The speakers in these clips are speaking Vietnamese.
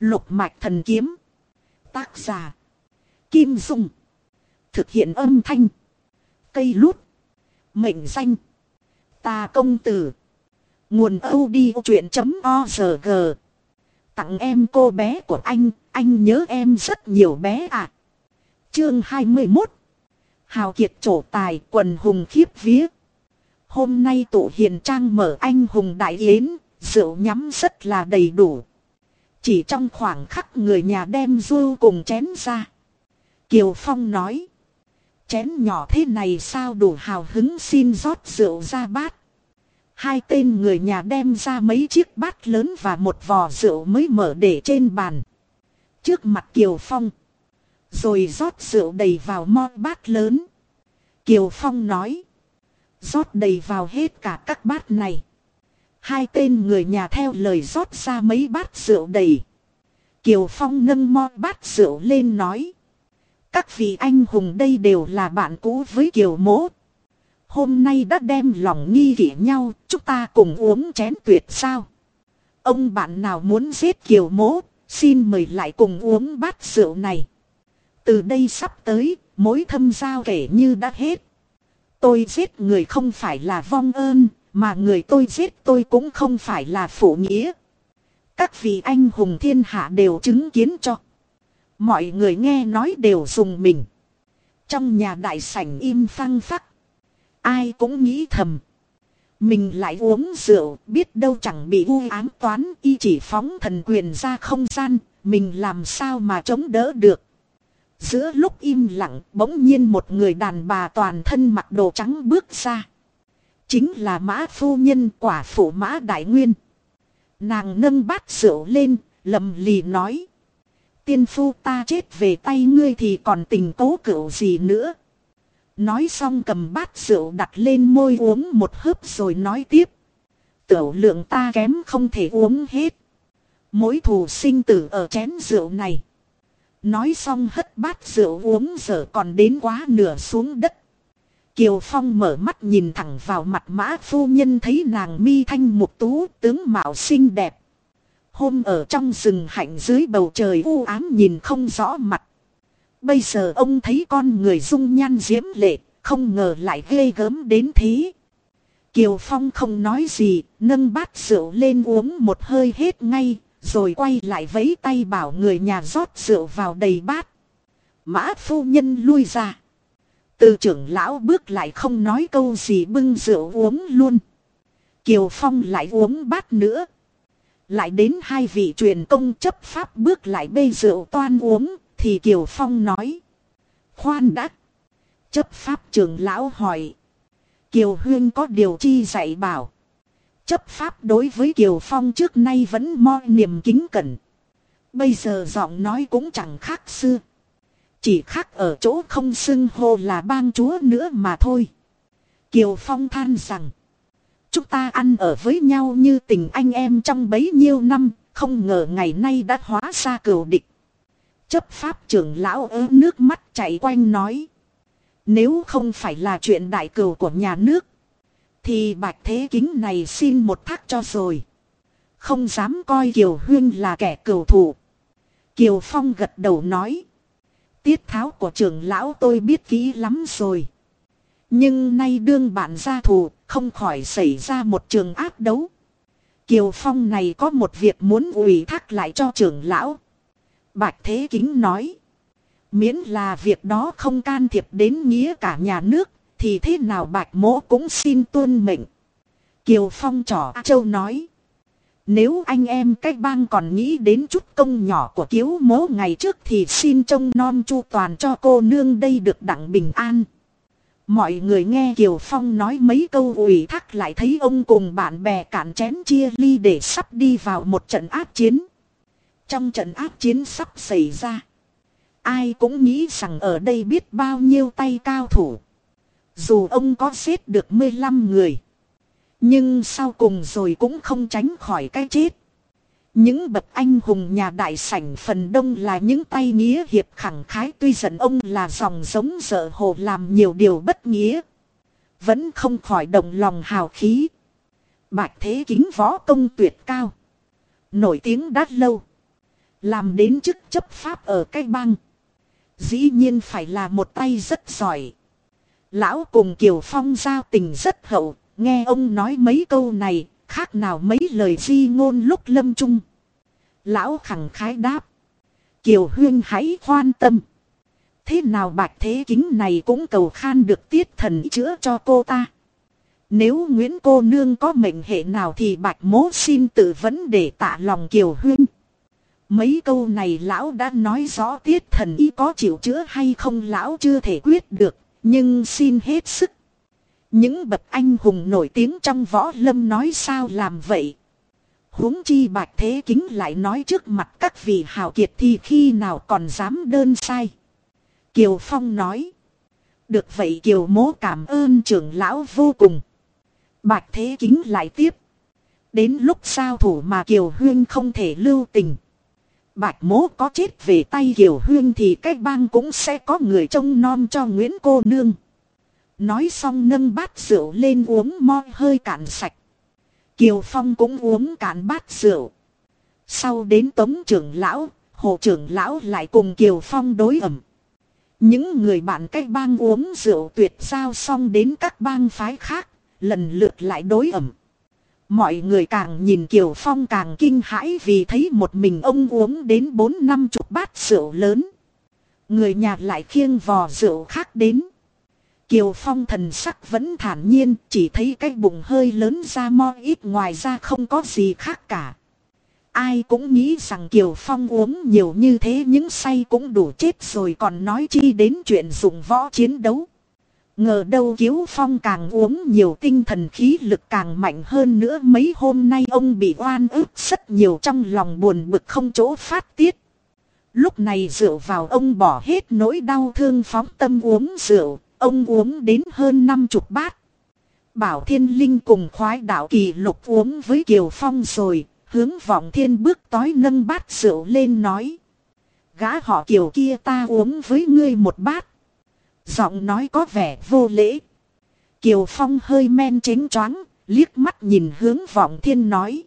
Lục mạch thần kiếm. Tác giả. Kim Dung. Thực hiện âm thanh. Cây lút. Mệnh danh. Ta công tử. Nguồn odchuyện.org Tặng em cô bé của anh, anh nhớ em rất nhiều bé à. Chương 21 Hào kiệt trổ tài quần hùng khiếp vía. Hôm nay tụ hiền trang mở anh hùng đại yến, rượu nhắm rất là đầy đủ. Chỉ trong khoảng khắc người nhà đem du cùng chén ra. Kiều Phong nói. Chén nhỏ thế này sao đủ hào hứng xin rót rượu ra bát. Hai tên người nhà đem ra mấy chiếc bát lớn và một vò rượu mới mở để trên bàn. Trước mặt Kiều Phong. Rồi rót rượu đầy vào mo bát lớn. Kiều Phong nói. rót đầy vào hết cả các bát này. Hai tên người nhà theo lời rót ra mấy bát rượu đầy. Kiều Phong nâng mo bát rượu lên nói. Các vị anh hùng đây đều là bạn cũ với Kiều Mỗ. Hôm nay đã đem lòng nghi kỷ nhau, chúng ta cùng uống chén tuyệt sao. Ông bạn nào muốn giết Kiều Mỗ, xin mời lại cùng uống bát rượu này. Từ đây sắp tới, mối thâm giao kể như đã hết. Tôi giết người không phải là vong ơn, mà người tôi giết tôi cũng không phải là phụ nghĩa. Các vị anh hùng thiên hạ đều chứng kiến cho. Mọi người nghe nói đều dùng mình. Trong nhà đại sảnh im phăng phắc. Ai cũng nghĩ thầm. Mình lại uống rượu, biết đâu chẳng bị u ám toán, y chỉ phóng thần quyền ra không gian, mình làm sao mà chống đỡ được. Giữa lúc im lặng, bỗng nhiên một người đàn bà toàn thân mặc đồ trắng bước ra. Chính là mã phu nhân quả phụ mã đại nguyên. Nàng nâng bát rượu lên, lầm lì nói. Tiên phu ta chết về tay ngươi thì còn tình cố cựu gì nữa. Nói xong cầm bát rượu đặt lên môi uống một hớp rồi nói tiếp. Tiểu lượng ta kém không thể uống hết. Mỗi thù sinh tử ở chén rượu này. Nói xong hất bát rượu uống giờ còn đến quá nửa xuống đất. Kiều Phong mở mắt nhìn thẳng vào mặt mã phu nhân thấy nàng mi thanh mục tú tướng mạo xinh đẹp. Hôm ở trong rừng hạnh dưới bầu trời u ám nhìn không rõ mặt. Bây giờ ông thấy con người dung nhan diễm lệ, không ngờ lại ghê gớm đến thế. Kiều Phong không nói gì, nâng bát rượu lên uống một hơi hết ngay, rồi quay lại vẫy tay bảo người nhà rót rượu vào đầy bát. Mã phu nhân lui ra. Từ trưởng lão bước lại không nói câu gì bưng rượu uống luôn. Kiều Phong lại uống bát nữa. Lại đến hai vị truyền công chấp pháp bước lại bê rượu toan uống, thì Kiều Phong nói. Khoan đã. Chấp pháp trưởng lão hỏi. Kiều Huyên có điều chi dạy bảo. Chấp pháp đối với Kiều Phong trước nay vẫn moi niềm kính cẩn. Bây giờ giọng nói cũng chẳng khác xưa. Chỉ khác ở chỗ không xưng hô là bang chúa nữa mà thôi. Kiều Phong than rằng. Chúng ta ăn ở với nhau như tình anh em trong bấy nhiêu năm. Không ngờ ngày nay đã hóa ra cừu địch. Chấp pháp trưởng lão ớ nước mắt chảy quanh nói. Nếu không phải là chuyện đại cừu của nhà nước. Thì bạch thế kính này xin một thác cho rồi. Không dám coi Kiều Huyên là kẻ cừu thủ. Kiều Phong gật đầu nói. Tiết tháo của trưởng lão tôi biết kỹ lắm rồi. Nhưng nay đương bạn gia thù, không khỏi xảy ra một trường ác đấu. Kiều Phong này có một việc muốn ủy thác lại cho trưởng lão. Bạch Thế Kính nói. Miễn là việc đó không can thiệp đến nghĩa cả nhà nước, thì thế nào Bạch Mỗ cũng xin tuân mệnh. Kiều Phong trỏ châu nói. Nếu anh em cách bang còn nghĩ đến chút công nhỏ của kiếu mố ngày trước thì xin trông non chu toàn cho cô nương đây được đặng bình an. Mọi người nghe Kiều Phong nói mấy câu ủy thác lại thấy ông cùng bạn bè cạn chén chia ly để sắp đi vào một trận áp chiến. Trong trận áp chiến sắp xảy ra. Ai cũng nghĩ rằng ở đây biết bao nhiêu tay cao thủ. Dù ông có xếp được 15 người. Nhưng sau cùng rồi cũng không tránh khỏi cái chết. Những bậc anh hùng nhà đại sảnh phần đông là những tay nghĩa hiệp khẳng khái tuy giận ông là dòng giống dở hồ làm nhiều điều bất nghĩa. Vẫn không khỏi động lòng hào khí. Bạch thế kính võ công tuyệt cao. Nổi tiếng đắt lâu. Làm đến chức chấp pháp ở cái bang. Dĩ nhiên phải là một tay rất giỏi. Lão cùng Kiều Phong giao tình rất hậu, nghe ông nói mấy câu này, khác nào mấy lời di ngôn lúc lâm trung. Lão khẳng khái đáp. Kiều Huyên hãy khoan tâm. Thế nào bạch thế kính này cũng cầu khan được tiết thần chữa cho cô ta. Nếu Nguyễn cô nương có mệnh hệ nào thì bạch mố xin tự vấn để tạ lòng Kiều Huyên. Mấy câu này lão đã nói rõ tiết thần y có chịu chữa hay không lão chưa thể quyết được, nhưng xin hết sức. Những bậc anh hùng nổi tiếng trong võ lâm nói sao làm vậy. huống chi bạch thế kính lại nói trước mặt các vị hào kiệt thì khi nào còn dám đơn sai. Kiều Phong nói. Được vậy Kiều mố cảm ơn trưởng lão vô cùng. Bạch thế kính lại tiếp. Đến lúc sao thủ mà Kiều Huyên không thể lưu tình. Bạch mố có chết về tay Kiều Huyên thì cái bang cũng sẽ có người trông nom cho Nguyễn cô nương. Nói xong nâng bát rượu lên uống mo hơi cạn sạch. Kiều Phong cũng uống cạn bát rượu. Sau đến tống trưởng lão, hồ trưởng lão lại cùng Kiều Phong đối ẩm. Những người bạn cách bang uống rượu tuyệt giao xong đến các bang phái khác, lần lượt lại đối ẩm. Mọi người càng nhìn Kiều Phong càng kinh hãi vì thấy một mình ông uống đến bốn năm chục bát rượu lớn. Người nhà lại khiêng vò rượu khác đến. Kiều Phong thần sắc vẫn thản nhiên, chỉ thấy cái bụng hơi lớn ra mo ít ngoài ra không có gì khác cả. Ai cũng nghĩ rằng Kiều Phong uống nhiều như thế những say cũng đủ chết rồi còn nói chi đến chuyện dùng võ chiến đấu. Ngờ đâu Kiều Phong càng uống nhiều tinh thần khí lực càng mạnh hơn nữa mấy hôm nay ông bị oan ức rất nhiều trong lòng buồn bực không chỗ phát tiết. Lúc này rượu vào ông bỏ hết nỗi đau thương phóng tâm uống rượu, ông uống đến hơn năm chục bát. Bảo Thiên Linh cùng khoái đạo kỳ lục uống với Kiều Phong rồi, hướng vọng thiên bước tối nâng bát rượu lên nói. Gã họ Kiều kia ta uống với ngươi một bát. Giọng nói có vẻ vô lễ. Kiều Phong hơi men chánh choáng, liếc mắt nhìn hướng vọng thiên nói.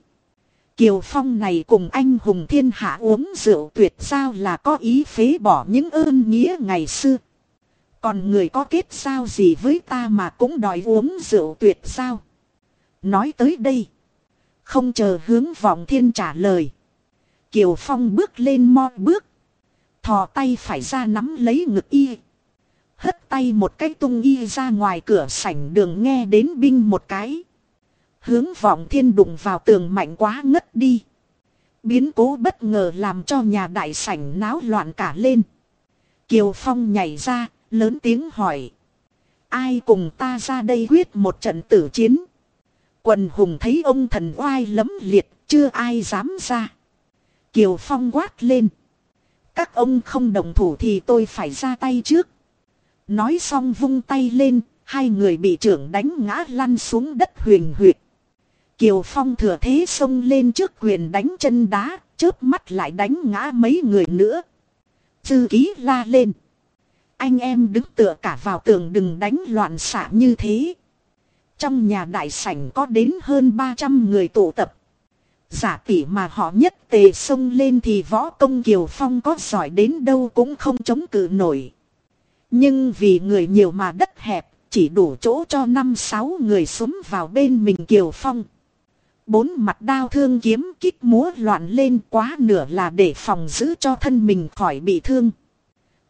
Kiều Phong này cùng anh hùng thiên hạ uống rượu tuyệt sao là có ý phế bỏ những ơn nghĩa ngày xưa. Còn người có kết sao gì với ta mà cũng đòi uống rượu tuyệt sao. Nói tới đây. Không chờ hướng vọng thiên trả lời. Kiều Phong bước lên mo bước. Thò tay phải ra nắm lấy ngực y. Hất tay một cái tung y ra ngoài cửa sảnh đường nghe đến binh một cái. Hướng vọng thiên đụng vào tường mạnh quá ngất đi. Biến cố bất ngờ làm cho nhà đại sảnh náo loạn cả lên. Kiều Phong nhảy ra, lớn tiếng hỏi. Ai cùng ta ra đây quyết một trận tử chiến? Quần hùng thấy ông thần oai lấm liệt, chưa ai dám ra. Kiều Phong quát lên. Các ông không đồng thủ thì tôi phải ra tay trước. Nói xong vung tay lên, hai người bị trưởng đánh ngã lăn xuống đất huyền huyệt. Kiều Phong thừa thế xông lên trước quyền đánh chân đá, chớp mắt lại đánh ngã mấy người nữa. Dư ký la lên. Anh em đứng tựa cả vào tường đừng đánh loạn xạ như thế. Trong nhà đại sảnh có đến hơn 300 người tụ tập. Giả tỷ mà họ nhất tề xông lên thì võ công Kiều Phong có giỏi đến đâu cũng không chống cự nổi. Nhưng vì người nhiều mà đất hẹp, chỉ đủ chỗ cho năm sáu người xuống vào bên mình Kiều Phong. Bốn mặt đao thương kiếm kích múa loạn lên quá nửa là để phòng giữ cho thân mình khỏi bị thương.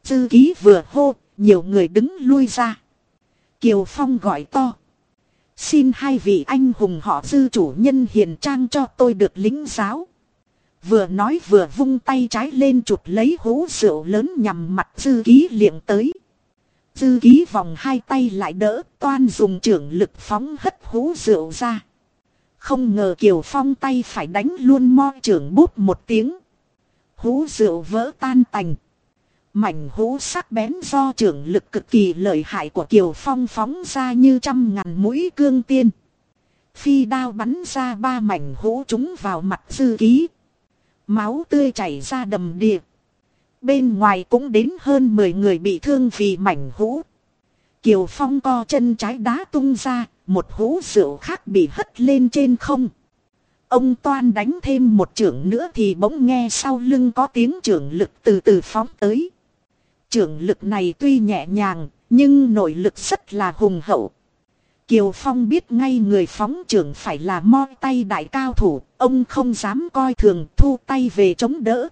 Dư ký vừa hô, nhiều người đứng lui ra. Kiều Phong gọi to. Xin hai vị anh hùng họ dư chủ nhân hiền trang cho tôi được lính giáo. Vừa nói vừa vung tay trái lên chụp lấy hũ rượu lớn nhằm mặt dư ký liệng tới. Dư ký vòng hai tay lại đỡ toan dùng trưởng lực phóng hất hũ rượu ra. Không ngờ Kiều Phong tay phải đánh luôn mo trưởng bút một tiếng. Hú rượu vỡ tan tành. Mảnh hũ sắc bén do trưởng lực cực kỳ lợi hại của Kiều Phong phóng ra như trăm ngàn mũi cương tiên. Phi đao bắn ra ba mảnh hũ trúng vào mặt dư ký. Máu tươi chảy ra đầm đìa. Bên ngoài cũng đến hơn 10 người bị thương vì mảnh hũ. Kiều Phong co chân trái đá tung ra, một hũ rượu khác bị hất lên trên không. Ông toan đánh thêm một trưởng nữa thì bỗng nghe sau lưng có tiếng trưởng lực từ từ phóng tới. Trưởng lực này tuy nhẹ nhàng, nhưng nội lực rất là hùng hậu. Kiều Phong biết ngay người phóng trưởng phải là mo tay đại cao thủ, ông không dám coi thường thu tay về chống đỡ.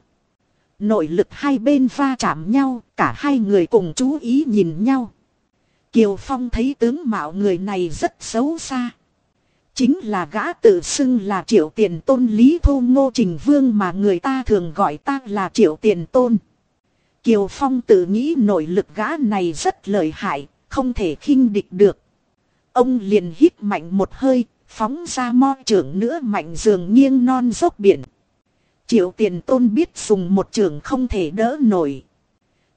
Nội lực hai bên va chạm nhau, cả hai người cùng chú ý nhìn nhau. Kiều Phong thấy tướng mạo người này rất xấu xa. Chính là gã tự xưng là triệu tiền tôn Lý Thu Ngô Trình Vương mà người ta thường gọi ta là triệu tiền tôn. Kiều Phong tự nghĩ nội lực gã này rất lợi hại, không thể khinh địch được. Ông liền hít mạnh một hơi, phóng ra mo trưởng nữa mạnh dường nghiêng non dốc biển. Triệu tiền tôn biết dùng một trường không thể đỡ nổi.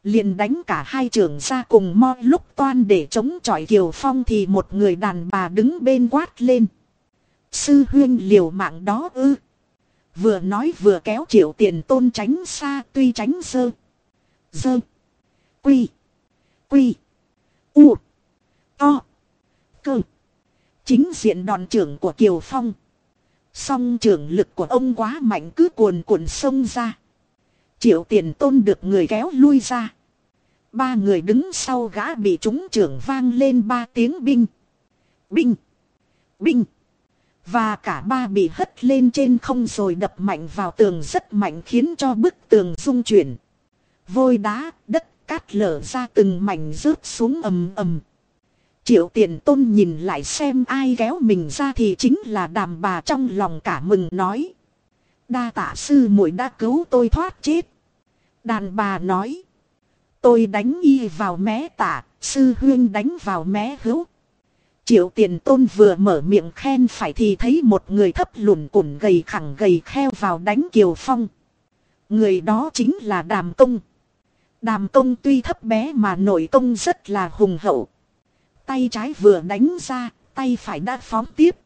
Liền đánh cả hai trường ra cùng mo lúc toan để chống chọi Kiều Phong thì một người đàn bà đứng bên quát lên. Sư huyên liều mạng đó ư. Vừa nói vừa kéo triệu tiền tôn tránh xa tuy tránh sơ. Dơ. Quy. Quy. U. To. Cơ. Chính diện đòn trưởng của Kiều Phong. Song trưởng lực của ông quá mạnh cứ cuồn cuộn sông ra. Triệu tiền tôn được người kéo lui ra. Ba người đứng sau gã bị trúng trưởng vang lên ba tiếng binh. Binh. Binh. Và cả ba bị hất lên trên không rồi đập mạnh vào tường rất mạnh khiến cho bức tường rung chuyển. Vôi đá, đất cát lở ra từng mảnh rớt xuống ầm ầm. Triệu tiền tôn nhìn lại xem ai kéo mình ra thì chính là đàm bà trong lòng cả mừng nói. Đa tạ sư muội đã cứu tôi thoát chết. Đàn bà nói. Tôi đánh y vào mé tả, sư huyên đánh vào mé hữu. Triệu tiền tôn vừa mở miệng khen phải thì thấy một người thấp lùn cùn gầy khẳng gầy kheo vào đánh Kiều Phong. Người đó chính là Đàm Công. Đàm Công tuy thấp bé mà nội công rất là hùng hậu. Tay trái vừa đánh ra, tay phải đã phóng tiếp.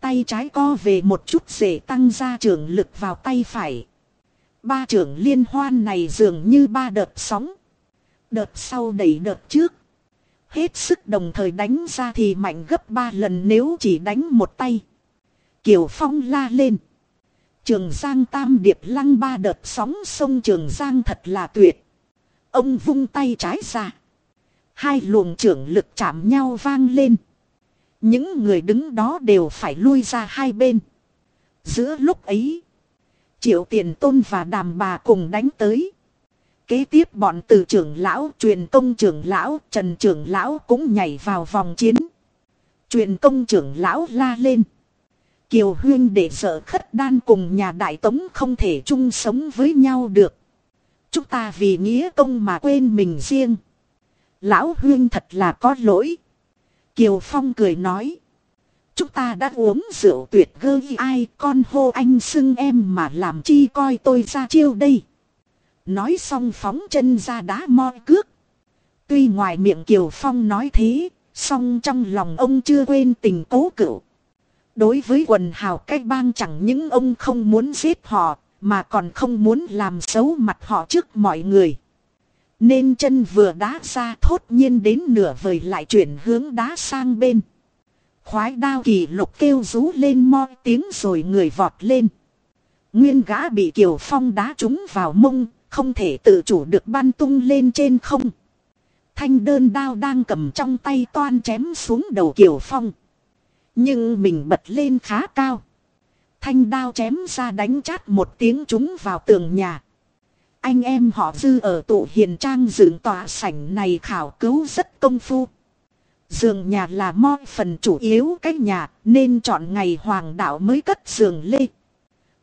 Tay trái co về một chút để tăng ra trường lực vào tay phải. Ba trưởng liên hoan này dường như ba đợt sóng. Đợt sau đẩy đợt trước. Hết sức đồng thời đánh ra thì mạnh gấp ba lần nếu chỉ đánh một tay. Kiều Phong la lên. Trường Giang tam điệp lăng ba đợt sóng sông Trường Giang thật là tuyệt. Ông vung tay trái ra. Hai luồng trưởng lực chạm nhau vang lên. Những người đứng đó đều phải lui ra hai bên. Giữa lúc ấy, triệu tiền tôn và đàm bà cùng đánh tới. Kế tiếp bọn từ trưởng lão, truyền công trưởng lão, trần trưởng lão cũng nhảy vào vòng chiến. Truyền công trưởng lão la lên. Kiều huyên để sợ khất đan cùng nhà đại tống không thể chung sống với nhau được. Chúng ta vì nghĩa công mà quên mình riêng. Lão huyên thật là có lỗi. Kiều Phong cười nói. Chúng ta đã uống rượu tuyệt gơ ai con hô anh xưng em mà làm chi coi tôi ra chiêu đây. Nói xong phóng chân ra đá mo cước. Tuy ngoài miệng Kiều Phong nói thế, song trong lòng ông chưa quên tình cố cựu. Đối với quần hào cách bang chẳng những ông không muốn giết họ, mà còn không muốn làm xấu mặt họ trước mọi người. Nên chân vừa đá ra thốt nhiên đến nửa vời lại chuyển hướng đá sang bên. Khoái đao kỳ lục kêu rú lên mo tiếng rồi người vọt lên. Nguyên gã bị Kiều Phong đá trúng vào mông, không thể tự chủ được ban tung lên trên không. Thanh đơn đao đang cầm trong tay toan chém xuống đầu Kiều Phong. Nhưng mình bật lên khá cao. Thanh đao chém ra đánh chát một tiếng trúng vào tường nhà. Anh em họ dư ở tụ hiền trang dựng tòa sảnh này khảo cứu rất công phu. Giường nhà là mo phần chủ yếu cái nhà, nên chọn ngày hoàng đạo mới cất giường lê.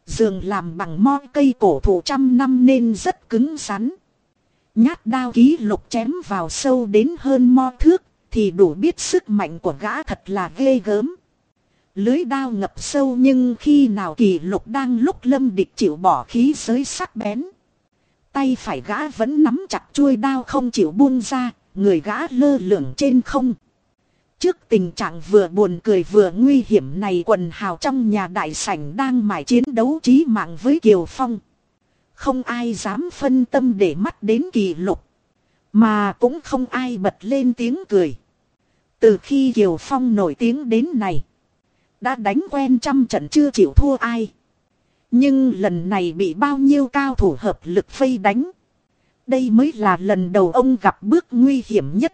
Giường làm bằng mo cây cổ thụ trăm năm nên rất cứng rắn. Nhát đao ký lục chém vào sâu đến hơn mo thước, thì đủ biết sức mạnh của gã thật là ghê gớm. Lưới đao ngập sâu nhưng khi nào kỳ lục đang lúc lâm địch chịu bỏ khí giới sắc bén. Tay phải gã vẫn nắm chặt chuôi đao không chịu buông ra, người gã lơ lửng trên không. Trước tình trạng vừa buồn cười vừa nguy hiểm này quần hào trong nhà đại sảnh đang mải chiến đấu chí mạng với Kiều Phong. Không ai dám phân tâm để mắt đến kỳ lục. Mà cũng không ai bật lên tiếng cười. Từ khi Kiều Phong nổi tiếng đến này. Đã đánh quen trăm trận chưa chịu thua ai. Nhưng lần này bị bao nhiêu cao thủ hợp lực phây đánh. Đây mới là lần đầu ông gặp bước nguy hiểm nhất.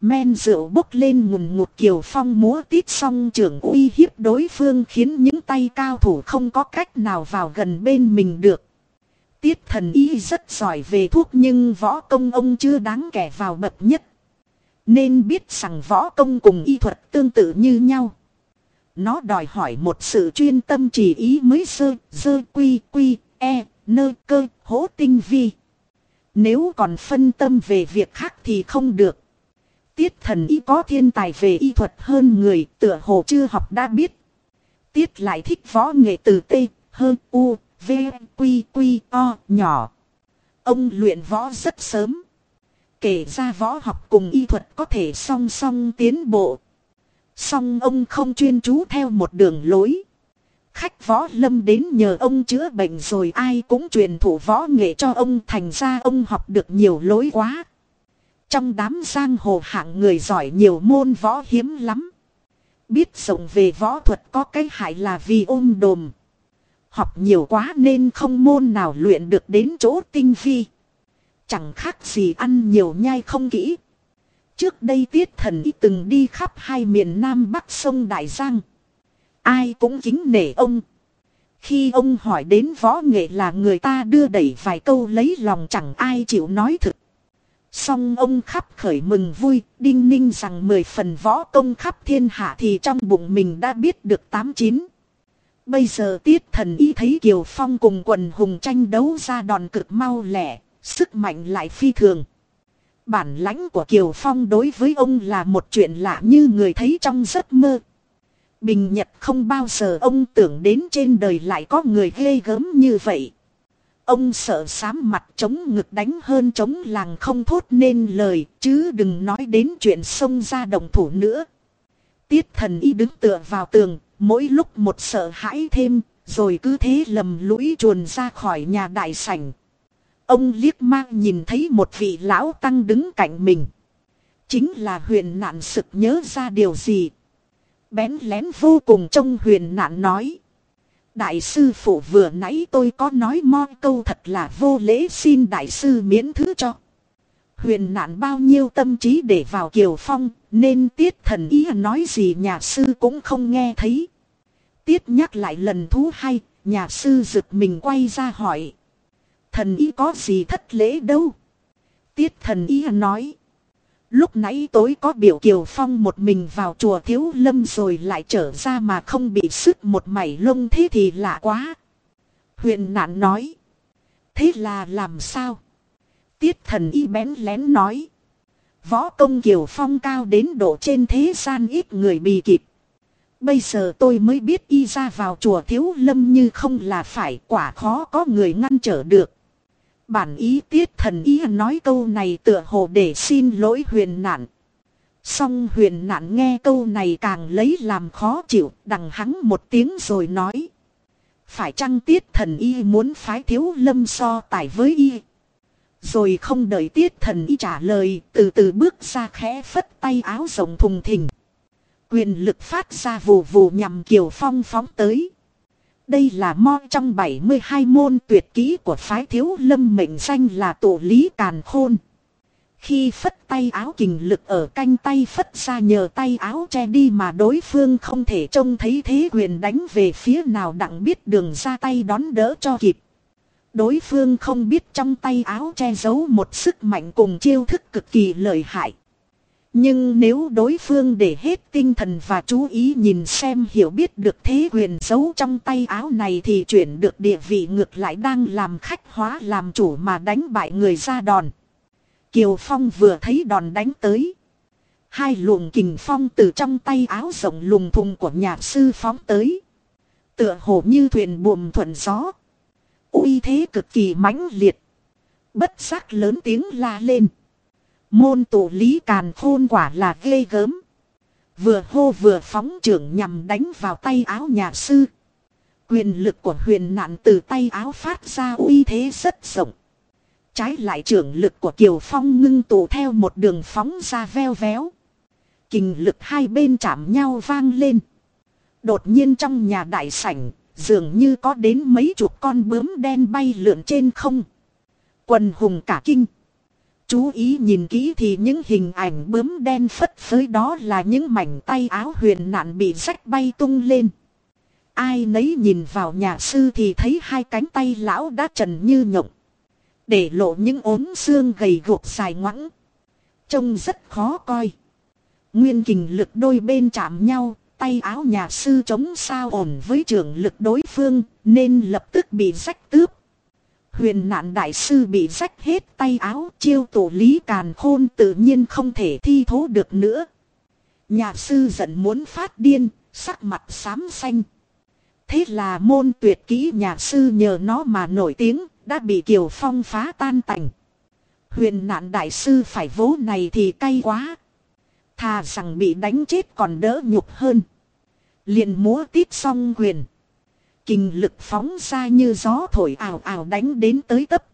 Men rượu bốc lên ngùn ngụt kiều phong múa tít song trưởng uy hiếp đối phương khiến những tay cao thủ không có cách nào vào gần bên mình được. Tiết thần y rất giỏi về thuốc nhưng võ công ông chưa đáng kẻ vào bậc nhất. Nên biết rằng võ công cùng y thuật tương tự như nhau. Nó đòi hỏi một sự chuyên tâm chỉ ý mới sơ, dơ quy, quy, e, nơ cơ, hố tinh vi. Nếu còn phân tâm về việc khác thì không được. Tiết thần y có thiên tài về y thuật hơn người tựa hồ chưa học đã biết. Tiết lại thích võ nghệ từ T, hơn U, V, Quy, Quy, O, nhỏ. Ông luyện võ rất sớm. Kể ra võ học cùng y thuật có thể song song tiến bộ. Song ông không chuyên chú theo một đường lối. Khách võ lâm đến nhờ ông chữa bệnh rồi ai cũng truyền thủ võ nghệ cho ông thành ra ông học được nhiều lối quá. Trong đám giang hồ hạng người giỏi nhiều môn võ hiếm lắm. Biết rộng về võ thuật có cái hại là vì ôm đồm. Học nhiều quá nên không môn nào luyện được đến chỗ tinh vi. Chẳng khác gì ăn nhiều nhai không kỹ. Trước đây tiết thần y từng đi khắp hai miền Nam Bắc sông Đại Giang. Ai cũng kính nể ông. Khi ông hỏi đến võ nghệ là người ta đưa đẩy vài câu lấy lòng chẳng ai chịu nói thực. Song ông khắp khởi mừng vui, đinh ninh rằng mười phần võ công khắp thiên hạ thì trong bụng mình đã biết được tám chín. Bây giờ tiết thần y thấy Kiều Phong cùng quần hùng tranh đấu ra đòn cực mau lẻ, sức mạnh lại phi thường. Bản lãnh của Kiều Phong đối với ông là một chuyện lạ như người thấy trong giấc mơ. Bình Nhật không bao giờ ông tưởng đến trên đời lại có người ghê gớm như vậy. Ông sợ sám mặt chống ngực đánh hơn chống làng không thốt nên lời chứ đừng nói đến chuyện xông ra đồng thủ nữa. Tiết thần y đứng tựa vào tường, mỗi lúc một sợ hãi thêm, rồi cứ thế lầm lũi chuồn ra khỏi nhà đại sảnh. Ông liếc mang nhìn thấy một vị lão tăng đứng cạnh mình. Chính là huyền nạn sực nhớ ra điều gì. Bén lén vô cùng trông huyền nạn nói. Đại sư phụ vừa nãy tôi có nói mo câu thật là vô lễ xin đại sư miễn thứ cho. Huyền nạn bao nhiêu tâm trí để vào kiều phong nên tiết thần ý nói gì nhà sư cũng không nghe thấy. Tiết nhắc lại lần thứ hai, nhà sư giựt mình quay ra hỏi. Thần ý có gì thất lễ đâu. Tiết thần ý nói. Lúc nãy tối có biểu Kiều Phong một mình vào chùa Thiếu Lâm rồi lại trở ra mà không bị sức một mảy lông thế thì lạ quá. huyện nạn nói. Thế là làm sao? Tiết thần y bén lén nói. Võ công Kiều Phong cao đến độ trên thế gian ít người bị kịp. Bây giờ tôi mới biết y ra vào chùa Thiếu Lâm như không là phải, quả khó có người ngăn trở được. Bản ý tiết thần ý nói câu này tựa hồ để xin lỗi huyền nạn. Song huyền nạn nghe câu này càng lấy làm khó chịu, đằng hắng một tiếng rồi nói. Phải chăng tiết thần y muốn phái thiếu lâm so tài với y? Rồi không đợi tiết thần y trả lời, từ từ bước ra khẽ phất tay áo rộng thùng thình. Quyền lực phát ra vù vù nhằm kiều phong phóng tới. Đây là mo trong 72 môn tuyệt kỹ của phái thiếu lâm mệnh danh là tổ lý càn khôn. Khi phất tay áo kình lực ở canh tay phất ra nhờ tay áo che đi mà đối phương không thể trông thấy thế quyền đánh về phía nào đặng biết đường ra tay đón đỡ cho kịp. Đối phương không biết trong tay áo che giấu một sức mạnh cùng chiêu thức cực kỳ lợi hại. Nhưng nếu đối phương để hết tinh thần và chú ý nhìn xem hiểu biết được thế quyền giấu trong tay áo này thì chuyển được địa vị ngược lại đang làm khách hóa làm chủ mà đánh bại người ra đòn. Kiều Phong vừa thấy đòn đánh tới. Hai luồng kình phong từ trong tay áo rộng lùng thùng của nhà sư phóng tới. Tựa hồ như thuyền buồm thuận gió. uy thế cực kỳ mãnh liệt. Bất giác lớn tiếng la lên. Môn tụ lý càn khôn quả là ghê gớm. Vừa hô vừa phóng trưởng nhằm đánh vào tay áo nhà sư. Quyền lực của huyền nạn từ tay áo phát ra uy thế rất rộng. Trái lại trưởng lực của Kiều Phong ngưng tụ theo một đường phóng ra veo véo. Kình lực hai bên chạm nhau vang lên. Đột nhiên trong nhà đại sảnh, dường như có đến mấy chục con bướm đen bay lượn trên không. Quần hùng cả kinh. Chú ý nhìn kỹ thì những hình ảnh bướm đen phất phới đó là những mảnh tay áo huyền nạn bị rách bay tung lên. Ai nấy nhìn vào nhà sư thì thấy hai cánh tay lão đã trần như nhộng. Để lộ những ốm xương gầy guộc dài ngoẵng. Trông rất khó coi. Nguyên kình lực đôi bên chạm nhau, tay áo nhà sư chống sao ổn với trường lực đối phương, nên lập tức bị rách tướp. Huyền nạn đại sư bị rách hết tay áo, chiêu tổ lý càn khôn tự nhiên không thể thi thố được nữa. Nhà sư giận muốn phát điên, sắc mặt xám xanh. Thế là môn tuyệt kỹ nhà sư nhờ nó mà nổi tiếng, đã bị Kiều Phong phá tan tành. Huyền nạn đại sư phải vố này thì cay quá. Thà rằng bị đánh chết còn đỡ nhục hơn. liền múa tít xong quyền. Kinh lực phóng ra như gió thổi ảo ảo đánh đến tới tấp.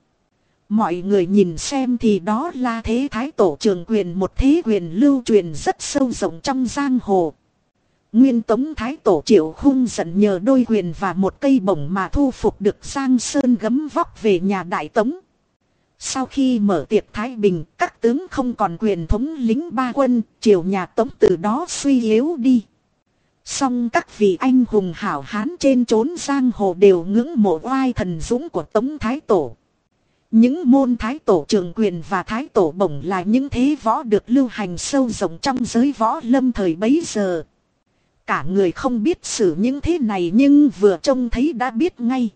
Mọi người nhìn xem thì đó là thế thái tổ trường quyền một thế quyền lưu truyền rất sâu rộng trong giang hồ. Nguyên tống thái tổ triệu hung giận nhờ đôi quyền và một cây bổng mà thu phục được Giang Sơn gấm vóc về nhà đại tống. Sau khi mở tiệc Thái Bình, các tướng không còn quyền thống lính ba quân, triều nhà tống từ đó suy yếu đi. Song các vị anh hùng hảo hán trên trốn giang hồ đều ngưỡng mộ oai thần dũng của Tống Thái Tổ. Những môn Thái Tổ trường quyền và Thái Tổ bổng là những thế võ được lưu hành sâu rộng trong giới võ lâm thời bấy giờ. Cả người không biết xử những thế này nhưng vừa trông thấy đã biết ngay.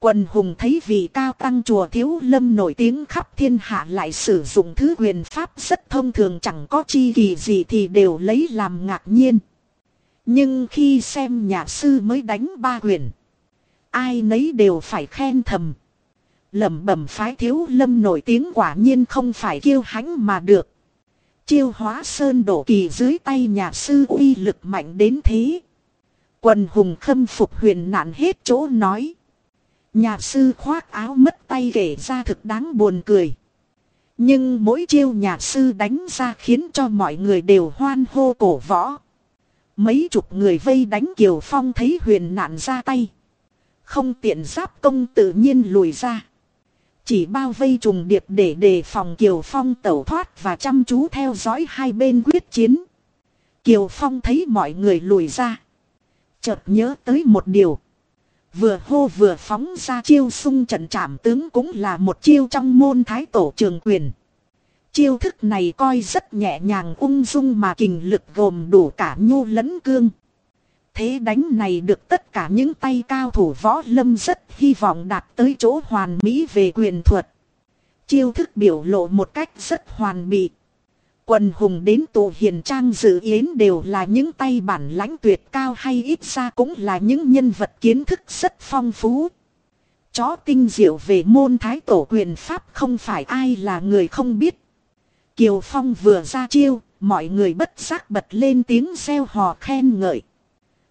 Quần hùng thấy vị cao tăng chùa thiếu lâm nổi tiếng khắp thiên hạ lại sử dụng thứ quyền pháp rất thông thường chẳng có chi kỳ gì thì đều lấy làm ngạc nhiên. Nhưng khi xem nhà sư mới đánh ba quyền. Ai nấy đều phải khen thầm. lẩm bẩm phái thiếu lâm nổi tiếng quả nhiên không phải kiêu hãnh mà được. Chiêu hóa sơn đổ kỳ dưới tay nhà sư uy lực mạnh đến thế. Quần hùng khâm phục huyền nạn hết chỗ nói. Nhà sư khoác áo mất tay kể ra thực đáng buồn cười. Nhưng mỗi chiêu nhà sư đánh ra khiến cho mọi người đều hoan hô cổ võ. Mấy chục người vây đánh Kiều Phong thấy huyền nạn ra tay. Không tiện giáp công tự nhiên lùi ra. Chỉ bao vây trùng điệp để đề phòng Kiều Phong tẩu thoát và chăm chú theo dõi hai bên quyết chiến. Kiều Phong thấy mọi người lùi ra. Chợt nhớ tới một điều. Vừa hô vừa phóng ra chiêu sung trận trảm tướng cũng là một chiêu trong môn thái tổ trường quyền. Chiêu thức này coi rất nhẹ nhàng ung dung mà kình lực gồm đủ cả nhu lẫn cương. Thế đánh này được tất cả những tay cao thủ võ lâm rất hy vọng đạt tới chỗ hoàn mỹ về quyền thuật. Chiêu thức biểu lộ một cách rất hoàn bị. Quần hùng đến tù hiền trang dự yến đều là những tay bản lãnh tuyệt cao hay ít ra cũng là những nhân vật kiến thức rất phong phú. Chó tinh diệu về môn thái tổ quyền pháp không phải ai là người không biết. Kiều Phong vừa ra chiêu, mọi người bất giác bật lên tiếng reo hò khen ngợi.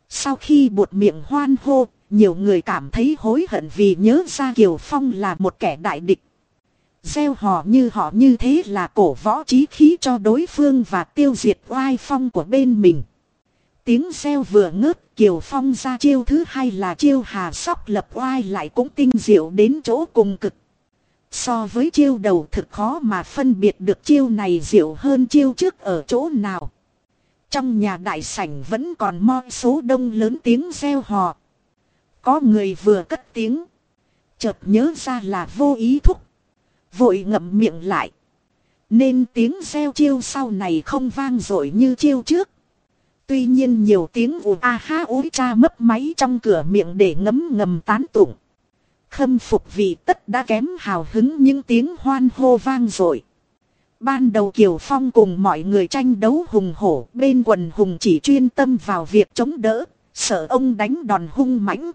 Sau khi buột miệng hoan hô, nhiều người cảm thấy hối hận vì nhớ ra Kiều Phong là một kẻ đại địch. Gieo hò như họ như thế là cổ võ trí khí cho đối phương và tiêu diệt oai phong của bên mình. Tiếng gieo vừa ngớt Kiều Phong ra chiêu thứ hai là chiêu hà sóc lập oai lại cũng tinh diệu đến chỗ cùng cực. So với chiêu đầu thực khó mà phân biệt được chiêu này diệu hơn chiêu trước ở chỗ nào. Trong nhà đại sảnh vẫn còn mo số đông lớn tiếng reo hò. Có người vừa cất tiếng. Chợt nhớ ra là vô ý thúc. Vội ngậm miệng lại. Nên tiếng reo chiêu sau này không vang dội như chiêu trước. Tuy nhiên nhiều tiếng ù a ha úi cha mấp máy trong cửa miệng để ngấm ngầm tán tụng. Khâm phục vì tất đã kém hào hứng những tiếng hoan hô vang dội. Ban đầu Kiều Phong cùng mọi người tranh đấu hùng hổ, bên quần hùng chỉ chuyên tâm vào việc chống đỡ, sợ ông đánh đòn hung mãnh.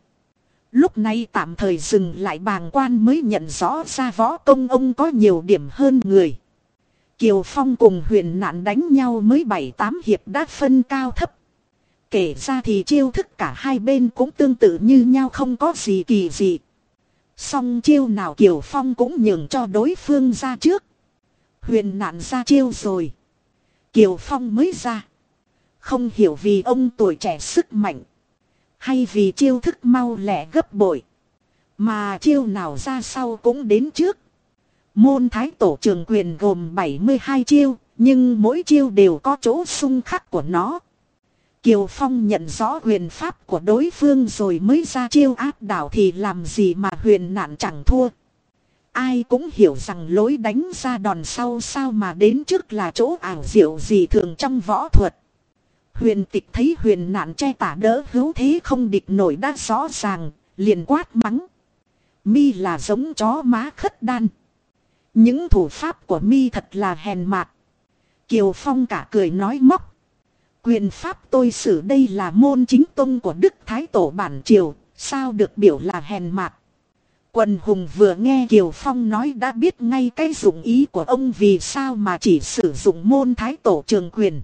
Lúc này tạm thời dừng lại bàng quan mới nhận rõ ra võ công ông có nhiều điểm hơn người. Kiều Phong cùng huyền nạn đánh nhau mới 7-8 hiệp đã phân cao thấp. Kể ra thì chiêu thức cả hai bên cũng tương tự như nhau không có gì kỳ dị. Song chiêu nào Kiều Phong cũng nhường cho đối phương ra trước. Huyền nạn ra chiêu rồi. Kiều Phong mới ra. Không hiểu vì ông tuổi trẻ sức mạnh. hay vì chiêu thức mau lẹ gấp bội. Mà chiêu nào ra sau cũng đến trước. Môn thái tổ trường quyền gồm 72 chiêu, nhưng mỗi chiêu đều có chỗ sung khắc của nó. Kiều Phong nhận rõ huyền pháp của đối phương rồi mới ra chiêu áp đảo thì làm gì mà huyền nạn chẳng thua. Ai cũng hiểu rằng lối đánh ra đòn sau sao mà đến trước là chỗ ảo diệu gì thường trong võ thuật. Huyền tịch thấy huyền nạn che tả đỡ hữu thế không địch nổi đã rõ ràng, liền quát mắng. Mi là giống chó má khất đan. Những thủ pháp của mi thật là hèn mạt. Kiều Phong cả cười nói móc. Quyền pháp tôi xử đây là môn chính tông của Đức Thái Tổ Bản Triều, sao được biểu là hèn mạt. Quần hùng vừa nghe Kiều Phong nói đã biết ngay cái dụng ý của ông vì sao mà chỉ sử dụng môn Thái Tổ trường quyền.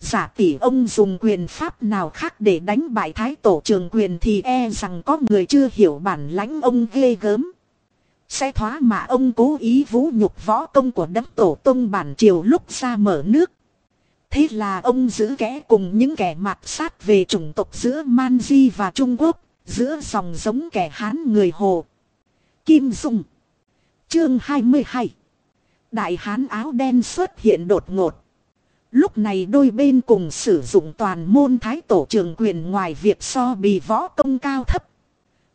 Giả tỷ ông dùng quyền pháp nào khác để đánh bại Thái Tổ trường quyền thì e rằng có người chưa hiểu bản lãnh ông ghê gớm. Sẽ thoá mà ông cố ý vũ nhục võ công của đấng tổ tông bản triều lúc ra mở nước. Thế là ông giữ kẽ cùng những kẻ mạt sát về chủng tộc giữa Manji và Trung Quốc, giữa dòng giống kẻ Hán người Hồ. Kim Dung Chương 22 Đại Hán áo đen xuất hiện đột ngột. Lúc này đôi bên cùng sử dụng toàn môn thái tổ trường quyền ngoài việc so bì võ công cao thấp.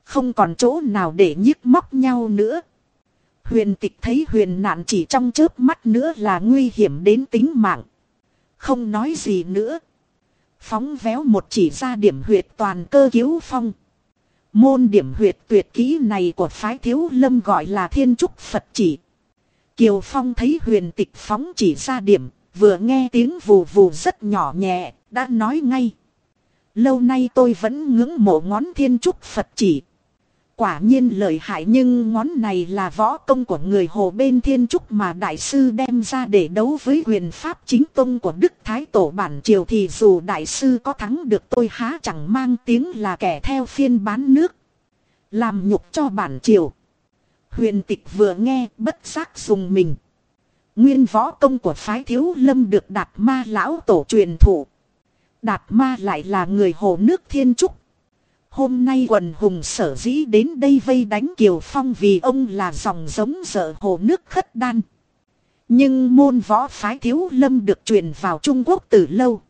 Không còn chỗ nào để nhức móc nhau nữa. Huyền tịch thấy huyền nạn chỉ trong chớp mắt nữa là nguy hiểm đến tính mạng. Không nói gì nữa. Phóng véo một chỉ ra điểm huyệt toàn cơ cứu phong. Môn điểm huyệt tuyệt kỹ này của phái thiếu lâm gọi là thiên trúc Phật chỉ. Kiều Phong thấy huyền tịch phóng chỉ ra điểm, vừa nghe tiếng vù vù rất nhỏ nhẹ, đã nói ngay. Lâu nay tôi vẫn ngưỡng mộ ngón thiên trúc Phật chỉ. Quả nhiên lợi hại nhưng ngón này là võ công của người hồ bên thiên trúc mà đại sư đem ra để đấu với quyền pháp chính tông của Đức Thái Tổ bản triều thì dù đại sư có thắng được tôi há chẳng mang tiếng là kẻ theo phiên bán nước. Làm nhục cho bản triều. Huyền tịch vừa nghe bất giác dùng mình. Nguyên võ công của phái thiếu lâm được đạt ma lão tổ truyền thụ. Đạt ma lại là người hồ nước thiên trúc. Hôm nay quần hùng sở dĩ đến đây vây đánh Kiều Phong vì ông là dòng giống dở hồ nước khất đan. Nhưng môn võ phái thiếu lâm được truyền vào Trung Quốc từ lâu.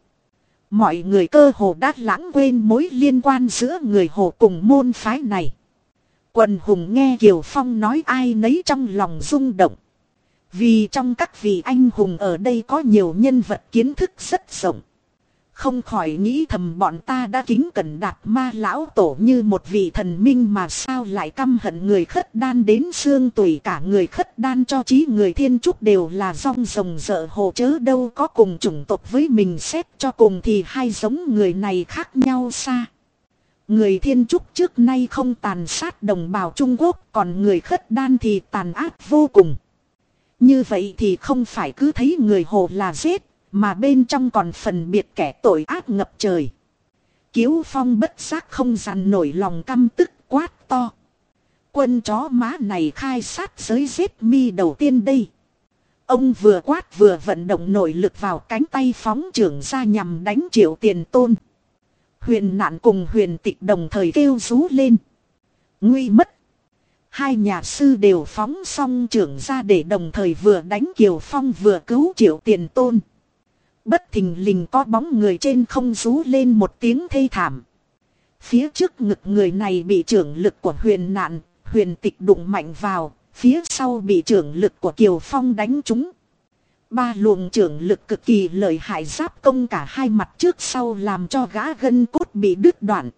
Mọi người cơ hồ đã lãng quên mối liên quan giữa người hồ cùng môn phái này. Quần hùng nghe Kiều Phong nói ai nấy trong lòng rung động. Vì trong các vị anh hùng ở đây có nhiều nhân vật kiến thức rất rộng. Không khỏi nghĩ thầm bọn ta đã kính cẩn đạt ma lão tổ như một vị thần minh mà sao lại căm hận người khất đan đến xương tùy cả người khất đan cho trí người thiên trúc đều là rong rồng dở hồ chớ đâu có cùng chủng tộc với mình xét cho cùng thì hai giống người này khác nhau xa. Người thiên trúc trước nay không tàn sát đồng bào Trung Quốc, còn người khất đan thì tàn ác vô cùng. Như vậy thì không phải cứ thấy người hồ là giết mà bên trong còn phần biệt kẻ tội ác ngập trời. Kiếu phong bất giác không dằn nổi lòng căm tức, quát to. Quân chó má này khai sát giới giết mi đầu tiên đây. Ông vừa quát vừa vận động nội lực vào cánh tay phóng trưởng ra nhằm đánh triệu tiền tôn. Huyền nạn cùng huyền tịch đồng thời kêu rú lên. Nguy mất. Hai nhà sư đều phóng xong trưởng ra để đồng thời vừa đánh Kiều Phong vừa cứu triệu tiền tôn. Bất thình lình có bóng người trên không rú lên một tiếng thê thảm. Phía trước ngực người này bị trưởng lực của huyền nạn, huyền tịch đụng mạnh vào, phía sau bị trưởng lực của Kiều Phong đánh trúng. Ba luồng trưởng lực cực kỳ lợi hại giáp công cả hai mặt trước sau làm cho gã gân cốt bị đứt đoạn.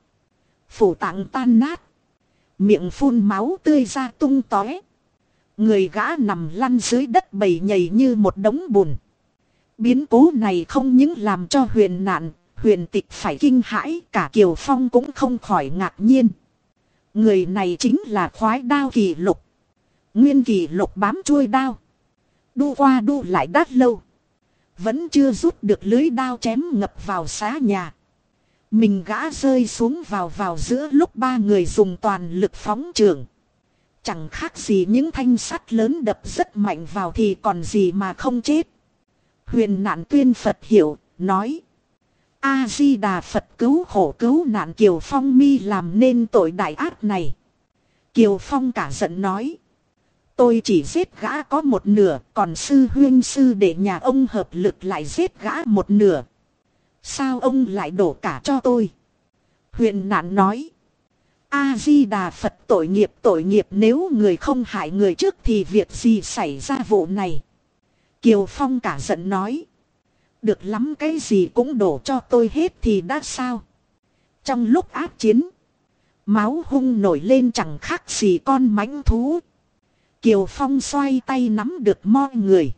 Phủ tạng tan nát. Miệng phun máu tươi ra tung tóe. Người gã nằm lăn dưới đất bầy nhầy như một đống bùn. Biến cố này không những làm cho huyền nạn, huyền tịch phải kinh hãi, cả Kiều Phong cũng không khỏi ngạc nhiên. Người này chính là khoái đao kỳ lục. Nguyên kỳ lục bám chuôi đao. Đu qua đu lại đắt lâu. Vẫn chưa rút được lưới đao chém ngập vào xá nhà. Mình gã rơi xuống vào vào giữa lúc ba người dùng toàn lực phóng trường. Chẳng khác gì những thanh sắt lớn đập rất mạnh vào thì còn gì mà không chết. Huyền nạn tuyên Phật hiểu, nói. A-di-đà Phật cứu khổ cứu nạn Kiều Phong mi làm nên tội đại ác này. Kiều Phong cả giận nói. Tôi chỉ giết gã có một nửa, còn sư huyên sư để nhà ông hợp lực lại giết gã một nửa. Sao ông lại đổ cả cho tôi? Huyền nạn nói. A-di-đà Phật tội nghiệp tội nghiệp nếu người không hại người trước thì việc gì xảy ra vụ này? Kiều Phong cả giận nói. Được lắm cái gì cũng đổ cho tôi hết thì đã sao? Trong lúc áp chiến, máu hung nổi lên chẳng khác gì con mãnh thú. Kiều Phong xoay tay nắm được mọi người.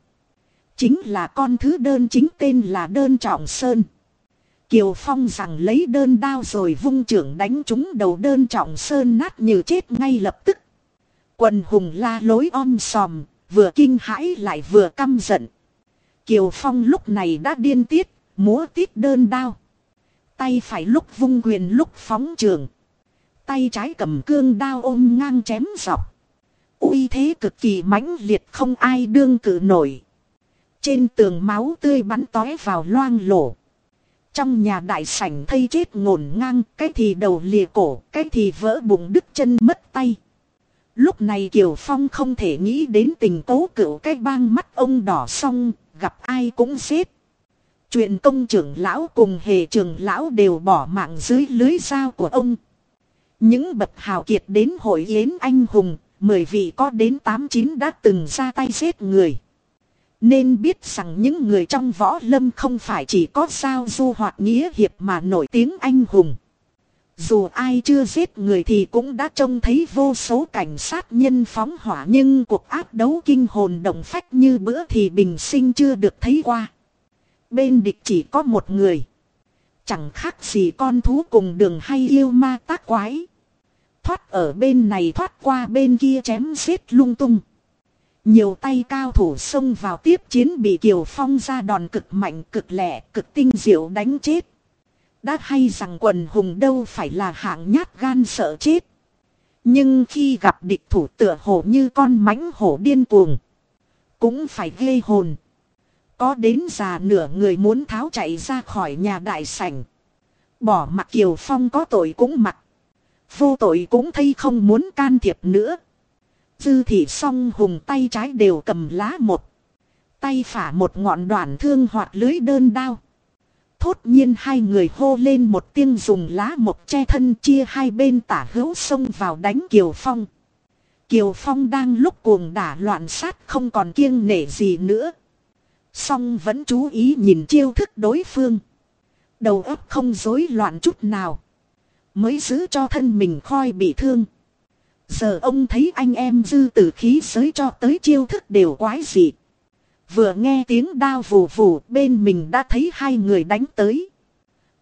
Chính là con thứ đơn chính tên là đơn trọng sơn. Kiều Phong rằng lấy đơn đao rồi vung trưởng đánh trúng đầu đơn trọng sơn nát như chết ngay lập tức. Quần hùng la lối om sòm, vừa kinh hãi lại vừa căm giận. Kiều Phong lúc này đã điên tiết, múa tiết đơn đao. Tay phải lúc vung quyền lúc phóng trường. Tay trái cầm cương đao ôm ngang chém dọc. uy thế cực kỳ mãnh liệt không ai đương cử nổi. Trên tường máu tươi bắn tói vào loang lổ. Trong nhà đại sảnh thây chết ngổn ngang, cái thì đầu lìa cổ, cái thì vỡ bụng đứt chân mất tay. Lúc này Kiều Phong không thể nghĩ đến tình tố cựu cái bang mắt ông đỏ xong, gặp ai cũng giết. Chuyện công trưởng lão cùng hề trưởng lão đều bỏ mạng dưới lưới dao của ông. Những bậc hào kiệt đến hội yến anh hùng, mười vị có đến tám chín đã từng ra tay giết người. Nên biết rằng những người trong võ lâm không phải chỉ có sao du hoạt nghĩa hiệp mà nổi tiếng anh hùng. Dù ai chưa giết người thì cũng đã trông thấy vô số cảnh sát nhân phóng hỏa nhưng cuộc áp đấu kinh hồn động phách như bữa thì bình sinh chưa được thấy qua. Bên địch chỉ có một người. Chẳng khác gì con thú cùng đường hay yêu ma tác quái. Thoát ở bên này thoát qua bên kia chém giết lung tung. Nhiều tay cao thủ xông vào tiếp chiến bị Kiều Phong ra đòn cực mạnh cực lẻ cực tinh diệu đánh chết. Đã hay rằng quần hùng đâu phải là hạng nhát gan sợ chết. Nhưng khi gặp địch thủ tựa hồ như con mãnh hổ điên cuồng. Cũng phải ghê hồn. Có đến già nửa người muốn tháo chạy ra khỏi nhà đại sảnh. Bỏ mặt Kiều Phong có tội cũng mặc. Vô tội cũng thấy không muốn can thiệp nữa. Dư thị song hùng tay trái đều cầm lá một. Tay phả một ngọn đoạn thương hoạt lưới đơn đao. Thốt nhiên hai người hô lên một tiếng dùng lá một che thân chia hai bên tả hữu xông vào đánh Kiều Phong. Kiều Phong đang lúc cuồng đả loạn sát không còn kiêng nể gì nữa. Song vẫn chú ý nhìn chiêu thức đối phương. Đầu óc không rối loạn chút nào. Mới giữ cho thân mình khoi bị thương. Giờ ông thấy anh em dư tử khí giới cho tới chiêu thức đều quái dị. Vừa nghe tiếng đao vù vù, bên mình đã thấy hai người đánh tới.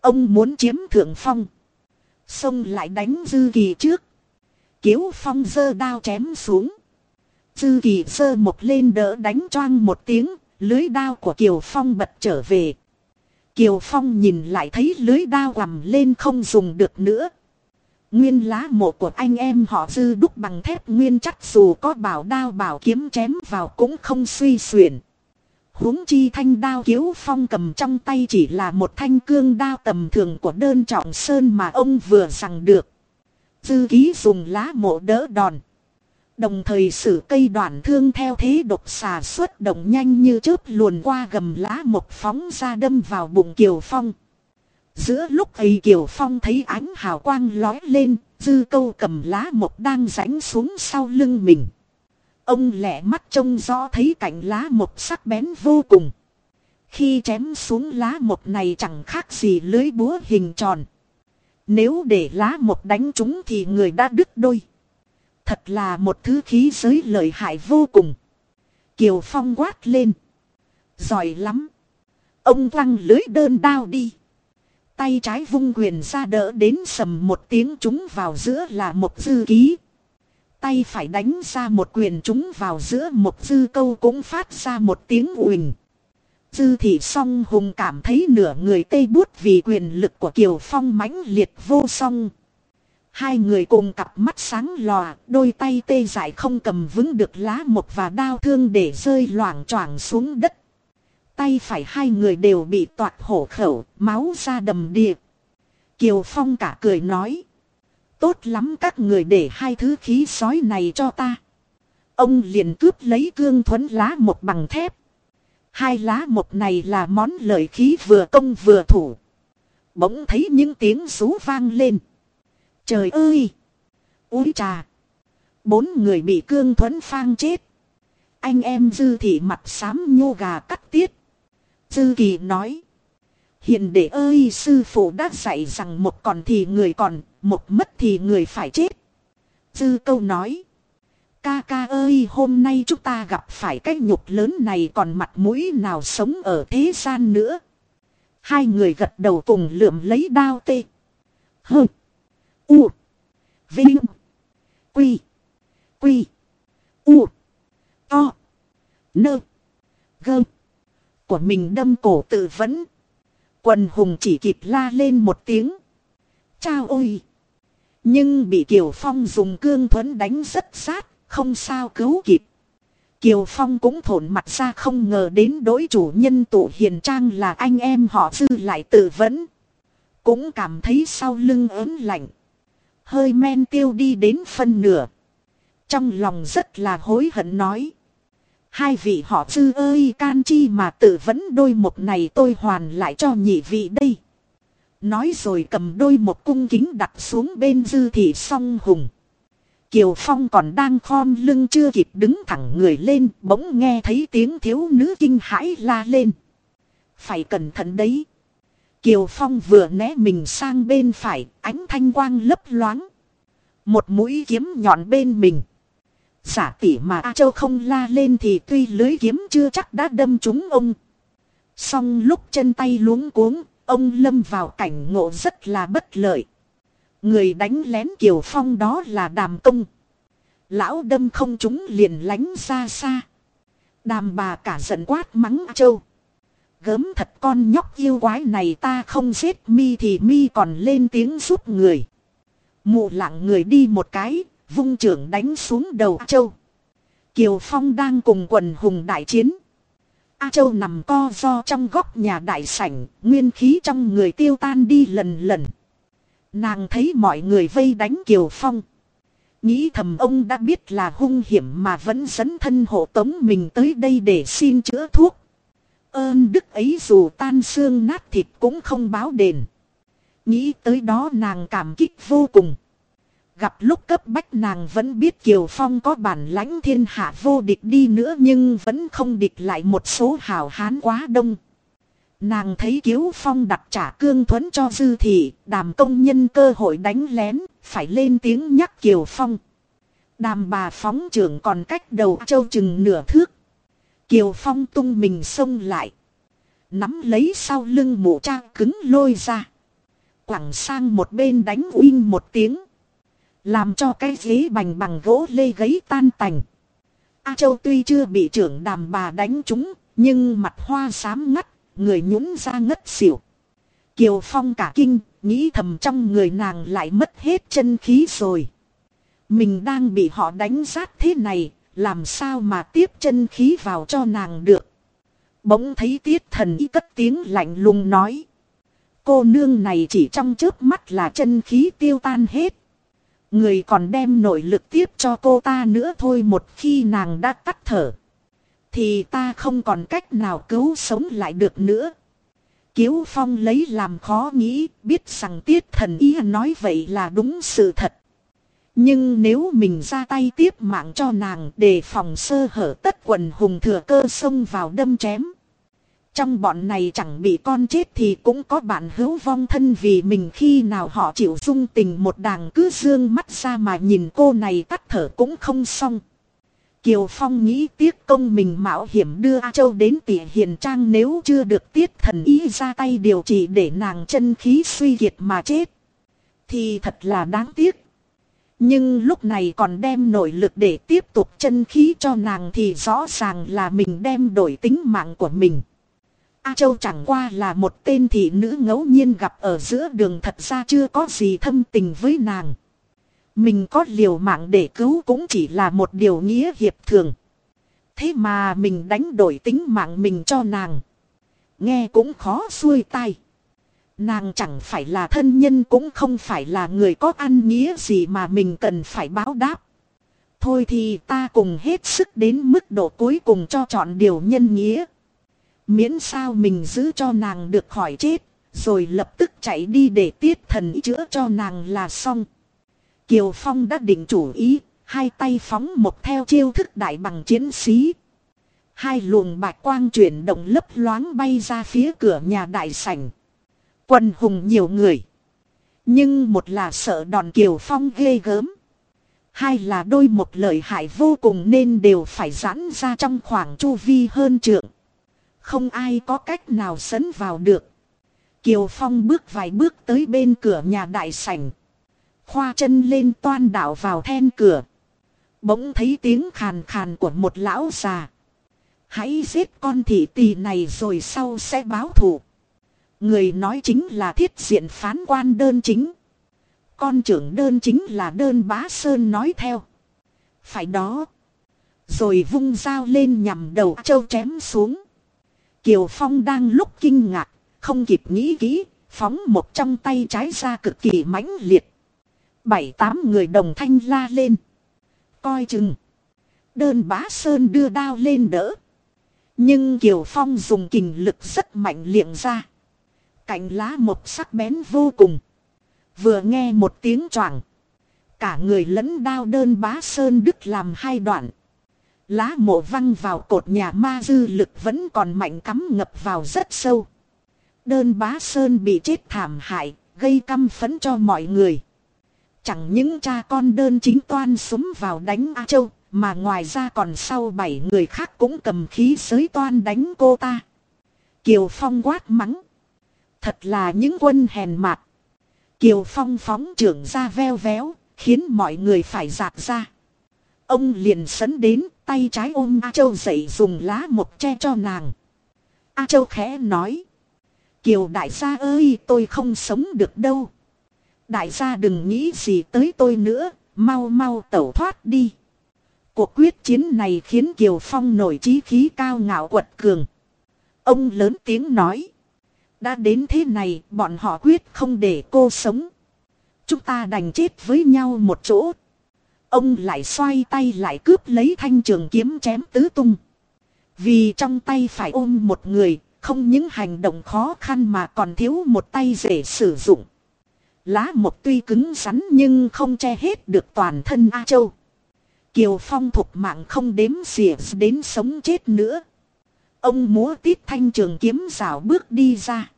Ông muốn chiếm thượng phong. Xông lại đánh dư kỳ trước. Kiếu phong dơ đao chém xuống. Dư kỳ dơ một lên đỡ đánh choang một tiếng. Lưới đao của Kiều Phong bật trở về. Kiều Phong nhìn lại thấy lưới đao gầm lên không dùng được nữa. Nguyên lá mộ của anh em họ dư đúc bằng thép nguyên chắc dù có bảo đao bảo kiếm chém vào cũng không suy xuyển huống chi thanh đao kiếu phong cầm trong tay chỉ là một thanh cương đao tầm thường của đơn trọng sơn mà ông vừa rằng được. Dư ký dùng lá mộ đỡ đòn. Đồng thời sử cây đoạn thương theo thế độc xà xuất động nhanh như chớp luồn qua gầm lá một phóng ra đâm vào bụng Kiều Phong. Giữa lúc ấy Kiều Phong thấy ánh hào quang lói lên, dư câu cầm lá một đang rãnh xuống sau lưng mình. Ông lẻ mắt trông rõ thấy cạnh lá một sắc bén vô cùng. Khi chém xuống lá một này chẳng khác gì lưới búa hình tròn. Nếu để lá một đánh chúng thì người đã đứt đôi. Thật là một thứ khí giới lợi hại vô cùng. Kiều Phong quát lên. Giỏi lắm. Ông lăng lưới đơn đao đi. Tay trái vung quyền ra đỡ đến sầm một tiếng chúng vào giữa là một dư ký. Tay phải đánh ra một quyền trúng vào giữa một dư câu cũng phát ra một tiếng uỳnh. Dư thị song hùng cảm thấy nửa người tê bút vì quyền lực của Kiều Phong mãnh liệt vô song. Hai người cùng cặp mắt sáng lòa, đôi tay tê dại không cầm vững được lá một và đao thương để rơi loảng choảng xuống đất. Tay phải hai người đều bị toạc hổ khẩu, máu ra đầm đìa. Kiều Phong cả cười nói. Tốt lắm các người để hai thứ khí sói này cho ta. Ông liền cướp lấy cương thuấn lá một bằng thép. Hai lá một này là món lợi khí vừa công vừa thủ. Bỗng thấy những tiếng rú vang lên. Trời ơi! Úi trà! Bốn người bị cương thuấn phang chết. Anh em dư thị mặt xám nhô gà cắt tiết. Dư kỳ nói. Hiện đệ ơi sư phụ đã dạy rằng một còn thì người còn, một mất thì người phải chết. Dư câu nói. Ca ca ơi, hôm nay chúng ta gặp phải cái nhục lớn này còn mặt mũi nào sống ở thế gian nữa. Hai người gật đầu cùng lượm lấy đao tê. Hơ. U. Vinh. Quy. Quy. U. To. Nơ. Gơ. Của mình đâm cổ tự vẫn. Quần hùng chỉ kịp la lên một tiếng. Chao ôi. Nhưng bị Kiều Phong dùng cương thuấn đánh rất sát, không sao cứu kịp. Kiều Phong cũng thổn mặt ra không ngờ đến đối chủ nhân tụ hiền trang là anh em họ dư lại tự vấn. Cũng cảm thấy sau lưng ớn lạnh. Hơi men tiêu đi đến phân nửa. Trong lòng rất là hối hận nói. Hai vị họ dư ơi can chi mà tự vấn đôi một này tôi hoàn lại cho nhị vị đây. Nói rồi cầm đôi một cung kính đặt xuống bên dư thị song hùng. Kiều Phong còn đang khom lưng chưa kịp đứng thẳng người lên bỗng nghe thấy tiếng thiếu nữ kinh hãi la lên. Phải cẩn thận đấy. Kiều Phong vừa né mình sang bên phải ánh thanh quang lấp loáng. Một mũi kiếm nhọn bên mình. Giả tỉ mà A Châu không la lên thì tuy lưới kiếm chưa chắc đã đâm trúng ông. Xong lúc chân tay luống cuống, ông lâm vào cảnh ngộ rất là bất lợi. Người đánh lén Kiều Phong đó là đàm công. Lão đâm không chúng liền lánh ra xa. Đàm bà cả giận quát mắng Châu. Gớm thật con nhóc yêu quái này ta không giết mi thì mi còn lên tiếng giúp người. Mụ lặng người đi một cái, vung trưởng đánh xuống đầu Châu. Kiều Phong đang cùng quần hùng đại chiến. A Châu nằm co do trong góc nhà đại sảnh, nguyên khí trong người tiêu tan đi lần lần. Nàng thấy mọi người vây đánh Kiều Phong. Nghĩ thầm ông đã biết là hung hiểm mà vẫn dẫn thân hộ tống mình tới đây để xin chữa thuốc. Ơn đức ấy dù tan xương nát thịt cũng không báo đền. Nghĩ tới đó nàng cảm kích vô cùng. Gặp lúc cấp bách nàng vẫn biết Kiều Phong có bản lãnh thiên hạ vô địch đi nữa nhưng vẫn không địch lại một số hào hán quá đông. Nàng thấy Kiều Phong đặt trả cương thuẫn cho dư thị, đàm công nhân cơ hội đánh lén, phải lên tiếng nhắc Kiều Phong. Đàm bà phóng trưởng còn cách đầu châu chừng nửa thước. Kiều Phong tung mình xông lại. Nắm lấy sau lưng mũ trang cứng lôi ra. Quẳng sang một bên đánh uyên một tiếng. Làm cho cái ghế bành bằng gỗ lê gấy tan tành. A Châu tuy chưa bị trưởng đàm bà đánh trúng, nhưng mặt hoa xám ngắt, người nhũng ra ngất xỉu. Kiều Phong cả kinh, nghĩ thầm trong người nàng lại mất hết chân khí rồi. Mình đang bị họ đánh rát thế này, làm sao mà tiếp chân khí vào cho nàng được. Bỗng thấy tiết thần y cất tiếng lạnh lùng nói. Cô nương này chỉ trong chớp mắt là chân khí tiêu tan hết. Người còn đem nội lực tiếp cho cô ta nữa thôi một khi nàng đã tắt thở. Thì ta không còn cách nào cứu sống lại được nữa. Kiếu Phong lấy làm khó nghĩ, biết rằng tiết thần ý nói vậy là đúng sự thật. Nhưng nếu mình ra tay tiếp mạng cho nàng để phòng sơ hở tất quần hùng thừa cơ xông vào đâm chém. Trong bọn này chẳng bị con chết thì cũng có bạn hữu vong thân vì mình khi nào họ chịu dung tình một đàng cứ dương mắt ra mà nhìn cô này tắt thở cũng không xong. Kiều Phong nghĩ tiếc công mình mạo hiểm đưa A Châu đến tỉ hiền trang nếu chưa được tiết thần ý ra tay điều trị để nàng chân khí suy kiệt mà chết. Thì thật là đáng tiếc. Nhưng lúc này còn đem nội lực để tiếp tục chân khí cho nàng thì rõ ràng là mình đem đổi tính mạng của mình. A Châu chẳng qua là một tên thị nữ ngẫu nhiên gặp ở giữa đường thật ra chưa có gì thâm tình với nàng. Mình có liều mạng để cứu cũng chỉ là một điều nghĩa hiệp thường. Thế mà mình đánh đổi tính mạng mình cho nàng. Nghe cũng khó xuôi tai. Nàng chẳng phải là thân nhân cũng không phải là người có ăn nghĩa gì mà mình cần phải báo đáp. Thôi thì ta cùng hết sức đến mức độ cuối cùng cho chọn điều nhân nghĩa. Miễn sao mình giữ cho nàng được khỏi chết, rồi lập tức chạy đi để tiết thần chữa cho nàng là xong. Kiều Phong đã định chủ ý, hai tay phóng một theo chiêu thức đại bằng chiến sĩ. Hai luồng bạch quang chuyển động lấp loáng bay ra phía cửa nhà đại sảnh. Quần hùng nhiều người. Nhưng một là sợ đòn Kiều Phong ghê gớm. Hai là đôi một lợi hại vô cùng nên đều phải giãn ra trong khoảng chu vi hơn trượng. Không ai có cách nào sấn vào được. Kiều Phong bước vài bước tới bên cửa nhà đại sảnh. Khoa chân lên toan đảo vào then cửa. Bỗng thấy tiếng khàn khàn của một lão già. Hãy giết con thị tỳ này rồi sau sẽ báo thù. Người nói chính là thiết diện phán quan đơn chính. Con trưởng đơn chính là đơn bá sơn nói theo. Phải đó. Rồi vung dao lên nhằm đầu châu chém xuống. Kiều Phong đang lúc kinh ngạc, không kịp nghĩ kỹ, phóng một trong tay trái ra cực kỳ mãnh liệt. Bảy tám người đồng thanh la lên. Coi chừng. Đơn bá sơn đưa đao lên đỡ. Nhưng Kiều Phong dùng kình lực rất mạnh liệng ra. Cạnh lá một sắc bén vô cùng. Vừa nghe một tiếng choảng. Cả người lẫn đao đơn bá sơn đứt làm hai đoạn. Lá mộ văng vào cột nhà ma dư lực vẫn còn mạnh cắm ngập vào rất sâu. Đơn bá sơn bị chết thảm hại, gây căm phấn cho mọi người. Chẳng những cha con đơn chính toan súng vào đánh A Châu, mà ngoài ra còn sau bảy người khác cũng cầm khí giới toan đánh cô ta. Kiều Phong quát mắng. Thật là những quân hèn mạt. Kiều Phong phóng trưởng ra veo véo, khiến mọi người phải giạt ra. Ông liền sấn đến, tay trái ôm A Châu dậy dùng lá một che cho nàng. A Châu khẽ nói. Kiều đại gia ơi tôi không sống được đâu. Đại gia đừng nghĩ gì tới tôi nữa, mau mau tẩu thoát đi. Cuộc quyết chiến này khiến Kiều Phong nổi trí khí cao ngạo quật cường. Ông lớn tiếng nói. Đã đến thế này, bọn họ quyết không để cô sống. Chúng ta đành chết với nhau một chỗ. Ông lại xoay tay lại cướp lấy thanh trường kiếm chém tứ tung. Vì trong tay phải ôm một người, không những hành động khó khăn mà còn thiếu một tay dễ sử dụng. Lá một tuy cứng rắn nhưng không che hết được toàn thân A Châu. Kiều Phong thục mạng không đếm xỉa đến sống chết nữa. Ông múa tít thanh trường kiếm rào bước đi ra.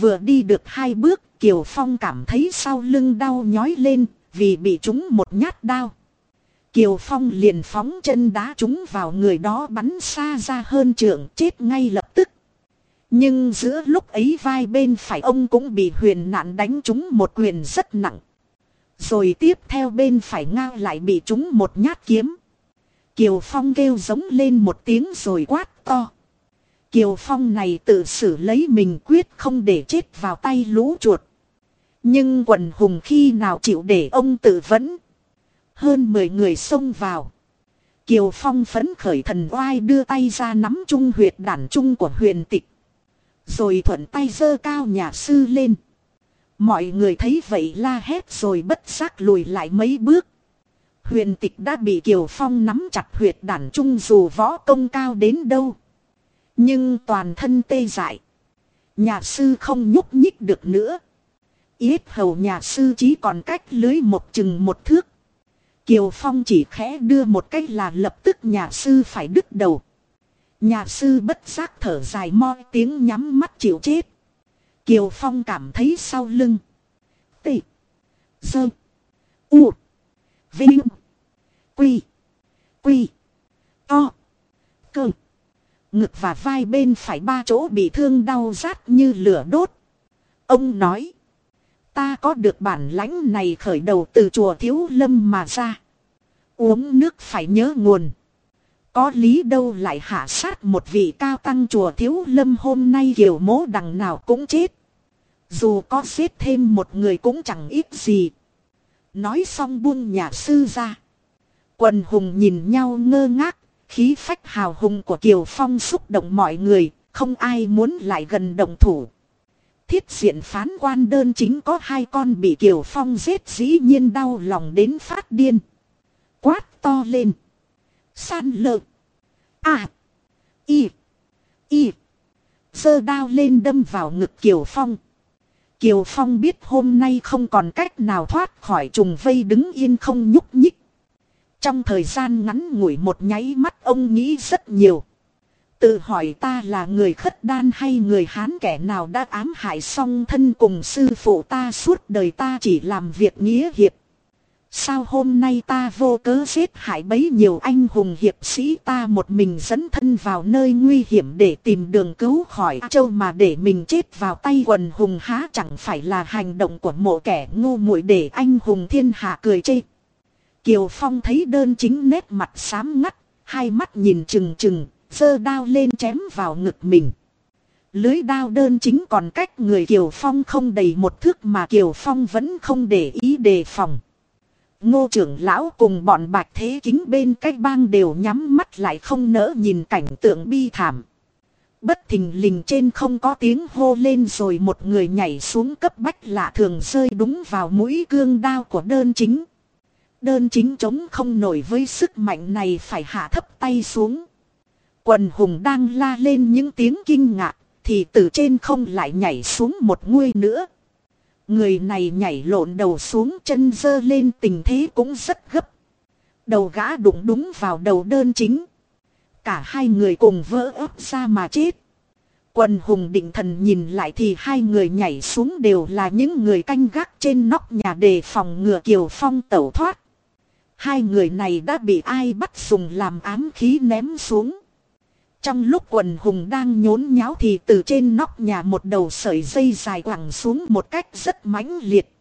Vừa đi được hai bước Kiều Phong cảm thấy sau lưng đau nhói lên vì bị trúng một nhát đao. Kiều Phong liền phóng chân đá trúng vào người đó bắn xa ra hơn trượng, chết ngay lập tức. Nhưng giữa lúc ấy vai bên phải ông cũng bị huyền nạn đánh trúng một quyền rất nặng. Rồi tiếp theo bên phải ngao lại bị trúng một nhát kiếm. Kiều Phong kêu giống lên một tiếng rồi quát to. Kiều Phong này tự xử lấy mình quyết không để chết vào tay lũ chuột. Nhưng quần hùng khi nào chịu để ông tự vấn. Hơn 10 người xông vào. Kiều Phong phấn khởi thần oai đưa tay ra nắm trung huyệt đản trung của huyền tịch. Rồi thuận tay giơ cao nhà sư lên. Mọi người thấy vậy la hét rồi bất giác lùi lại mấy bước. Huyền tịch đã bị Kiều Phong nắm chặt huyệt đản trung dù võ công cao đến đâu. Nhưng toàn thân tê dại. Nhà sư không nhúc nhích được nữa. Yết hầu nhà sư chỉ còn cách lưới một chừng một thước. Kiều Phong chỉ khẽ đưa một cách là lập tức nhà sư phải đứt đầu. Nhà sư bất giác thở dài mo tiếng nhắm mắt chịu chết. Kiều Phong cảm thấy sau lưng. Tị. Dơ. U. Vinh. Quy. Quy. To. Cơ. Ngực và vai bên phải ba chỗ bị thương đau rát như lửa đốt. Ông nói. Ta có được bản lãnh này khởi đầu từ chùa Thiếu Lâm mà ra. Uống nước phải nhớ nguồn. Có lý đâu lại hạ sát một vị cao tăng chùa Thiếu Lâm hôm nay kiểu mố đằng nào cũng chết. Dù có giết thêm một người cũng chẳng ít gì. Nói xong buông nhà sư ra. Quần hùng nhìn nhau ngơ ngác, khí phách hào hùng của Kiều Phong xúc động mọi người, Không ai muốn lại gần đồng thủ. Thiết diện phán quan đơn chính có hai con bị Kiều Phong giết dĩ nhiên đau lòng đến phát điên. Quát to lên. San lợ. À. Y. Y. Sơ đao lên đâm vào ngực Kiều Phong. Kiều Phong biết hôm nay không còn cách nào thoát khỏi trùng vây đứng yên không nhúc nhích. Trong thời gian ngắn ngủi một nháy mắt ông nghĩ rất nhiều. Tự hỏi ta là người khất đan hay người Hán kẻ nào đã ám hại song thân cùng sư phụ ta suốt đời ta chỉ làm việc nghĩa hiệp. Sao hôm nay ta vô cớ giết hại bấy nhiều anh hùng hiệp sĩ ta một mình dẫn thân vào nơi nguy hiểm để tìm đường cứu khỏi châu mà để mình chết vào tay quần hùng há chẳng phải là hành động của mộ kẻ ngu muội để anh hùng thiên hạ cười chê. Kiều Phong thấy đơn chính nét mặt xám ngắt, hai mắt nhìn trừng trừng giơ đao lên chém vào ngực mình. Lưới đao đơn chính còn cách người Kiều Phong không đầy một thước mà Kiều Phong vẫn không để ý đề phòng. Ngô trưởng lão cùng bọn bạch thế kính bên cách bang đều nhắm mắt lại không nỡ nhìn cảnh tượng bi thảm. Bất thình lình trên không có tiếng hô lên rồi một người nhảy xuống cấp bách lạ thường rơi đúng vào mũi cương đao của đơn chính. Đơn chính chống không nổi với sức mạnh này phải hạ thấp tay xuống. Quần hùng đang la lên những tiếng kinh ngạc, thì từ trên không lại nhảy xuống một nguôi nữa. Người này nhảy lộn đầu xuống chân dơ lên tình thế cũng rất gấp. Đầu gã đụng đúng vào đầu đơn chính. Cả hai người cùng vỡ ấp ra mà chết. Quần hùng định thần nhìn lại thì hai người nhảy xuống đều là những người canh gác trên nóc nhà đề phòng ngừa Kiều Phong tẩu thoát. Hai người này đã bị ai bắt dùng làm ám khí ném xuống. Trong lúc quần hùng đang nhốn nháo thì từ trên nóc nhà một đầu sợi dây dài quẳng xuống một cách rất mãnh liệt.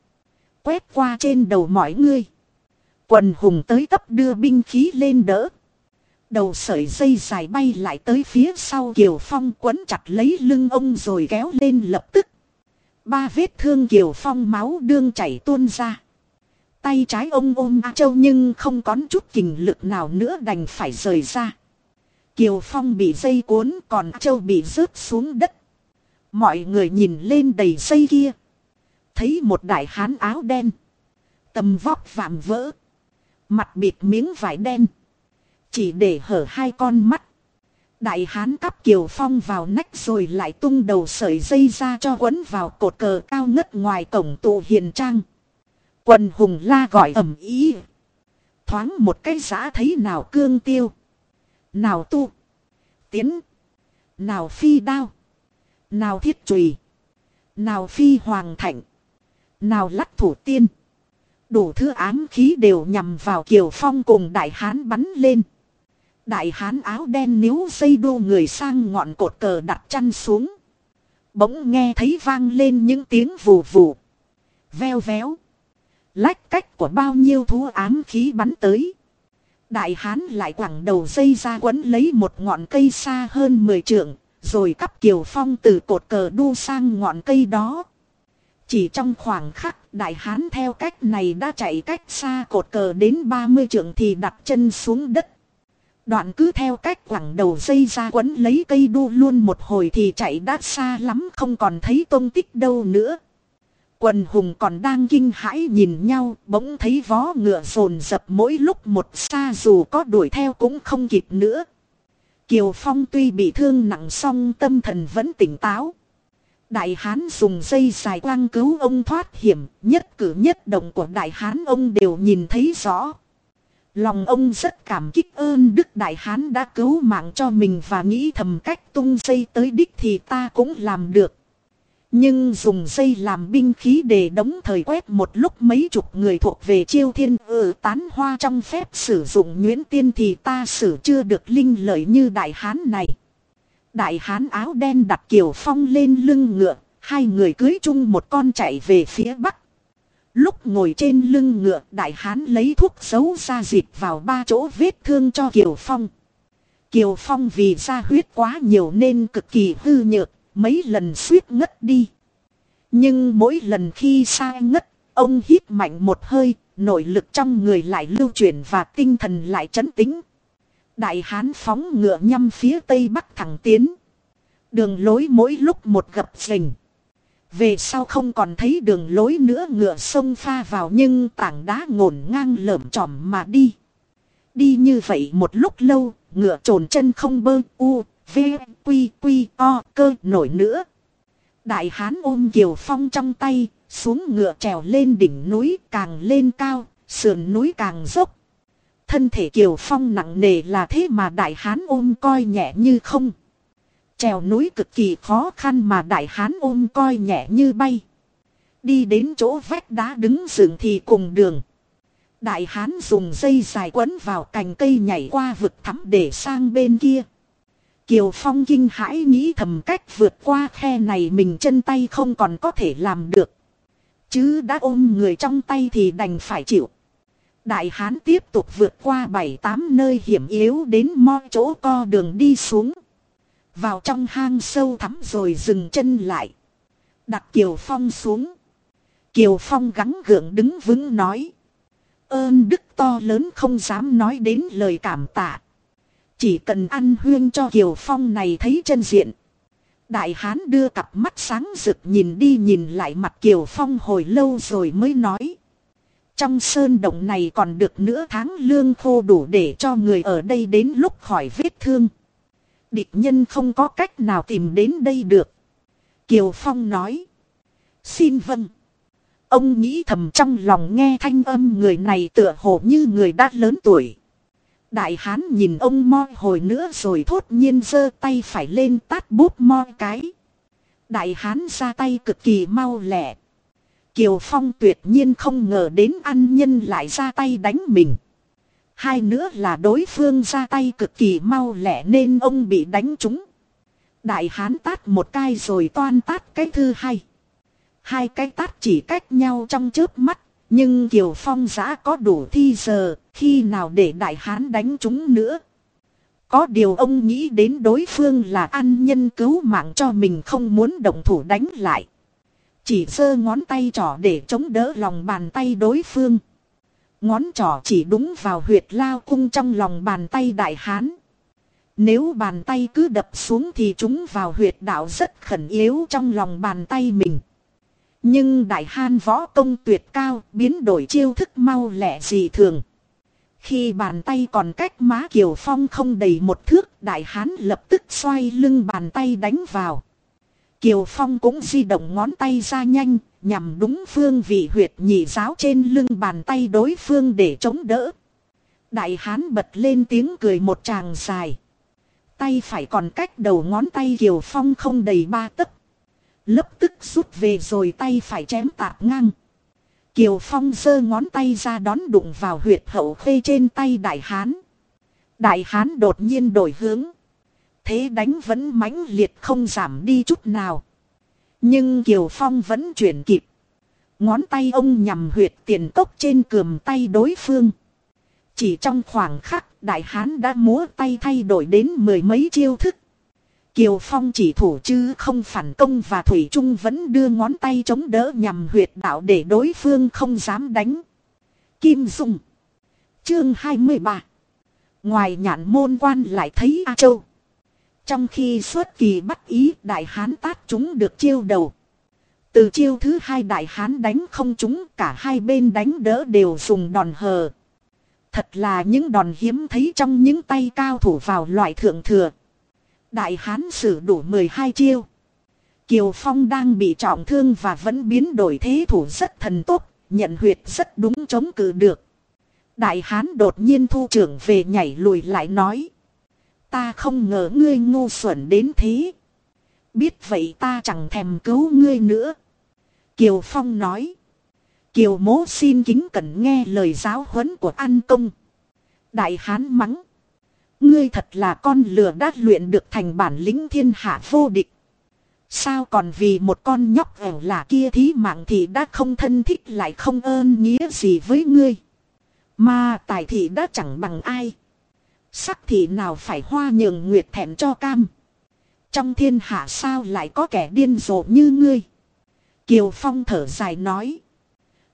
Quét qua trên đầu mọi người. Quần hùng tới tấp đưa binh khí lên đỡ. Đầu sợi dây dài bay lại tới phía sau Kiều Phong quấn chặt lấy lưng ông rồi kéo lên lập tức. Ba vết thương Kiều Phong máu đương chảy tuôn ra. Tay trái ông ôm A Châu nhưng không có chút kình lực nào nữa đành phải rời ra. Kiều Phong bị dây cuốn, còn Châu bị rớt xuống đất. Mọi người nhìn lên đầy dây kia. Thấy một đại hán áo đen. Tầm vóc vạm vỡ. Mặt bịt miếng vải đen. Chỉ để hở hai con mắt. Đại hán cắp Kiều Phong vào nách rồi lại tung đầu sợi dây ra cho quấn vào cột cờ cao ngất ngoài cổng tụ hiền trang. Quần hùng la gọi ẩm ý. Thoáng một cái giã thấy nào cương tiêu. Nào tu. Tiến. Nào phi đao. Nào thiết trùy. Nào phi hoàng thạnh. Nào lắc thủ tiên. Đủ thứ ám khí đều nhằm vào Kiều Phong cùng đại hán bắn lên. Đại hán áo đen níu dây đô người sang ngọn cột cờ đặt chăn xuống. Bỗng nghe thấy vang lên những tiếng vù vù. Veo véo. Lách cách của bao nhiêu thú ám khí bắn tới. Đại hán lại quẳng đầu dây ra quấn lấy một ngọn cây xa hơn 10 trượng, rồi cắp kiều phong từ cột cờ đu sang ngọn cây đó. Chỉ trong khoảng khắc đại hán theo cách này đã chạy cách xa cột cờ đến 30 trượng thì đặt chân xuống đất. Đoạn cứ theo cách quẳng đầu dây ra quấn lấy cây đu luôn một hồi thì chạy đã xa lắm không còn thấy tông tích đâu nữa. Quần hùng còn đang kinh hãi nhìn nhau, bỗng thấy vó ngựa rồn dập mỗi lúc một xa dù có đuổi theo cũng không kịp nữa. Kiều Phong tuy bị thương nặng song tâm thần vẫn tỉnh táo. Đại Hán dùng dây dài quang cứu ông thoát hiểm, nhất cử nhất động của Đại Hán ông đều nhìn thấy rõ. Lòng ông rất cảm kích ơn Đức Đại Hán đã cứu mạng cho mình và nghĩ thầm cách tung dây tới đích thì ta cũng làm được. Nhưng dùng dây làm binh khí để đóng thời quét một lúc mấy chục người thuộc về chiêu thiên ở tán hoa trong phép sử dụng nguyễn tiên thì ta xử chưa được linh lợi như đại hán này. Đại hán áo đen đặt kiều phong lên lưng ngựa, hai người cưới chung một con chạy về phía bắc. Lúc ngồi trên lưng ngựa đại hán lấy thuốc xấu ra dịp vào ba chỗ vết thương cho Kiều Phong. Kiều Phong vì ra huyết quá nhiều nên cực kỳ hư nhược, mấy lần suýt ngất đi. Nhưng mỗi lần khi sai ngất, ông hít mạnh một hơi, nội lực trong người lại lưu chuyển và tinh thần lại trấn tĩnh. Đại hán phóng ngựa nhăm phía tây bắc thẳng tiến. Đường lối mỗi lúc một gập rình. Về sau không còn thấy đường lối nữa ngựa sông pha vào nhưng tảng đá ngổn ngang lởm chỏm mà đi. Đi như vậy một lúc lâu, ngựa trồn chân không bơ u, v, quy, quy, o, cơ nổi nữa. Đại hán ôm Kiều Phong trong tay, xuống ngựa trèo lên đỉnh núi càng lên cao, sườn núi càng dốc. Thân thể Kiều Phong nặng nề là thế mà đại hán ôm coi nhẹ như không. Trèo núi cực kỳ khó khăn mà đại hán ôm coi nhẹ như bay. Đi đến chỗ vách đá đứng dựng thì cùng đường. Đại hán dùng dây dài quấn vào cành cây nhảy qua vực thẳm để sang bên kia. Kiều Phong kinh hãi nghĩ thầm cách vượt qua khe này mình chân tay không còn có thể làm được. Chứ đã ôm người trong tay thì đành phải chịu. Đại hán tiếp tục vượt qua bảy tám nơi hiểm yếu đến mo chỗ co đường đi xuống. Vào trong hang sâu thắm rồi dừng chân lại. Đặt Kiều Phong xuống. Kiều Phong gắng gượng đứng vững nói. Ơn đức to lớn không dám nói đến lời cảm tạ. Chỉ cần ăn huyên cho Kiều Phong này thấy chân diện. Đại hán đưa cặp mắt sáng rực nhìn đi nhìn lại mặt Kiều Phong hồi lâu rồi mới nói. Trong sơn động này còn được nửa tháng lương khô đủ để cho người ở đây đến lúc khỏi vết thương. Địch nhân không có cách nào tìm đến đây được. Kiều Phong nói. Xin vâng. Ông nghĩ thầm trong lòng nghe thanh âm người này tựa hồ như người đã lớn tuổi. Đại hán nhìn ông mo hồi nữa rồi thốt nhiên giơ tay phải lên tát bút mo cái. Đại hán ra tay cực kỳ mau lẹ. Kiều Phong tuyệt nhiên không ngờ đến ăn nhân lại ra tay đánh mình. Hai nữa là đối phương ra tay cực kỳ mau lẹ nên ông bị đánh trúng. Đại hán tát một cái rồi toan tát cái thứ hai. Hai cái tát chỉ cách nhau trong chớp mắt, nhưng Kiều Phong giã có đủ thi giờ, khi nào để đại hán đánh chúng nữa. Có điều ông nghĩ đến đối phương là ăn nhân cứu mạng cho mình không muốn động thủ đánh lại. Chỉ giơ ngón tay trỏ để chống đỡ lòng bàn tay đối phương. Ngón trỏ chỉ đúng vào huyệt lao cung trong lòng bàn tay đại hán. Nếu bàn tay cứ đập xuống thì chúng vào huyệt đạo rất khẩn yếu trong lòng bàn tay mình. Nhưng đại han võ công tuyệt cao biến đổi chiêu thức mau lẹ gì thường. Khi bàn tay còn cách má Kiều Phong không đầy một thước đại hán lập tức xoay lưng bàn tay đánh vào. Kiều Phong cũng di động ngón tay ra nhanh, nhằm đúng phương vị huyệt nhị giáo trên lưng bàn tay đối phương để chống đỡ. Đại hán bật lên tiếng cười một tràng dài. Tay phải còn cách đầu ngón tay Kiều Phong không đầy ba tấc. Lập tức rút về rồi tay phải chém tạp ngang. Kiều Phong giơ ngón tay ra đón đụng vào huyệt hậu khê trên tay đại hán. Đại hán đột nhiên đổi hướng thế đánh vẫn mãnh liệt không giảm đi chút nào. Nhưng Kiều Phong vẫn chuyển kịp. Ngón tay ông nhằm huyệt tiền tốc trên cườm tay đối phương. Chỉ trong khoảng khắc, đại hán đã múa tay thay đổi đến mười mấy chiêu thức. Kiều Phong chỉ thủ chứ không phản công và Thủy Trung vẫn đưa ngón tay chống đỡ nhằm huyệt đạo để đối phương không dám đánh. Kim Dung Chương 23 Ngoài nhạn môn quan lại thấy A Châu trong khi xuất kỳ bắt ý, đại hán tát chúng được chiêu đầu. Từ chiêu thứ hai đại hán đánh không chúng, cả hai bên đánh đỡ đều dùng đòn hờ. Thật là những đòn hiếm thấy trong những tay cao thủ vào loại thượng thừa. Đại hán sử đủ 12 chiêu. Kiều Phong đang bị trọng thương và vẫn biến đổi thế thủ rất thần tốt, nhận huyệt rất đúng chống cự được. Đại hán đột nhiên thu trưởng về nhảy lùi lại nói. Ta không ngờ ngươi ngu xuẩn đến thế. Biết vậy ta chẳng thèm cứu ngươi nữa. Kiều Phong nói. Kiều mố xin kính cẩn nghe lời giáo huấn của An Công. Đại hán mắng. Ngươi thật là con lừa đát luyện được thành bản lĩnh thiên hạ vô địch. Sao còn vì một con nhóc ẻo là kia thí mạng thì đã không thân thích lại không ơn nghĩa gì với ngươi. Mà tài thị đã chẳng bằng ai. Sắc thị nào phải hoa nhường nguyệt thẹn cho cam. Trong thiên hạ sao lại có kẻ điên rồ như ngươi. Kiều Phong thở dài nói.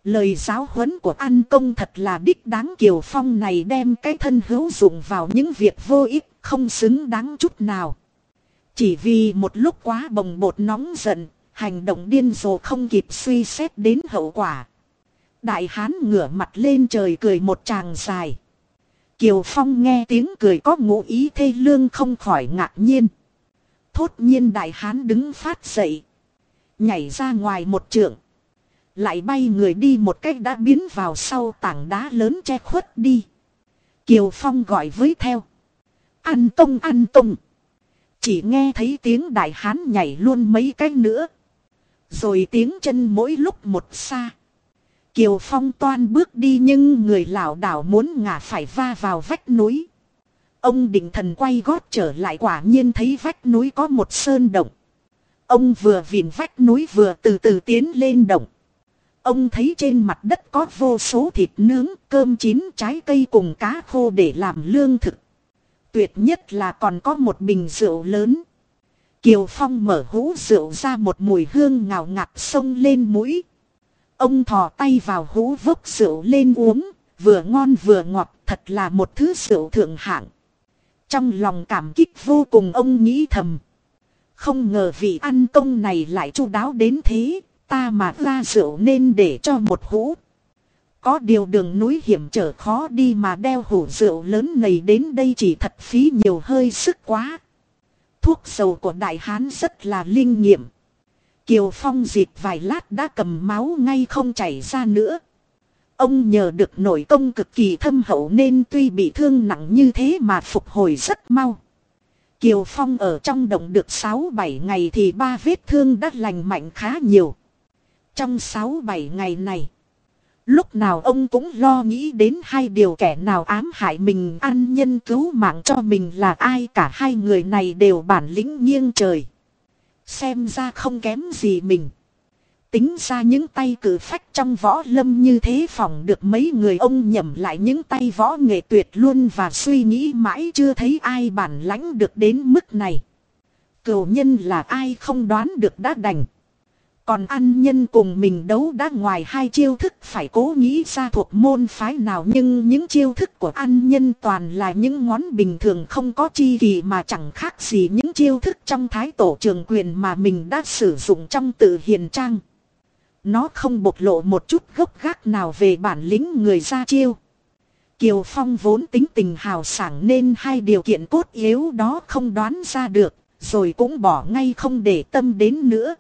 Lời giáo huấn của An Công thật là đích đáng Kiều Phong này đem cái thân hữu dụng vào những việc vô ích không xứng đáng chút nào. Chỉ vì một lúc quá bồng bột nóng giận, hành động điên rồ không kịp suy xét đến hậu quả. Đại hán ngửa mặt lên trời cười một tràng dài. Kiều Phong nghe tiếng cười có ngụ ý thê lương không khỏi ngạc nhiên. Thốt nhiên đại hán đứng phát dậy. Nhảy ra ngoài một trượng. Lại bay người đi một cách đã biến vào sau tảng đá lớn che khuất đi. Kiều Phong gọi với theo. Ăn tung ăn tung. Chỉ nghe thấy tiếng đại hán nhảy luôn mấy cái nữa. Rồi tiếng chân mỗi lúc một xa. Kiều Phong toan bước đi nhưng người lão đảo muốn ngả phải va vào vách núi. Ông định thần quay gót trở lại quả nhiên thấy vách núi có một sơn động. Ông vừa vịn vách núi vừa từ từ tiến lên động. Ông thấy trên mặt đất có vô số thịt nướng, cơm chín, trái cây cùng cá khô để làm lương thực. Tuyệt nhất là còn có một bình rượu lớn. Kiều Phong mở hũ rượu ra một mùi hương ngào ngạt sông lên mũi. Ông thò tay vào hũ vốc rượu lên uống, vừa ngon vừa ngọt, thật là một thứ rượu thượng hạng. Trong lòng cảm kích vô cùng ông nghĩ thầm. Không ngờ vị ăn công này lại chu đáo đến thế, ta mà ra rượu nên để cho một hũ. Có điều đường núi hiểm trở khó đi mà đeo hủ rượu lớn này đến đây chỉ thật phí nhiều hơi sức quá. Thuốc sầu của đại hán rất là linh nghiệm. Kiều Phong dịp vài lát đã cầm máu ngay không chảy ra nữa. Ông nhờ được nội công cực kỳ thâm hậu nên tuy bị thương nặng như thế mà phục hồi rất mau. Kiều Phong ở trong động được 6-7 ngày thì ba vết thương đã lành mạnh khá nhiều. Trong 6-7 ngày này, lúc nào ông cũng lo nghĩ đến hai điều kẻ nào ám hại mình ăn nhân cứu mạng cho mình là ai cả hai người này đều bản lĩnh nghiêng trời. Xem ra không kém gì mình. Tính ra những tay cử phách trong võ lâm như thế phòng được mấy người ông nhầm lại những tay võ nghệ tuyệt luôn và suy nghĩ mãi chưa thấy ai bản lãnh được đến mức này. Cửu nhân là ai không đoán được đã đành. Còn ăn nhân cùng mình đấu đã ngoài hai chiêu thức phải cố nghĩ ra thuộc môn phái nào nhưng những chiêu thức của ăn nhân toàn là những ngón bình thường không có chi kỳ mà chẳng khác gì những chiêu thức trong thái tổ trường quyền mà mình đã sử dụng trong tự hiền trang. Nó không bộc lộ một chút gốc gác nào về bản lĩnh người ra chiêu. Kiều Phong vốn tính tình hào sảng nên hai điều kiện cốt yếu đó không đoán ra được, rồi cũng bỏ ngay không để tâm đến nữa.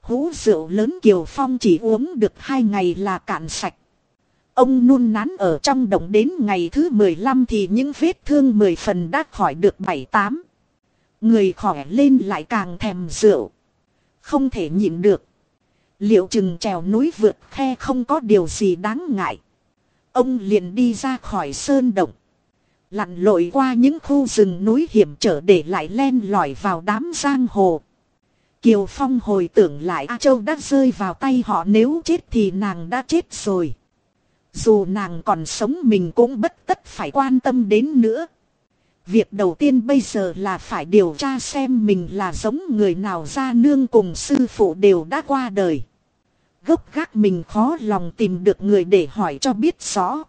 Hú rượu lớn Kiều Phong chỉ uống được hai ngày là cạn sạch. Ông nôn nán ở trong động đến ngày thứ 15 thì những vết thương 10 phần đã khỏi được 7-8. Người khỏe lên lại càng thèm rượu. Không thể nhịn được. Liệu chừng trèo núi vượt khe không có điều gì đáng ngại. Ông liền đi ra khỏi sơn động. Lặn lội qua những khu rừng núi hiểm trở để lại len lỏi vào đám giang hồ. Kiều Phong hồi tưởng lại A Châu đã rơi vào tay họ nếu chết thì nàng đã chết rồi. Dù nàng còn sống mình cũng bất tất phải quan tâm đến nữa. Việc đầu tiên bây giờ là phải điều tra xem mình là giống người nào ra nương cùng sư phụ đều đã qua đời. Gốc gác mình khó lòng tìm được người để hỏi cho biết rõ.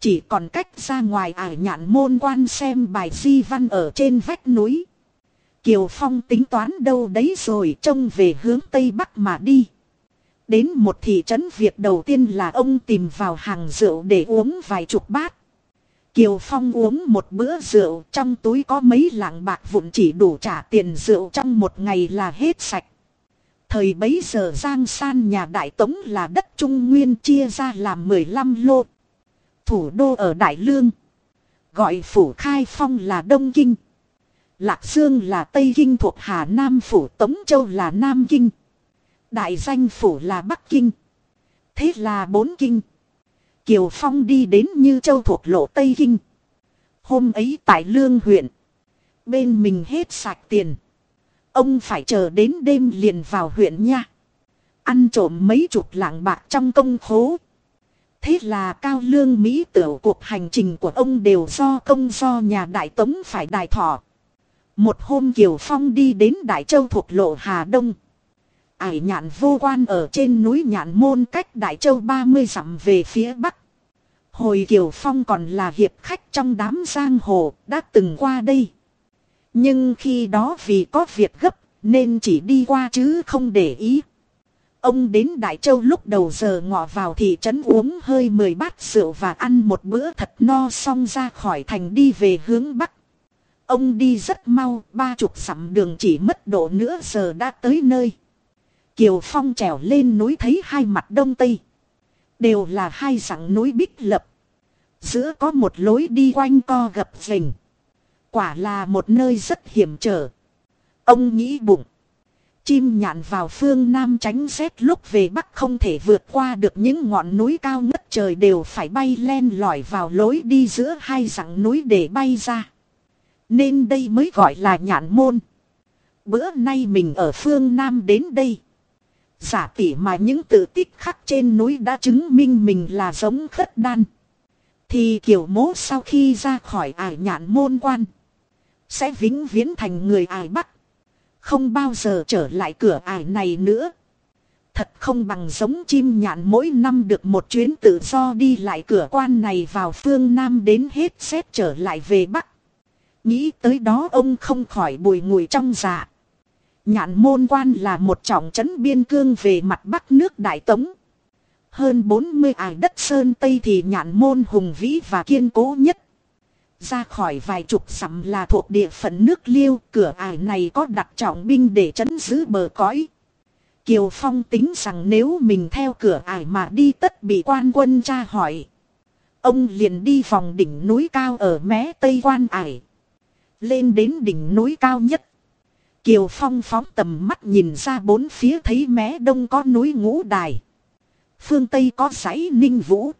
Chỉ còn cách ra ngoài ải nhạn môn quan xem bài di văn ở trên vách núi. Kiều Phong tính toán đâu đấy rồi trông về hướng Tây Bắc mà đi. Đến một thị trấn việc đầu tiên là ông tìm vào hàng rượu để uống vài chục bát. Kiều Phong uống một bữa rượu, trong túi có mấy lạng bạc vụn chỉ đủ trả tiền rượu trong một ngày là hết sạch. Thời bấy giờ Giang San nhà Đại Tống là đất Trung Nguyên chia ra làm 15 lô. Thủ đô ở Đại Lương. Gọi phủ khai phong là Đông Kinh. Lạc Dương là Tây Kinh thuộc Hà Nam phủ, Tống Châu là Nam Kinh. Đại danh phủ là Bắc Kinh. Thế là bốn kinh. Kiều Phong đi đến Như Châu thuộc lộ Tây Kinh. Hôm ấy tại Lương huyện. Bên mình hết sạch tiền. Ông phải chờ đến đêm liền vào huyện nha. Ăn trộm mấy chục lạng bạc trong công khố. Thế là cao lương Mỹ tiểu cuộc hành trình của ông đều do công do nhà đại tống phải đài thọ. Một hôm Kiều Phong đi đến Đại Châu thuộc lộ Hà Đông. Ải nhạn vô quan ở trên núi nhạn môn cách Đại Châu 30 dặm về phía Bắc. Hồi Kiều Phong còn là hiệp khách trong đám giang hồ, đã từng qua đây. Nhưng khi đó vì có việc gấp, nên chỉ đi qua chứ không để ý. Ông đến Đại Châu lúc đầu giờ ngọ vào thị trấn uống hơi 10 bát rượu và ăn một bữa thật no xong ra khỏi thành đi về hướng Bắc. Ông đi rất mau, ba chục sẵm đường chỉ mất độ nữa giờ đã tới nơi. Kiều Phong trèo lên núi thấy hai mặt đông tây. Đều là hai dặng núi bích lập. Giữa có một lối đi quanh co gập rình. Quả là một nơi rất hiểm trở. Ông nghĩ bụng. Chim nhạn vào phương Nam tránh rét lúc về Bắc không thể vượt qua được những ngọn núi cao ngất trời đều phải bay len lỏi vào lối đi giữa hai dặng núi để bay ra. Nên đây mới gọi là nhạn môn. Bữa nay mình ở phương Nam đến đây. Giả tỉ mà những tự tích khắc trên núi đã chứng minh mình là giống khất đan. Thì kiểu mố sau khi ra khỏi ải nhạn môn quan. Sẽ vĩnh viễn thành người ải bắc. Không bao giờ trở lại cửa ải này nữa. Thật không bằng giống chim nhạn mỗi năm được một chuyến tự do đi lại cửa quan này vào phương Nam đến hết xét trở lại về Bắc. Nghĩ tới đó ông không khỏi bùi ngùi trong dạ. Nhạn môn quan là một trọng trấn biên cương về mặt bắc nước Đại Tống. Hơn 40 ải đất Sơn Tây thì nhạn môn hùng vĩ và kiên cố nhất. Ra khỏi vài chục sắm là thuộc địa phận nước liêu, cửa ải này có đặt trọng binh để trấn giữ bờ cõi. Kiều Phong tính rằng nếu mình theo cửa ải mà đi tất bị quan quân tra hỏi. Ông liền đi vòng đỉnh núi cao ở mé tây quan ải. Lên đến đỉnh núi cao nhất. Kiều Phong phóng tầm mắt nhìn ra bốn phía thấy mé đông có núi ngũ đài. Phương Tây có dãy ninh vũ.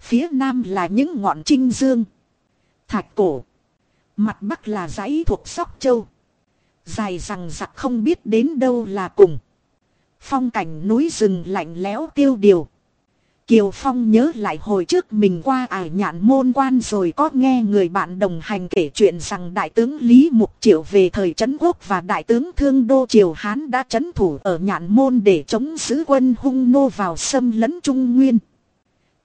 Phía nam là những ngọn trinh dương. Thạch cổ. Mặt bắc là dãy thuộc Sóc Châu. Dài rằng giặc không biết đến đâu là cùng. Phong cảnh núi rừng lạnh lẽo tiêu điều. Kiều Phong nhớ lại hồi trước mình qua ải nhạn môn quan rồi có nghe người bạn đồng hành kể chuyện rằng Đại tướng Lý Mục Triệu về thời Trấn Quốc và Đại tướng Thương Đô Triều Hán đã trấn thủ ở nhạn môn để chống giữ quân hung nô vào xâm lấn Trung Nguyên.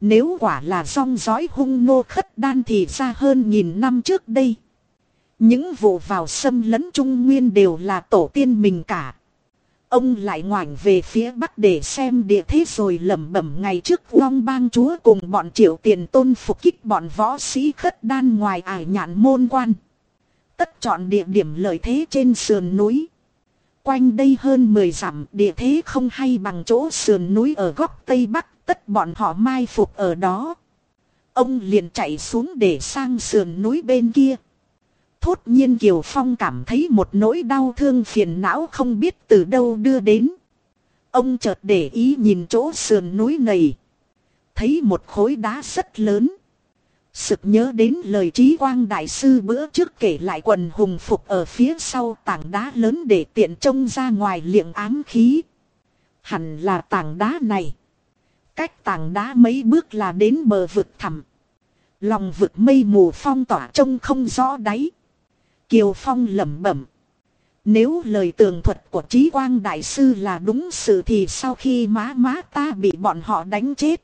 Nếu quả là song dõi hung nô khất đan thì xa hơn nghìn năm trước đây. Những vụ vào xâm lấn Trung Nguyên đều là tổ tiên mình cả. Ông lại ngoảnh về phía bắc để xem địa thế rồi lẩm bẩm ngày trước long bang chúa cùng bọn triệu tiền tôn phục kích bọn võ sĩ khất đan ngoài ải nhạn môn quan. Tất chọn địa điểm lợi thế trên sườn núi. Quanh đây hơn 10 dặm, địa thế không hay bằng chỗ sườn núi ở góc tây bắc, tất bọn họ mai phục ở đó. Ông liền chạy xuống để sang sườn núi bên kia. Thốt nhiên Kiều Phong cảm thấy một nỗi đau thương phiền não không biết từ đâu đưa đến. Ông chợt để ý nhìn chỗ sườn núi này. Thấy một khối đá rất lớn. Sực nhớ đến lời trí quang đại sư bữa trước kể lại quần hùng phục ở phía sau tảng đá lớn để tiện trông ra ngoài liệng ám khí. Hẳn là tảng đá này. Cách tảng đá mấy bước là đến bờ vực thẳm. Lòng vực mây mù phong tỏa trông không rõ đáy. Kiều Phong lẩm bẩm. Nếu lời tường thuật của trí quang đại sư là đúng sự thì sau khi má má ta bị bọn họ đánh chết.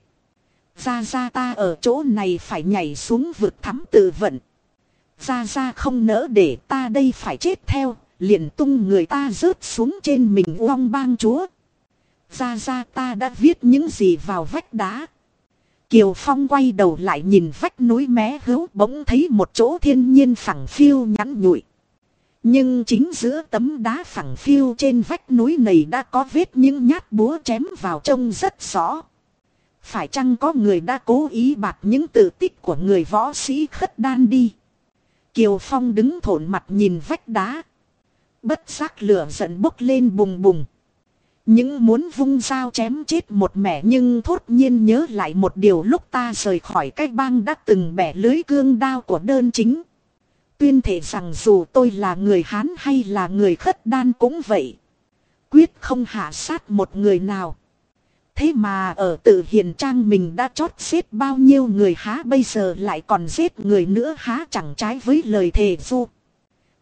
Ra ra ta ở chỗ này phải nhảy xuống vực thắm tự vận. Ra ra không nỡ để ta đây phải chết theo, liền tung người ta rớt xuống trên mình uong bang chúa. Ra ra ta đã viết những gì vào vách đá. Kiều Phong quay đầu lại nhìn vách núi mé hữu bỗng thấy một chỗ thiên nhiên phẳng phiêu nhắn nhụi. Nhưng chính giữa tấm đá phẳng phiêu trên vách núi này đã có vết những nhát búa chém vào trông rất rõ. Phải chăng có người đã cố ý bạt những tự tích của người võ sĩ khất đan đi. Kiều Phong đứng thổn mặt nhìn vách đá. Bất giác lửa giận bốc lên bùng bùng. Những muốn vung dao chém chết một mẻ nhưng thốt nhiên nhớ lại một điều lúc ta rời khỏi cái bang đã từng bẻ lưới cương đao của đơn chính. Tuyên thể rằng dù tôi là người Hán hay là người khất đan cũng vậy. Quyết không hạ sát một người nào. Thế mà ở tự hiền trang mình đã chót giết bao nhiêu người há bây giờ lại còn giết người nữa há chẳng trái với lời thề du.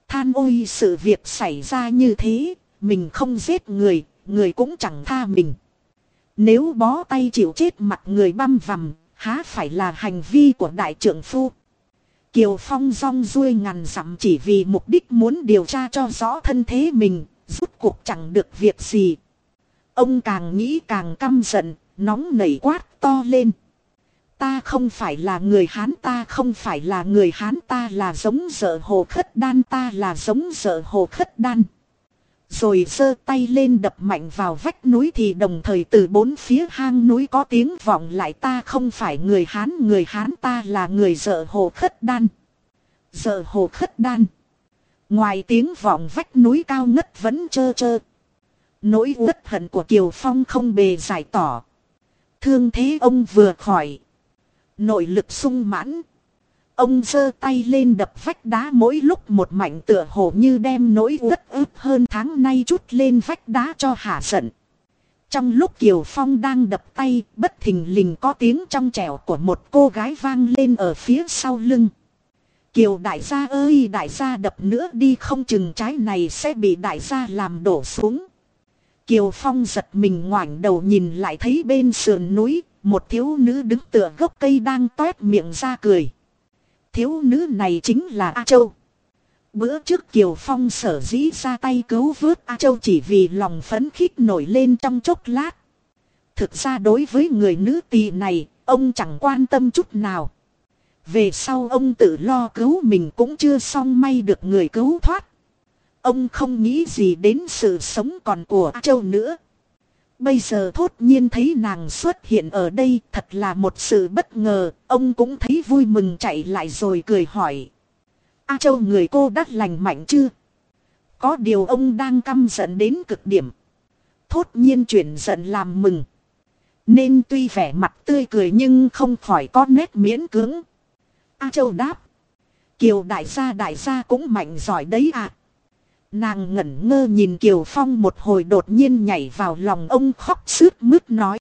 Than ôi sự việc xảy ra như thế, mình không giết người, người cũng chẳng tha mình. Nếu bó tay chịu chết mặt người băm vằm, há phải là hành vi của đại trưởng phu. Kiều Phong rong ruôi ngàn dặm chỉ vì mục đích muốn điều tra cho rõ thân thế mình, rút cuộc chẳng được việc gì. Ông càng nghĩ càng căm giận, nóng nảy quát to lên. Ta không phải là người Hán ta không phải là người Hán ta là giống dở hồ khất đan ta là giống dở hồ khất đan. Rồi giơ tay lên đập mạnh vào vách núi thì đồng thời từ bốn phía hang núi có tiếng vọng lại, ta không phải người Hán người Hán ta là người dở hồ khất đan. Dở hồ khất đan. Ngoài tiếng vọng vách núi cao ngất vẫn chơ chơ. Nỗi uất hận của Kiều Phong không bề giải tỏ. Thương thế ông vừa khỏi. Nội lực sung mãn. Ông giơ tay lên đập vách đá mỗi lúc một mạnh tựa hồ như đem nỗi uất ức hơn tháng nay chút lên vách đá cho hạ giận. Trong lúc Kiều Phong đang đập tay, bất thình lình có tiếng trong trẻo của một cô gái vang lên ở phía sau lưng. Kiều đại gia ơi đại gia đập nữa đi không chừng trái này sẽ bị đại gia làm đổ xuống. Kiều Phong giật mình ngoảnh đầu nhìn lại thấy bên sườn núi, một thiếu nữ đứng tựa gốc cây đang toét miệng ra cười. Thiếu nữ này chính là A Châu. Bữa trước Kiều Phong sở dĩ ra tay cứu vớt A Châu chỉ vì lòng phấn khích nổi lên trong chốc lát. Thực ra đối với người nữ tỳ này, ông chẳng quan tâm chút nào. Về sau ông tự lo cứu mình cũng chưa xong may được người cứu thoát. Ông không nghĩ gì đến sự sống còn của A Châu nữa. Bây giờ thốt nhiên thấy nàng xuất hiện ở đây thật là một sự bất ngờ, ông cũng thấy vui mừng chạy lại rồi cười hỏi. A Châu người cô đắt lành mạnh chưa? Có điều ông đang căm giận đến cực điểm. Thốt nhiên chuyển giận làm mừng. Nên tuy vẻ mặt tươi cười nhưng không khỏi có nét miễn cưỡng. A Châu đáp. Kiều đại gia đại gia cũng mạnh giỏi đấy à. Nàng ngẩn ngơ nhìn Kiều Phong một hồi đột nhiên nhảy vào lòng ông khóc sướt mướt nói.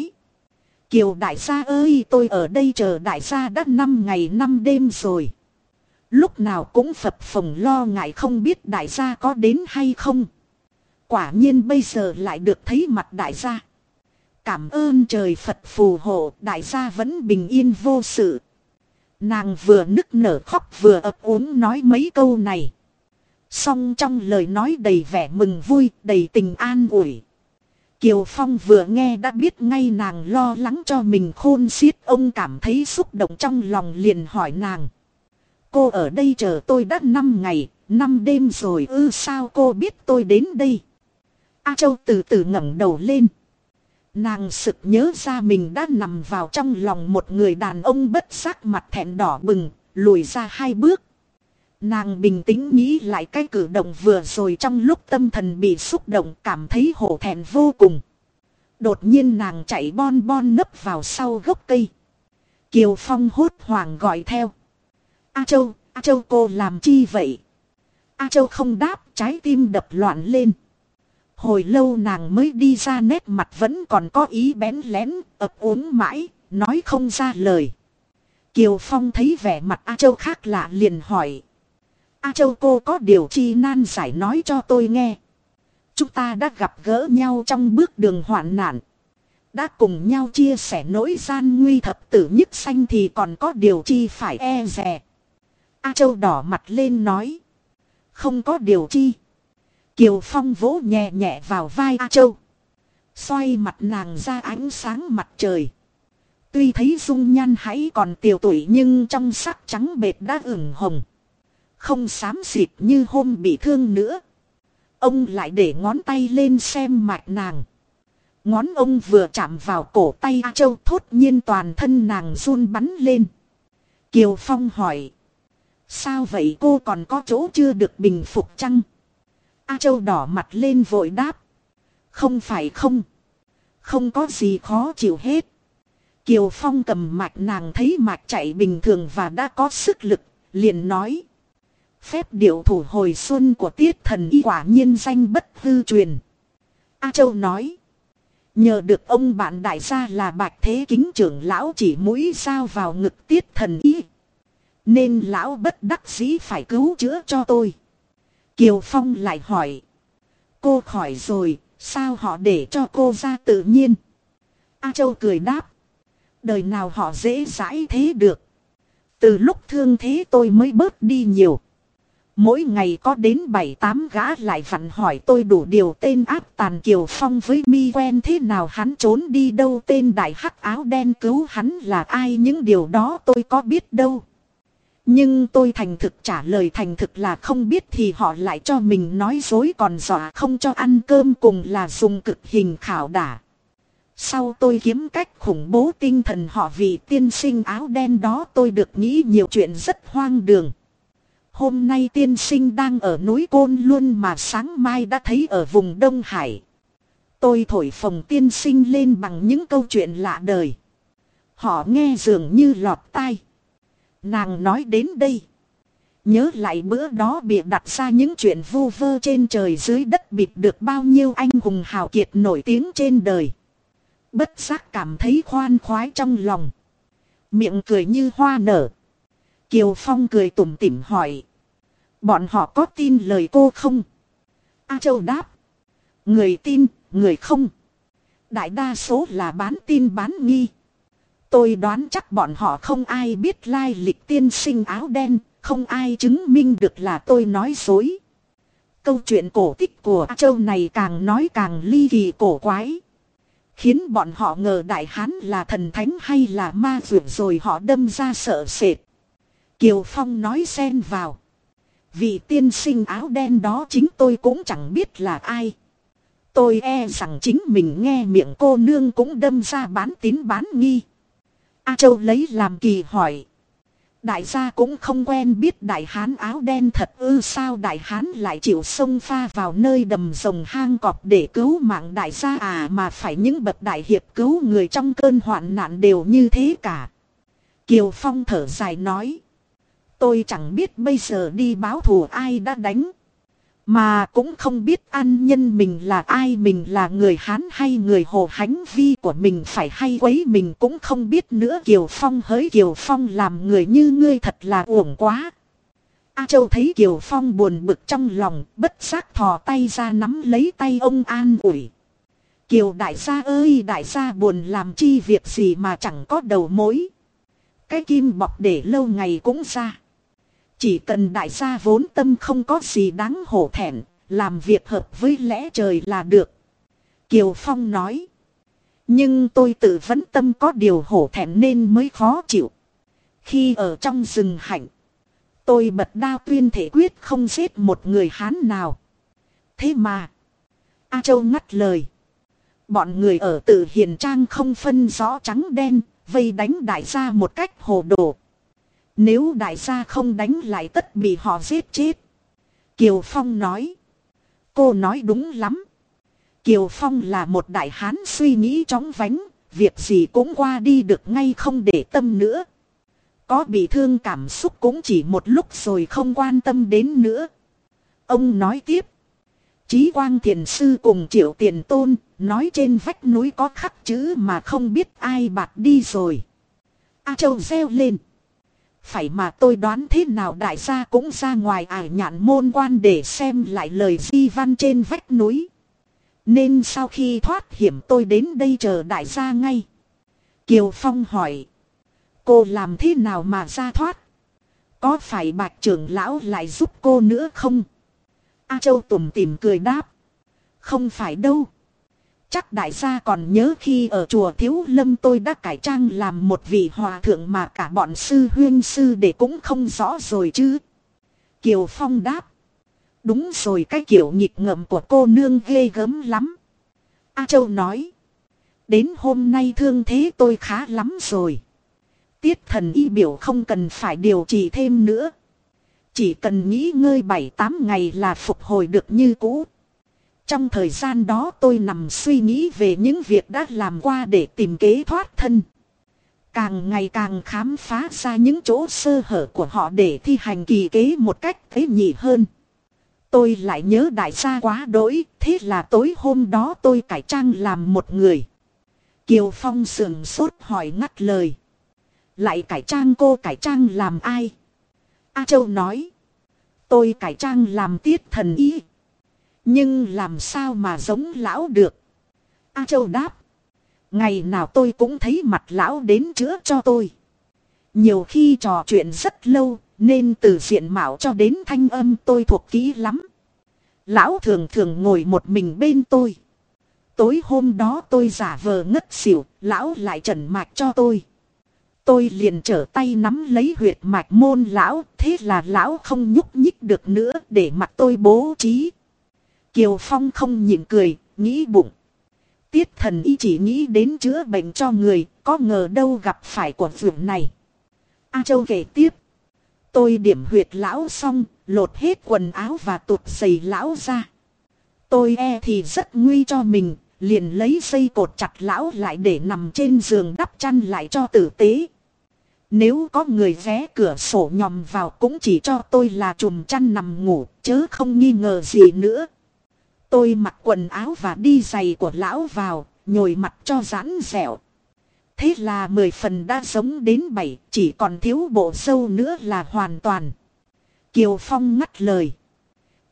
Kiều đại gia ơi, tôi ở đây chờ đại gia đã năm ngày năm đêm rồi. Lúc nào cũng phập phồng lo ngại không biết đại gia có đến hay không. Quả nhiên bây giờ lại được thấy mặt đại gia. Cảm ơn trời Phật phù hộ, đại gia vẫn bình yên vô sự. Nàng vừa nức nở khóc vừa ấp úng nói mấy câu này. Song trong lời nói đầy vẻ mừng vui, đầy tình an ủi. Kiều Phong vừa nghe đã biết ngay nàng lo lắng cho mình khôn xiết ông cảm thấy xúc động trong lòng liền hỏi nàng. Cô ở đây chờ tôi đã 5 ngày, 5 đêm rồi ư sao cô biết tôi đến đây. A Châu từ từ ngẩng đầu lên. Nàng sực nhớ ra mình đã nằm vào trong lòng một người đàn ông bất giác mặt thẹn đỏ bừng, lùi ra hai bước. Nàng bình tĩnh nghĩ lại cái cử động vừa rồi trong lúc tâm thần bị xúc động cảm thấy hổ thẹn vô cùng. Đột nhiên nàng chạy bon bon nấp vào sau gốc cây. Kiều Phong hốt hoảng gọi theo. A Châu, A Châu cô làm chi vậy? A Châu không đáp trái tim đập loạn lên. Hồi lâu nàng mới đi ra nét mặt vẫn còn có ý bén lén, ập uống mãi, nói không ra lời. Kiều Phong thấy vẻ mặt A Châu khác lạ liền hỏi. A Châu cô có điều chi nan giải nói cho tôi nghe. Chúng ta đã gặp gỡ nhau trong bước đường hoạn nạn. Đã cùng nhau chia sẻ nỗi gian nguy thập tử nhất xanh thì còn có điều chi phải e rè. A Châu đỏ mặt lên nói. Không có điều chi. Kiều Phong vỗ nhẹ nhẹ vào vai A Châu. Xoay mặt nàng ra ánh sáng mặt trời. Tuy thấy dung nhan hãy còn tiều tuổi nhưng trong sắc trắng bệt đã ửng hồng. Không xám xịt như hôm bị thương nữa. Ông lại để ngón tay lên xem mạch nàng. Ngón ông vừa chạm vào cổ tay A Châu thốt nhiên toàn thân nàng run bắn lên. Kiều Phong hỏi. Sao vậy cô còn có chỗ chưa được bình phục chăng? A Châu đỏ mặt lên vội đáp. Không phải không. Không có gì khó chịu hết. Kiều Phong cầm mạch nàng thấy mạch chạy bình thường và đã có sức lực, liền nói. Phép điệu thủ hồi xuân của tiết thần y quả nhiên danh bất hư truyền. A Châu nói. Nhờ được ông bạn đại gia là bạch thế kính trưởng lão chỉ mũi sao vào ngực tiết thần y. Nên lão bất đắc dĩ phải cứu chữa cho tôi. Kiều Phong lại hỏi. Cô khỏi rồi, sao họ để cho cô ra tự nhiên? A Châu cười đáp. Đời nào họ dễ dãi thế được. Từ lúc thương thế tôi mới bớt đi nhiều. Mỗi ngày có đến 7-8 gã lại vặn hỏi tôi đủ điều tên áp tàn Kiều Phong với mi quen thế nào, hắn trốn đi đâu, tên đại hắc áo đen cứu hắn là ai, những điều đó tôi có biết đâu. Nhưng tôi thành thực trả lời, thành thực là không biết thì họ lại cho mình nói dối, còn dọa không cho ăn cơm cùng là dùng cực hình khảo đả. Sau tôi kiếm cách khủng bố tinh thần họ vì tiên sinh áo đen đó, tôi được nghĩ nhiều chuyện rất hoang đường. Hôm nay tiên sinh đang ở núi Côn luôn mà sáng mai đã thấy ở vùng Đông Hải. Tôi thổi phồng tiên sinh lên bằng những câu chuyện lạ đời. Họ nghe dường như lọt tai. Nàng nói đến đây. Nhớ lại bữa đó bị đặt ra những chuyện vu vơ trên trời dưới đất bịt được bao nhiêu anh hùng hào kiệt nổi tiếng trên đời. Bất giác cảm thấy khoan khoái trong lòng. Miệng cười như hoa nở. Kiều Phong cười tủm tỉm hỏi. Bọn họ có tin lời cô không? A Châu đáp. Người tin, người không. Đại đa số là bán tin bán nghi. Tôi đoán chắc bọn họ không ai biết lai lịch tiên sinh áo đen, không ai chứng minh được là tôi nói dối. Câu chuyện cổ tích của A Châu này càng nói càng ly kỳ cổ quái. Khiến bọn họ ngờ Đại Hán là thần thánh hay là ma vượt rồi họ đâm ra sợ sệt. Kiều Phong nói xen vào. Vị tiên sinh áo đen đó chính tôi cũng chẳng biết là ai. Tôi e rằng chính mình nghe miệng cô nương cũng đâm ra bán tín bán nghi. A Châu lấy làm kỳ hỏi. Đại gia cũng không quen biết đại hán áo đen thật ư sao đại hán lại chịu sông pha vào nơi đầm rồng hang cọp để cứu mạng đại gia à mà phải những bậc đại hiệp cứu người trong cơn hoạn nạn đều như thế cả. Kiều Phong thở dài nói. Tôi chẳng biết bây giờ đi báo thù ai đã đánh. Mà cũng không biết an nhân mình là ai, mình là người Hán hay người Hồ Hánh, vi của mình phải hay quấy, mình cũng không biết nữa Kiều Phong hỡi Kiều Phong làm người như ngươi thật là uổng quá. A Châu thấy Kiều Phong buồn bực trong lòng, bất giác thò tay ra nắm lấy tay ông an ủi. Kiều đại gia ơi, đại gia buồn làm chi việc gì mà chẳng có đầu mối. Cái kim bọc để lâu ngày cũng ra. Chỉ cần đại gia vốn tâm không có gì đáng hổ thẹn, làm việc hợp với lẽ trời là được. Kiều Phong nói. Nhưng tôi tự vấn tâm có điều hổ thẹn nên mới khó chịu. Khi ở trong rừng hạnh, tôi bật đao tuyên thể quyết không giết một người Hán nào. Thế mà, A Châu ngắt lời. Bọn người ở tự hiền trang không phân rõ trắng đen, vây đánh đại gia một cách hồ đồ. Nếu đại gia không đánh lại tất bị họ giết chết. Kiều Phong nói. Cô nói đúng lắm. Kiều Phong là một đại hán suy nghĩ chóng vánh. Việc gì cũng qua đi được ngay không để tâm nữa. Có bị thương cảm xúc cũng chỉ một lúc rồi không quan tâm đến nữa. Ông nói tiếp. Chí quang thiền sư cùng triệu tiền tôn, nói trên vách núi có khắc chữ mà không biết ai bạc đi rồi. A Châu reo lên. Phải mà tôi đoán thế nào đại gia cũng ra ngoài ải nhạn môn quan để xem lại lời di văn trên vách núi. Nên sau khi thoát hiểm tôi đến đây chờ đại gia ngay. Kiều Phong hỏi. Cô làm thế nào mà ra thoát? Có phải bạch trưởng lão lại giúp cô nữa không? A Châu tủm tìm cười đáp. Không phải đâu. Chắc đại gia còn nhớ khi ở chùa Thiếu Lâm tôi đã cải trang làm một vị hòa thượng mà cả bọn sư huyên sư để cũng không rõ rồi chứ. Kiều Phong đáp. Đúng rồi, cái kiểu nhịp ngậm của cô nương ghê gớm lắm. A Châu nói. Đến hôm nay thương thế tôi khá lắm rồi. Tiết thần y biểu không cần phải điều trị thêm nữa. Chỉ cần nghỉ ngơi 7-8 ngày là phục hồi được như cũ. Trong thời gian đó tôi nằm suy nghĩ về những việc đã làm qua để tìm kế thoát thân. Càng ngày càng khám phá ra những chỗ sơ hở của họ để thi hành kỳ kế một cách thế nhị hơn. Tôi lại nhớ đại gia quá đỗi, thế là tối hôm đó tôi cải trang làm một người. Kiều Phong sườn sốt hỏi ngắt lời. Lại cải trang cô cải trang làm ai? A Châu nói. Tôi cải trang làm tiết thần y. Nhưng làm sao mà giống lão được? A Châu đáp. Ngày nào tôi cũng thấy mặt lão đến chữa cho tôi. Nhiều khi trò chuyện rất lâu, nên từ diện mạo cho đến thanh âm tôi thuộc kỹ lắm. Lão thường thường ngồi một mình bên tôi. Tối hôm đó tôi giả vờ ngất xỉu, lão lại trần mạch cho tôi. Tôi liền trở tay nắm lấy huyệt mạch môn lão, thế là lão không nhúc nhích được nữa để mặc tôi bố trí. Kiều Phong không nhịn cười, nghĩ bụng. Tiết thần y chỉ nghĩ đến chữa bệnh cho người, có ngờ đâu gặp phải của vườn này. A Châu kể tiếp. Tôi điểm huyệt lão xong, lột hết quần áo và tụt giày lão ra. Tôi e thì rất nguy cho mình, liền lấy dây cột chặt lão lại để nằm trên giường đắp chăn lại cho tử tế. Nếu có người vé cửa sổ nhòm vào cũng chỉ cho tôi là chùm chăn nằm ngủ, chứ không nghi ngờ gì nữa. Tôi mặc quần áo và đi giày của lão vào, nhồi mặt cho giãn dẻo. Thế là mười phần đã sống đến bảy, chỉ còn thiếu bộ sâu nữa là hoàn toàn. Kiều Phong ngắt lời.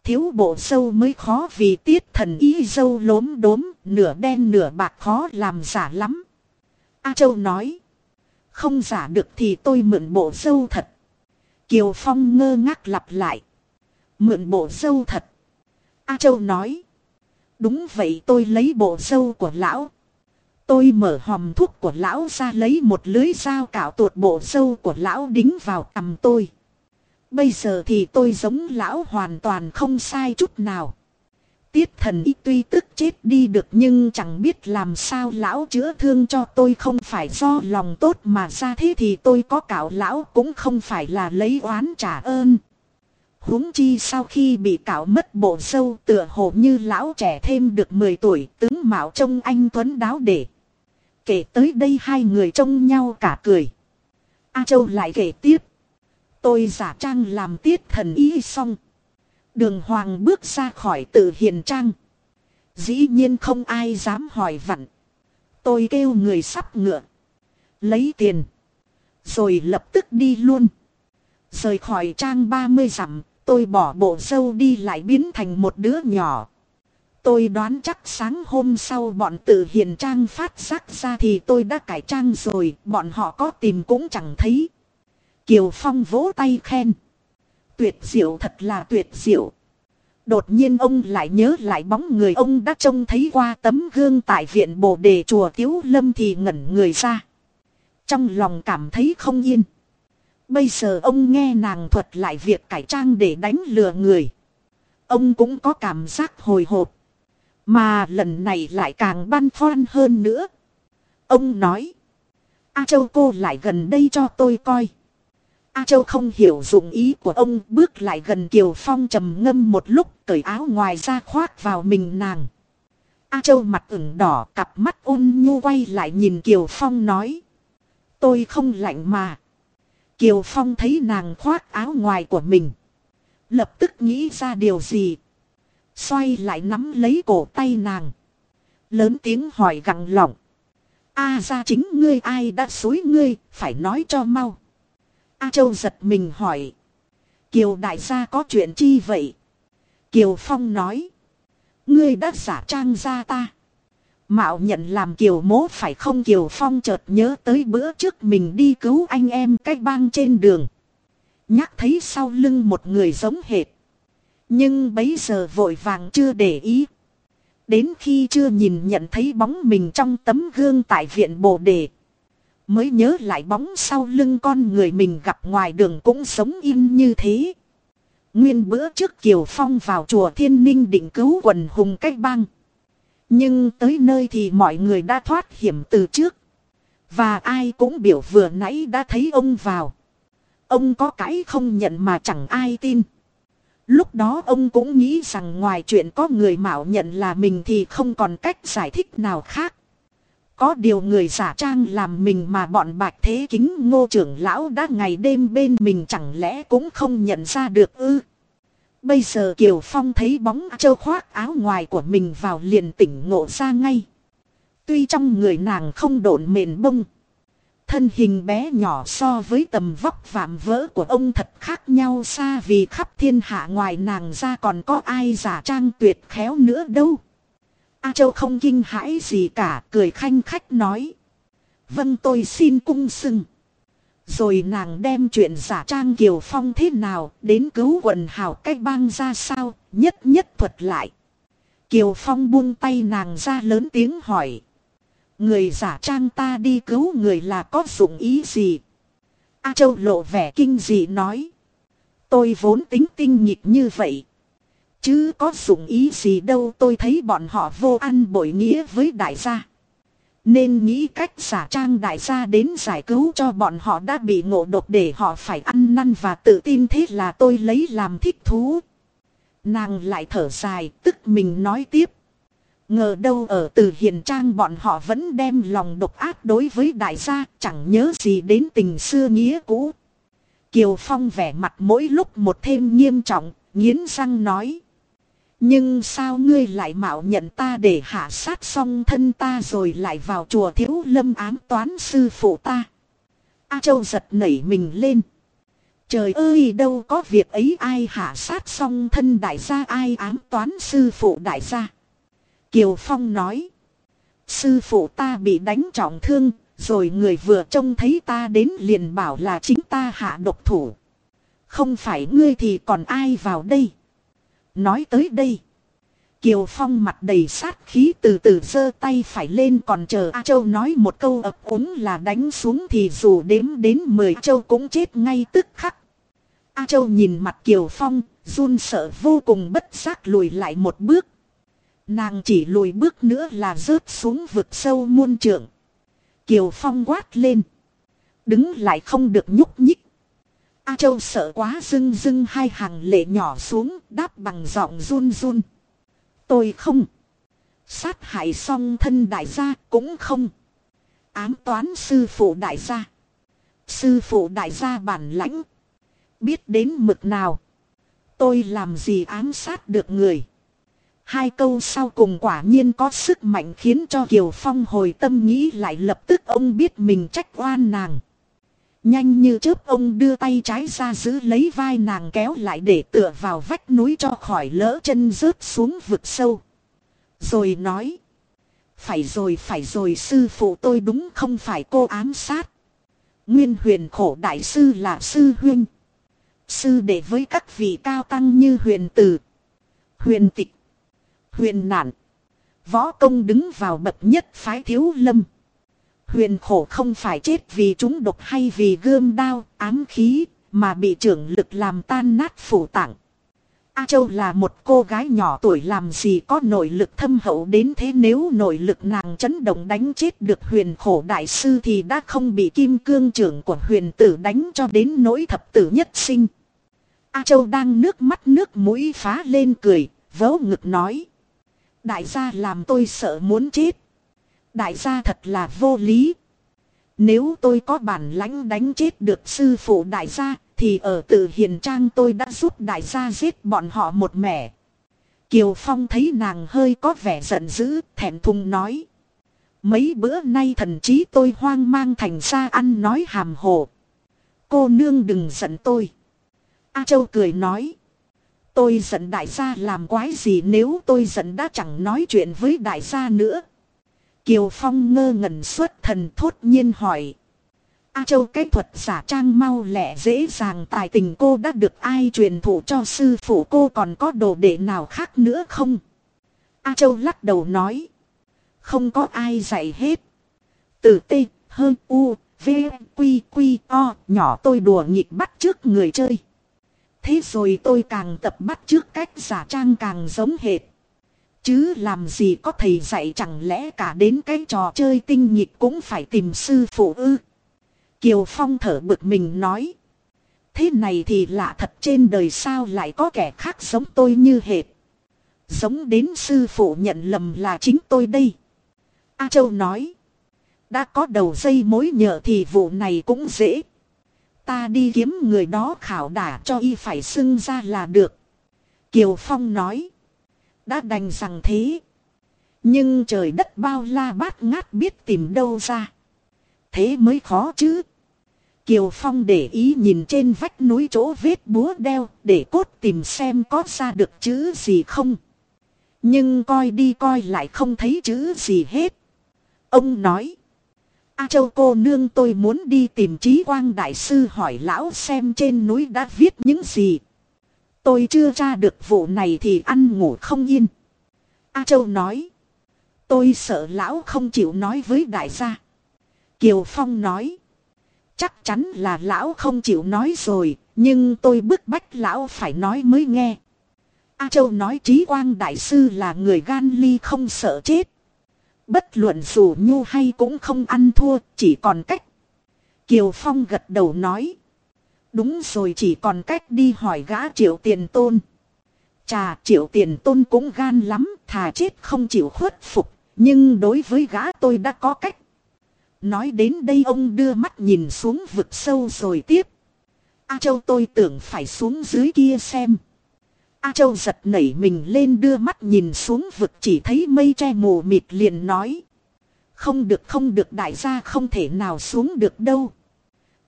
Thiếu bộ sâu mới khó vì tiết thần ý dâu lốm đốm, nửa đen nửa bạc khó làm giả lắm. A Châu nói. Không giả được thì tôi mượn bộ sâu thật. Kiều Phong ngơ ngác lặp lại. Mượn bộ sâu thật. A Châu nói. Đúng vậy tôi lấy bộ sâu của lão. Tôi mở hòm thuốc của lão ra lấy một lưới dao cạo tuột bộ sâu của lão đính vào cầm tôi. Bây giờ thì tôi giống lão hoàn toàn không sai chút nào. Tiết thần y tuy tức chết đi được nhưng chẳng biết làm sao lão chữa thương cho tôi không phải do lòng tốt mà ra thế thì tôi có cạo lão cũng không phải là lấy oán trả ơn huống chi sau khi bị cạo mất bộ sâu tựa hồ như lão trẻ thêm được 10 tuổi tướng mạo trông anh Tuấn đáo để. Kể tới đây hai người trông nhau cả cười. A Châu lại kể tiếp. Tôi giả trang làm tiết thần y xong. Đường Hoàng bước ra khỏi tự hiền trang. Dĩ nhiên không ai dám hỏi vặn. Tôi kêu người sắp ngựa. Lấy tiền. Rồi lập tức đi luôn. Rời khỏi trang 30 dặm, tôi bỏ bộ dâu đi lại biến thành một đứa nhỏ. Tôi đoán chắc sáng hôm sau bọn tự hiền trang phát giác ra thì tôi đã cải trang rồi, bọn họ có tìm cũng chẳng thấy. Kiều Phong vỗ tay khen. Tuyệt diệu thật là tuyệt diệu. Đột nhiên ông lại nhớ lại bóng người ông đã trông thấy qua tấm gương tại viện bồ đề chùa Tiếu Lâm thì ngẩn người ra. Trong lòng cảm thấy không yên. Bây giờ ông nghe nàng thuật lại việc cải trang để đánh lừa người. Ông cũng có cảm giác hồi hộp. Mà lần này lại càng băn khoăn hơn nữa. Ông nói. A Châu cô lại gần đây cho tôi coi. A Châu không hiểu dụng ý của ông, bước lại gần Kiều Phong trầm ngâm một lúc, cởi áo ngoài ra khoác vào mình nàng. A Châu mặt ửng đỏ, cặp mắt ôn nhu quay lại nhìn Kiều Phong nói. Tôi không lạnh mà. Kiều Phong thấy nàng khoác áo ngoài của mình. Lập tức nghĩ ra điều gì. Xoay lại nắm lấy cổ tay nàng. Lớn tiếng hỏi gặng lỏng. A ra chính ngươi ai đã xối ngươi, phải nói cho mau. A Châu giật mình hỏi. Kiều đại gia có chuyện chi vậy? Kiều Phong nói. Ngươi đã giả trang ra ta. Mạo nhận làm kiều mố phải không kiều phong chợt nhớ tới bữa trước mình đi cứu anh em cách bang trên đường. Nhắc thấy sau lưng một người giống hệt. Nhưng bấy giờ vội vàng chưa để ý. Đến khi chưa nhìn nhận thấy bóng mình trong tấm gương tại viện bồ đề. Mới nhớ lại bóng sau lưng con người mình gặp ngoài đường cũng sống in như thế. Nguyên bữa trước Kiều Phong vào chùa Thiên Ninh định cứu quần hùng cách bang. Nhưng tới nơi thì mọi người đã thoát hiểm từ trước. Và ai cũng biểu vừa nãy đã thấy ông vào. Ông có cãi không nhận mà chẳng ai tin. Lúc đó ông cũng nghĩ rằng ngoài chuyện có người mạo nhận là mình thì không còn cách giải thích nào khác. Có điều người giả trang làm mình mà bọn bạch thế kính ngô trưởng lão đã ngày đêm bên mình chẳng lẽ cũng không nhận ra được ư. Bây giờ Kiều Phong thấy bóng châu khoác áo ngoài của mình vào liền tỉnh ngộ ra ngay. Tuy trong người nàng không độn mền bông. Thân hình bé nhỏ so với tầm vóc vạm vỡ của ông thật khác nhau xa vì khắp thiên hạ ngoài nàng ra còn có ai giả trang tuyệt khéo nữa đâu. A Châu không kinh hãi gì cả, cười khanh khách nói. Vâng tôi xin cung sưng. Rồi nàng đem chuyện giả trang Kiều Phong thế nào đến cứu quần hào cách bang ra sao, nhất nhất thuật lại. Kiều Phong buông tay nàng ra lớn tiếng hỏi. Người giả trang ta đi cứu người là có dụng ý gì? A Châu lộ vẻ kinh dị nói. Tôi vốn tính tinh nhịp như vậy. Chứ có dụng ý gì đâu tôi thấy bọn họ vô ăn bội nghĩa với đại gia. Nên nghĩ cách giả trang đại gia đến giải cứu cho bọn họ đã bị ngộ độc để họ phải ăn năn và tự tin thế là tôi lấy làm thích thú. Nàng lại thở dài tức mình nói tiếp. Ngờ đâu ở từ hiền trang bọn họ vẫn đem lòng độc ác đối với đại gia chẳng nhớ gì đến tình xưa nghĩa cũ. Kiều Phong vẻ mặt mỗi lúc một thêm nghiêm trọng, nghiến răng nói. Nhưng sao ngươi lại mạo nhận ta để hạ sát xong thân ta rồi lại vào chùa thiếu lâm ám toán sư phụ ta. A Châu giật nảy mình lên. Trời ơi đâu có việc ấy ai hạ sát xong thân đại gia ai ám toán sư phụ đại gia. Kiều Phong nói. Sư phụ ta bị đánh trọng thương, rồi người vừa trông thấy ta đến liền bảo là chính ta hạ độc thủ. Không phải ngươi thì còn ai vào đây. Nói tới đây. Kiều Phong mặt đầy sát khí từ từ giơ tay phải lên còn chờ A Châu nói một câu ập úng là đánh xuống thì dù đếm đến 10 Châu cũng chết ngay tức khắc. A Châu nhìn mặt Kiều Phong, run sợ vô cùng bất giác lùi lại một bước. Nàng chỉ lùi bước nữa là rớt xuống vực sâu muôn trượng. Kiều Phong quát lên. Đứng lại không được nhúc nhích. A Châu sợ quá dưng dưng hai hàng lệ nhỏ xuống, đáp bằng giọng run run. Tôi không. Sát hại song thân đại gia cũng không. Ám toán sư phụ đại gia. Sư phụ đại gia bản lãnh. Biết đến mực nào. Tôi làm gì ám sát được người. Hai câu sau cùng quả nhiên có sức mạnh khiến cho Kiều Phong hồi tâm nghĩ lại lập tức ông biết mình trách oan nàng. Nhanh như chớp ông đưa tay trái ra giữ lấy vai nàng kéo lại để tựa vào vách núi cho khỏi lỡ chân rớt xuống vực sâu. Rồi nói. Phải rồi phải rồi, sư phụ tôi đúng không phải cô ám sát. Nguyên huyền khổ đại sư là sư huynh. Sư đệ với các vị cao tăng như huyền tử. Huyền tịch. Huyền nạn. Võ công đứng vào bậc nhất phái thiếu lâm. Huyền khổ không phải chết vì chúng độc hay vì gươm đao, ám khí, mà bị trưởng lực làm tan nát phủ tạng. A Châu là một cô gái nhỏ tuổi làm gì có nội lực thâm hậu đến thế nếu nội lực nàng chấn động đánh chết được huyền khổ đại sư thì đã không bị kim cương trưởng của huyền tử đánh cho đến nỗi thập tử nhất sinh. A Châu đang nước mắt nước mũi phá lên cười, vớ ngực nói. Đại gia làm tôi sợ muốn chết. Đại gia thật là vô lý. Nếu tôi có bản lãnh đánh chết được sư phụ đại gia, thì ở tự hiền trang tôi đã giúp đại gia giết bọn họ một mẻ. Kiều Phong thấy nàng hơi có vẻ giận dữ, thẹn thùng nói. Mấy bữa nay thần trí tôi hoang mang thành ra ăn nói hàm hồ. Cô nương đừng giận tôi. A Châu cười nói. Tôi giận đại gia làm quái gì nếu tôi giận đã chẳng nói chuyện với đại gia nữa. Kiều Phong ngơ ngẩn suốt thần thốt nhiên hỏi. A Châu cái thuật giả trang mau lẹ dễ dàng tài tình cô đã được ai truyền thụ cho sư phụ cô còn có đồ đệ nào khác nữa không? A Châu lắc đầu nói. Không có ai dạy hết. Từ T, hơn U, V, Quy, Quy, O, nhỏ tôi đùa nghịch bắt trước người chơi. Thế rồi tôi càng tập bắt trước cách giả trang càng giống hệt. Chứ làm gì có thầy dạy chẳng lẽ cả đến cái trò chơi tinh nhịp cũng phải tìm sư phụ ư. Kiều Phong thở bực mình nói. Thế này thì lạ thật trên đời sao lại có kẻ khác giống tôi như hệt. Giống đến sư phụ nhận lầm là chính tôi đây. A Châu nói. Đã có đầu dây mối nhờ thì vụ này cũng dễ. Ta đi kiếm người đó khảo đả cho y phải xưng ra là được. Kiều Phong nói. Đã đành rằng thế. Nhưng trời đất bao la bát ngát biết tìm đâu ra. Thế mới khó chứ. Kiều Phong để ý nhìn trên vách núi chỗ vết búa đeo để cốt tìm xem có ra được chữ gì không. Nhưng coi đi coi lại không thấy chữ gì hết. Ông nói. A Châu cô nương tôi muốn đi tìm trí quang đại sư hỏi lão xem trên núi đã viết những gì. Tôi chưa tra được vụ này thì ăn ngủ không yên. A Châu nói. Tôi sợ lão không chịu nói với đại gia. Kiều Phong nói. Chắc chắn là lão không chịu nói rồi, nhưng tôi bức bách lão phải nói mới nghe. A Châu nói trí quang đại sư là người gan ly không sợ chết. Bất luận dù nhu hay cũng không ăn thua, chỉ còn cách. Kiều Phong gật đầu nói. Đúng rồi chỉ còn cách đi hỏi gã triệu tiền tôn. Chà triệu tiền tôn cũng gan lắm, thà chết không chịu khuất phục. Nhưng đối với gã tôi đã có cách. Nói đến đây ông đưa mắt nhìn xuống vực sâu rồi tiếp. A Châu tôi tưởng phải xuống dưới kia xem. A Châu giật nảy mình lên đưa mắt nhìn xuống vực chỉ thấy mây che mù mịt liền nói. Không được không được đại gia không thể nào xuống được đâu.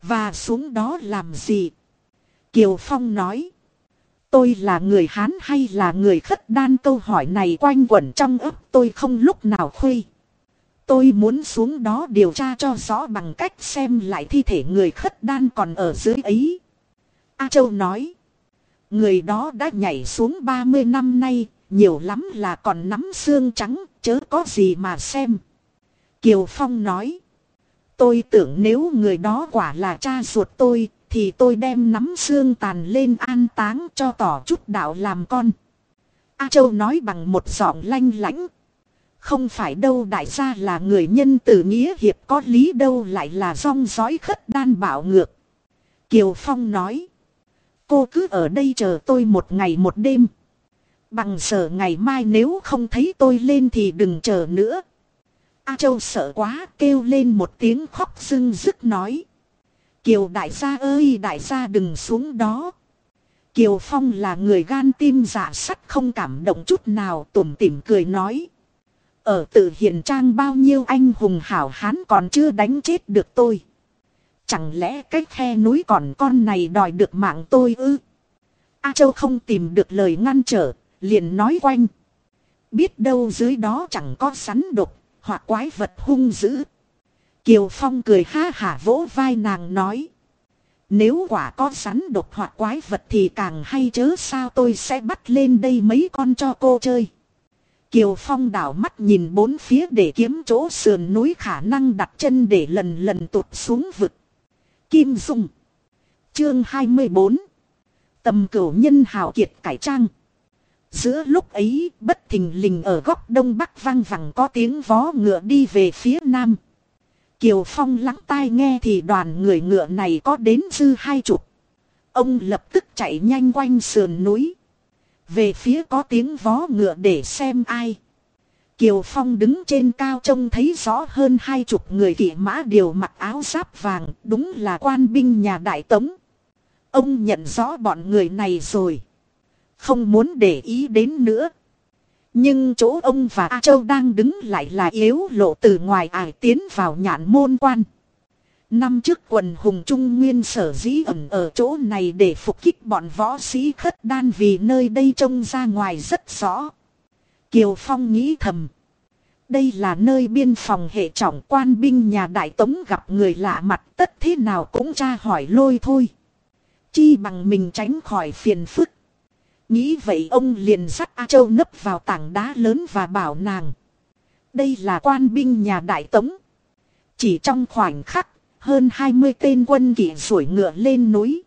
Và xuống đó làm gì? Kiều Phong nói. Tôi là người Hán hay là người khất đan câu hỏi này quanh quẩn trong ấp tôi không lúc nào khuy. Tôi muốn xuống đó điều tra cho rõ bằng cách xem lại thi thể người khất đan còn ở dưới ấy. A Châu nói. Người đó đã nhảy xuống 30 năm nay, nhiều lắm là còn nắm xương trắng, chớ có gì mà xem. Kiều Phong nói. Tôi tưởng nếu người đó quả là cha ruột tôi, thì tôi đem nắm xương tàn lên an táng cho tỏ chút đạo làm con. A Châu nói bằng một giọng lanh lãnh. Không phải đâu đại gia là người nhân từ nghĩa hiệp có lý đâu lại là rong dõi khất đan bảo ngược. Kiều Phong nói. Cô cứ ở đây chờ tôi một ngày một đêm. Bằng sở ngày mai nếu không thấy tôi lên thì đừng chờ nữa. A Châu sợ quá kêu lên một tiếng khóc rưng rức nói. Kiều đại gia ơi đại gia đừng xuống đó. Kiều Phong là người gan tim dạ sắt không cảm động chút nào tủm tỉm cười nói. Ở tự hiền trang bao nhiêu anh hùng hảo hán còn chưa đánh chết được tôi. Chẳng lẽ cái khe núi còn con này đòi được mạng tôi ư? A Châu không tìm được lời ngăn trở, liền nói quanh. Biết đâu dưới đó chẳng có sắn độc, hoặc quái vật hung dữ. Kiều Phong cười ha hả vỗ vai nàng nói. Nếu quả có sắn độc hoặc quái vật thì càng hay chớ sao tôi sẽ bắt lên đây mấy con cho cô chơi. Kiều Phong đảo mắt nhìn bốn phía để kiếm chỗ sườn núi khả năng đặt chân để lần lần tụt xuống vực. Kim Dung Chương 24 Tầm cửu nhân hào kiệt cải trang Giữa lúc ấy bất thình lình ở góc đông bắc vang vẳng có tiếng vó ngựa đi về phía nam. Kiều Phong lắng tai nghe thì đoàn người ngựa này có đến dư hai chục. Ông lập tức chạy nhanh quanh sườn núi. Về phía có tiếng vó ngựa để xem ai. Kiều Phong đứng trên cao trông thấy rõ hơn hai chục người kỵ mã đều mặc áo giáp vàng, đúng là quan binh nhà đại tống. Ông nhận rõ bọn người này rồi. Không muốn để ý đến nữa. Nhưng chỗ ông và A Châu đang đứng lại là yếu lộ từ ngoài ải tiến vào nhạn môn quan. Năm trước quần hùng trung nguyên sở dĩ ẩn ở chỗ này để phục kích bọn võ sĩ khất đan vì nơi đây trông ra ngoài rất rõ. Kiều Phong nghĩ thầm. Đây là nơi biên phòng hệ trọng quan binh nhà đại tống gặp người lạ mặt, tất thế nào cũng tra hỏi lôi thôi. Chi bằng mình tránh khỏi phiền phức. Nghĩ vậy ông liền dắt A Châu nấp vào tảng đá lớn và bảo nàng. Đây là quan binh nhà đại tống. Chỉ trong khoảnh khắc, hơn 20 tên quân kỵ sủi ngựa lên núi.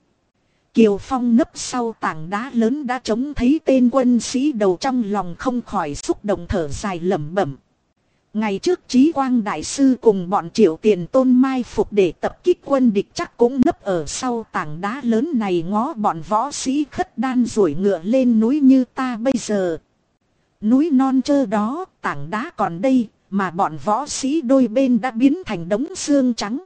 Kiều Phong nấp sau tảng đá lớn đã trông thấy tên quân sĩ đầu trong lòng không khỏi xúc động thở dài lẩm bẩm. Ngày trước trí quang đại sư cùng bọn triệu tiền tôn mai phục để tập kích quân địch chắc cũng nấp ở sau tảng đá lớn này ngó bọn võ sĩ khất đan rủi ngựa lên núi như ta bây giờ. Núi non trơ đó, tảng đá còn đây, mà bọn võ sĩ đôi bên đã biến thành đống xương trắng.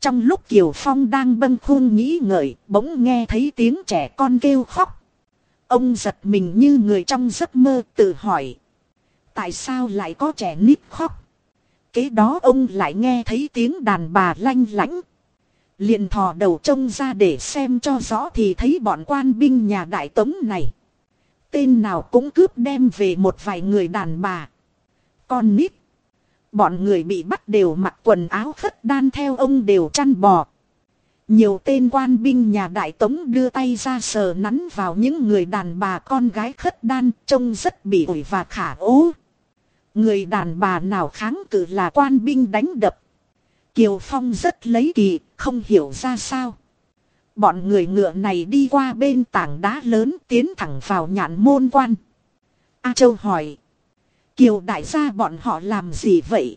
Trong lúc Kiều Phong đang bâng khuâng nghĩ ngợi, bỗng nghe thấy tiếng trẻ con kêu khóc. Ông giật mình như người trong giấc mơ tự hỏi. Tại sao lại có trẻ nít khóc? Kế đó ông lại nghe thấy tiếng đàn bà lanh lãnh. liền thò đầu trông ra để xem cho rõ thì thấy bọn quan binh nhà đại tống này. Tên nào cũng cướp đem về một vài người đàn bà. Con nít. Bọn người bị bắt đều mặc quần áo khất đan theo ông đều chăn bò. Nhiều tên quan binh nhà đại tống đưa tay ra sờ nắn vào những người đàn bà con gái khất đan trông rất bị ổi và khả ố. Người đàn bà nào kháng cự là quan binh đánh đập. Kiều Phong rất lấy kỳ, không hiểu ra sao. Bọn người ngựa này đi qua bên tảng đá lớn tiến thẳng vào nhạn môn quan. A Châu hỏi. Kiều đại gia bọn họ làm gì vậy?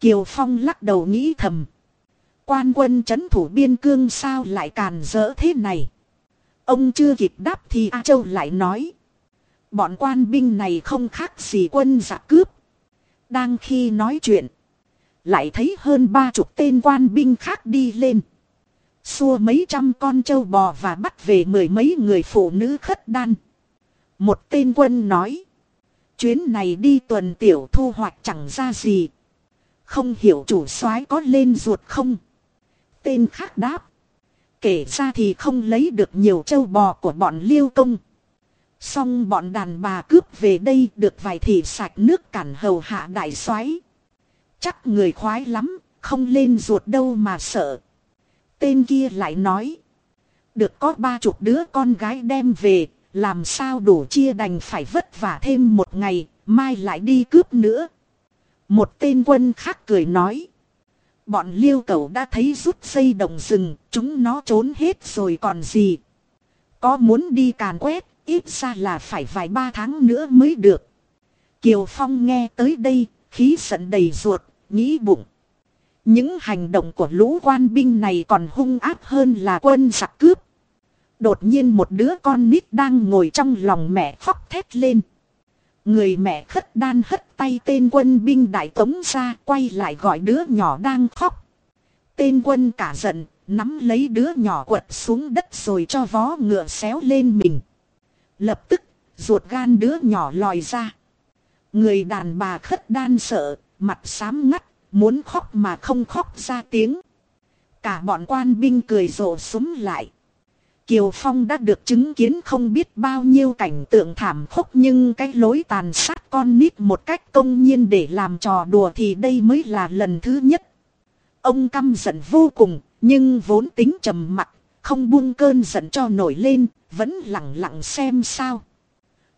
Kiều Phong lắc đầu nghĩ thầm. Quan quân chấn thủ biên cương sao lại càn rỡ thế này? Ông chưa kịp đáp thì A Châu lại nói. Bọn quan binh này không khác gì quân giặc cướp. Đang khi nói chuyện. Lại thấy hơn ba chục tên quan binh khác đi lên. Xua mấy trăm con trâu bò và bắt về mười mấy người phụ nữ khất đan. Một tên quân nói. Chuyến này đi tuần tiểu thu hoạch chẳng ra gì. Không hiểu chủ soái có lên ruột không? Tên khác đáp. Kể ra thì không lấy được nhiều trâu bò của bọn liêu công. Xong bọn đàn bà cướp về đây được vài thị sạch nước cản hầu hạ đại xoáy Chắc người khoái lắm, không lên ruột đâu mà sợ. Tên kia lại nói. Được có ba chục đứa con gái đem về, làm sao đủ chia đành phải vất vả thêm một ngày, mai lại đi cướp nữa. Một tên quân khác cười nói. Bọn liêu cầu đã thấy rút dây đồng rừng, chúng nó trốn hết rồi còn gì. Có muốn đi càn quét, ít ra là phải vài ba tháng nữa mới được. Kiều Phong nghe tới đây, khí giận đầy ruột, nghĩ bụng. Những hành động của lũ quan binh này còn hung ác hơn là quân giặc cướp. Đột nhiên một đứa con nít đang ngồi trong lòng mẹ khóc thét lên. Người mẹ khất đan hất tay tên quân binh đại tống ra quay lại gọi đứa nhỏ đang khóc. Tên quân cả giận, nắm lấy đứa nhỏ quật xuống đất rồi cho vó ngựa xéo lên mình. Lập tức, ruột gan đứa nhỏ lòi ra. Người đàn bà khất đan sợ, mặt xám ngắt, muốn khóc mà không khóc ra tiếng. Cả bọn quan binh cười rộ súng lại. Kiều Phong đã được chứng kiến không biết bao nhiêu cảnh tượng thảm khốc nhưng cái lối tàn sát con nít một cách công nhiên để làm trò đùa thì đây mới là lần thứ nhất. Ông căm giận vô cùng, nhưng vốn tính trầm mặc, không buông cơn giận cho nổi lên, vẫn lặng lặng xem sao.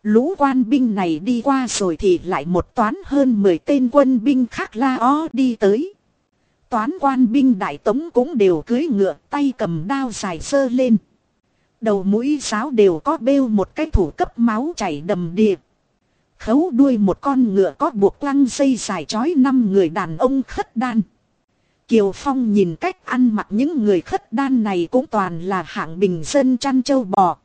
Lũ quan binh này đi qua rồi thì lại một toán hơn 10 tên quân binh khác la ó đi tới. Toán quan binh đại tống cũng đều cưới ngựa tay cầm đao dài sơ lên. Đầu mũi giáo đều có bêu một cái thủ cấp máu chảy đầm đìa. Khấu đuôi một con ngựa có buộc quăng dây dài chói năm người đàn ông khất đan. Kiều Phong nhìn cách ăn mặc những người khất đan này cũng toàn là hạng bình dân chăn châu bò.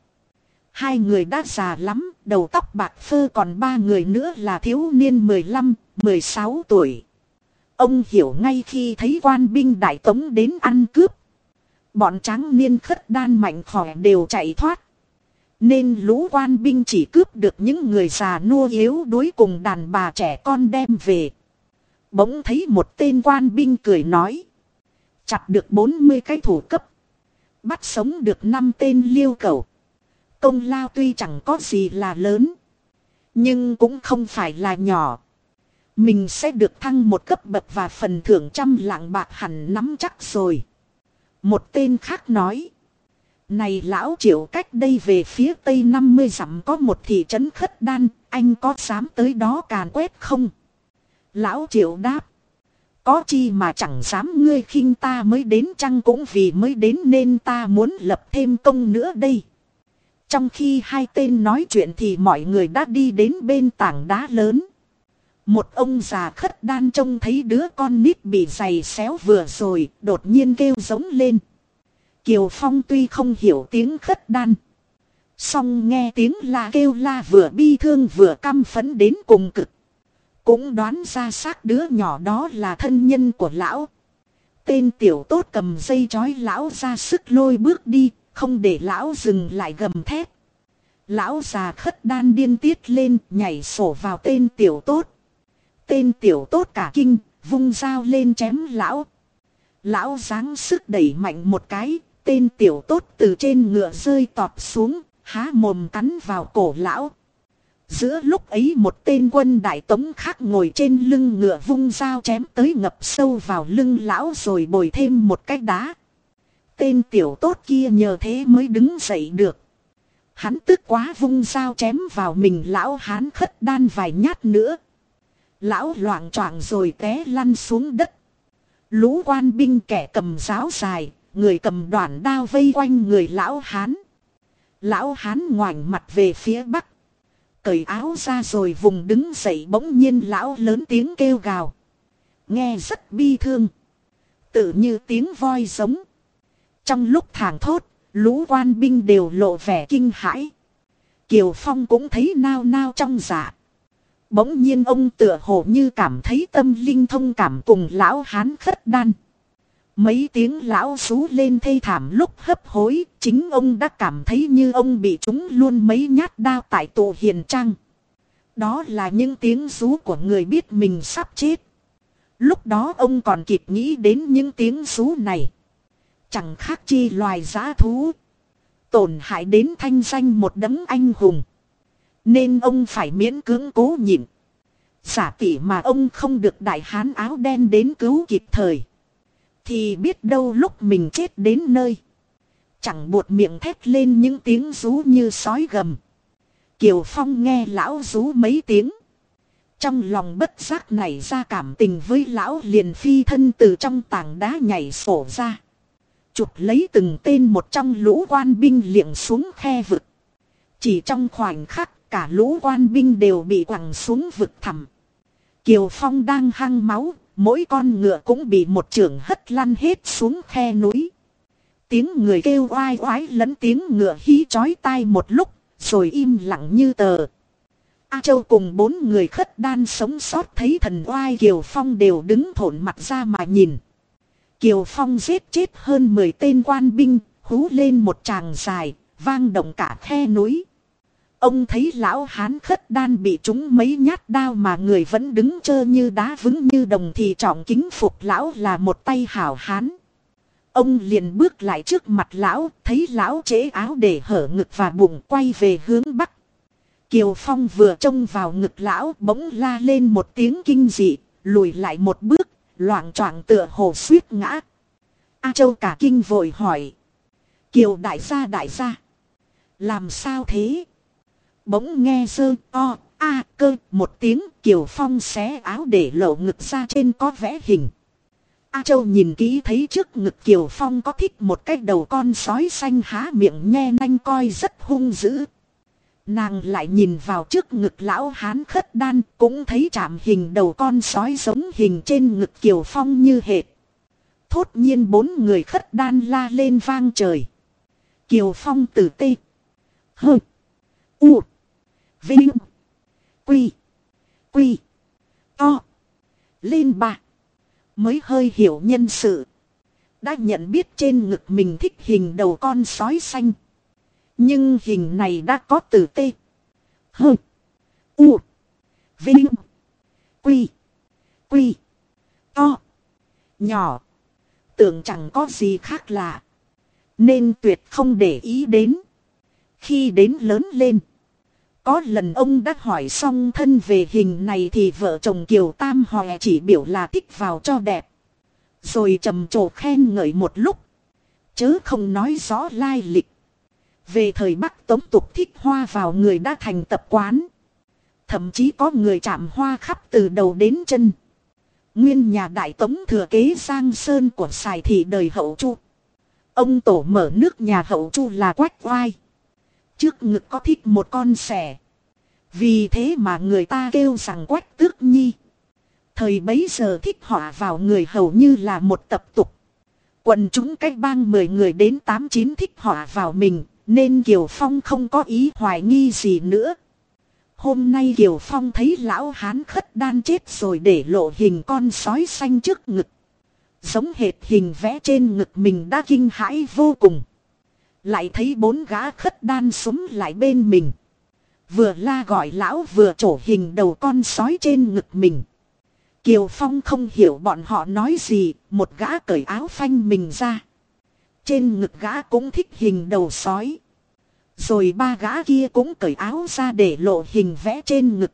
Hai người đã già lắm, đầu tóc bạc phơ còn ba người nữa là thiếu niên 15, 16 tuổi. Ông hiểu ngay khi thấy quan binh đại tống đến ăn cướp. Bọn tráng niên khất đan mạnh khỏe đều chạy thoát. Nên lũ quan binh chỉ cướp được những người già nua yếu đuối cùng đàn bà trẻ con đem về. Bỗng thấy một tên quan binh cười nói. Chặt được 40 cái thủ cấp. Bắt sống được 5 tên liêu cầu. Công lao tuy chẳng có gì là lớn. Nhưng cũng không phải là nhỏ. Mình sẽ được thăng một cấp bậc và phần thưởng trăm lạng bạc hẳn nắm chắc rồi. Một tên khác nói. Này lão triệu cách đây về phía tây 50 dặm có một thị trấn khất đan, anh có dám tới đó càn quét không? Lão triệu đáp. Có chi mà chẳng dám ngươi khinh ta mới đến chăng cũng vì mới đến nên ta muốn lập thêm công nữa đây. Trong khi hai tên nói chuyện thì mọi người đã đi đến bên tảng đá lớn. Một ông già khất đan trông thấy đứa con nít bị giày xéo vừa rồi, đột nhiên kêu giống lên. Kiều Phong tuy không hiểu tiếng khất đan. Song nghe tiếng la kêu la vừa bi thương vừa căm phấn đến cùng cực. Cũng đoán ra xác đứa nhỏ đó là thân nhân của lão. Tên tiểu tốt cầm dây chói lão ra sức lôi bước đi, không để lão dừng lại gầm thét. Lão già khất đan điên tiết lên, nhảy sổ vào tên tiểu tốt. Tên tiểu tốt cả kinh, vung dao lên chém lão. Lão giáng sức đẩy mạnh một cái, tên tiểu tốt từ trên ngựa rơi tọt xuống, há mồm cắn vào cổ lão. Giữa lúc ấy một tên quân đại tống khác ngồi trên lưng ngựa vung dao chém tới ngập sâu vào lưng lão rồi bồi thêm một cái đá. Tên tiểu tốt kia nhờ thế mới đứng dậy được. Hắn tức quá vung dao chém vào mình lão hán khất đan vài nhát nữa. Lão loạn choạng rồi té lăn xuống đất. Lũ quan binh kẻ cầm giáo dài, người cầm đoạn đao vây quanh người lão hán. Lão hán ngoảnh mặt về phía bắc. Cởi áo ra rồi vùng đứng dậy bỗng nhiên lão lớn tiếng kêu gào. Nghe rất bi thương. Tự như tiếng voi giống. Trong lúc thảng thốt, lũ quan binh đều lộ vẻ kinh hãi. Kiều Phong cũng thấy nao nao trong dạ. Bỗng nhiên ông tựa hồ như cảm thấy tâm linh thông cảm cùng lão hán khất đan. Mấy tiếng lão rú lên thê thảm lúc hấp hối, chính ông đã cảm thấy như ông bị trúng luôn mấy nhát đao tại tụ hiền trang. Đó là những tiếng rú của người biết mình sắp chết. Lúc đó ông còn kịp nghĩ đến những tiếng rú này. Chẳng khác chi loài giã thú. Tổn hại đến thanh danh một đấng anh hùng. Nên ông phải miễn cưỡng cố nhịn. Giả tỷ mà ông không được đại hán áo đen đến cứu kịp thời. Thì biết đâu lúc mình chết đến nơi. Chẳng buột miệng thét lên những tiếng rú như sói gầm. Kiều Phong nghe lão rú mấy tiếng. Trong lòng bất giác nảy ra cảm tình với lão liền phi thân từ trong tảng đá nhảy sổ ra. Chụp lấy từng tên một trong lũ quan binh liệng xuống khe vực. Chỉ trong khoảnh khắc cả lũ quan binh đều bị quẳng xuống vực thẳm. Kiều Phong đang hăng máu, mỗi con ngựa cũng bị một trưởng hất lăn hết xuống khe núi. Tiếng người kêu oai oái lẫn tiếng ngựa hí chói tai một lúc, rồi im lặng như tờ. A Châu cùng bốn người khất đan sống sót thấy thần oai Kiều Phong đều đứng thổn mặt ra mà nhìn. Kiều Phong giết chết hơn 10 tên quan binh, hú lên một tràng dài, vang động cả khe núi. Ông thấy lão hán khất đan bị trúng mấy nhát đao mà người vẫn đứng chơ như đá vững như đồng thì trọng kính phục lão là một tay hảo hán. Ông liền bước lại trước mặt lão, thấy lão chế áo để hở ngực và bụng quay về hướng bắc. Kiều Phong vừa trông vào ngực lão bỗng la lên một tiếng kinh dị, lùi lại một bước, loạn choạng tựa hồ suýt ngã. A Châu cả kinh vội hỏi. Kiều đại gia đại gia. Làm sao thế? Bỗng nghe sơ o a cơ, một tiếng Kiều Phong xé áo để lộ ngực ra trên có vẽ hình. A Châu nhìn kỹ thấy trước ngực Kiều Phong có thích một cái đầu con sói xanh há miệng nhe nanh coi rất hung dữ. Nàng lại nhìn vào trước ngực lão hán khất đan, cũng thấy chạm hình đầu con sói giống hình trên ngực Kiều Phong như hệt. Thốt nhiên bốn người khất đan la lên vang trời. Kiều Phong tử tê. Hơ. U. Vinh. Quy. Quy. To. Lên ba. Mới hơi hiểu nhân sự. Đã nhận biết trên ngực mình thích hình đầu con sói xanh. Nhưng hình này đã có từ T. H. U. Vinh. Quy. Quy. To. Nhỏ. Tưởng chẳng có gì khác lạ. Nên tuyệt không để ý đến. Khi đến lớn lên. Có lần ông đã hỏi xong thân về hình này thì vợ chồng Kiều Tam Hòe chỉ biểu là thích vào cho đẹp. Rồi trầm trồ khen ngợi một lúc. Chớ không nói rõ lai lịch. Về thời Bắc Tống tục thích hoa vào người đã thành tập quán. Thậm chí có người chạm hoa khắp từ đầu đến chân. Nguyên nhà đại tống thừa kế Giang Sơn của Sài Thị đời hậu chu. Ông tổ mở nước nhà hậu chu là quách oai. Trước ngực có thích một con sẻ. Vì thế mà người ta kêu rằng quách tước nhi. Thời bấy giờ thích họa vào người hầu như là một tập tục. Quần chúng cách bang 10 người đến 8-9 thích họa vào mình, nên Kiều Phong không có ý hoài nghi gì nữa. Hôm nay Kiều Phong thấy lão hán khất đan chết rồi để lộ hình con sói xanh trước ngực. Giống hệt hình vẽ trên ngực mình đã kinh hãi vô cùng. Lại thấy bốn gã khất đan súng lại bên mình. Vừa la gọi lão vừa trổ hình đầu con sói trên ngực mình. Kiều Phong không hiểu bọn họ nói gì, một gã cởi áo phanh mình ra. Trên ngực gã cũng thích hình đầu sói. Rồi ba gã kia cũng cởi áo ra để lộ hình vẽ trên ngực.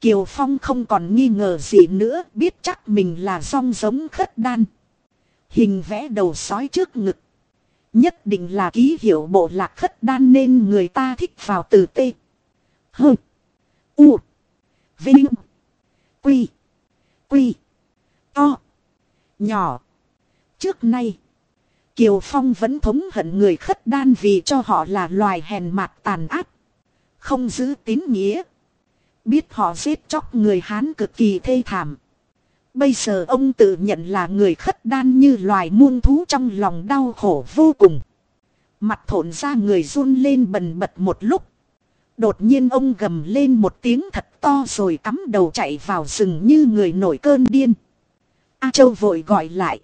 Kiều Phong không còn nghi ngờ gì nữa, biết chắc mình là song giống khất đan. Hình vẽ đầu sói trước ngực. Nhất định là ký hiệu bộ lạc khất đan nên người ta thích vào từ T. H. U. Vinh. Quy. Quy. To. Nhỏ. Trước nay. Kiều Phong vẫn thống hận người khất đan vì cho họ là loài hèn mạt tàn ác. Không giữ tín nghĩa. Biết họ giết chóc người Hán cực kỳ thê thảm. Bây giờ ông tự nhận là người khất đan như loài muôn thú trong lòng đau khổ vô cùng. Mặt thổn ra người run lên bần bật một lúc. Đột nhiên ông gầm lên một tiếng thật to rồi cắm đầu chạy vào rừng như người nổi cơn điên. A Châu vội gọi lại.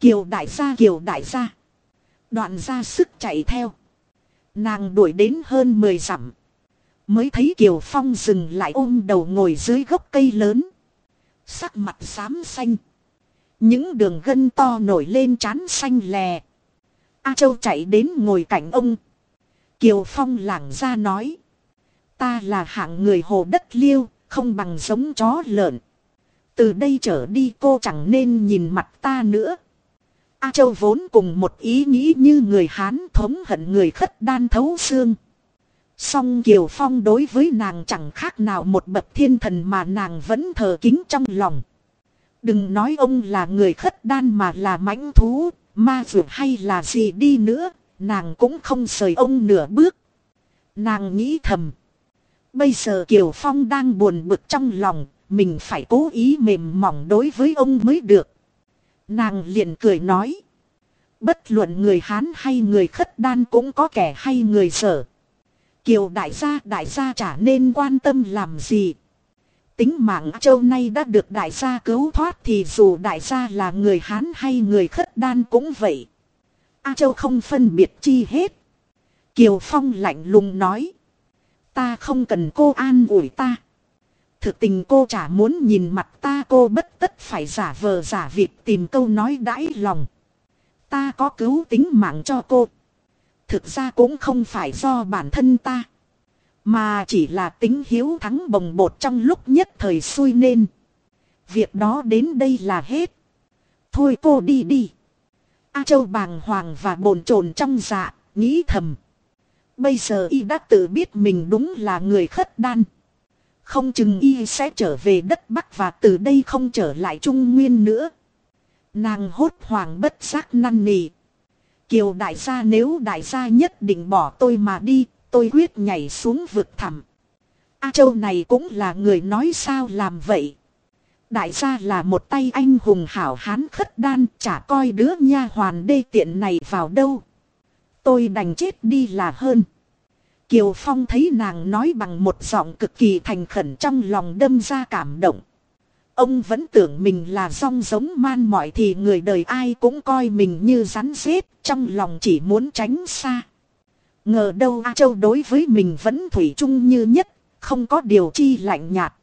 Kiều đại gia, kiều đại gia. Đoạn ra sức chạy theo. Nàng đuổi đến hơn 10 dặm. Mới thấy Kiều Phong dừng lại ôm đầu ngồi dưới gốc cây lớn. Sắc mặt xám xanh. Những đường gân to nổi lên trán xanh lè. A Châu chạy đến ngồi cạnh ông. Kiều Phong lảng ra nói. Ta là hạng người hồ đất liêu, không bằng giống chó lợn. Từ đây trở đi cô chẳng nên nhìn mặt ta nữa. A Châu vốn cùng một ý nghĩ như người Hán thống hận người khất đan thấu xương. Song Kiều Phong đối với nàng chẳng khác nào một bậc thiên thần mà nàng vẫn thờ kính trong lòng. Đừng nói ông là người khất đan mà là mãnh thú, ma vượt hay là gì đi nữa, nàng cũng không rời ông nửa bước. Nàng nghĩ thầm. Bây giờ Kiều Phong đang buồn bực trong lòng, mình phải cố ý mềm mỏng đối với ông mới được. Nàng liền cười nói. Bất luận người Hán hay người khất đan cũng có kẻ hay người sở. Kiều đại gia đại gia chả nên quan tâm làm gì. Tính mạng châu nay đã được đại gia cứu thoát thì dù đại gia là người Hán hay người khất đan cũng vậy. A Châu không phân biệt chi hết. Kiều Phong lạnh lùng nói. Ta không cần cô an ủi ta. Thực tình cô chả muốn nhìn mặt ta, cô bất tất phải giả vờ giả vịt tìm câu nói đãi lòng. Ta có cứu tính mạng cho cô. Thực ra cũng không phải do bản thân ta. Mà chỉ là tính hiếu thắng bồng bột trong lúc nhất thời xui nên. Việc đó đến đây là hết. Thôi cô đi đi. A Châu bàng hoàng và bồn chồn trong dạ, nghĩ thầm. Bây giờ y đã tự biết mình đúng là người khất đan. Không chừng y sẽ trở về đất Bắc và từ đây không trở lại Trung Nguyên nữa. Nàng hốt hoảng bất giác năn nỉ. Kiều đại gia nếu đại gia nhất định bỏ tôi mà đi, tôi quyết nhảy xuống vực thẳm. A Châu này cũng là người nói sao làm vậy. Đại gia là một tay anh hùng hảo hán khất đan chả coi đứa nha hoàn đê tiện này vào đâu. Tôi đành chết đi là hơn. Kiều Phong thấy nàng nói bằng một giọng cực kỳ thành khẩn trong lòng đâm ra cảm động. Ông vẫn tưởng mình là song giống man mỏi thì người đời ai cũng coi mình như rắn rết, trong lòng chỉ muốn tránh xa. Ngờ đâu A Châu đối với mình vẫn thủy chung như nhất, không có điều chi lạnh nhạt.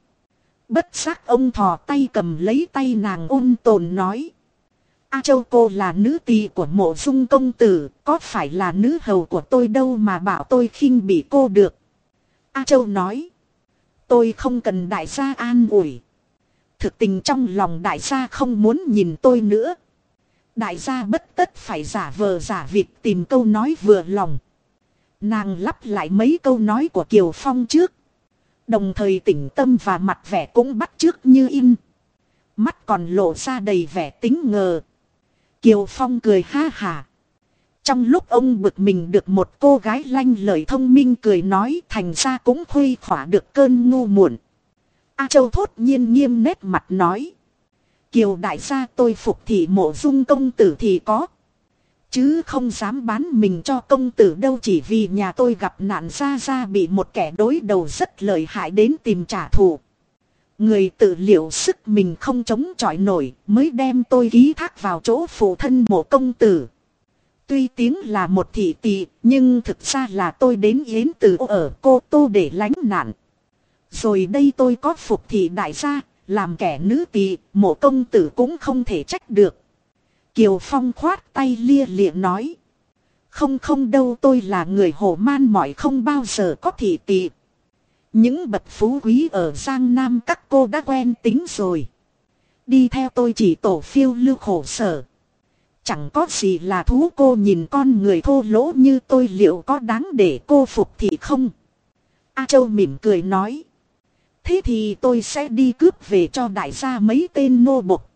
Bất giác ông thò tay cầm lấy tay nàng ôn tồn nói. A Châu cô là nữ tỳ của mộ dung công tử, có phải là nữ hầu của tôi đâu mà bảo tôi khinh bị cô được. A Châu nói. Tôi không cần đại gia an ủi. Thực tình trong lòng đại gia không muốn nhìn tôi nữa. Đại gia bất tất phải giả vờ giả vịt tìm câu nói vừa lòng. Nàng lắp lại mấy câu nói của Kiều Phong trước. Đồng thời tỉnh tâm và mặt vẻ cũng bắt trước như in. Mắt còn lộ ra đầy vẻ tính ngờ. Kiều Phong cười ha hà. Trong lúc ông bực mình được một cô gái lanh lời thông minh cười nói thành ra cũng khuây khỏa được cơn ngu muộn. A Châu thốt nhiên nghiêm nét mặt nói. Kiều đại gia tôi phục thị mộ dung công tử thì có. Chứ không dám bán mình cho công tử đâu chỉ vì nhà tôi gặp nạn ra ra bị một kẻ đối đầu rất lợi hại đến tìm trả thù. Người tự liệu sức mình không chống chọi nổi mới đem tôi ký thác vào chỗ phụ thân mộ công tử. Tuy tiếng là một thị tỷ nhưng thực ra là tôi đến yến từ ở cô tô để lánh nạn. Rồi đây tôi có phục thị đại gia, làm kẻ nữ tỳ, mộ công tử cũng không thể trách được. Kiều Phong khoát tay lia lịa nói. Không không đâu tôi là người hồ man mỏi không bao giờ có thị tỳ. Những bậc phú quý ở Giang Nam các cô đã quen tính rồi. Đi theo tôi chỉ tổ phiêu lưu khổ sở. Chẳng có gì là thú cô nhìn con người thô lỗ như tôi liệu có đáng để cô phục thì không. A Châu mỉm cười nói. Thế thì tôi sẽ đi cướp về cho đại gia mấy tên nô bộc.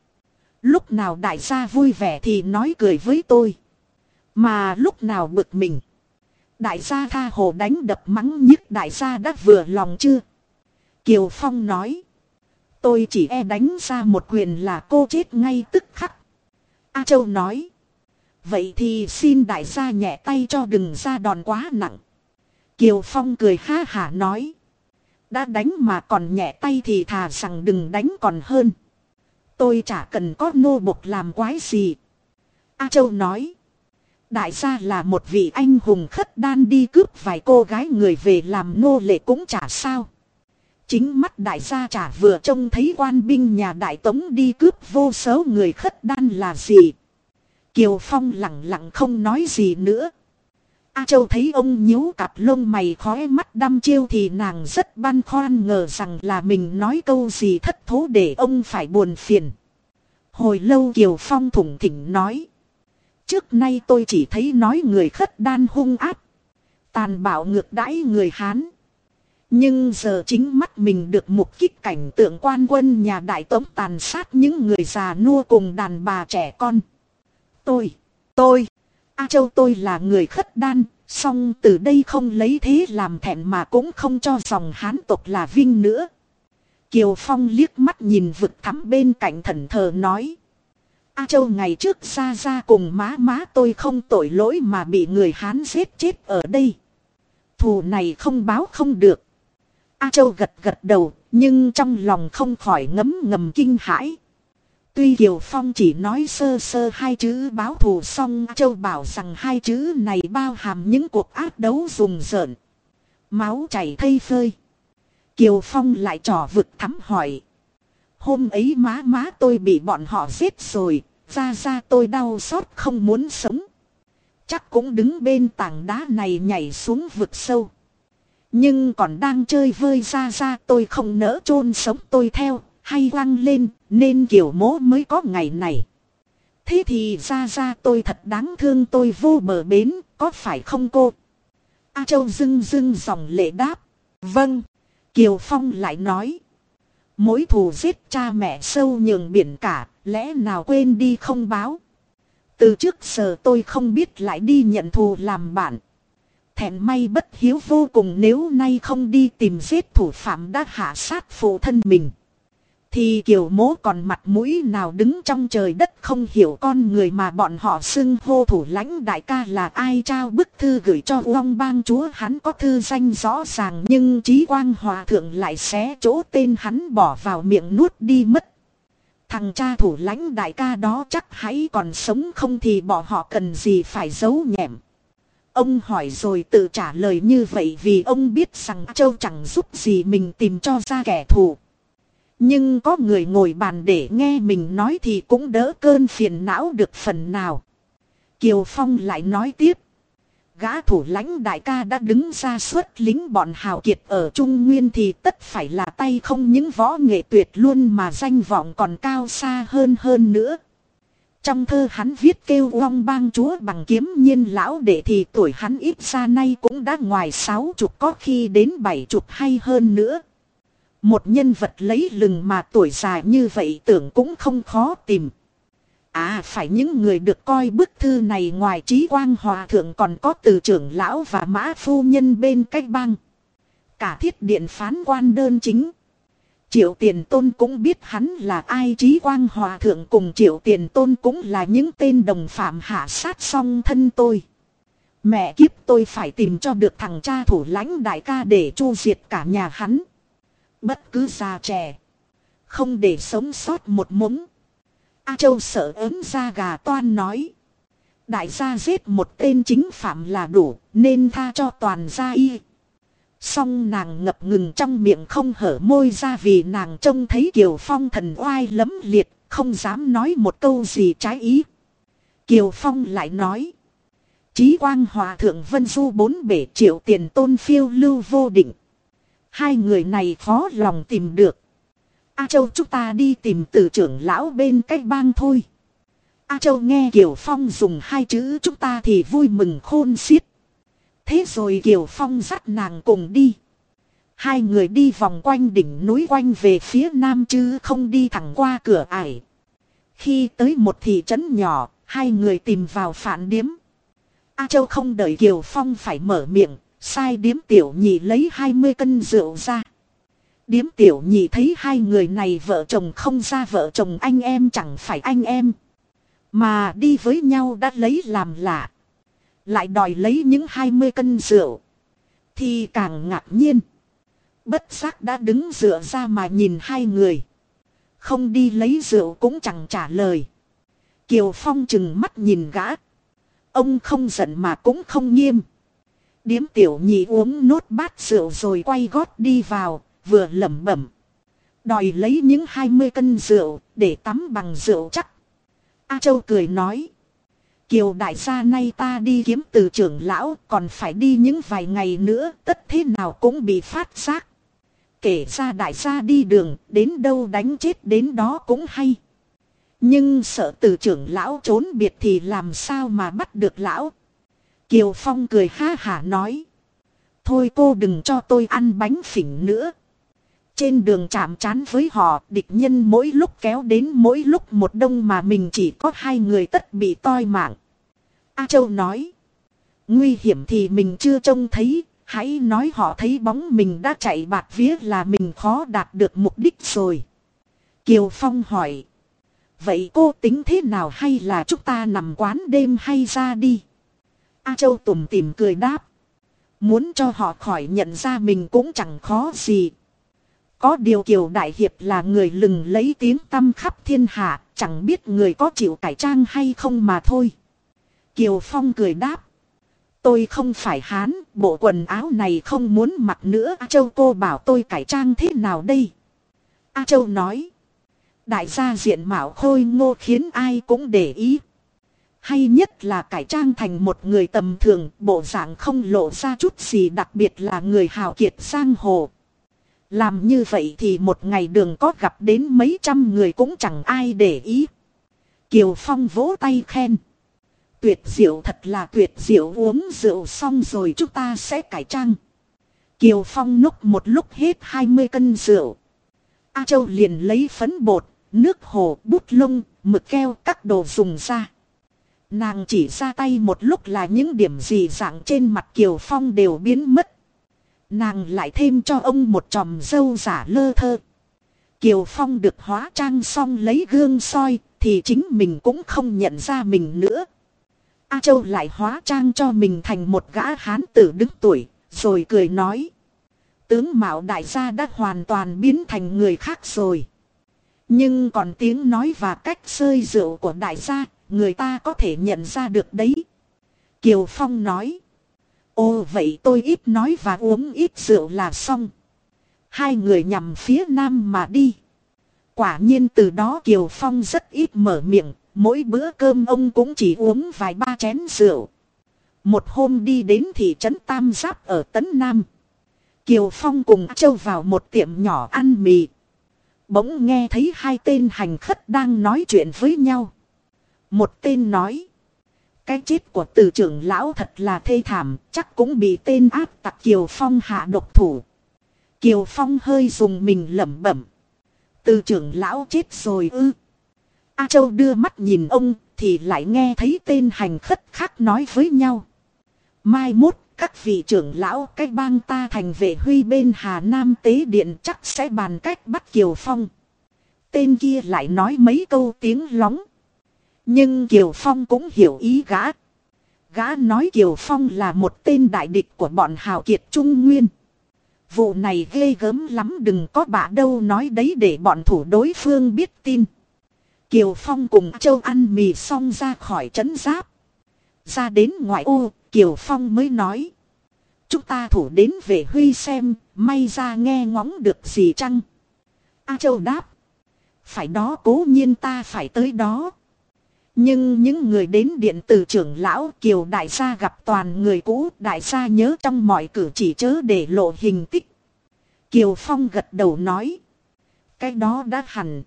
Lúc nào đại gia vui vẻ thì nói cười với tôi. Mà lúc nào bực mình. Đại gia tha hồ đánh đập mắng nhức đại gia đã vừa lòng chưa? Kiều Phong nói. Tôi chỉ e đánh ra một quyền là cô chết ngay tức khắc. A Châu nói. Vậy thì xin đại gia nhẹ tay cho đừng ra đòn quá nặng. Kiều Phong cười ha hả nói. Đã đánh mà còn nhẹ tay thì thà rằng đừng đánh còn hơn. Tôi chả cần có nô bộc làm quái gì. A Châu nói. Đại gia là một vị anh hùng khất đan đi cướp vài cô gái người về làm nô lệ cũng chả sao. Chính mắt đại gia chả vừa trông thấy quan binh nhà đại tống đi cướp vô số người khất đan là gì. Kiều Phong lặng lặng không nói gì nữa. A Châu thấy ông nhíu cặp lông mày khói mắt đăm chiêu thì nàng rất băn khoăn ngờ rằng là mình nói câu gì thất thố để ông phải buồn phiền. Hồi lâu Kiều Phong thủng thỉnh nói. Trước nay tôi chỉ thấy nói người khất đan hung áp. Tàn bạo ngược đãi người Hán. Nhưng giờ chính mắt mình được mục kích cảnh tượng quan quân nhà đại tống tàn sát những người già nua cùng đàn bà trẻ con. Tôi, tôi, A Châu tôi là người khất đan, song từ đây không lấy thế làm thẹn mà cũng không cho dòng hán tộc là vinh nữa. Kiều Phong liếc mắt nhìn vực thắm bên cạnh thần thờ nói. A Châu ngày trước ra ra cùng má má tôi không tội lỗi mà bị người Hán giết chết ở đây. Thù này không báo không được. A Châu gật gật đầu, nhưng trong lòng không khỏi ngấm ngầm kinh hãi. Tuy Kiều Phong chỉ nói sơ sơ hai chữ báo thù xong Châu bảo rằng hai chữ này bao hàm những cuộc ác đấu rùng rợn. Máu chảy thây phơi. Kiều Phong lại trò vực thắm hỏi. Hôm ấy má má tôi bị bọn họ giết rồi, ra ra tôi đau xót không muốn sống. Chắc cũng đứng bên tảng đá này nhảy xuống vực sâu. Nhưng còn đang chơi vơi ra ra tôi không nỡ chôn sống tôi theo, hay quăng lên, nên kiểu mố mới có ngày này. Thế thì ra ra tôi thật đáng thương tôi vô bờ bến, có phải không cô? A Châu dưng dưng dòng lệ đáp. Vâng. Kiều Phong lại nói. Mối thù giết cha mẹ sâu nhường biển cả, lẽ nào quên đi không báo. Từ trước giờ tôi không biết lại đi nhận thù làm bạn. Thẹn may bất hiếu vô cùng nếu nay không đi tìm giết thủ phạm đã hạ sát phụ thân mình. Thì kiều mố còn mặt mũi nào đứng trong trời đất không hiểu con người mà bọn họ xưng hô thủ lãnh đại ca là ai trao bức thư gửi cho Uông bang chúa hắn có thư danh rõ ràng nhưng trí quang hòa thượng lại xé chỗ tên hắn bỏ vào miệng nuốt đi mất. Thằng cha thủ lãnh đại ca đó chắc hãy còn sống không thì bọn họ cần gì phải giấu nhẹm. Ông hỏi rồi tự trả lời như vậy vì ông biết rằng Châu chẳng giúp gì mình tìm cho ra kẻ thù. Nhưng có người ngồi bàn để nghe mình nói thì cũng đỡ cơn phiền não được phần nào. Kiều Phong lại nói tiếp. Gã thủ lãnh đại ca đã đứng ra xuất lính bọn hào kiệt ở Trung Nguyên thì tất phải là tay không những võ nghệ tuyệt luôn mà danh vọng còn cao xa hơn hơn nữa. Trong thơ hắn viết kêu uong bang chúa bằng kiếm nhiên lão đệ thì tuổi hắn ít ra nay cũng đã ngoài sáu chục có khi đến bảy chục hay hơn nữa. Một nhân vật lấy lừng mà tuổi già như vậy tưởng cũng không khó tìm. À phải những người được coi bức thư này ngoài trí quang hòa thượng còn có từ trưởng lão và mã phu nhân bên cách băng. Cả thiết điện phán quan đơn chính. Triệu tiền tôn cũng biết hắn là ai, trí quang hòa thượng cùng triệu tiền tôn cũng là những tên đồng phạm hạ sát song thân tôi. Mẹ kiếp tôi phải tìm cho được thằng cha thủ lãnh đại ca để chu diệt cả nhà hắn. Bất cứ già trẻ. Không để sống sót một mống. A Châu sợ ớn ra gà toan nói. Đại gia giết một tên chính phạm là đủ nên tha cho toàn gia y. Song nàng ngập ngừng trong miệng không hở môi ra vì nàng trông thấy Kiều Phong thần oai lấm liệt, không dám nói một câu gì trái ý. Kiều Phong lại nói. Chí quang hòa thượng vân du bốn bể triệu tiền tôn phiêu lưu vô định. Hai người này khó lòng tìm được. A Châu chúng ta đi tìm tử trưởng lão bên cách bang thôi. A Châu nghe Kiều Phong dùng hai chữ chúng ta thì vui mừng khôn xiết. Thế rồi Kiều Phong dắt nàng cùng đi. Hai người đi vòng quanh đỉnh núi quanh về phía nam chứ không đi thẳng qua cửa ải. Khi tới một thị trấn nhỏ, hai người tìm vào phản điếm. A Châu không đợi Kiều Phong phải mở miệng, sai điếm tiểu nhị lấy 20 cân rượu ra. Điếm tiểu nhị thấy hai người này vợ chồng không ra vợ chồng anh em chẳng phải anh em. Mà đi với nhau đã lấy làm lạ. Lại đòi lấy những 20 cân rượu. Thì càng ngạc nhiên. Bất giác đã đứng dựa ra mà nhìn hai người. Không đi lấy rượu cũng chẳng trả lời. Kiều Phong chừng mắt nhìn gã. Ông không giận mà cũng không nghiêm. Điếm tiểu nhị uống nốt bát rượu rồi quay gót đi vào, vừa lẩm bẩm. Đòi lấy những 20 cân rượu để tắm bằng rượu chắc. A Châu cười nói. Kiều đại gia nay ta đi kiếm từ trưởng lão còn phải đi những vài ngày nữa tất thế nào cũng bị phát giác. Kể ra đại gia đi đường đến đâu đánh chết đến đó cũng hay. Nhưng sợ từ trưởng lão trốn biệt thì làm sao mà bắt được lão. Kiều Phong cười ha hả nói. Thôi cô đừng cho tôi ăn bánh phỉnh nữa. Trên đường chạm chán với họ, địch nhân mỗi lúc kéo đến mỗi lúc một đông mà mình chỉ có hai người tất bị toi mạng. A Châu nói. Nguy hiểm thì mình chưa trông thấy, hãy nói họ thấy bóng mình đã chạy bạt vía là mình khó đạt được mục đích rồi. Kiều Phong hỏi. Vậy cô tính thế nào hay là chúng ta nằm quán đêm hay ra đi? A Châu tủm tìm cười đáp. Muốn cho họ khỏi nhận ra mình cũng chẳng khó gì. Có điều Kiều Đại Hiệp là người lừng lấy tiếng tâm khắp thiên hạ, chẳng biết người có chịu cải trang hay không mà thôi. Kiều Phong cười đáp. Tôi không phải hán, bộ quần áo này không muốn mặc nữa. A Châu cô bảo tôi cải trang thế nào đây? A Châu nói. Đại gia diện mạo khôi ngô khiến ai cũng để ý. Hay nhất là cải trang thành một người tầm thường, bộ dạng không lộ ra chút gì đặc biệt là người hào kiệt sang hồ. Làm như vậy thì một ngày đường có gặp đến mấy trăm người cũng chẳng ai để ý. Kiều Phong vỗ tay khen. Tuyệt diệu thật là tuyệt diệu uống rượu xong rồi chúng ta sẽ cải trang. Kiều Phong núc một lúc hết 20 cân rượu. A Châu liền lấy phấn bột, nước hồ, bút lông, mực keo các đồ dùng ra. Nàng chỉ ra tay một lúc là những điểm gì dạng trên mặt Kiều Phong đều biến mất. Nàng lại thêm cho ông một tròm dâu giả lơ thơ. Kiều Phong được hóa trang xong lấy gương soi, thì chính mình cũng không nhận ra mình nữa. A Châu lại hóa trang cho mình thành một gã hán tử đứng tuổi, rồi cười nói. Tướng Mạo Đại gia đã hoàn toàn biến thành người khác rồi. Nhưng còn tiếng nói và cách sơi rượu của đại gia, người ta có thể nhận ra được đấy. Kiều Phong nói. "Ô vậy tôi ít nói và uống ít rượu là xong. Hai người nhằm phía nam mà đi. Quả nhiên từ đó Kiều Phong rất ít mở miệng, mỗi bữa cơm ông cũng chỉ uống vài ba chén rượu. Một hôm đi đến thị trấn Tam Giáp ở Tấn Nam. Kiều Phong cùng Châu vào một tiệm nhỏ ăn mì. Bỗng nghe thấy hai tên hành khất đang nói chuyện với nhau. Một tên nói. Cái chết của tử trưởng lão thật là thê thảm, chắc cũng bị tên áp tặc Kiều Phong hạ độc thủ. Kiều Phong hơi dùng mình lẩm bẩm. Từ trưởng lão chết rồi ư. A Châu đưa mắt nhìn ông, thì lại nghe thấy tên hành khất khác nói với nhau. Mai mốt, các vị trưởng lão cách bang ta thành vệ huy bên Hà Nam tế điện chắc sẽ bàn cách bắt Kiều Phong. Tên kia lại nói mấy câu tiếng lóng. Nhưng Kiều Phong cũng hiểu ý gã. Gã nói Kiều Phong là một tên đại địch của bọn hào kiệt Trung Nguyên. Vụ này ghê gớm lắm đừng có bà đâu nói đấy để bọn thủ đối phương biết tin. Kiều Phong cùng Châu ăn mì xong ra khỏi trấn giáp. Ra đến ngoại ô, Kiều Phong mới nói. Chúng ta thủ đến về Huy xem, may ra nghe ngóng được gì chăng? A Châu đáp. Phải đó cố nhiên ta phải tới đó. Nhưng những người đến điện từ trưởng lão Kiều đại gia gặp toàn người cũ, đại gia nhớ trong mọi cử chỉ chớ để lộ hình tích. Kiều Phong gật đầu nói. Cái đó đã hẳn.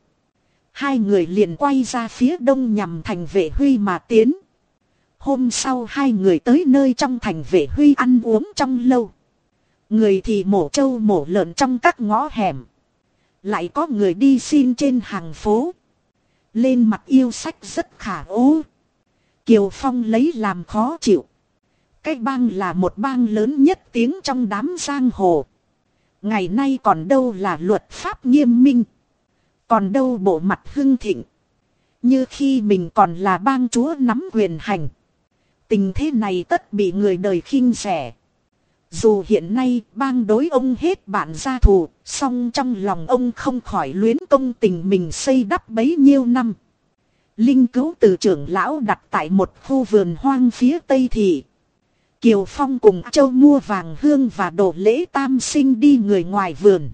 Hai người liền quay ra phía đông nhằm thành vệ huy mà tiến. Hôm sau hai người tới nơi trong thành vệ huy ăn uống trong lâu. Người thì mổ trâu mổ lợn trong các ngõ hẻm. Lại có người đi xin trên hàng phố. Lên mặt yêu sách rất khả ố. Kiều Phong lấy làm khó chịu. Cái bang là một bang lớn nhất tiếng trong đám giang hồ. Ngày nay còn đâu là luật pháp nghiêm minh. Còn đâu bộ mặt hưng thịnh. Như khi mình còn là bang chúa nắm quyền hành. Tình thế này tất bị người đời khinh rẻ. Dù hiện nay bang đối ông hết bạn gia thù, song trong lòng ông không khỏi luyến công tình mình xây đắp bấy nhiêu năm. Linh cứu từ trưởng lão đặt tại một khu vườn hoang phía tây thị. Kiều Phong cùng Châu mua vàng hương và đổ lễ tam sinh đi người ngoài vườn.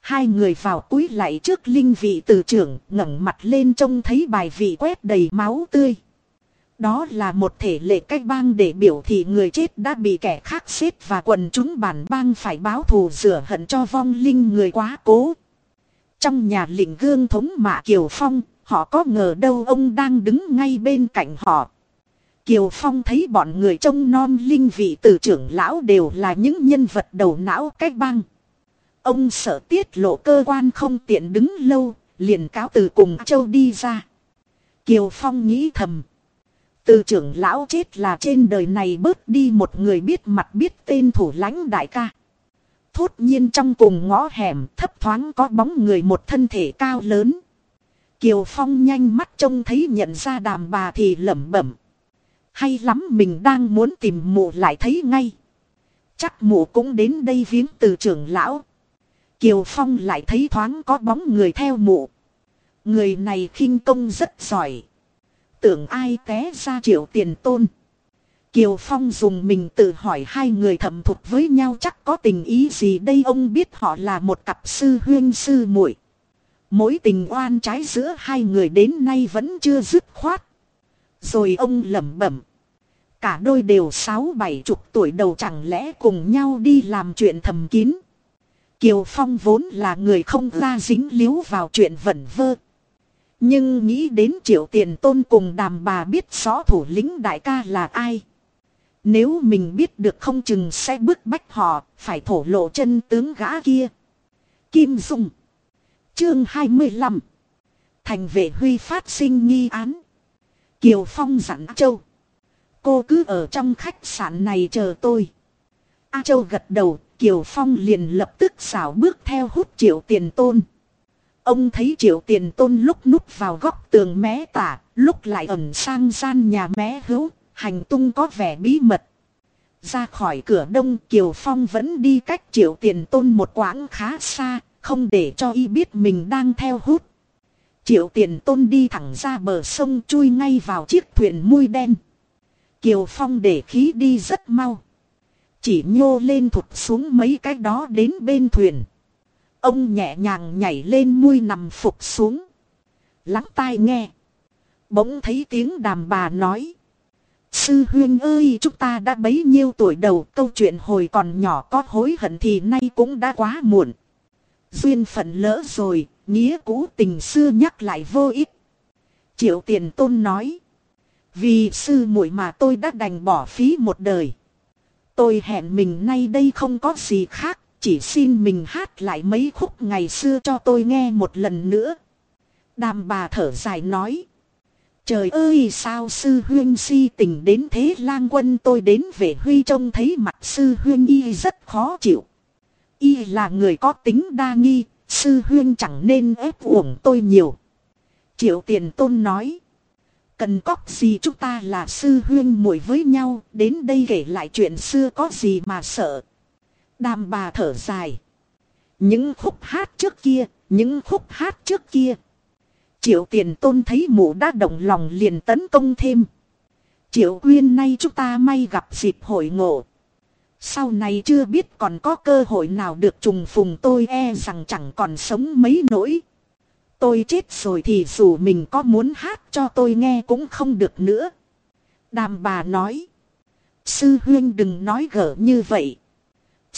Hai người vào cúi lại trước linh vị từ trưởng ngẩng mặt lên trông thấy bài vị quét đầy máu tươi. Đó là một thể lệ cách bang để biểu thị người chết đã bị kẻ khác xếp và quần chúng bản bang phải báo thù rửa hận cho vong linh người quá cố. Trong nhà lĩnh gương thống mạ Kiều Phong, họ có ngờ đâu ông đang đứng ngay bên cạnh họ. Kiều Phong thấy bọn người trông non linh vị từ trưởng lão đều là những nhân vật đầu não cách bang Ông sợ tiết lộ cơ quan không tiện đứng lâu, liền cáo từ cùng châu đi ra. Kiều Phong nghĩ thầm. Từ trưởng lão chết là trên đời này bớt đi một người biết mặt biết tên thủ lãnh đại ca. Thốt nhiên trong cùng ngõ hẻm thấp thoáng có bóng người một thân thể cao lớn. Kiều Phong nhanh mắt trông thấy nhận ra đàm bà thì lẩm bẩm. Hay lắm mình đang muốn tìm mụ lại thấy ngay. Chắc mụ cũng đến đây viếng từ trưởng lão. Kiều Phong lại thấy thoáng có bóng người theo mụ. Người này khinh công rất giỏi. Tưởng ai té ra triệu tiền tôn. Kiều Phong dùng mình tự hỏi hai người thầm thục với nhau chắc có tình ý gì đây ông biết họ là một cặp sư huyên sư muội. Mối tình oan trái giữa hai người đến nay vẫn chưa dứt khoát. Rồi ông lẩm bẩm. Cả đôi đều sáu bảy chục tuổi đầu chẳng lẽ cùng nhau đi làm chuyện thầm kín. Kiều Phong vốn là người không ra dính líu vào chuyện vẩn vơ. Nhưng nghĩ đến triệu tiền tôn cùng đàm bà biết rõ thủ lĩnh đại ca là ai. Nếu mình biết được không chừng sẽ bức bách họ, phải thổ lộ chân tướng gã kia. Kim Dung Chương 25 Thành vệ huy phát sinh nghi án. Kiều Phong dặn Châu. Cô cứ ở trong khách sạn này chờ tôi. A Châu gật đầu, Kiều Phong liền lập tức xảo bước theo hút triệu tiền tôn. Ông thấy triệu tiền tôn lúc núp vào góc tường mé tả, lúc lại ẩn sang gian nhà mé hữu, hành tung có vẻ bí mật. Ra khỏi cửa đông Kiều Phong vẫn đi cách triệu tiền tôn một quãng khá xa, không để cho y biết mình đang theo hút. Triệu tiền tôn đi thẳng ra bờ sông chui ngay vào chiếc thuyền mui đen. Kiều Phong để khí đi rất mau. Chỉ nhô lên thụt xuống mấy cái đó đến bên thuyền. Ông nhẹ nhàng nhảy lên mui nằm phục xuống. Lắng tai nghe. Bỗng thấy tiếng đàm bà nói. Sư huyên ơi chúng ta đã bấy nhiêu tuổi đầu câu chuyện hồi còn nhỏ có hối hận thì nay cũng đã quá muộn. Duyên phận lỡ rồi, nghĩa cũ tình xưa nhắc lại vô ích. Triệu tiền tôn nói. Vì sư muội mà tôi đã đành bỏ phí một đời. Tôi hẹn mình nay đây không có gì khác, chỉ xin mình hát lại mấy khúc ngày xưa cho tôi nghe một lần nữa. Đàm bà thở dài nói. Trời ơi sao sư huyên si tình đến thế lang quân tôi đến về huy trông thấy mặt sư huyên y rất khó chịu. Y là người có tính đa nghi, sư huyên chẳng nên ép uổng tôi nhiều. Triệu tiền tôn nói. Cần cóc gì chúng ta là sư huyên muội với nhau, đến đây kể lại chuyện xưa có gì mà sợ. Đàm bà thở dài. Những khúc hát trước kia, những khúc hát trước kia. Triệu tiền tôn thấy mụ đã động lòng liền tấn công thêm. Triệu quyên nay chúng ta may gặp dịp hội ngộ. Sau này chưa biết còn có cơ hội nào được trùng phùng tôi e rằng chẳng còn sống mấy nỗi. Tôi chết rồi thì dù mình có muốn hát cho tôi nghe cũng không được nữa. Đàm bà nói. Sư huyên đừng nói gở như vậy.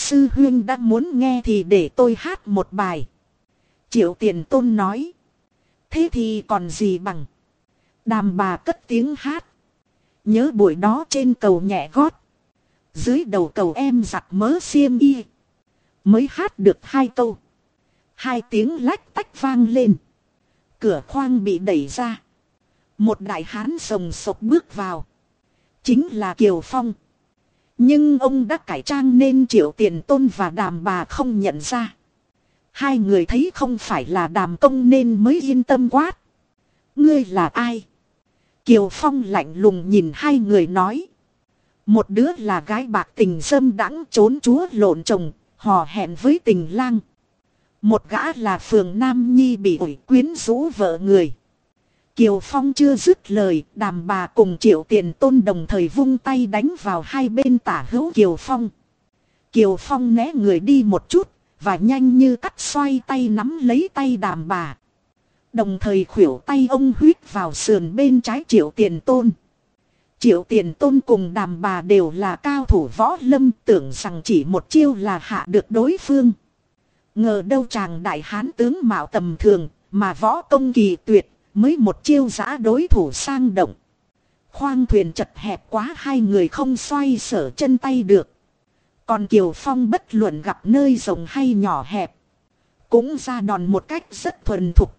Sư huyên đã muốn nghe thì để tôi hát một bài. Triệu tiền tôn nói. Thế thì còn gì bằng. Đàm bà cất tiếng hát. Nhớ buổi đó trên cầu nhẹ gót. Dưới đầu cầu em giặt mớ xiêm y. Mới hát được hai câu. Hai tiếng lách tách vang lên. Cửa khoang bị đẩy ra. Một đại hán sồng sộc bước vào. Chính là Kiều Phong. Nhưng ông đã cải trang nên triệu tiền tôn và đàm bà không nhận ra. Hai người thấy không phải là đàm công nên mới yên tâm quát. Ngươi là ai? Kiều Phong lạnh lùng nhìn hai người nói. Một đứa là gái bạc tình dâm đãng trốn chúa lộn chồng, hò hẹn với tình lang. Một gã là phường Nam Nhi bị ủi quyến rũ vợ người. Kiều Phong chưa dứt lời, đàm bà cùng triệu tiền tôn đồng thời vung tay đánh vào hai bên tả hữu Kiều Phong. Kiều Phong né người đi một chút, và nhanh như cắt xoay tay nắm lấy tay đàm bà. Đồng thời khuỷu tay ông huyết vào sườn bên trái triệu tiền tôn. Triệu tiền tôn cùng đàm bà đều là cao thủ võ lâm tưởng rằng chỉ một chiêu là hạ được đối phương. Ngờ đâu chàng đại hán tướng mạo tầm thường mà võ công kỳ tuyệt mới một chiêu giã đối thủ sang động. Khoang thuyền chật hẹp quá hai người không xoay sở chân tay được. Còn Kiều Phong bất luận gặp nơi rộng hay nhỏ hẹp. Cũng ra đòn một cách rất thuần thục.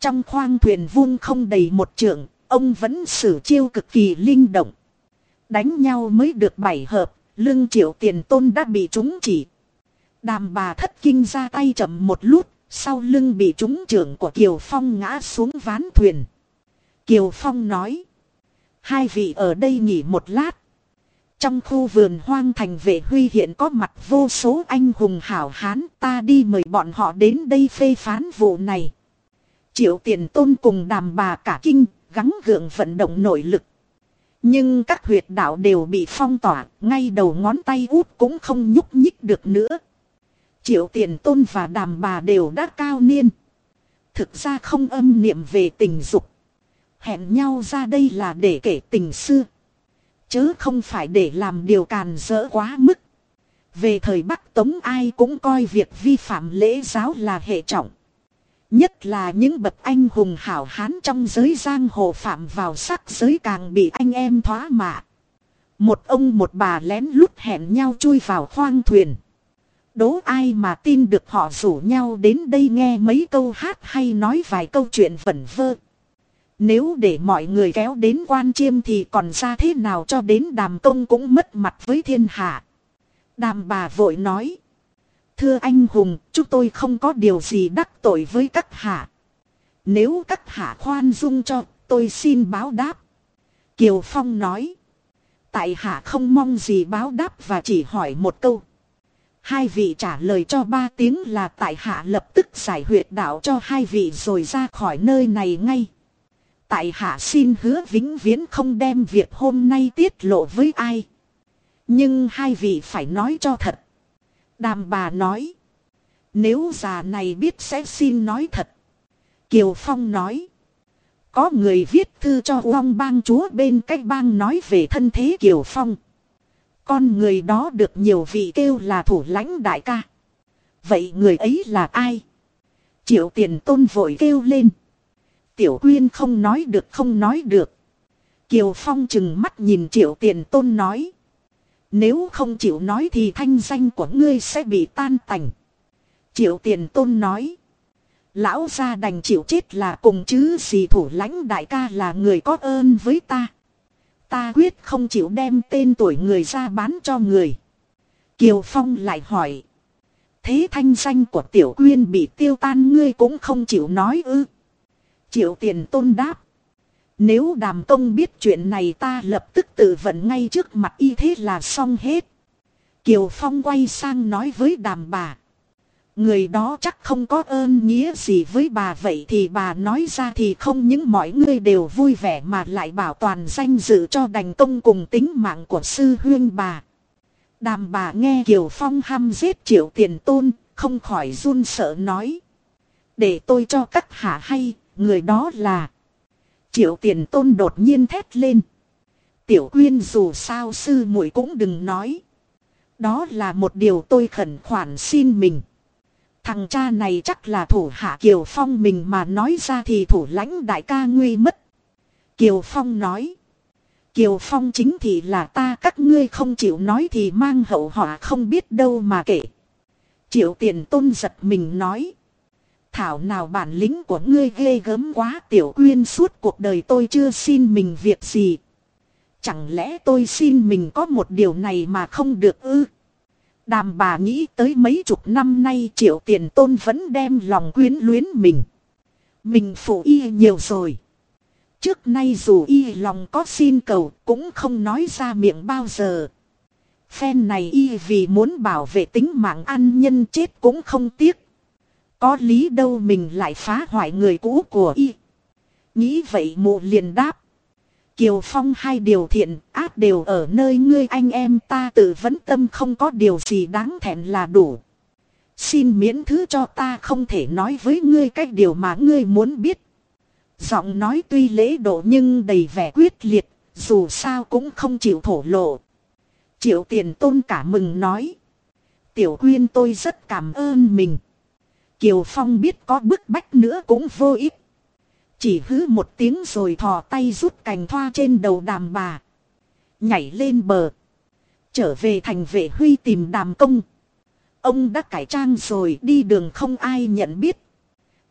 Trong khoang thuyền vuông không đầy một trượng, ông vẫn sử chiêu cực kỳ linh động. Đánh nhau mới được bảy hợp, lưng triệu tiền tôn đã bị trúng chỉ. Đàm bà thất kinh ra tay chậm một lúc, sau lưng bị trúng trưởng của Kiều Phong ngã xuống ván thuyền. Kiều Phong nói. Hai vị ở đây nghỉ một lát. Trong khu vườn hoang thành vệ huy hiện có mặt vô số anh hùng hảo hán ta đi mời bọn họ đến đây phê phán vụ này. Triệu tiền tôn cùng đàm bà cả kinh, gắng gượng vận động nội lực. Nhưng các huyệt đạo đều bị phong tỏa, ngay đầu ngón tay út cũng không nhúc nhích được nữa. Triệu tiền tôn và đàm bà đều đã cao niên. Thực ra không âm niệm về tình dục. Hẹn nhau ra đây là để kể tình xưa. chứ không phải để làm điều càn rỡ quá mức. Về thời Bắc Tống ai cũng coi việc vi phạm lễ giáo là hệ trọng. Nhất là những bậc anh hùng hảo hán trong giới giang hồ phạm vào sắc giới càng bị anh em thoá mạ. Một ông một bà lén lút hẹn nhau chui vào khoang thuyền. Đố ai mà tin được họ rủ nhau đến đây nghe mấy câu hát hay nói vài câu chuyện vẩn vơ. Nếu để mọi người kéo đến quan chiêm thì còn ra thế nào cho đến đàm công cũng mất mặt với thiên hạ. Đàm bà vội nói. Thưa anh hùng, chúng tôi không có điều gì đắc tội với các hạ. Nếu các hạ khoan dung cho, tôi xin báo đáp. Kiều Phong nói. Tại hạ không mong gì báo đáp và chỉ hỏi một câu. Hai vị trả lời cho ba tiếng là tại hạ lập tức giải huyệt đạo cho hai vị rồi ra khỏi nơi này ngay. Tại hạ xin hứa vĩnh viễn không đem việc hôm nay tiết lộ với ai. Nhưng hai vị phải nói cho thật. Đàm bà nói. Nếu già này biết sẽ xin nói thật. Kiều Phong nói. Có người viết thư cho Long bang chúa bên cách bang nói về thân thế Kiều Phong. Con người đó được nhiều vị kêu là thủ lãnh đại ca. Vậy người ấy là ai? Triệu tiền tôn vội kêu lên. Tiểu quyên không nói được, không nói được. Kiều Phong chừng mắt nhìn triệu tiền tôn nói. Nếu không chịu nói thì thanh danh của ngươi sẽ bị tan tành. Triệu tiền tôn nói. Lão gia đành chịu chết là cùng chứ gì thủ lãnh đại ca là người có ơn với ta. Ta quyết không chịu đem tên tuổi người ra bán cho người. Kiều Phong lại hỏi. Thế thanh danh của tiểu quyên bị tiêu tan, ngươi cũng không chịu nói ư. Triệu tiền tôn đáp. Nếu đàm công biết chuyện này ta lập tức tự vận ngay trước mặt y thế là xong hết. Kiều Phong quay sang nói với đàm bà. Người đó chắc không có ơn nghĩa gì với bà vậy thì bà nói ra thì không những mọi người đều vui vẻ mà lại bảo toàn danh dự cho đành công cùng tính mạng của sư huyên bà. Đàm bà nghe Kiều Phong ham giết triệu tiền tôn, không khỏi run sợ nói. Để tôi cho các hạ hay, người đó là... Triệu tiền tôn đột nhiên thét lên. Tiểu quyên dù sao sư muội cũng đừng nói. Đó là một điều tôi khẩn khoản xin mình. Thằng cha này chắc là thủ hạ Kiều Phong mình mà nói ra thì thủ lãnh đại ca nguy mất. Kiều Phong nói. Kiều Phong chính thì là ta, các ngươi không chịu nói thì mang hậu họa không biết đâu mà kể. Triệu tiền tôn giật mình nói. Thảo nào bản lĩnh của ngươi ghê gớm quá, tiểu quyên suốt cuộc đời tôi chưa xin mình việc gì. Chẳng lẽ tôi xin mình có một điều này mà không được ư? Đàm bà nghĩ tới mấy chục năm nay triệu tiền tôn vẫn đem lòng quyến luyến mình. Mình phụ y nhiều rồi. Trước nay dù y lòng có xin cầu cũng không nói ra miệng bao giờ. Phen này y vì muốn bảo vệ tính mạng an nhân chết cũng không tiếc. Có lý đâu mình lại phá hoại người cũ của y. Nghĩ vậy mụ liền đáp. Kiều Phong hai điều thiện ác đều ở nơi ngươi anh em ta tự vấn tâm không có điều gì đáng thẹn là đủ. Xin miễn thứ cho ta không thể nói với ngươi cách điều mà ngươi muốn biết. Giọng nói tuy lễ độ nhưng đầy vẻ quyết liệt, dù sao cũng không chịu thổ lộ. Triệu tiền tôn cả mừng nói. Tiểu quyên tôi rất cảm ơn mình. Kiều Phong biết có bức bách nữa cũng vô ích. Chỉ hứ một tiếng rồi thò tay rút cành thoa trên đầu đàm bà. Nhảy lên bờ. Trở về thành vệ huy tìm đàm công. Ông đã cải trang rồi đi đường không ai nhận biết.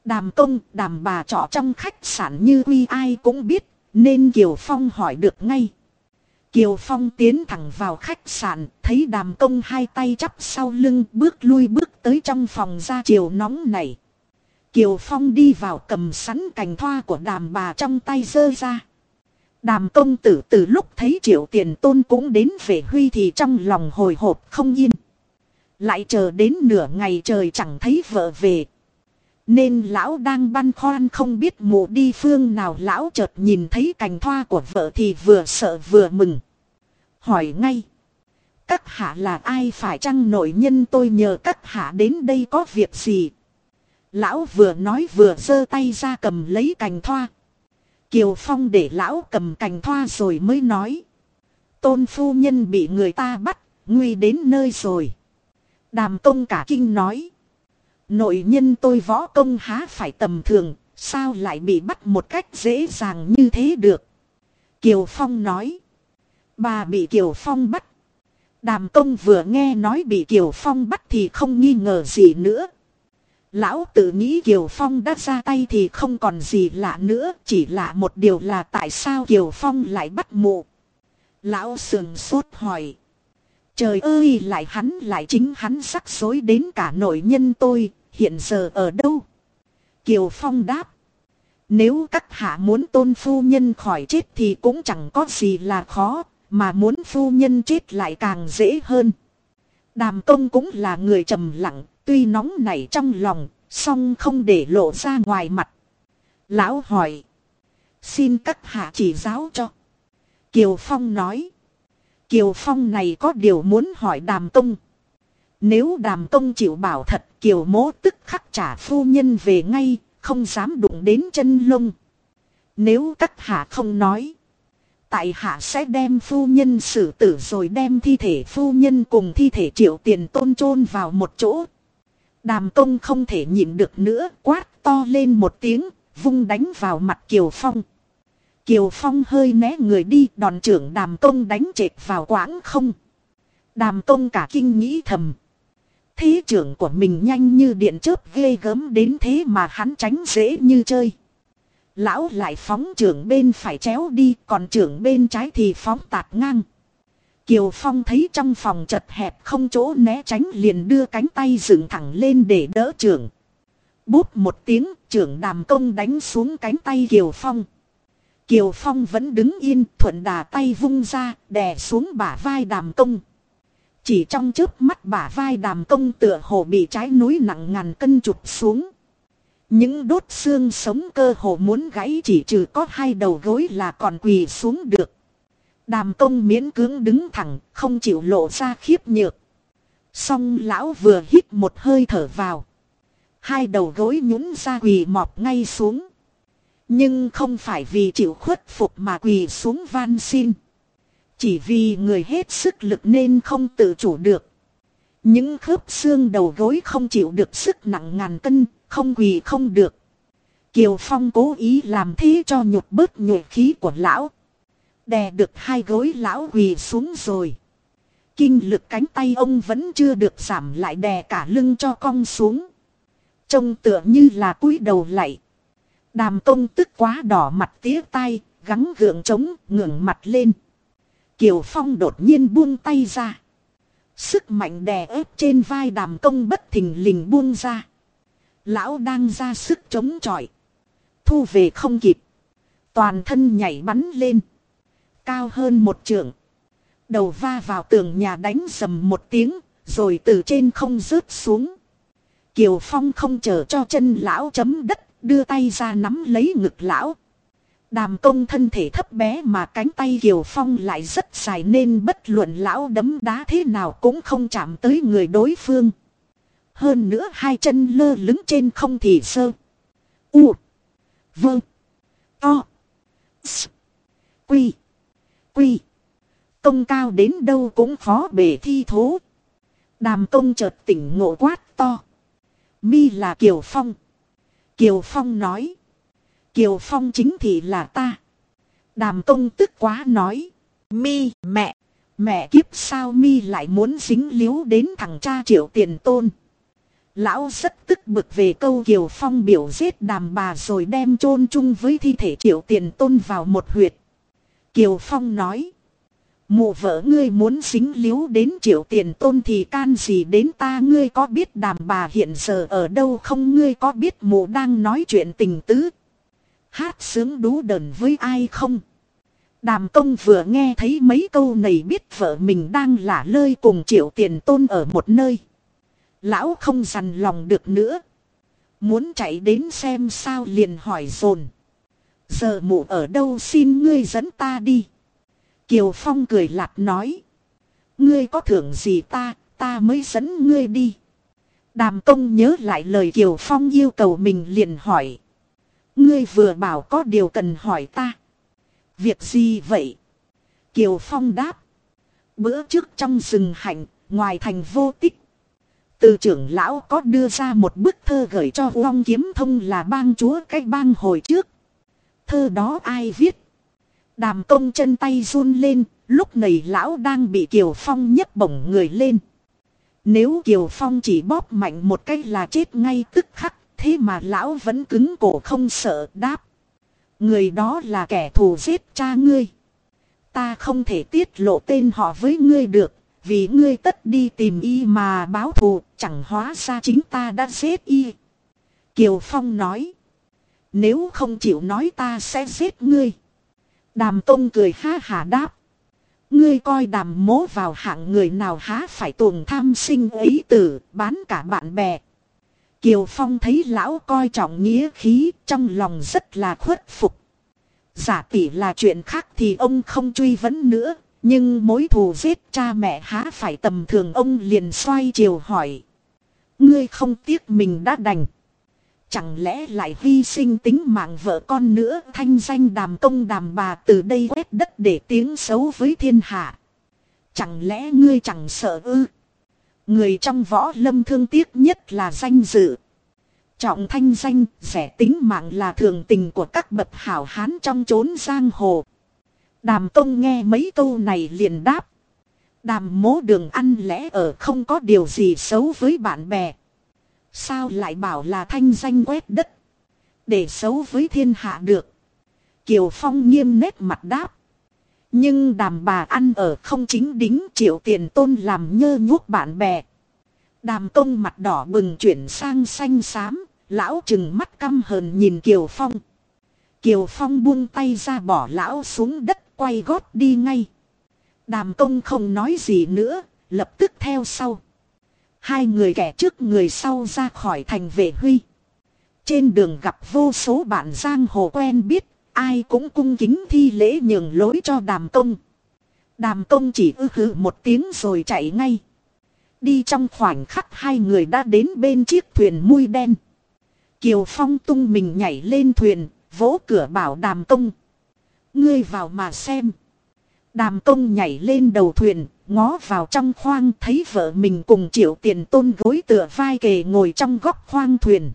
Đàm công, đàm bà trọ trong khách sạn như huy ai cũng biết, nên Kiều Phong hỏi được ngay. Kiều Phong tiến thẳng vào khách sạn, thấy đàm công hai tay chắp sau lưng bước lui bước tới trong phòng ra chiều nóng này. Kiều Phong đi vào cầm sắn cành thoa của đàm bà trong tay dơ ra. Đàm công tử từ lúc thấy triệu tiền tôn cũng đến về huy thì trong lòng hồi hộp không yên. Lại chờ đến nửa ngày trời chẳng thấy vợ về. Nên lão đang băn khoăn không biết mụ đi phương nào, lão chợt nhìn thấy cành thoa của vợ thì vừa sợ vừa mừng. Hỏi ngay. Các hạ là ai phải chăng nội nhân tôi nhờ các hạ đến đây có việc gì? Lão vừa nói vừa giơ tay ra cầm lấy cành thoa. Kiều Phong để lão cầm cành thoa rồi mới nói. Tôn phu nhân bị người ta bắt, nguy đến nơi rồi. Đàm công cả kinh nói. Nội nhân tôi võ công há phải tầm thường, sao lại bị bắt một cách dễ dàng như thế được? Kiều Phong nói. Bà bị Kiều Phong bắt. Đàm công vừa nghe nói bị Kiều Phong bắt thì không nghi ngờ gì nữa. Lão tự nghĩ Kiều Phong đã ra tay thì không còn gì lạ nữa, chỉ lạ một điều là tại sao Kiều Phong lại bắt mụ. Lão sườn sốt hỏi. Trời ơi lại hắn lại chính hắn sắc rối đến cả nội nhân tôi, hiện giờ ở đâu? Kiều Phong đáp. Nếu các hạ muốn tôn phu nhân khỏi chết thì cũng chẳng có gì là khó, mà muốn phu nhân chết lại càng dễ hơn. Đàm công cũng là người trầm lặng, tuy nóng nảy trong lòng, song không để lộ ra ngoài mặt. Lão hỏi. Xin các hạ chỉ giáo cho. Kiều Phong nói. Kiều Phong này có điều muốn hỏi đàm công. Nếu đàm công chịu bảo thật Kiều mố tức khắc trả phu nhân về ngay, không dám đụng đến chân lông. Nếu các hạ không nói. Tại hạ sẽ đem phu nhân xử tử rồi đem thi thể phu nhân cùng thi thể triệu tiền tôn chôn vào một chỗ. Đàm công không thể nhịn được nữa quát to lên một tiếng, vung đánh vào mặt Kiều Phong. Kiều Phong hơi né người đi đòn trưởng đàm công đánh trệt vào quãng không. Đàm công cả kinh nghĩ thầm. Thế trưởng của mình nhanh như điện chớp ghê gớm đến thế mà hắn tránh dễ như chơi. Lão lại phóng trưởng bên phải chéo đi còn trưởng bên trái thì phóng tạt ngang. Kiều Phong thấy trong phòng chật hẹp không chỗ né tránh liền đưa cánh tay dựng thẳng lên để đỡ trưởng. Bút một tiếng, trưởng đàm công đánh xuống cánh tay Kiều Phong. Kiều Phong vẫn đứng yên, thuận đà tay vung ra, đè xuống bả vai đàm công. Chỉ trong chớp mắt bả vai đàm công tựa hồ bị trái núi nặng ngàn cân chụp xuống. Những đốt xương sống cơ hồ muốn gãy chỉ trừ có hai đầu gối là còn quỳ xuống được. Đàm công miễn cưỡng đứng thẳng, không chịu lộ ra khiếp nhược. Song lão vừa hít một hơi thở vào. Hai đầu gối nhún ra quỳ mọp ngay xuống. Nhưng không phải vì chịu khuất phục mà quỳ xuống van xin. Chỉ vì người hết sức lực nên không tự chủ được. Những khớp xương đầu gối không chịu được sức nặng ngàn cân, không quỳ không được. Kiều Phong cố ý làm thế cho nhục bớt nhuệ khí của lão. Đè được hai gối lão quỳ xuống rồi. Kinh lực cánh tay ông vẫn chưa được giảm lại đè cả lưng cho cong xuống. Trông tựa như là cúi đầu lại. Đàm công tức quá đỏ mặt tía tay, gắng gượng trống, ngưỡng mặt lên. Kiều Phong đột nhiên buông tay ra. Sức mạnh đè ép trên vai đàm công bất thình lình buông ra. Lão đang ra sức chống chọi. Thu về không kịp. Toàn thân nhảy bắn lên. Cao hơn một trượng. Đầu va vào tường nhà đánh sầm một tiếng. Rồi từ trên không rớt xuống. Kiều Phong không chờ cho chân lão chấm đất. Đưa tay ra nắm lấy ngực lão. Đàm công thân thể thấp bé mà cánh tay Kiều Phong lại rất dài nên bất luận lão đấm đá thế nào cũng không chạm tới người đối phương. Hơn nữa hai chân lơ lứng trên không thì sơ. U. Vơ. To. S. Quy. Quy. Công cao đến đâu cũng khó bể thi thố. Đàm công chợt tỉnh ngộ quát to. Mi là Kiều Phong. Kiều Phong nói. Kiều Phong chính thì là ta. Đàm công tức quá nói. Mi, mẹ. Mẹ kiếp sao mi lại muốn dính liếu đến thằng cha triệu tiền tôn. Lão rất tức bực về câu Kiều Phong biểu giết đàm bà rồi đem chôn chung với thi thể triệu tiền tôn vào một huyệt. Kiều Phong nói. Mụ vợ ngươi muốn dính liếu đến triệu tiền tôn thì can gì đến ta ngươi có biết đàm bà hiện giờ ở đâu không ngươi có biết mụ đang nói chuyện tình tứ. Hát sướng đú đờn với ai không? Đàm công vừa nghe thấy mấy câu này biết vợ mình đang lả lơi cùng triệu tiền tôn ở một nơi. Lão không dằn lòng được nữa. Muốn chạy đến xem sao liền hỏi dồn. Giờ mụ ở đâu xin ngươi dẫn ta đi. Kiều Phong cười lạt nói. Ngươi có thưởng gì ta, ta mới dẫn ngươi đi. Đàm công nhớ lại lời Kiều Phong yêu cầu mình liền hỏi. Ngươi vừa bảo có điều cần hỏi ta. Việc gì vậy? Kiều Phong đáp. Bữa trước trong rừng hạnh, ngoài thành vô tích. Từ trưởng lão có đưa ra một bức thơ gửi cho Long Kiếm Thông là bang chúa cách bang hồi trước. Thơ đó ai viết? Đàm công chân tay run lên, lúc này lão đang bị Kiều Phong nhấc bổng người lên. Nếu Kiều Phong chỉ bóp mạnh một cái là chết ngay tức khắc, thế mà lão vẫn cứng cổ không sợ đáp. Người đó là kẻ thù giết cha ngươi. Ta không thể tiết lộ tên họ với ngươi được, vì ngươi tất đi tìm y mà báo thù, chẳng hóa ra chính ta đã giết y. Kiều Phong nói. Nếu không chịu nói ta sẽ giết ngươi. Đàm Tông cười ha hà đáp. Ngươi coi đàm mố vào hạng người nào há phải tuồng tham sinh ấy tử, bán cả bạn bè. Kiều Phong thấy lão coi trọng nghĩa khí, trong lòng rất là khuất phục. Giả tỷ là chuyện khác thì ông không truy vấn nữa, nhưng mối thù giết cha mẹ há phải tầm thường ông liền xoay chiều hỏi. Ngươi không tiếc mình đã đành. Chẳng lẽ lại hy sinh tính mạng vợ con nữa thanh danh đàm công đàm bà từ đây quét đất để tiếng xấu với thiên hạ. Chẳng lẽ ngươi chẳng sợ ư? Người trong võ lâm thương tiếc nhất là danh dự. Trọng thanh danh, rẻ tính mạng là thường tình của các bậc hảo hán trong chốn giang hồ. Đàm công nghe mấy câu này liền đáp. Đàm mố đường ăn lẽ ở không có điều gì xấu với bạn bè. Sao lại bảo là thanh danh quét đất. Để xấu với thiên hạ được. Kiều Phong nghiêm nét mặt đáp. Nhưng đàm bà ăn ở không chính đính triệu tiền tôn làm nhơ nhuốc bạn bè. Đàm công mặt đỏ bừng chuyển sang xanh xám, lão chừng mắt căm hờn nhìn Kiều Phong. Kiều Phong buông tay ra bỏ lão xuống đất quay gót đi ngay. Đàm công không nói gì nữa, lập tức theo sau. Hai người kẻ trước người sau ra khỏi thành vệ huy. Trên đường gặp vô số bạn giang hồ quen biết, ai cũng cung kính thi lễ nhường lối cho đàm công. Đàm công chỉ ư hư một tiếng rồi chạy ngay. Đi trong khoảnh khắc hai người đã đến bên chiếc thuyền mui đen. Kiều Phong tung mình nhảy lên thuyền, vỗ cửa bảo đàm công. Ngươi vào mà xem. Đàm công nhảy lên đầu thuyền, ngó vào trong khoang thấy vợ mình cùng triệu tiền tôn gối tựa vai kề ngồi trong góc khoang thuyền.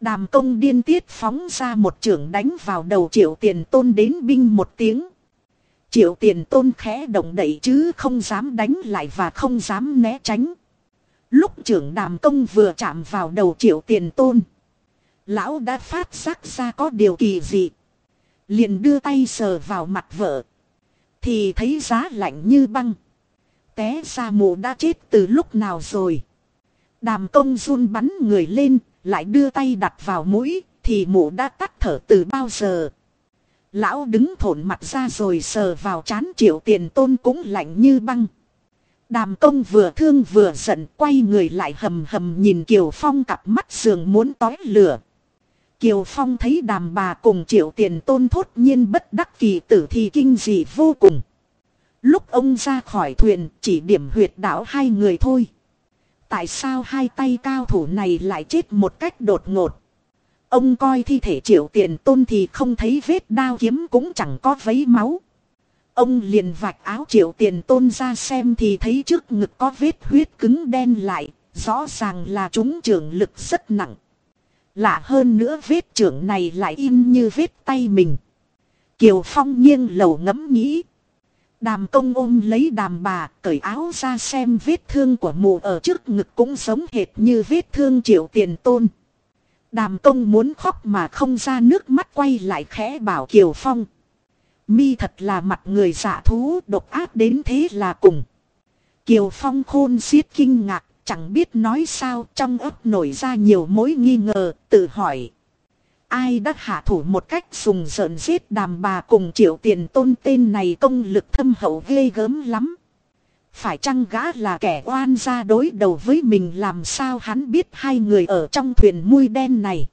Đàm công điên tiết phóng ra một trưởng đánh vào đầu triệu tiền tôn đến binh một tiếng. Triệu tiền tôn khẽ động đậy chứ không dám đánh lại và không dám né tránh. Lúc trưởng đàm công vừa chạm vào đầu triệu tiền tôn. Lão đã phát giác ra có điều kỳ dị. Liền đưa tay sờ vào mặt vợ. Thì thấy giá lạnh như băng. Té ra mụ đã chết từ lúc nào rồi. Đàm công run bắn người lên, lại đưa tay đặt vào mũi, thì mụ đã tắt thở từ bao giờ. Lão đứng thổn mặt ra rồi sờ vào chán triệu tiền tôn cũng lạnh như băng. Đàm công vừa thương vừa giận quay người lại hầm hầm nhìn Kiều Phong cặp mắt sườn muốn tói lửa. Kiều Phong thấy đàm bà cùng triệu tiền tôn thốt nhiên bất đắc kỳ tử thì kinh dị vô cùng. Lúc ông ra khỏi thuyền chỉ điểm huyệt đảo hai người thôi. Tại sao hai tay cao thủ này lại chết một cách đột ngột? Ông coi thi thể triệu tiền tôn thì không thấy vết đao kiếm cũng chẳng có vấy máu. Ông liền vạch áo triệu tiền tôn ra xem thì thấy trước ngực có vết huyết cứng đen lại, rõ ràng là chúng trường lực rất nặng. Lạ hơn nữa vết trưởng này lại in như vết tay mình. Kiều Phong nghiêng lầu ngẫm nghĩ. Đàm công ôm lấy đàm bà, cởi áo ra xem vết thương của mụ ở trước ngực cũng giống hệt như vết thương triệu tiền tôn. Đàm công muốn khóc mà không ra nước mắt quay lại khẽ bảo Kiều Phong. Mi thật là mặt người giả thú độc ác đến thế là cùng. Kiều Phong khôn xiết kinh ngạc, chẳng biết nói sao trong ấp nổi ra nhiều mối nghi ngờ, tự hỏi. Ai đã hạ thủ một cách dùng sợn giết đàm bà cùng triệu tiền tôn tên này công lực thâm hậu ghê gớm lắm. Phải chăng gã là kẻ oan gia đối đầu với mình làm sao hắn biết hai người ở trong thuyền mui đen này.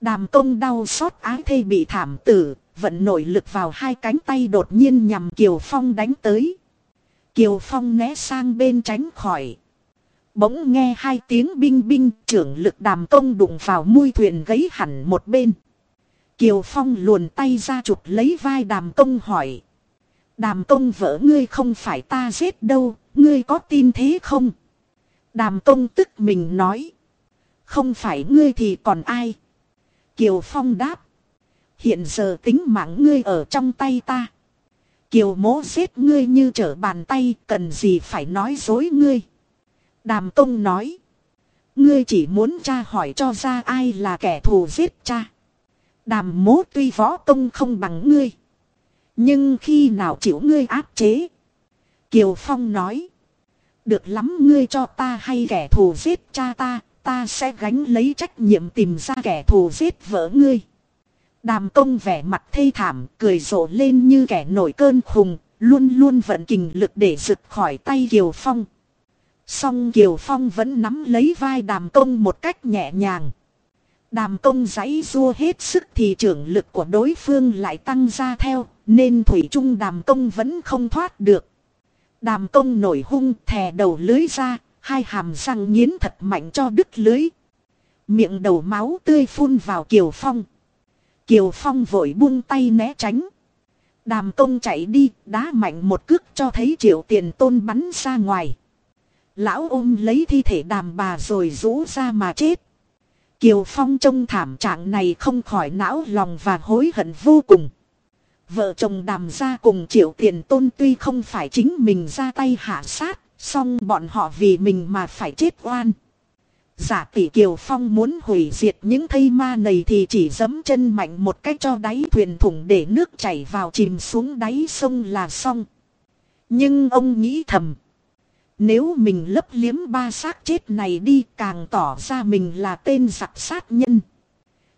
Đàm công đau xót ái thê bị thảm tử, vận nội lực vào hai cánh tay đột nhiên nhằm Kiều Phong đánh tới. Kiều Phong né sang bên tránh khỏi. Bỗng nghe hai tiếng binh binh trưởng lực đàm công đụng vào mui thuyền gấy hẳn một bên. Kiều Phong luồn tay ra chụp lấy vai đàm công hỏi. Đàm công vợ ngươi không phải ta giết đâu, ngươi có tin thế không? Đàm công tức mình nói. Không phải ngươi thì còn ai? Kiều Phong đáp. Hiện giờ tính mạng ngươi ở trong tay ta. Kiều mố giết ngươi như trở bàn tay, cần gì phải nói dối ngươi. Đàm công nói. Ngươi chỉ muốn tra hỏi cho ra ai là kẻ thù giết cha. Đàm mố tuy võ công không bằng ngươi. Nhưng khi nào chịu ngươi áp chế? Kiều Phong nói. Được lắm ngươi cho ta hay kẻ thù giết cha ta, ta sẽ gánh lấy trách nhiệm tìm ra kẻ thù giết vợ ngươi. Đàm công vẻ mặt thê thảm, cười rộ lên như kẻ nổi cơn khùng, luôn luôn vận kình lực để rực khỏi tay Kiều Phong. Song Kiều Phong vẫn nắm lấy vai đàm công một cách nhẹ nhàng. Đàm công giấy rua hết sức thì trưởng lực của đối phương lại tăng ra theo, nên Thủy Trung đàm công vẫn không thoát được. Đàm công nổi hung thè đầu lưới ra, hai hàm răng nghiến thật mạnh cho đứt lưới. Miệng đầu máu tươi phun vào Kiều Phong. Kiều Phong vội buông tay né tránh. Đàm công chạy đi, đá mạnh một cước cho thấy triệu tiền tôn bắn ra ngoài. Lão ôm lấy thi thể đàm bà rồi rũ ra mà chết. Kiều Phong trông thảm trạng này không khỏi não lòng và hối hận vô cùng. Vợ chồng đàm ra cùng triệu tiền tôn tuy không phải chính mình ra tay hạ sát, song bọn họ vì mình mà phải chết oan. Giả tỷ Kiều Phong muốn hủy diệt những thây ma này thì chỉ giấm chân mạnh một cách cho đáy thuyền thủng để nước chảy vào chìm xuống đáy sông là xong. Nhưng ông nghĩ thầm. Nếu mình lấp liếm ba xác chết này đi, càng tỏ ra mình là tên giặc sát nhân.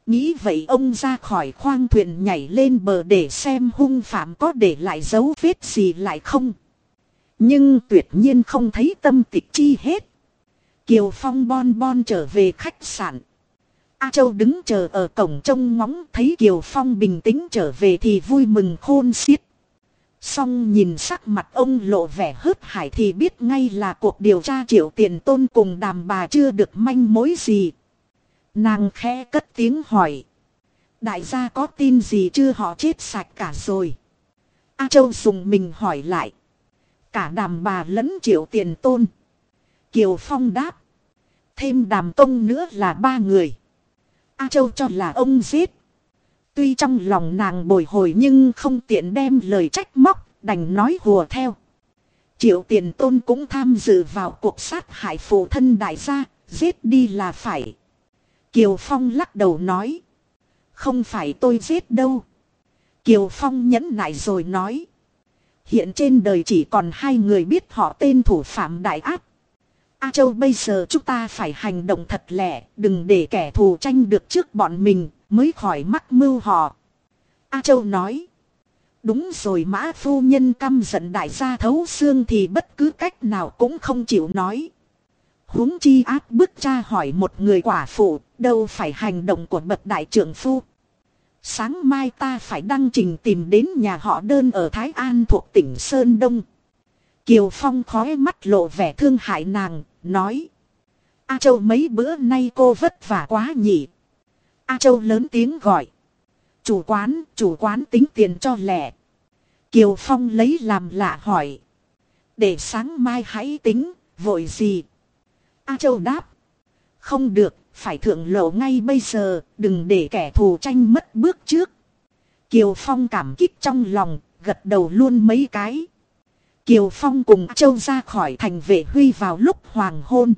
Nghĩ vậy ông ra khỏi khoang thuyền nhảy lên bờ để xem hung phạm có để lại dấu vết gì lại không. Nhưng tuyệt nhiên không thấy tâm tịch chi hết. Kiều Phong bon bon trở về khách sạn. A Châu đứng chờ ở cổng trông ngóng, thấy Kiều Phong bình tĩnh trở về thì vui mừng khôn xiết. Xong nhìn sắc mặt ông lộ vẻ hớt hải thì biết ngay là cuộc điều tra triệu tiền tôn cùng đàm bà chưa được manh mối gì. Nàng khẽ cất tiếng hỏi. Đại gia có tin gì chưa họ chết sạch cả rồi. A Châu dùng mình hỏi lại. Cả đàm bà lẫn triệu tiền tôn. Kiều Phong đáp. Thêm đàm tông nữa là ba người. A Châu cho là ông giết. Tuy trong lòng nàng bồi hồi nhưng không tiện đem lời trách móc, đành nói hùa theo. Triệu tiền tôn cũng tham dự vào cuộc sát hại phụ thân đại gia, giết đi là phải. Kiều Phong lắc đầu nói. Không phải tôi giết đâu. Kiều Phong nhẫn nại rồi nói. Hiện trên đời chỉ còn hai người biết họ tên thủ phạm đại ác. A Châu bây giờ chúng ta phải hành động thật lẹ, đừng để kẻ thù tranh được trước bọn mình, mới khỏi mắc mưu họ. A Châu nói. Đúng rồi mã phu nhân căm giận đại gia thấu xương thì bất cứ cách nào cũng không chịu nói. huống chi ác bức cha hỏi một người quả phụ, đâu phải hành động của bậc đại trưởng phu. Sáng mai ta phải đăng trình tìm đến nhà họ đơn ở Thái An thuộc tỉnh Sơn Đông. Kiều Phong khói mắt lộ vẻ thương hại nàng, nói. A Châu mấy bữa nay cô vất vả quá nhỉ. A Châu lớn tiếng gọi. Chủ quán, chủ quán tính tiền cho lẻ. Kiều Phong lấy làm lạ hỏi. Để sáng mai hãy tính, vội gì? A Châu đáp. Không được, phải thượng lộ ngay bây giờ, đừng để kẻ thù tranh mất bước trước. Kiều Phong cảm kích trong lòng, gật đầu luôn mấy cái. Kiều Phong cùng Châu ra khỏi thành vệ huy vào lúc hoàng hôn.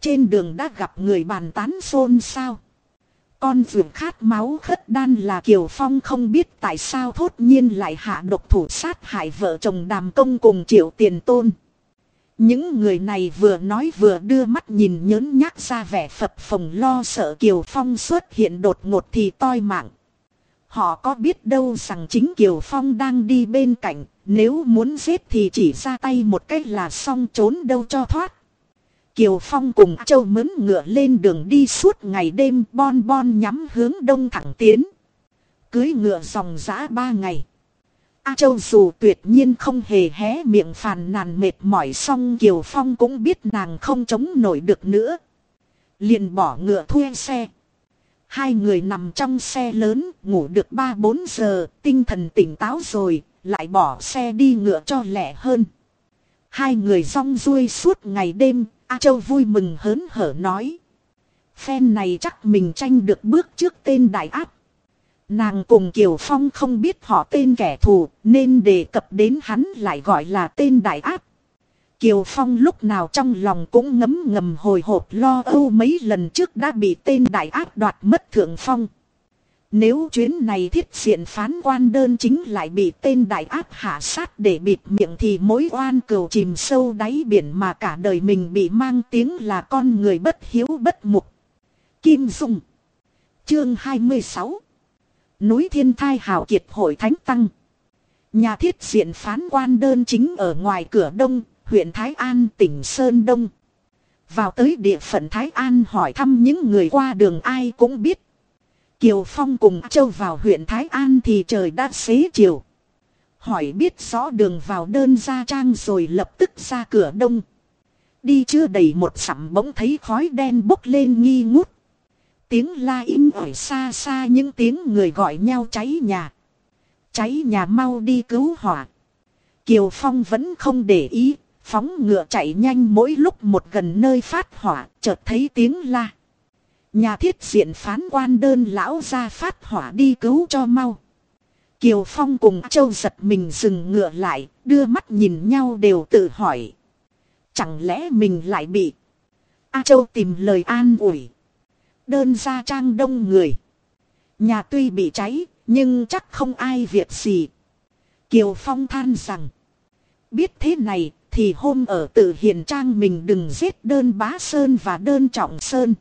Trên đường đã gặp người bàn tán xôn xao. Con vượt khát máu khất đan là Kiều Phong không biết tại sao thốt nhiên lại hạ độc thủ sát hại vợ chồng đàm công cùng triệu tiền tôn. Những người này vừa nói vừa đưa mắt nhìn nhớn nhác ra vẻ phập phồng lo sợ Kiều Phong xuất hiện đột ngột thì toi mạng. Họ có biết đâu rằng chính Kiều Phong đang đi bên cạnh, nếu muốn giết thì chỉ ra tay một cách là xong trốn đâu cho thoát. Kiều Phong cùng Châu mướn ngựa lên đường đi suốt ngày đêm bon bon nhắm hướng đông thẳng tiến. Cưới ngựa dòng giã ba ngày. A Châu dù tuyệt nhiên không hề hé miệng phàn nàn mệt mỏi xong Kiều Phong cũng biết nàng không chống nổi được nữa. Liền bỏ ngựa thuê xe. Hai người nằm trong xe lớn, ngủ được 3-4 giờ, tinh thần tỉnh táo rồi, lại bỏ xe đi ngựa cho lẻ hơn. Hai người rong ruôi suốt ngày đêm, A Châu vui mừng hớn hở nói. Phen này chắc mình tranh được bước trước tên đại áp. Nàng cùng Kiều Phong không biết họ tên kẻ thù, nên đề cập đến hắn lại gọi là tên đại áp. Kiều Phong lúc nào trong lòng cũng ngấm ngầm hồi hộp lo âu mấy lần trước đã bị tên đại áp đoạt mất thượng phong. Nếu chuyến này thiết diện phán quan đơn chính lại bị tên đại áp hạ sát để bịt miệng thì mối oan cừu chìm sâu đáy biển mà cả đời mình bị mang tiếng là con người bất hiếu bất mục. Kim Dung Chương 26 Núi Thiên Thai Hảo Kiệt Hội Thánh Tăng Nhà thiết diện phán quan đơn chính ở ngoài cửa đông, huyện Thái An tỉnh Sơn Đông. Vào tới địa phận Thái An hỏi thăm những người qua đường ai cũng biết Kiều Phong cùng Châu vào huyện Thái An thì trời đã xế chiều. Hỏi biết rõ đường vào đơn gia trang rồi lập tức ra cửa đông. Đi chưa đầy một sẵm bỗng thấy khói đen bốc lên nghi ngút. Tiếng la im ỏi xa xa những tiếng người gọi nhau cháy nhà. Cháy nhà mau đi cứu hỏa. Kiều Phong vẫn không để ý, phóng ngựa chạy nhanh mỗi lúc một gần nơi phát hỏa, chợt thấy tiếng la. Nhà thiết diện phán quan đơn lão ra phát hỏa đi cứu cho mau. Kiều Phong cùng Châu giật mình dừng ngựa lại, đưa mắt nhìn nhau đều tự hỏi. Chẳng lẽ mình lại bị... A Châu tìm lời an ủi. Đơn ra trang đông người. Nhà tuy bị cháy, nhưng chắc không ai việc gì. Kiều Phong than rằng. Biết thế này, thì hôm ở tự hiền trang mình đừng giết đơn bá sơn và đơn trọng sơn.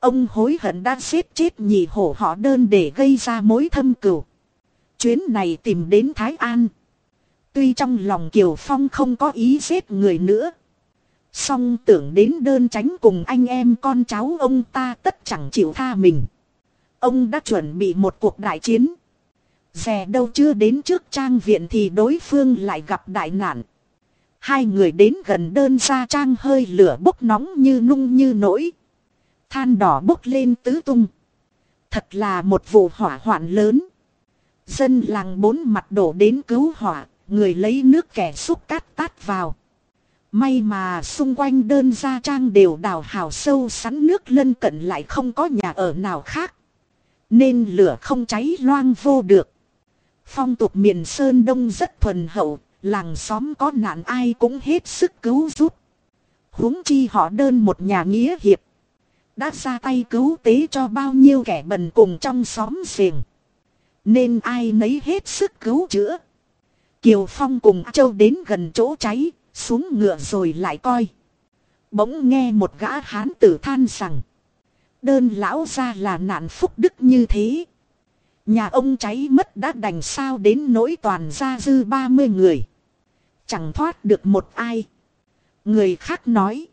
Ông hối hận đã giết chết nhị hổ họ đơn để gây ra mối thâm cửu. Chuyến này tìm đến Thái An. Tuy trong lòng Kiều Phong không có ý giết người nữa. Song tưởng đến đơn tránh cùng anh em con cháu ông ta tất chẳng chịu tha mình. Ông đã chuẩn bị một cuộc đại chiến. Dè đâu chưa đến trước trang viện thì đối phương lại gặp đại nạn. Hai người đến gần đơn ra trang hơi lửa bốc nóng như nung như nổi. Than đỏ bốc lên tứ tung. Thật là một vụ hỏa hoạn lớn. Dân làng bốn mặt đổ đến cứu hỏa, người lấy nước kẻ xúc cát tát vào. May mà xung quanh đơn gia trang đều đào hào sâu sắn nước lân cận lại không có nhà ở nào khác. Nên lửa không cháy loang vô được. Phong tục miền Sơn Đông rất thuần hậu, làng xóm có nạn ai cũng hết sức cứu giúp. huống chi họ đơn một nhà nghĩa hiệp. Đã ra tay cứu tế cho bao nhiêu kẻ bần cùng trong xóm xiềng. Nên ai nấy hết sức cứu chữa. Kiều Phong cùng Châu đến gần chỗ cháy, xuống ngựa rồi lại coi. Bỗng nghe một gã hán tử than rằng. Đơn lão ra là nạn phúc đức như thế. Nhà ông cháy mất đã đành sao đến nỗi toàn gia dư 30 người. Chẳng thoát được một ai. Người khác nói.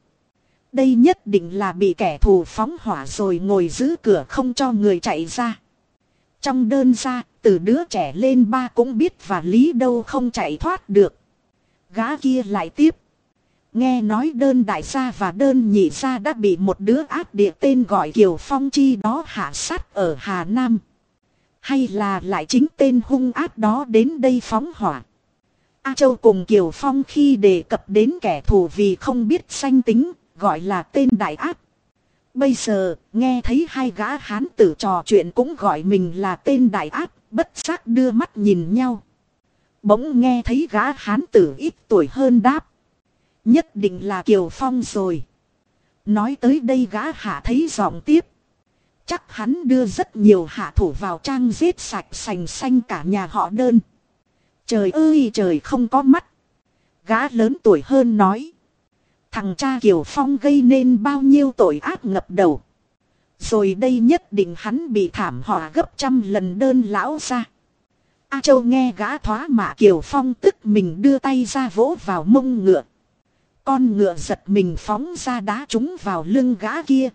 Đây nhất định là bị kẻ thù phóng hỏa rồi ngồi giữ cửa không cho người chạy ra. Trong đơn ra, từ đứa trẻ lên ba cũng biết và lý đâu không chạy thoát được. Gã kia lại tiếp. Nghe nói đơn đại gia và đơn nhị gia đã bị một đứa ác địa tên gọi Kiều Phong Chi đó hạ sát ở Hà Nam. Hay là lại chính tên hung ác đó đến đây phóng hỏa. A Châu cùng Kiều Phong khi đề cập đến kẻ thù vì không biết danh tính, gọi là tên đại ác. Bây giờ, nghe thấy hai gã hán tử trò chuyện cũng gọi mình là tên đại ác, bất giác đưa mắt nhìn nhau. Bỗng nghe thấy gã hán tử ít tuổi hơn đáp. Nhất định là Kiều Phong rồi. Nói tới đây gã hạ thấy giọng tiếp. Chắc hắn đưa rất nhiều hạ thủ vào trang giết sạch sành xanh cả nhà họ đơn. Trời ơi trời không có mắt. Gã lớn tuổi hơn nói. Thằng cha Kiều Phong gây nên bao nhiêu tội ác ngập đầu. Rồi đây nhất định hắn bị thảm họa gấp trăm lần đơn lão ra. A Châu nghe gã thoá mạ Kiều Phong tức mình đưa tay ra vỗ vào mông ngựa. Con ngựa giật mình phóng ra đá trúng vào lưng gã kia.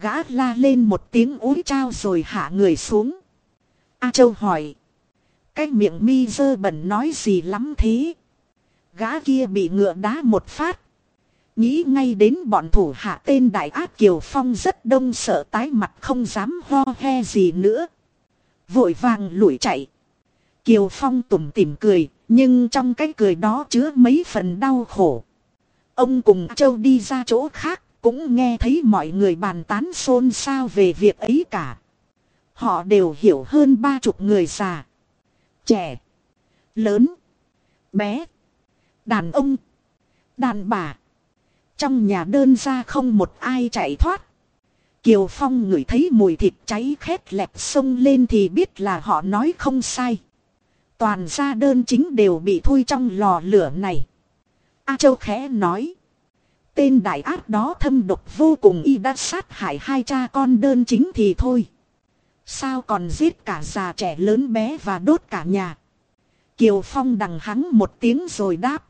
Gã la lên một tiếng úi trao rồi hạ người xuống. A Châu hỏi. Cái miệng mi dơ bẩn nói gì lắm thế? Gã kia bị ngựa đá một phát. Nghĩ ngay đến bọn thủ hạ tên Đại Ác Kiều Phong rất đông sợ tái mặt không dám ho he gì nữa. Vội vàng lủi chạy. Kiều Phong tủm tỉm cười, nhưng trong cái cười đó chứa mấy phần đau khổ. Ông cùng Châu đi ra chỗ khác, cũng nghe thấy mọi người bàn tán xôn xao về việc ấy cả. Họ đều hiểu hơn ba chục người già, trẻ, lớn, bé, đàn ông, đàn bà. Trong nhà đơn ra không một ai chạy thoát. Kiều Phong ngửi thấy mùi thịt cháy khét lẹp sông lên thì biết là họ nói không sai. Toàn gia đơn chính đều bị thui trong lò lửa này. A Châu khẽ nói. Tên đại ác đó thâm độc vô cùng y đã sát hại hai cha con đơn chính thì thôi. Sao còn giết cả già trẻ lớn bé và đốt cả nhà. Kiều Phong đằng hắn một tiếng rồi đáp.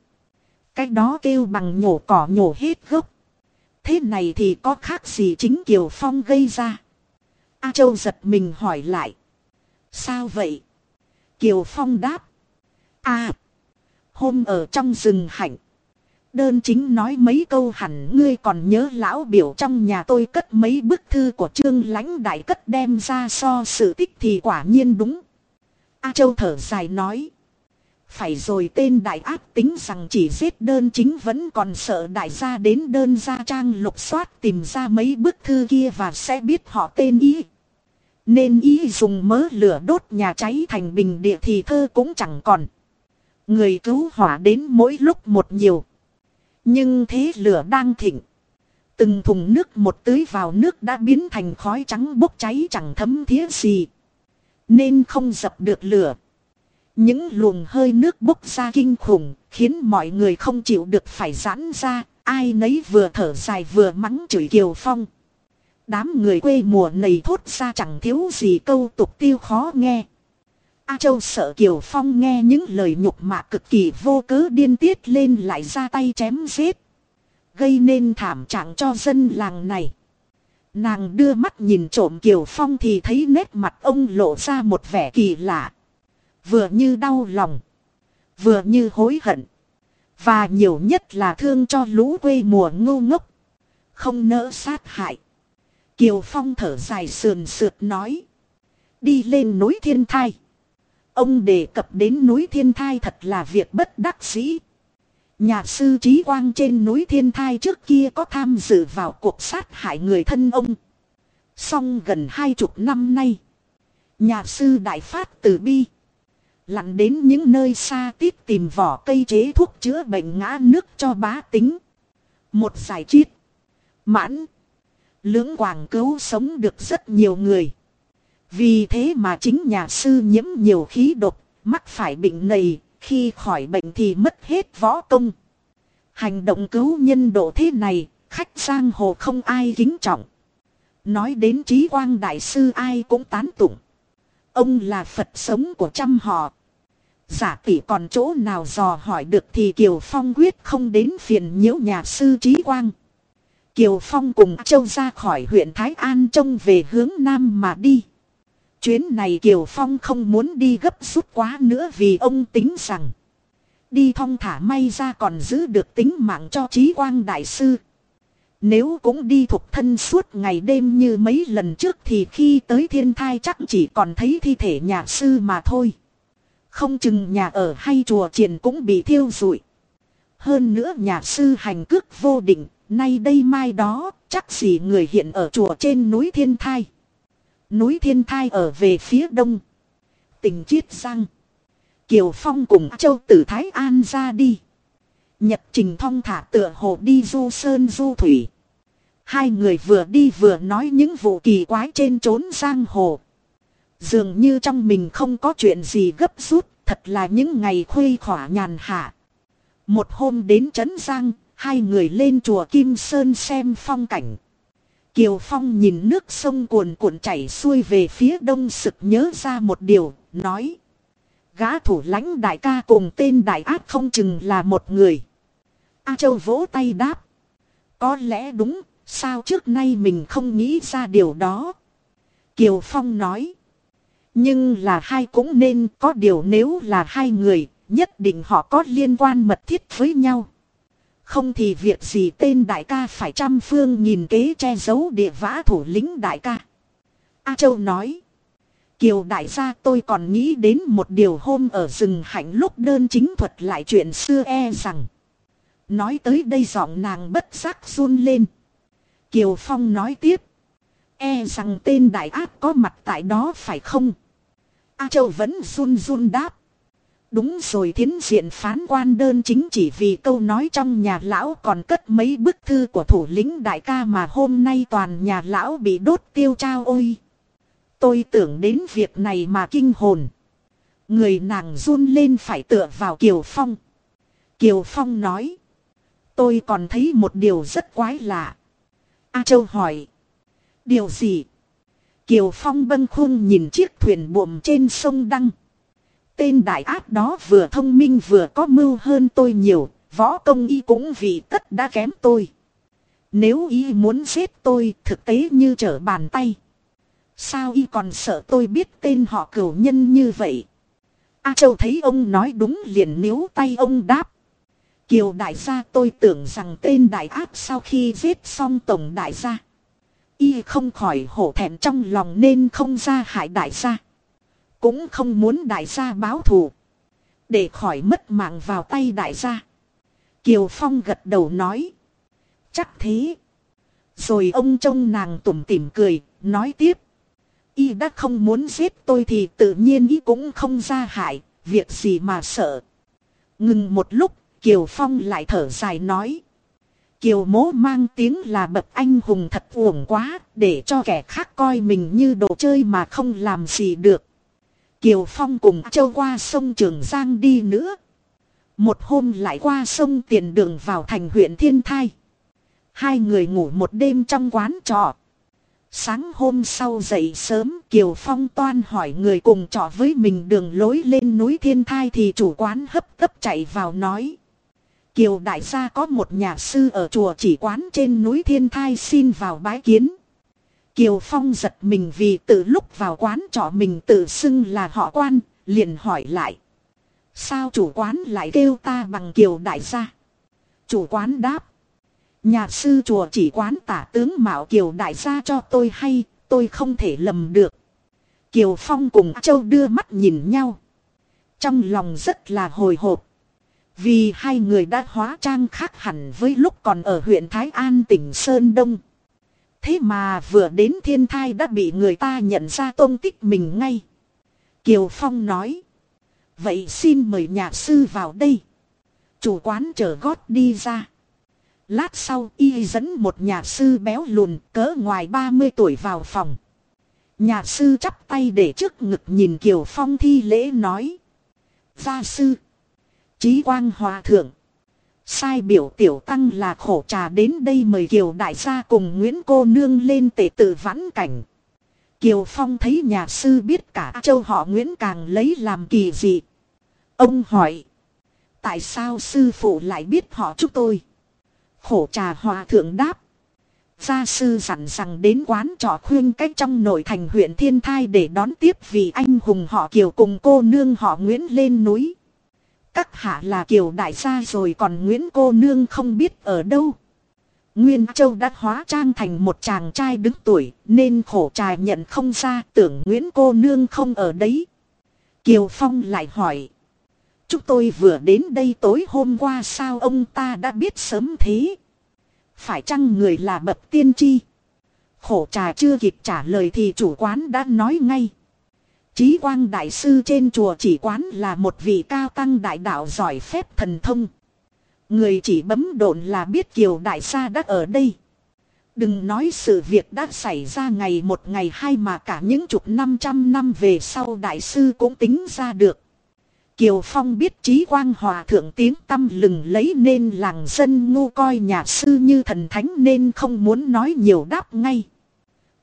Cái đó kêu bằng nhổ cỏ nhổ hết gốc. Thế này thì có khác gì chính Kiều Phong gây ra. A Châu giật mình hỏi lại. Sao vậy? Kiều Phong đáp. À. Hôm ở trong rừng hạnh. Đơn chính nói mấy câu hẳn ngươi còn nhớ lão biểu trong nhà tôi cất mấy bức thư của trương lãnh đại cất đem ra so sự tích thì quả nhiên đúng. A Châu thở dài nói. Phải rồi tên đại ác tính rằng chỉ giết đơn chính vẫn còn sợ đại gia đến đơn gia trang lục soát tìm ra mấy bức thư kia và sẽ biết họ tên ý. Nên ý dùng mớ lửa đốt nhà cháy thành bình địa thì thơ cũng chẳng còn. Người cứu hỏa đến mỗi lúc một nhiều. Nhưng thế lửa đang thịnh. Từng thùng nước một tưới vào nước đã biến thành khói trắng bốc cháy chẳng thấm thía gì. Nên không dập được lửa. Những luồng hơi nước bốc ra kinh khủng, khiến mọi người không chịu được phải giãn ra, ai nấy vừa thở dài vừa mắng chửi Kiều Phong. Đám người quê mùa này thốt ra chẳng thiếu gì câu tục tiêu khó nghe. A Châu sợ Kiều Phong nghe những lời nhục mạ cực kỳ vô cớ điên tiết lên lại ra tay chém giết. Gây nên thảm trạng cho dân làng này. Nàng đưa mắt nhìn trộm Kiều Phong thì thấy nét mặt ông lộ ra một vẻ kỳ lạ. Vừa như đau lòng. Vừa như hối hận. Và nhiều nhất là thương cho lũ quê mùa ngu ngốc. Không nỡ sát hại. Kiều Phong thở dài sườn sượt nói. Đi lên núi thiên thai. Ông đề cập đến núi thiên thai thật là việc bất đắc dĩ. Nhà sư trí quang trên núi thiên thai trước kia có tham dự vào cuộc sát hại người thân ông. Xong gần hai chục năm nay. Nhà sư đại phát từ bi. Lặn đến những nơi xa tít tìm vỏ cây chế thuốc chữa bệnh ngã nước cho bá tính. Một giải chiết. Mãn. Lưỡng quảng cứu sống được rất nhiều người. Vì thế mà chính nhà sư nhiễm nhiều khí độc, mắc phải bệnh này, khi khỏi bệnh thì mất hết võ công. Hành động cứu nhân độ thế này, khách giang hồ không ai kính trọng. Nói đến trí quang đại sư ai cũng tán tụng. Ông là Phật sống của trăm họ. Giả tỷ còn chỗ nào dò hỏi được thì Kiều Phong quyết không đến phiền nhiễu nhà sư trí quang. Kiều Phong cùng Châu ra khỏi huyện Thái An trông về hướng Nam mà đi. Chuyến này Kiều Phong không muốn đi gấp rút quá nữa vì ông tính rằng. Đi thong thả may ra còn giữ được tính mạng cho trí quang đại sư. Nếu cũng đi thuộc thân suốt ngày đêm như mấy lần trước thì khi tới thiên thai chắc chỉ còn thấy thi thể nhà sư mà thôi. Không chừng nhà ở hay chùa triền cũng bị thiêu rụi. Hơn nữa nhà sư hành cước vô định, nay đây mai đó, chắc gì người hiện ở chùa trên núi thiên thai. Núi thiên thai ở về phía đông. Tỉnh Chiết Giang. Kiều Phong cùng Châu Tử Thái An ra đi. Nhật trình thong thả tựa hồ đi du sơn du thủy. Hai người vừa đi vừa nói những vụ kỳ quái trên trốn giang hồ. Dường như trong mình không có chuyện gì gấp rút, thật là những ngày khuây khỏa nhàn hạ. Một hôm đến Trấn Giang, hai người lên chùa Kim Sơn xem phong cảnh. Kiều Phong nhìn nước sông cuồn cuộn chảy xuôi về phía đông sực nhớ ra một điều, nói. Gã thủ lãnh đại ca cùng tên đại ác không chừng là một người. A Châu vỗ tay đáp. Có lẽ đúng, sao trước nay mình không nghĩ ra điều đó. Kiều Phong nói. Nhưng là hai cũng nên có điều nếu là hai người, nhất định họ có liên quan mật thiết với nhau. Không thì việc gì tên đại ca phải trăm phương nhìn kế che giấu địa vã thủ lĩnh đại ca. A Châu nói. Kiều đại gia tôi còn nghĩ đến một điều hôm ở rừng hạnh lúc đơn chính thuật lại chuyện xưa e rằng. Nói tới đây giọng nàng bất giác run lên. Kiều Phong nói tiếp. E rằng tên đại ác có mặt tại đó phải không? A Châu vẫn run run đáp. Đúng rồi thiến diện phán quan đơn chính chỉ vì câu nói trong nhà lão còn cất mấy bức thư của thủ lĩnh đại ca mà hôm nay toàn nhà lão bị đốt tiêu trao ôi. Tôi tưởng đến việc này mà kinh hồn. Người nàng run lên phải tựa vào Kiều Phong. Kiều Phong nói. Tôi còn thấy một điều rất quái lạ. A Châu hỏi. Điều gì? Kiều Phong bâng khung nhìn chiếc thuyền buồm trên sông Đăng. Tên đại ác đó vừa thông minh vừa có mưu hơn tôi nhiều, võ công y cũng vì tất đã kém tôi. Nếu y muốn giết tôi thực tế như trở bàn tay. Sao y còn sợ tôi biết tên họ cửu nhân như vậy? A Châu thấy ông nói đúng liền níu tay ông đáp. Kiều đại gia tôi tưởng rằng tên đại ác sau khi giết xong tổng đại gia. Y không khỏi hổ thẹn trong lòng nên không ra hại đại gia. Cũng không muốn đại gia báo thù. Để khỏi mất mạng vào tay đại gia. Kiều Phong gật đầu nói. Chắc thế. Rồi ông trông nàng tủm tỉm cười, nói tiếp. Y đã không muốn giết tôi thì tự nhiên y cũng không ra hại, việc gì mà sợ. Ngừng một lúc, Kiều Phong lại thở dài nói. Kiều mố mang tiếng là bậc anh hùng thật uổng quá, để cho kẻ khác coi mình như đồ chơi mà không làm gì được. Kiều Phong cùng châu qua sông Trường Giang đi nữa. Một hôm lại qua sông tiền đường vào thành huyện Thiên Thai. Hai người ngủ một đêm trong quán trọ. Sáng hôm sau dậy sớm Kiều Phong toan hỏi người cùng trọ với mình đường lối lên núi Thiên Thai thì chủ quán hấp tấp chạy vào nói. Kiều đại gia có một nhà sư ở chùa chỉ quán trên núi Thiên Thai xin vào bái kiến. Kiều Phong giật mình vì từ lúc vào quán trọ mình tự xưng là họ quan, liền hỏi lại. Sao chủ quán lại kêu ta bằng Kiều đại gia? Chủ quán đáp. Nhà sư chùa chỉ quán tả tướng Mạo Kiều đại gia cho tôi hay, tôi không thể lầm được. Kiều Phong cùng Châu đưa mắt nhìn nhau. Trong lòng rất là hồi hộp. Vì hai người đã hóa trang khác hẳn với lúc còn ở huyện Thái An, tỉnh Sơn Đông. Thế mà vừa đến thiên thai đã bị người ta nhận ra tôn tích mình ngay. Kiều Phong nói. Vậy xin mời nhà sư vào đây. Chủ quán chở gót đi ra. Lát sau, y dẫn một nhà sư béo lùn cỡ ngoài 30 tuổi vào phòng. Nhà sư chắp tay để trước ngực nhìn Kiều Phong thi lễ nói. Gia sư. Chí quang hòa thượng. Sai biểu tiểu tăng là khổ trà đến đây mời Kiều đại gia cùng Nguyễn cô nương lên tể tự vãn cảnh. Kiều Phong thấy nhà sư biết cả châu họ Nguyễn càng lấy làm kỳ dị. Ông hỏi. Tại sao sư phụ lại biết họ chúc tôi? Khổ trà hòa thượng đáp. Gia sư dặn rằng đến quán trọ khuyên cách trong nội thành huyện Thiên Thai để đón tiếp vì anh hùng họ Kiều cùng cô nương họ Nguyễn lên núi. Các hạ là Kiều đại gia rồi còn Nguyễn cô nương không biết ở đâu. Nguyên Châu đã hóa trang thành một chàng trai đứng tuổi, nên khổ trà nhận không ra, tưởng Nguyễn cô nương không ở đấy. Kiều Phong lại hỏi. Chúng tôi vừa đến đây tối hôm qua sao ông ta đã biết sớm thế? Phải chăng người là bậc tiên tri? Khổ trà chưa kịp trả lời thì chủ quán đã nói ngay. Chí quang đại sư trên chùa chỉ quán là một vị cao tăng đại đạo giỏi phép thần thông. Người chỉ bấm độn là biết kiều đại gia đã ở đây. Đừng nói sự việc đã xảy ra ngày một ngày hai mà cả những chục năm trăm năm về sau đại sư cũng tính ra được. Kiều Phong biết trí quang hòa thượng tiếng tâm lừng lấy nên làng dân ngu coi nhà sư như thần thánh nên không muốn nói nhiều đáp ngay.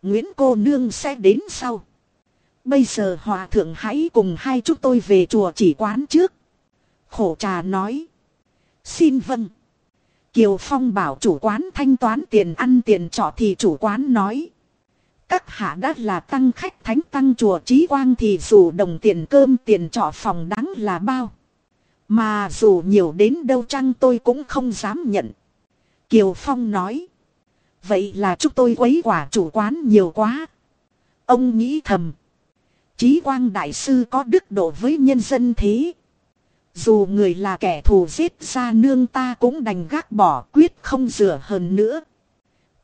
Nguyễn cô nương sẽ đến sau. Bây giờ hòa thượng hãy cùng hai chúng tôi về chùa chỉ quán trước. Khổ trà nói. Xin vâng. Kiều Phong bảo chủ quán thanh toán tiền ăn tiền trọ thì chủ quán nói. Các hạ đã là tăng khách thánh tăng chùa trí quang thì dù đồng tiền cơm tiền trọ phòng đáng là bao. Mà dù nhiều đến đâu chăng tôi cũng không dám nhận. Kiều Phong nói. Vậy là chúng tôi quấy quả chủ quán nhiều quá. Ông nghĩ thầm. Chí quang đại sư có đức độ với nhân dân thế. Dù người là kẻ thù giết ra nương ta cũng đành gác bỏ quyết không rửa hơn nữa.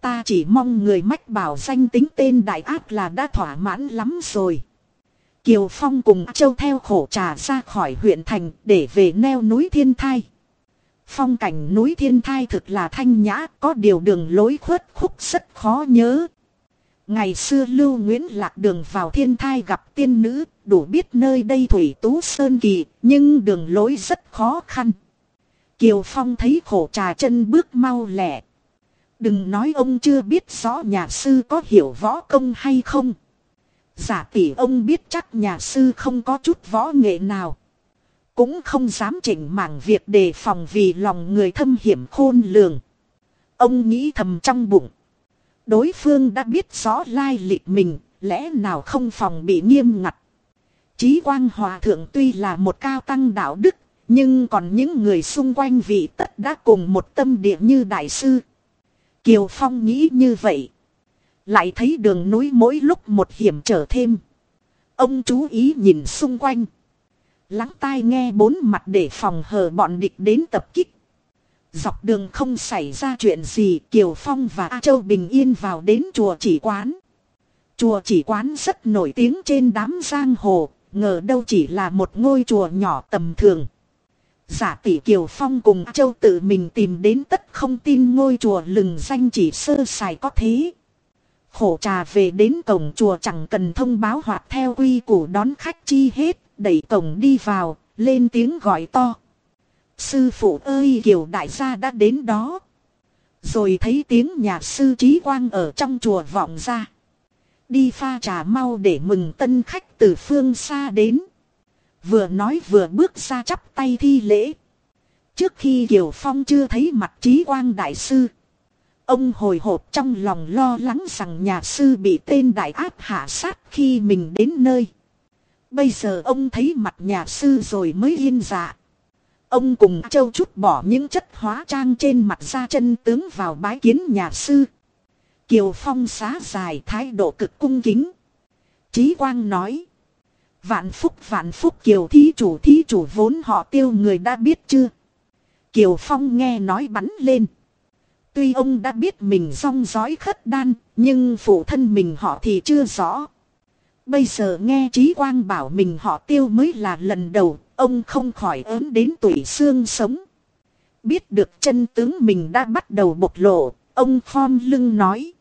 Ta chỉ mong người mách bảo danh tính tên đại ác là đã thỏa mãn lắm rồi. Kiều Phong cùng Châu theo khổ trà ra khỏi huyện thành để về neo núi Thiên Thai. Phong cảnh núi Thiên Thai thực là thanh nhã, có điều đường lối khuất khúc rất khó nhớ. Ngày xưa Lưu Nguyễn lạc đường vào Thiên Thai gặp tiên nữ, đủ biết nơi đây thủy tú sơn kỳ, nhưng đường lối rất khó khăn. Kiều Phong thấy khổ trà chân bước mau lẹ, Đừng nói ông chưa biết rõ nhà sư có hiểu võ công hay không. Giả tỷ ông biết chắc nhà sư không có chút võ nghệ nào. Cũng không dám chỉnh mảng việc đề phòng vì lòng người thâm hiểm khôn lường. Ông nghĩ thầm trong bụng. Đối phương đã biết rõ lai lịch mình, lẽ nào không phòng bị nghiêm ngặt. Chí quang hòa thượng tuy là một cao tăng đạo đức, nhưng còn những người xung quanh vị tất đã cùng một tâm địa như đại sư. Kiều Phong nghĩ như vậy. Lại thấy đường núi mỗi lúc một hiểm trở thêm. Ông chú ý nhìn xung quanh. Lắng tai nghe bốn mặt để phòng hờ bọn địch đến tập kích. Dọc đường không xảy ra chuyện gì Kiều Phong và A Châu bình yên vào đến chùa chỉ quán. Chùa chỉ quán rất nổi tiếng trên đám giang hồ, ngờ đâu chỉ là một ngôi chùa nhỏ tầm thường. Giả tỷ Kiều Phong cùng Châu tự mình tìm đến tất không tin ngôi chùa lừng danh chỉ sơ sài có thế. Khổ trà về đến cổng chùa chẳng cần thông báo hoặc theo quy củ đón khách chi hết, đẩy cổng đi vào, lên tiếng gọi to. Sư phụ ơi, Kiều đại gia đã đến đó. Rồi thấy tiếng nhà sư trí quang ở trong chùa vọng ra. Đi pha trà mau để mừng tân khách từ phương xa đến. Vừa nói vừa bước ra chắp tay thi lễ. Trước khi Kiều Phong chưa thấy mặt trí quang đại sư. Ông hồi hộp trong lòng lo lắng rằng nhà sư bị tên đại áp hạ sát khi mình đến nơi. Bây giờ ông thấy mặt nhà sư rồi mới yên dạ. Ông cùng châu chút bỏ những chất hóa trang trên mặt ra chân tướng vào bái kiến nhà sư. Kiều Phong xá dài thái độ cực cung kính. Chí Quang nói. Vạn phúc vạn phúc Kiều thí chủ thí chủ vốn họ tiêu người đã biết chưa? Kiều Phong nghe nói bắn lên. Tuy ông đã biết mình rong dõi khất đan, nhưng phụ thân mình họ thì chưa rõ. Bây giờ nghe Trí Quang bảo mình họ tiêu mới là lần đầu, ông không khỏi ớn đến tuổi xương sống. Biết được chân tướng mình đã bắt đầu bộc lộ, ông khom lưng nói.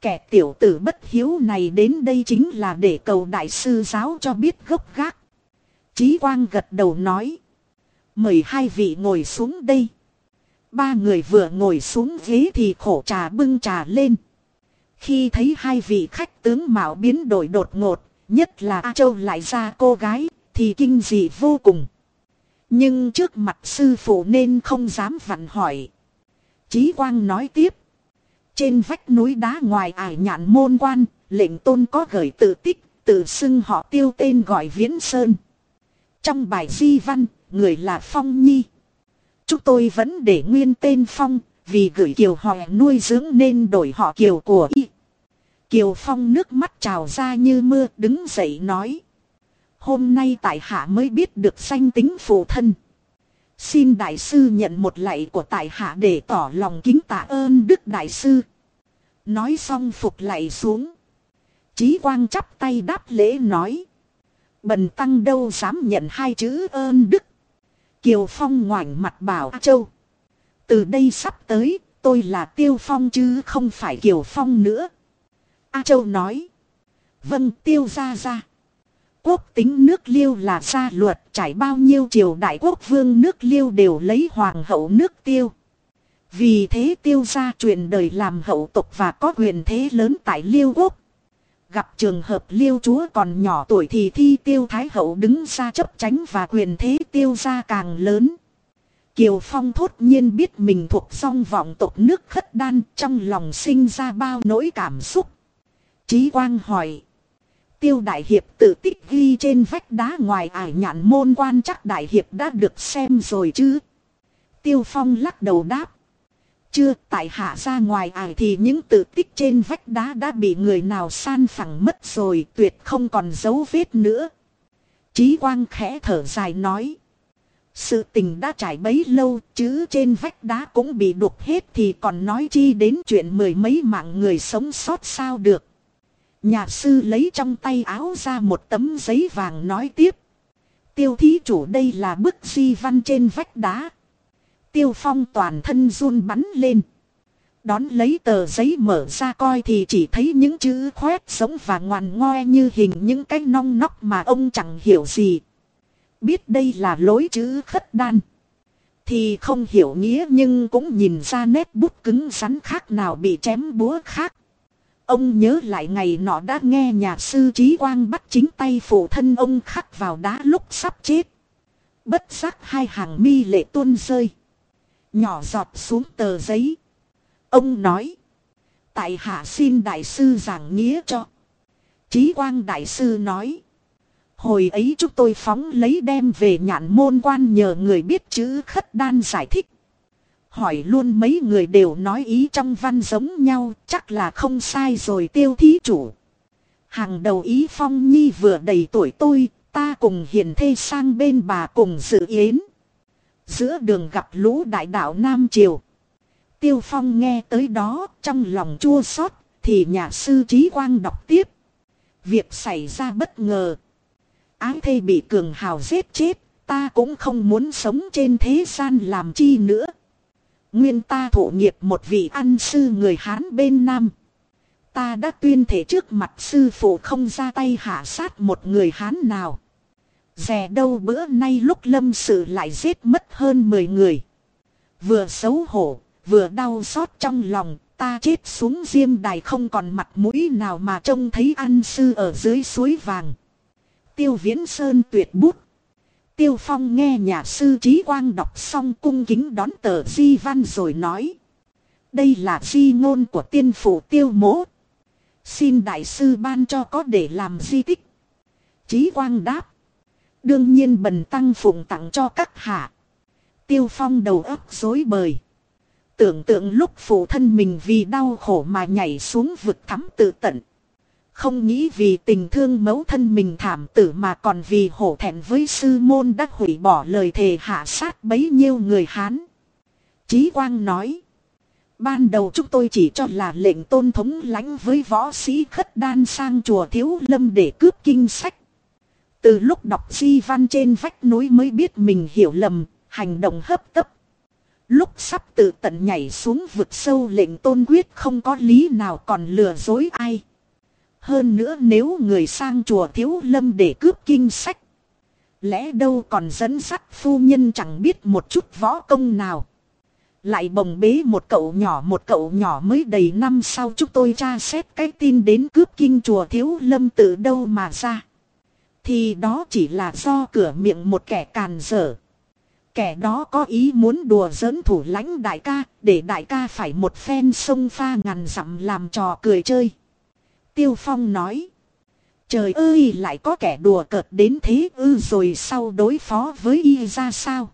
Kẻ tiểu tử bất hiếu này đến đây chính là để cầu đại sư giáo cho biết gốc gác. Chí quang gật đầu nói. Mời hai vị ngồi xuống đây. Ba người vừa ngồi xuống ghế thì khổ trà bưng trà lên. Khi thấy hai vị khách tướng mạo biến đổi đột ngột, nhất là A Châu lại ra cô gái, thì kinh dị vô cùng. Nhưng trước mặt sư phụ nên không dám vặn hỏi. Chí Quang nói tiếp. Trên vách núi đá ngoài ải nhạn môn quan, lệnh tôn có gửi tự tích, tự xưng họ tiêu tên gọi Viễn Sơn. Trong bài di văn, người là Phong Nhi. Chúng tôi vẫn để nguyên tên Phong, vì gửi Kiều họ nuôi dưỡng nên đổi họ Kiều của y. Kiều Phong nước mắt trào ra như mưa đứng dậy nói. Hôm nay tại hạ mới biết được danh tính phụ thân. Xin đại sư nhận một lạy của tại hạ để tỏ lòng kính tạ ơn đức đại sư. Nói xong phục lạy xuống. Chí quang chắp tay đáp lễ nói. Bần tăng đâu dám nhận hai chữ ơn đức. Kiều Phong ngoảnh mặt bảo Châu. Từ đây sắp tới, tôi là Tiêu Phong chứ không phải Kiều Phong nữa. A Châu nói. Vâng tiêu ra ra. Quốc tính nước liêu là gia luật, trải bao nhiêu triều đại quốc vương nước liêu đều lấy hoàng hậu nước tiêu. Vì thế tiêu gia truyền đời làm hậu tục và có quyền thế lớn tại liêu quốc. Gặp trường hợp liêu chúa còn nhỏ tuổi thì thi tiêu thái hậu đứng ra chấp tránh và quyền thế tiêu gia càng lớn. Kiều Phong thốt nhiên biết mình thuộc song vọng tộc nước khất đan, trong lòng sinh ra bao nỗi cảm xúc. Chí Quang hỏi. Tiêu Đại Hiệp tự tích ghi trên vách đá ngoài ải nhạn môn quan chắc Đại Hiệp đã được xem rồi chứ. Tiêu Phong lắc đầu đáp. Chưa, tại hạ ra ngoài ải thì những tự tích trên vách đá đã bị người nào san phẳng mất rồi, tuyệt không còn dấu vết nữa. Chí Quang khẽ thở dài nói. Sự tình đã trải bấy lâu, chứ trên vách đá cũng bị đục hết thì còn nói chi đến chuyện mười mấy mạng người sống sót sao được. Nhà sư lấy trong tay áo ra một tấm giấy vàng nói tiếp. Tiêu thí chủ đây là bức di văn trên vách đá. Tiêu phong toàn thân run bắn lên. Đón lấy tờ giấy mở ra coi thì chỉ thấy những chữ khoét sống và ngoằn ngoe như hình những cái nong nóc mà ông chẳng hiểu gì. Biết đây là lối chữ khất đan. Thì không hiểu nghĩa nhưng cũng nhìn ra nét bút cứng rắn khác nào bị chém búa khác. Ông nhớ lại ngày nọ đã nghe nhà sư trí quang bắt chính tay phụ thân ông khắc vào đá lúc sắp chết. Bất giác hai hàng mi lệ tuôn rơi. Nhỏ giọt xuống tờ giấy. Ông nói. Tại hạ xin đại sư giảng nghĩa cho. Trí quang đại sư nói. Hồi ấy chúng tôi phóng lấy đem về nhạn môn quan nhờ người biết chữ khất đan giải thích. Hỏi luôn mấy người đều nói ý trong văn giống nhau, chắc là không sai rồi tiêu thí chủ. Hàng đầu ý phong nhi vừa đầy tuổi tôi, ta cùng hiền thê sang bên bà cùng dự yến. Giữa đường gặp lũ đại đạo Nam Triều. Tiêu phong nghe tới đó, trong lòng chua xót thì nhà sư trí quang đọc tiếp. Việc xảy ra bất ngờ. Ái thê bị cường hào giết chết, ta cũng không muốn sống trên thế gian làm chi nữa. Nguyên ta thụ nghiệp một vị ăn sư người Hán bên Nam. Ta đã tuyên thể trước mặt sư phụ không ra tay hạ sát một người Hán nào. Rè đâu bữa nay lúc lâm sự lại giết mất hơn 10 người. Vừa xấu hổ, vừa đau xót trong lòng, ta chết xuống diêm đài không còn mặt mũi nào mà trông thấy ăn sư ở dưới suối vàng. Tiêu viễn sơn tuyệt bút. Tiêu Phong nghe nhà sư trí quang đọc xong cung kính đón tờ di văn rồi nói. Đây là di ngôn của tiên phủ tiêu mố. Xin đại sư ban cho có để làm di tích. Trí quang đáp. Đương nhiên bần tăng phụng tặng cho các hạ. Tiêu phong đầu óc rối bời. Tưởng tượng lúc phụ thân mình vì đau khổ mà nhảy xuống vực thắm tự tận. Không nghĩ vì tình thương mẫu thân mình thảm tử mà còn vì hổ thẹn với sư môn đã hủy bỏ lời thề hạ sát bấy nhiêu người Hán. Chí Quang nói. Ban đầu chúng tôi chỉ cho là lệnh tôn thống lãnh với võ sĩ khất đan sang chùa Thiếu Lâm để cướp kinh sách. Từ lúc đọc di văn trên vách núi mới biết mình hiểu lầm, hành động hấp tấp. Lúc sắp tự tận nhảy xuống vực sâu lệnh tôn quyết không có lý nào còn lừa dối ai. Hơn nữa nếu người sang chùa Thiếu Lâm để cướp kinh sách. Lẽ đâu còn dẫn dắt phu nhân chẳng biết một chút võ công nào. Lại bồng bế một cậu nhỏ một cậu nhỏ mới đầy năm sau chúng tôi tra xét cái tin đến cướp kinh chùa thiếu lâm từ đâu mà ra. Thì đó chỉ là do cửa miệng một kẻ càn dở. Kẻ đó có ý muốn đùa giỡn thủ lãnh đại ca, để đại ca phải một phen sông pha ngàn dặm làm trò cười chơi. Tiêu Phong nói. Trời ơi lại có kẻ đùa cợt đến thế ư rồi sau đối phó với y ra sao?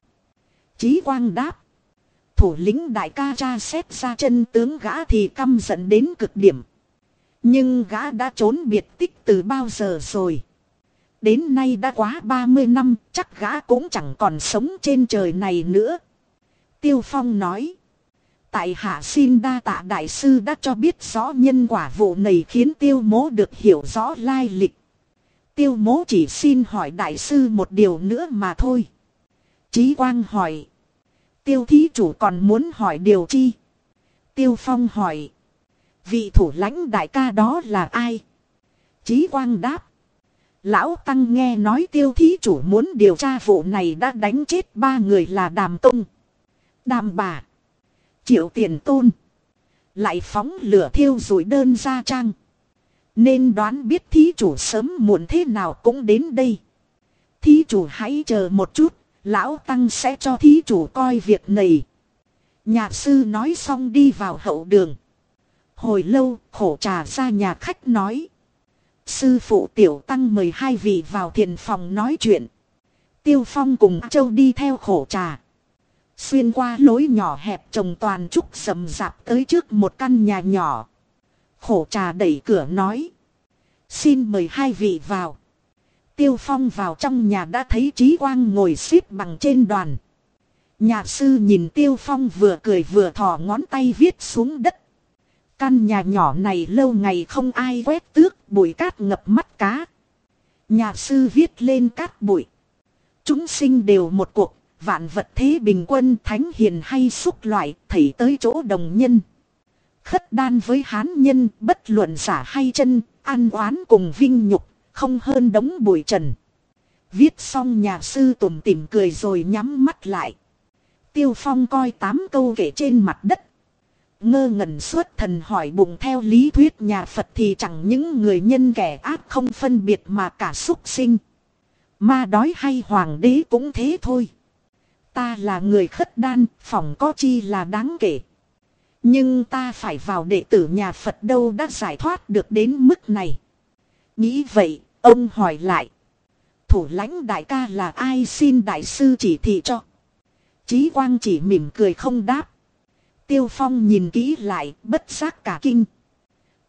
Chí Quang đáp thủ lĩnh đại ca cha xét ra chân tướng gã thì căm giận đến cực điểm. Nhưng gã đã trốn biệt tích từ bao giờ rồi. Đến nay đã quá 30 năm, chắc gã cũng chẳng còn sống trên trời này nữa. Tiêu Phong nói. Tại hạ xin đa tạ đại sư đã cho biết rõ nhân quả vụ này khiến tiêu mố được hiểu rõ lai lịch. Tiêu mố chỉ xin hỏi đại sư một điều nữa mà thôi. Chí quang hỏi. Tiêu thí chủ còn muốn hỏi điều chi? Tiêu phong hỏi. Vị thủ lãnh đại ca đó là ai? Chí quang đáp. Lão Tăng nghe nói tiêu thí chủ muốn điều tra vụ này đã đánh chết ba người là Đàm Tông, Đàm Bà, Triệu Tiền Tôn. Lại phóng lửa thiêu rủi đơn ra trang. Nên đoán biết thí chủ sớm muộn thế nào cũng đến đây. Thí chủ hãy chờ một chút, Lão Tăng sẽ cho thí chủ coi việc này. Nhà sư nói xong đi vào hậu đường. Hồi lâu khổ trà ra nhà khách nói. Sư phụ tiểu tăng mời hai vị vào thiền phòng nói chuyện. Tiêu phong cùng châu đi theo khổ trà. Xuyên qua lối nhỏ hẹp trồng toàn trúc sầm rạp tới trước một căn nhà nhỏ. Khổ trà đẩy cửa nói. Xin mời hai vị vào. Tiêu Phong vào trong nhà đã thấy Trí Quang ngồi xếp bằng trên đoàn. Nhà sư nhìn Tiêu Phong vừa cười vừa thò ngón tay viết xuống đất. Căn nhà nhỏ này lâu ngày không ai quét tước, bụi cát ngập mắt cá. Nhà sư viết lên cát bụi. Chúng sinh đều một cuộc, vạn vật thế bình quân thánh hiền hay xúc loại, thảy tới chỗ đồng nhân. Khất đan với hán nhân, bất luận giả hay chân, an oán cùng vinh nhục, không hơn đống bụi trần. Viết xong nhà sư tùm tìm cười rồi nhắm mắt lại. Tiêu Phong coi tám câu kể trên mặt đất. Ngơ ngẩn suốt thần hỏi bụng theo lý thuyết nhà Phật thì chẳng những người nhân kẻ ác không phân biệt mà cả súc sinh. Ma đói hay hoàng đế cũng thế thôi. Ta là người khất đan, phòng có chi là đáng kể. Nhưng ta phải vào đệ tử nhà Phật đâu đã giải thoát được đến mức này. Nghĩ vậy, ông hỏi lại. Thủ lãnh đại ca là ai xin đại sư chỉ thị cho. Chí quang chỉ mỉm cười không đáp. Tiêu phong nhìn kỹ lại, bất giác cả kinh.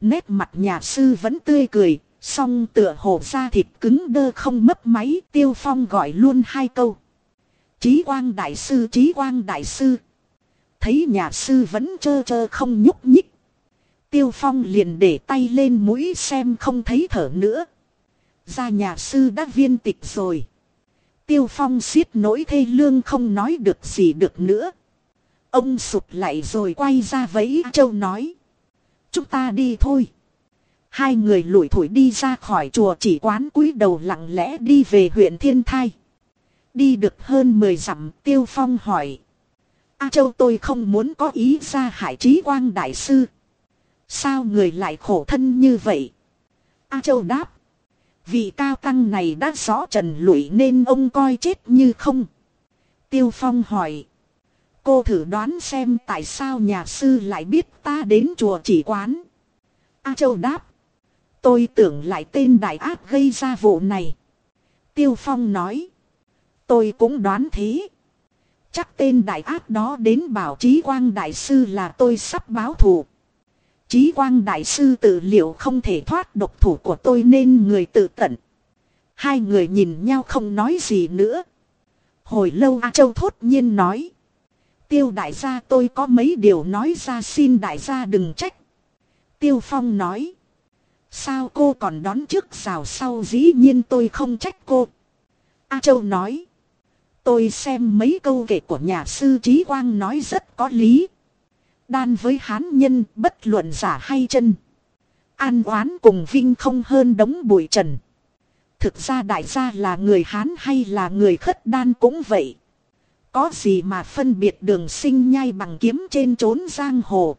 Nét mặt nhà sư vẫn tươi cười, song tựa hồ da thịt cứng đơ không mấp máy. Tiêu phong gọi luôn hai câu. Chí quang đại sư, chí quang đại sư. Thấy nhà sư vẫn chơ chơ không nhúc nhích. Tiêu Phong liền để tay lên mũi xem không thấy thở nữa. Ra nhà sư đã viên tịch rồi. Tiêu Phong xiết nỗi thê lương không nói được gì được nữa. Ông sụp lại rồi quay ra vẫy châu nói. Chúng ta đi thôi. Hai người lủi thủi đi ra khỏi chùa chỉ quán cúi đầu lặng lẽ đi về huyện Thiên Thai. Đi được hơn 10 dặm, Tiêu Phong hỏi. A Châu tôi không muốn có ý ra hải trí quang đại sư. Sao người lại khổ thân như vậy? A Châu đáp. Vị cao tăng này đã rõ trần lụy nên ông coi chết như không. Tiêu Phong hỏi. Cô thử đoán xem tại sao nhà sư lại biết ta đến chùa chỉ quán. A Châu đáp. Tôi tưởng lại tên đại ác gây ra vụ này. Tiêu Phong nói. Tôi cũng đoán thế. Chắc tên đại ác đó đến bảo trí quang đại sư là tôi sắp báo thù. Trí quang đại sư tự liệu không thể thoát độc thủ của tôi nên người tự tận. Hai người nhìn nhau không nói gì nữa. Hồi lâu A Châu thốt nhiên nói. Tiêu đại gia tôi có mấy điều nói ra xin đại gia đừng trách. Tiêu Phong nói. Sao cô còn đón trước rào sau dĩ nhiên tôi không trách cô. A Châu nói. Tôi xem mấy câu kể của nhà sư Trí Quang nói rất có lý. Đan với hán nhân, bất luận giả hay chân. An oán cùng vinh không hơn đống bụi trần. Thực ra đại gia là người hán hay là người khất đan cũng vậy. Có gì mà phân biệt đường sinh nhai bằng kiếm trên trốn giang hồ.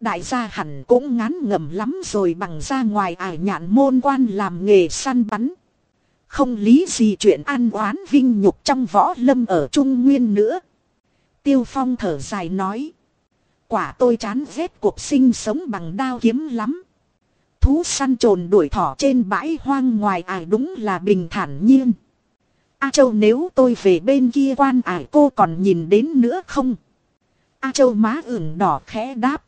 Đại gia hẳn cũng ngán ngầm lắm rồi bằng ra ngoài ải nhạn môn quan làm nghề săn bắn. Không lý gì chuyện an oán vinh nhục trong võ lâm ở Trung Nguyên nữa. Tiêu Phong thở dài nói. Quả tôi chán ghét cuộc sinh sống bằng đao kiếm lắm. Thú săn trồn đuổi thỏ trên bãi hoang ngoài ải đúng là bình thản nhiên. A Châu nếu tôi về bên kia quan ải cô còn nhìn đến nữa không? A Châu má ửng đỏ khẽ đáp.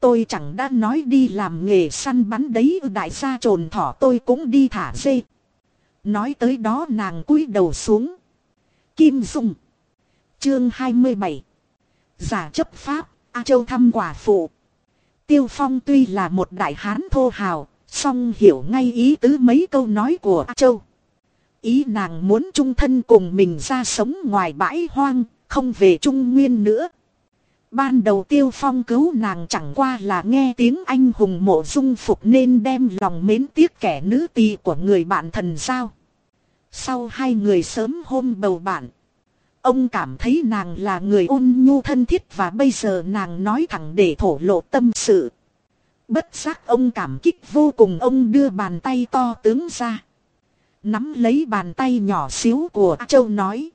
Tôi chẳng đã nói đi làm nghề săn bắn đấy, đại gia trồn thỏ tôi cũng đi thả dê. Nói tới đó nàng cúi đầu xuống. Kim Dung. Chương 27. Giả chấp pháp, A Châu thăm quả phụ. Tiêu Phong tuy là một đại hán thô hào, song hiểu ngay ý tứ mấy câu nói của A Châu. Ý nàng muốn trung thân cùng mình ra sống ngoài bãi hoang, không về Trung Nguyên nữa. Ban đầu Tiêu Phong cứu nàng chẳng qua là nghe tiếng anh hùng mộ dung phục nên đem lòng mến tiếc kẻ nữ tỳ của người bạn thần giao. Sau hai người sớm hôm bầu bạn. Ông cảm thấy nàng là người ôn nhu thân thiết và bây giờ nàng nói thẳng để thổ lộ tâm sự. Bất giác ông cảm kích vô cùng, ông đưa bàn tay to tướng ra. Nắm lấy bàn tay nhỏ xíu của A Châu nói.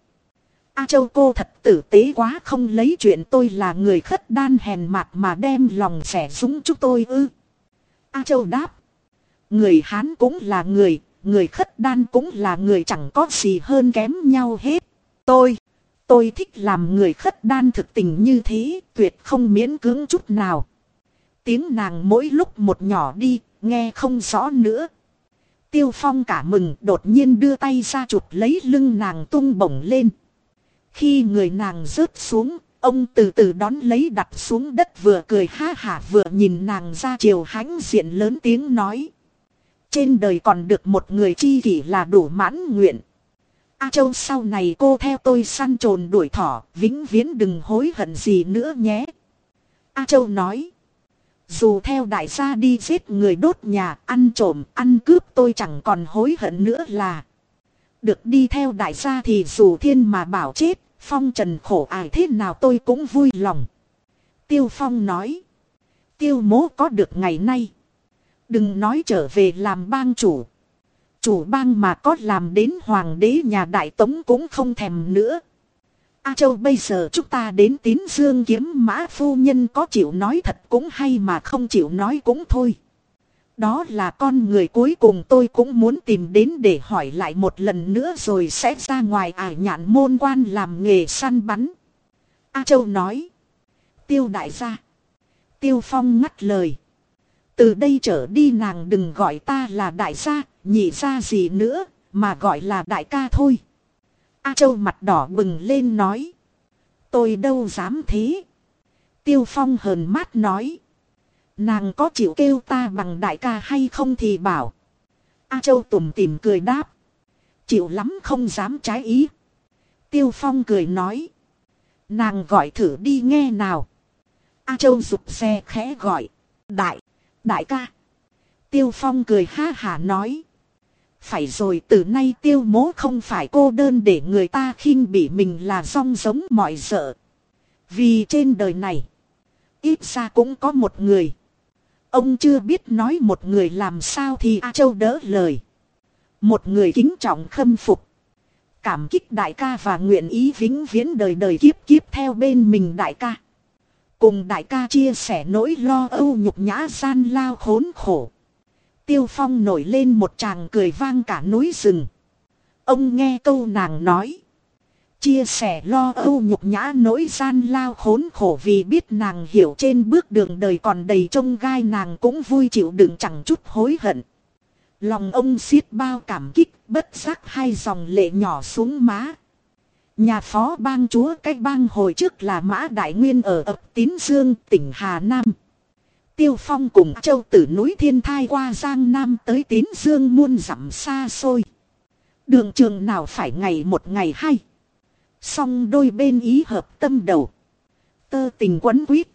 A Châu cô thật tử tế quá không lấy chuyện tôi là người khất đan hèn mặt mà đem lòng rẻ súng chúng tôi ư. A Châu đáp. Người Hán cũng là người, người khất đan cũng là người chẳng có gì hơn kém nhau hết. Tôi, tôi thích làm người khất đan thực tình như thế, tuyệt không miễn cưỡng chút nào. Tiếng nàng mỗi lúc một nhỏ đi, nghe không rõ nữa. Tiêu Phong cả mừng đột nhiên đưa tay ra chụp lấy lưng nàng tung bổng lên. Khi người nàng rớt xuống, ông từ từ đón lấy đặt xuống đất vừa cười ha hả vừa nhìn nàng ra chiều hãnh diện lớn tiếng nói. Trên đời còn được một người chi kỷ là đủ mãn nguyện. A Châu sau này cô theo tôi săn trồn đuổi thỏ, vĩnh viễn đừng hối hận gì nữa nhé. A Châu nói. Dù theo đại gia đi giết người đốt nhà, ăn trộm, ăn cướp tôi chẳng còn hối hận nữa là. Được đi theo đại gia thì dù thiên mà bảo chết, phong trần khổ ải thế nào tôi cũng vui lòng. Tiêu Phong nói. Tiêu mố có được ngày nay. Đừng nói trở về làm bang chủ. Chủ bang mà có làm đến hoàng đế nhà đại tống cũng không thèm nữa. A Châu bây giờ chúng ta đến tín dương kiếm mã phu nhân có chịu nói thật cũng hay mà không chịu nói cũng thôi. Đó là con người cuối cùng tôi cũng muốn tìm đến để hỏi lại một lần nữa rồi sẽ ra ngoài ải nhạn môn quan làm nghề săn bắn. A Châu nói. Tiêu đại gia. Tiêu Phong ngắt lời. Từ đây trở đi nàng đừng gọi ta là đại gia, nhị gia gì nữa, mà gọi là đại ca thôi. A Châu mặt đỏ bừng lên nói. Tôi đâu dám thế. Tiêu Phong hờn mát nói. Nàng có chịu kêu ta bằng đại ca hay không thì bảo. A Châu tủm tìm cười đáp. Chịu lắm không dám trái ý. Tiêu Phong cười nói. Nàng gọi thử đi nghe nào. A Châu rụt xe khẽ gọi. Đại, đại ca. Tiêu Phong cười ha hả nói. Phải rồi từ nay tiêu mố không phải cô đơn để người ta khinh bỉ mình là song giống mọi sợ. Vì trên đời này, ít ra cũng có một người. Ông chưa biết nói một người làm sao thì A Châu đỡ lời. Một người kính trọng khâm phục. Cảm kích đại ca và nguyện ý vĩnh viễn đời đời kiếp kiếp theo bên mình đại ca. Cùng đại ca chia sẻ nỗi lo âu nhục nhã gian lao khốn khổ. Tiêu Phong nổi lên một tràng cười vang cả núi rừng. Ông nghe câu nàng nói. Chia sẻ lo âu nhục nhã nỗi gian lao khốn khổ vì biết nàng hiểu trên bước đường đời còn đầy trông gai nàng cũng vui chịu đựng chẳng chút hối hận. Lòng ông xiết bao cảm kích bất giác hai dòng lệ nhỏ xuống má. Nhà phó bang chúa cách bang hồi trước là Mã Đại Nguyên ở ấp Tín Dương, tỉnh Hà Nam. Tiêu Phong cùng châu tử núi Thiên Thai qua Giang Nam tới Tín Dương muôn dặm xa xôi. Đường trường nào phải ngày một ngày hay. Song đôi bên ý hợp tâm đầu. Tơ tình quấn quýt.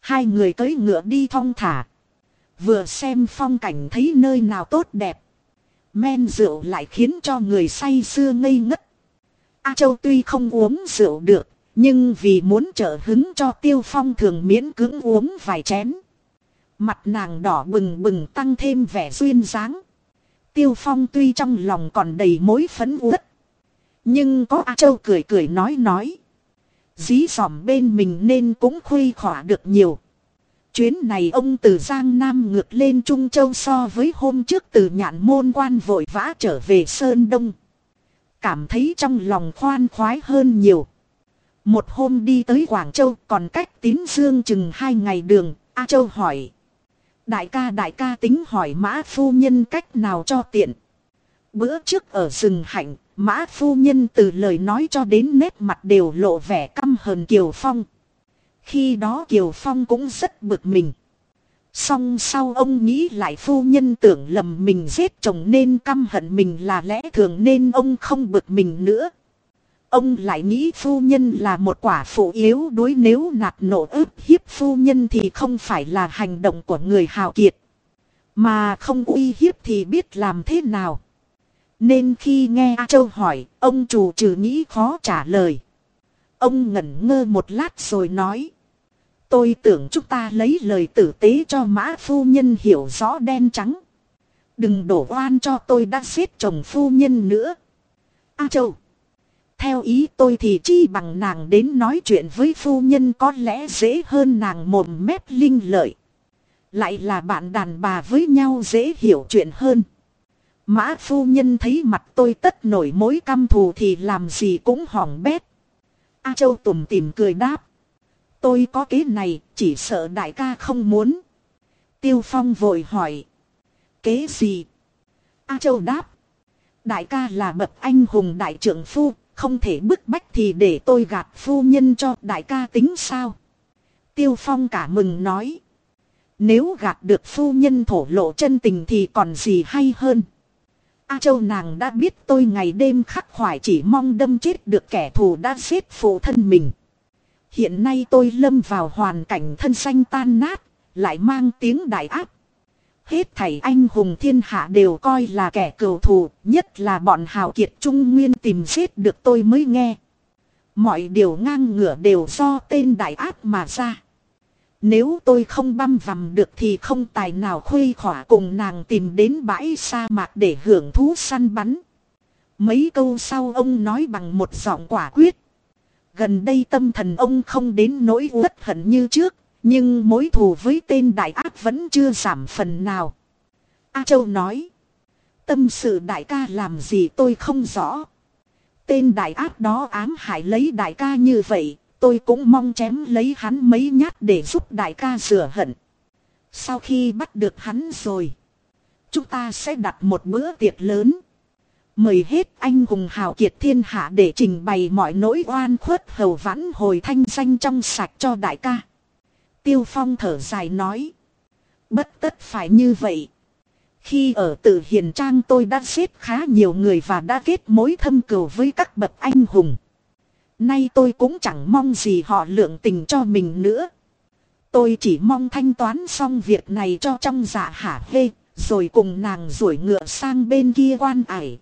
Hai người tới ngựa đi thong thả. Vừa xem phong cảnh thấy nơi nào tốt đẹp. Men rượu lại khiến cho người say xưa ngây ngất. A Châu tuy không uống rượu được, nhưng vì muốn trợ hứng cho Tiêu Phong thường miễn cưỡng uống vài chén. Mặt nàng đỏ bừng bừng tăng thêm vẻ duyên dáng. Tiêu Phong tuy trong lòng còn đầy mối phấn uất. Nhưng có A Châu cười cười nói nói. Dí dỏm bên mình nên cũng khuây khỏa được nhiều. Chuyến này ông từ Giang Nam ngược lên Trung Châu so với hôm trước từ nhạn môn quan vội vã trở về Sơn Đông. Cảm thấy trong lòng khoan khoái hơn nhiều. Một hôm đi tới Quảng Châu còn cách tín dương chừng hai ngày đường, A Châu hỏi. Đại ca đại ca tính hỏi mã phu nhân cách nào cho tiện. Bữa trước ở rừng hạnh, mã phu nhân từ lời nói cho đến nét mặt đều lộ vẻ căm hờn Kiều Phong. Khi đó Kiều Phong cũng rất bực mình. Song sau ông nghĩ lại phu nhân tưởng lầm mình giết chồng nên căm hận mình là lẽ thường nên ông không bực mình nữa. Ông lại nghĩ phu nhân là một quả phụ yếu đuối nếu nạt nộ ức hiếp phu nhân thì không phải là hành động của người hào kiệt. Mà không uy hiếp thì biết làm thế nào. Nên khi nghe A Châu hỏi, ông chủ trừ nghĩ khó trả lời. Ông ngẩn ngơ một lát rồi nói. Tôi tưởng chúng ta lấy lời tử tế cho mã phu nhân hiểu rõ đen trắng. Đừng đổ oan cho tôi đã giết chồng phu nhân nữa. A Châu. Theo ý tôi thì chi bằng nàng đến nói chuyện với phu nhân có lẽ dễ hơn nàng mồm mép linh lợi. Lại là bạn đàn bà với nhau dễ hiểu chuyện hơn. Mã phu nhân thấy mặt tôi tất nổi mối căm thù thì làm gì cũng hỏng bét. A Châu tủm tìm cười đáp. Tôi có kế này, chỉ sợ đại ca không muốn. Tiêu Phong vội hỏi. Kế gì? A Châu đáp. Đại ca là bậc anh hùng đại trưởng phu, không thể bức bách thì để tôi gạt phu nhân cho đại ca tính sao? Tiêu Phong cả mừng nói. Nếu gạt được phu nhân thổ lộ chân tình thì còn gì hay hơn. A Châu nàng đã biết tôi ngày đêm khắc khoải chỉ mong đâm chết được kẻ thù đã giết phụ thân mình. Hiện nay tôi lâm vào hoàn cảnh thân xanh tan nát, lại mang tiếng đại áp. Hết thảy anh hùng thiên hạ đều coi là kẻ cừu thù, nhất là bọn hào kiệt trung nguyên tìm giết được tôi mới nghe. Mọi điều ngang ngửa đều do tên đại áp mà ra. Nếu tôi không băm vằm được thì không tài nào khuây khỏa cùng nàng tìm đến bãi sa mạc để hưởng thú săn bắn. Mấy câu sau ông nói bằng một giọng quả quyết. Gần đây tâm thần ông không đến nỗi uất hận như trước, nhưng mối thù với tên đại ác vẫn chưa giảm phần nào. A Châu nói. Tâm sự đại ca làm gì tôi không rõ. Tên đại ác đó ám hại lấy đại ca như vậy, tôi cũng mong chém lấy hắn mấy nhát để giúp đại ca rửa hận. Sau khi bắt được hắn rồi, chúng ta sẽ đặt một bữa tiệc lớn. Mời hết anh hùng hào kiệt thiên hạ để trình bày mọi nỗi oan khuất hầu vãn hồi thanh danh trong sạch cho đại ca. Tiêu Phong thở dài nói. Bất tất phải như vậy. Khi ở tử hiền trang tôi đã giết khá nhiều người và đã kết mối thâm cừu với các bậc anh hùng. Nay tôi cũng chẳng mong gì họ lượng tình cho mình nữa. Tôi chỉ mong thanh toán xong việc này cho trong dạ hả hê, rồi cùng nàng rủi ngựa sang bên kia quan ải.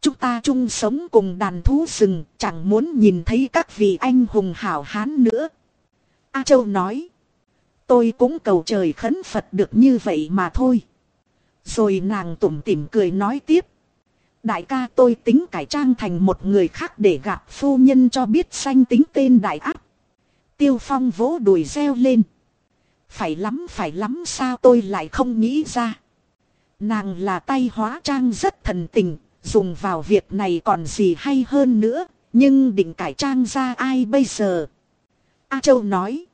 Chúng ta chung sống cùng đàn thú rừng, chẳng muốn nhìn thấy các vị anh hùng hảo hán nữa. A Châu nói. Tôi cũng cầu trời khấn Phật được như vậy mà thôi. Rồi nàng tủm tỉm cười nói tiếp. Đại ca tôi tính cải trang thành một người khác để gặp phu nhân cho biết danh tính tên đại áp. Tiêu phong vỗ đùi reo lên. Phải lắm phải lắm sao tôi lại không nghĩ ra. Nàng là tay hóa trang rất thần tình, dùng vào việc này còn gì hay hơn nữa, Nhưng định cải trang ra ai bây giờ? A Châu nói.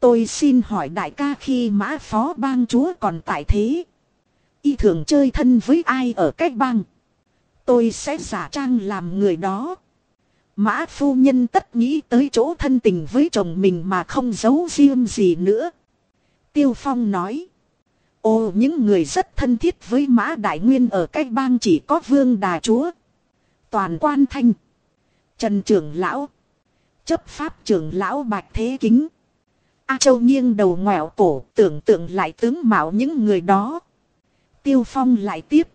Tôi xin hỏi đại ca khi mã phó bang chúa còn tại thế. Y thường chơi thân với ai ở cách bang. Tôi sẽ giả trang làm người đó. Mã phu nhân tất nghĩ tới chỗ thân tình với chồng mình mà không giấu riêng gì nữa. Tiêu Phong nói. Ồ, những người rất thân thiết với Mã Đại Nguyên ở cách bang chỉ có Vương Đà Chúa. Toàn quan thanh. Trần Trưởng Lão. Chấp pháp trưởng Lão Bạch Thế Kính. A Châu nghiêng đầu ngoẹo cổ, tưởng tượng lại tướng mạo những người đó. Tiêu Phong lại tiếp.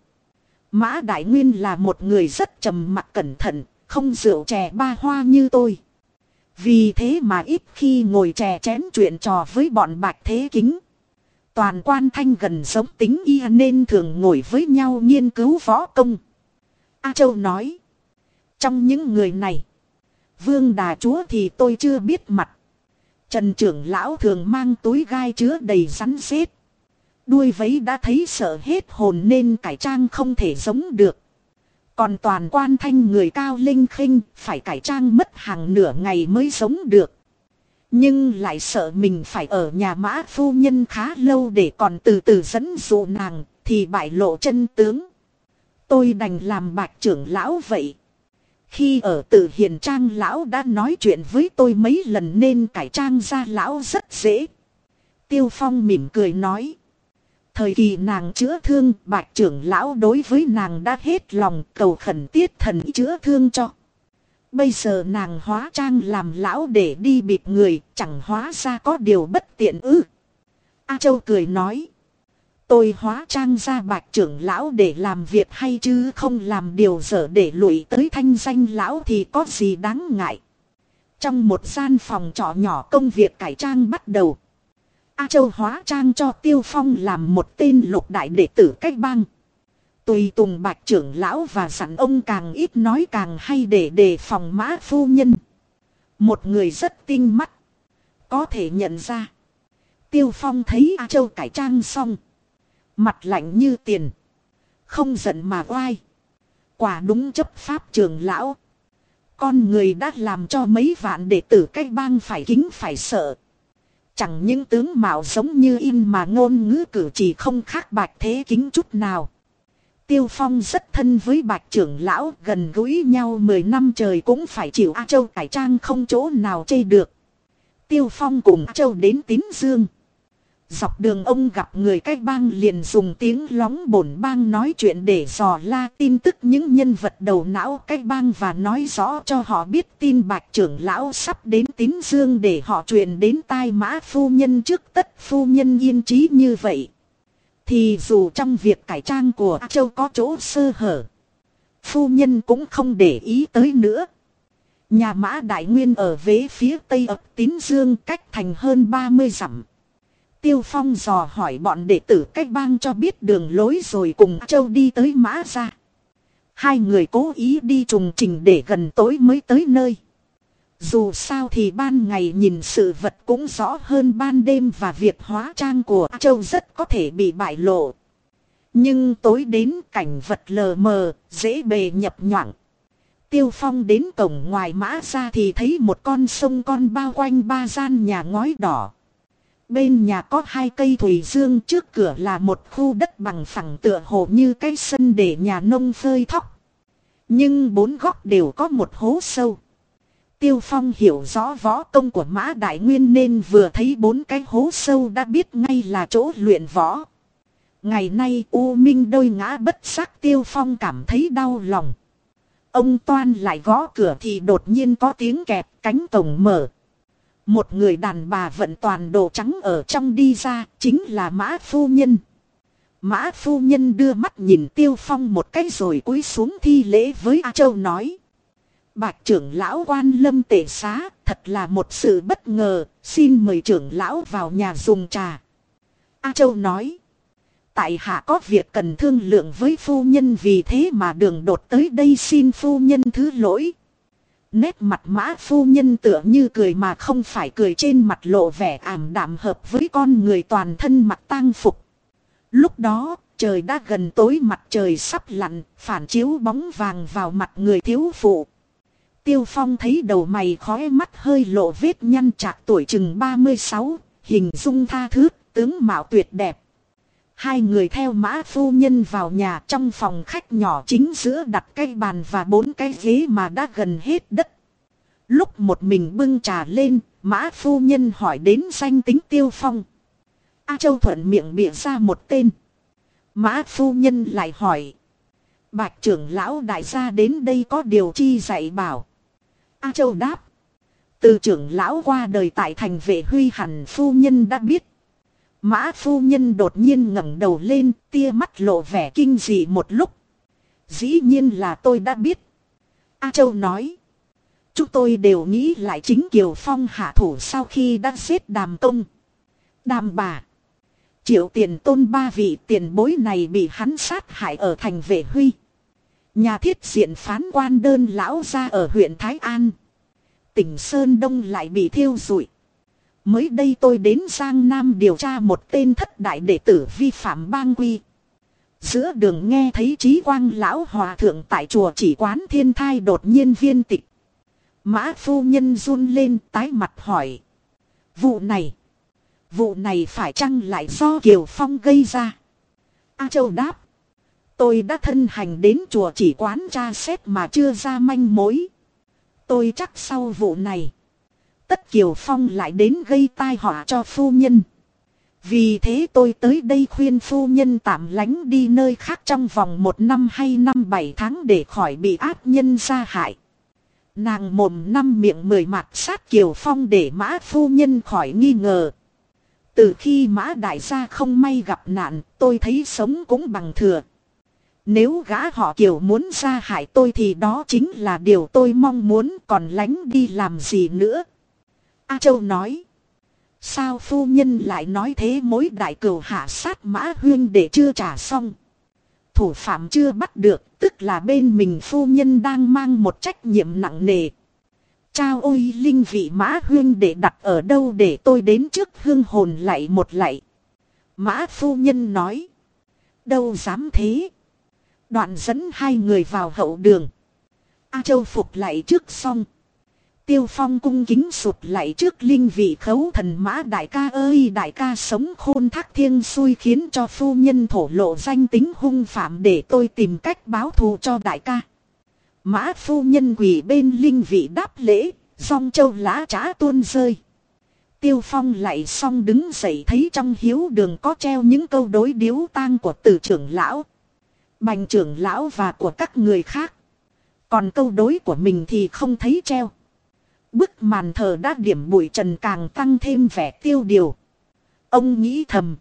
Mã Đại Nguyên là một người rất trầm mặc cẩn thận, không rượu chè ba hoa như tôi. Vì thế mà ít khi ngồi chè chén chuyện trò với bọn bạch thế kính. Toàn quan thanh gần giống tính y nên thường ngồi với nhau nghiên cứu võ công. A Châu nói. Trong những người này. Vương đà chúa thì tôi chưa biết mặt. Trần trưởng lão thường mang túi gai chứa đầy rắn xếp. Đuôi vấy đã thấy sợ hết hồn nên cải trang không thể giống được. Còn toàn quan thanh người cao linh khinh, phải cải trang mất hàng nửa ngày mới sống được. Nhưng lại sợ mình phải ở nhà mã phu nhân khá lâu để còn từ từ dẫn dụ nàng, thì bại lộ chân tướng. Tôi đành làm bạch trưởng lão vậy. Khi ở tự hiền trang lão đã nói chuyện với tôi mấy lần nên cải trang ra lão rất dễ. Tiêu Phong mỉm cười nói. Thời kỳ nàng chữa thương, bạch trưởng lão đối với nàng đã hết lòng cầu khẩn tiết thần chữa thương cho. Bây giờ nàng hóa trang làm lão để đi bịp người, chẳng hóa ra có điều bất tiện ư. A Châu cười nói. Tôi hóa trang ra bạch trưởng lão để làm việc hay chứ không làm điều dở để lụy tới thanh danh lão thì có gì đáng ngại. Trong một gian phòng trọ nhỏ công việc cải trang bắt đầu. A Châu hóa trang cho Tiêu Phong làm một tên lục đại đệ tử cách bang. Tùy tùng bạch trưởng lão và sẵn ông càng ít nói càng hay để đề phòng mã phu nhân. Một người rất tinh mắt. Có thể nhận ra. Tiêu Phong thấy A Châu cải trang xong. Mặt lạnh như tiền. Không giận mà oai. Quả đúng chấp pháp trưởng lão. Con người đã làm cho mấy vạn đệ tử cách bang phải kính phải sợ. Chẳng những tướng mạo giống như in mà ngôn ngữ cử chỉ không khác bạch thế kính chút nào. Tiêu Phong rất thân với bạch trưởng lão, gần gũi nhau 10 năm trời cũng phải chịu A Châu cải trang không chỗ nào chê được. Tiêu Phong cùng A Châu đến Tín Dương. Dọc đường ông gặp người cách bang liền dùng tiếng lóng bổn bang nói chuyện để dò la tin tức những nhân vật đầu não cách bang và nói rõ cho họ biết tin bạch trưởng lão sắp đến tín dương để họ truyền đến tai mã phu nhân trước tất phu nhân yên trí như vậy. Thì dù trong việc cải trang của A Châu có chỗ sơ hở, phu nhân cũng không để ý tới nữa. Nhà mã đại nguyên ở vế phía tây ập tín dương cách thành hơn 30 dặm. Tiêu Phong dò hỏi bọn đệ tử cách bang cho biết đường lối rồi cùng Châu đi tới Mã Gia. Hai người cố ý đi trùng trình để gần tối mới tới nơi. Dù sao thì ban ngày nhìn sự vật cũng rõ hơn ban đêm và việc hóa trang của Châu rất có thể bị bại lộ. Nhưng tối đến cảnh vật lờ mờ, dễ bề nhập nhoảng. Tiêu Phong đến cổng ngoài mã ra thì thấy một con sông con bao quanh ba gian nhà ngói đỏ. Bên nhà có hai cây thủy dương, trước cửa là một khu đất bằng phẳng tựa hồ như cái sân để nhà nông phơi thóc. Nhưng bốn góc đều có một hố sâu. Tiêu Phong hiểu rõ võ công của Mã Đại Nguyên nên vừa thấy bốn cái hố sâu đã biết ngay là chỗ luyện võ. Ngày nay, U Minh đôi ngã bất sắc Tiêu Phong cảm thấy đau lòng. Ông Toan lại gõ cửa thì đột nhiên có tiếng kẹp cánh tổng mở. Một người đàn bà vận toàn đồ trắng ở trong đi ra, chính là Mã Phu Nhân. Mã Phu Nhân đưa mắt nhìn Tiêu Phong một cái rồi cúi xuống thi lễ với A Châu nói. Bạch trưởng lão quan lâm tệ xá, thật là một sự bất ngờ, xin mời trưởng lão vào nhà dùng trà. A Châu nói. Tại hạ có việc cần thương lượng với phu nhân vì thế mà đường đột tới đây xin phu nhân thứ lỗi. Nét mặt mã phu nhân tựa như cười mà không phải cười trên mặt lộ vẻ ảm đạm hợp với con người toàn thân mặt tang phục. Lúc đó, trời đã gần tối mặt trời sắp lặn, phản chiếu bóng vàng vào mặt người thiếu phụ. Tiêu Phong thấy đầu mày khói mắt hơi lộ vết nhăn chạc tuổi chừng 36, hình dung tha thước, tướng mạo tuyệt đẹp. Hai người theo mã phu nhân vào nhà trong phòng khách nhỏ chính giữa đặt cây bàn và bốn cái ghế mà đã gần hết đất. Lúc một mình bưng trà lên, mã phu nhân hỏi đến danh tính Tiêu Phong. A Châu thuận miệng bịa ra một tên. Mã phu nhân lại hỏi. Bạch trưởng lão đại gia đến đây có điều chi dạy bảo. A Châu đáp. Từ trưởng lão qua đời tại thành vệ huy hẳn phu nhân đã biết. Mã phu nhân đột nhiên ngẩng đầu lên, tia mắt lộ vẻ kinh dị một lúc. Dĩ nhiên là tôi đã biết. A Châu nói. Chúng tôi đều nghĩ lại chính Kiều Phong hạ thủ sau khi đã giết đàm công. Đàm bà. Triệu tiền tôn ba vị tiền bối này bị hắn sát hại ở thành vệ huy. Nhà thiết diện phán quan đơn lão ra ở huyện Thái An. Tỉnh Sơn Đông lại bị thiêu rụi. Mới đây tôi đến Giang Nam điều tra một tên thất đại đệ tử vi phạm bang quy. Giữa đường nghe thấy trí quang lão hòa thượng tại chùa chỉ quán thiên thai đột nhiên viên tịch. Mã phu nhân run lên tái mặt hỏi. Vụ này. Vụ này phải chăng lại do Kiều Phong gây ra? A Châu đáp. Tôi đã thân hành đến chùa chỉ quán tra xét mà chưa ra manh mối. Tôi chắc sau vụ này. Tất Kiều Phong lại đến gây tai họa cho phu nhân. Vì thế tôi tới đây khuyên phu nhân tạm lánh đi nơi khác trong vòng một năm hay năm bảy tháng để khỏi bị ác nhân ra hại. Nàng mồm năm miệng mười mặt sát Kiều Phong để mã phu nhân khỏi nghi ngờ. Từ khi mã đại gia không may gặp nạn, tôi thấy sống cũng bằng thừa. Nếu gã họ Kiều muốn ra hại tôi thì đó chính là điều tôi mong muốn còn lánh đi làm gì nữa. A Châu nói. Sao phu nhân lại nói thế mối đại cửu hạ sát mã huyên để chưa trả xong. Thủ phạm chưa bắt được, tức là bên mình phu nhân đang mang một trách nhiệm nặng nề. Trao ôi linh vị mã huyên để đặt ở đâu để tôi đến trước hương hồn lại một lạy. Mã phu nhân nói. Đâu dám thế. Đoạn dẫn hai người vào hậu đường. A Châu phục lại trước xong. Tiêu Phong cung kính sụt lại trước linh vị khấu thần mã đại ca ơi đại ca sống khôn thác thiên xui khiến cho phu nhân thổ lộ danh tính hung phạm để tôi tìm cách báo thù cho đại ca. Mã phu nhân quỳ bên linh vị đáp lễ, song châu lá trá tuôn rơi. Tiêu Phong lại xong đứng dậy thấy trong hiếu đường có treo những câu đối điếu tang của tử trưởng lão, bành trưởng lão và của các người khác. Còn câu đối của mình thì không thấy treo. Bức màn thờ đã điểm bụi trần càng tăng thêm vẻ tiêu điều. Ông nghĩ thầm.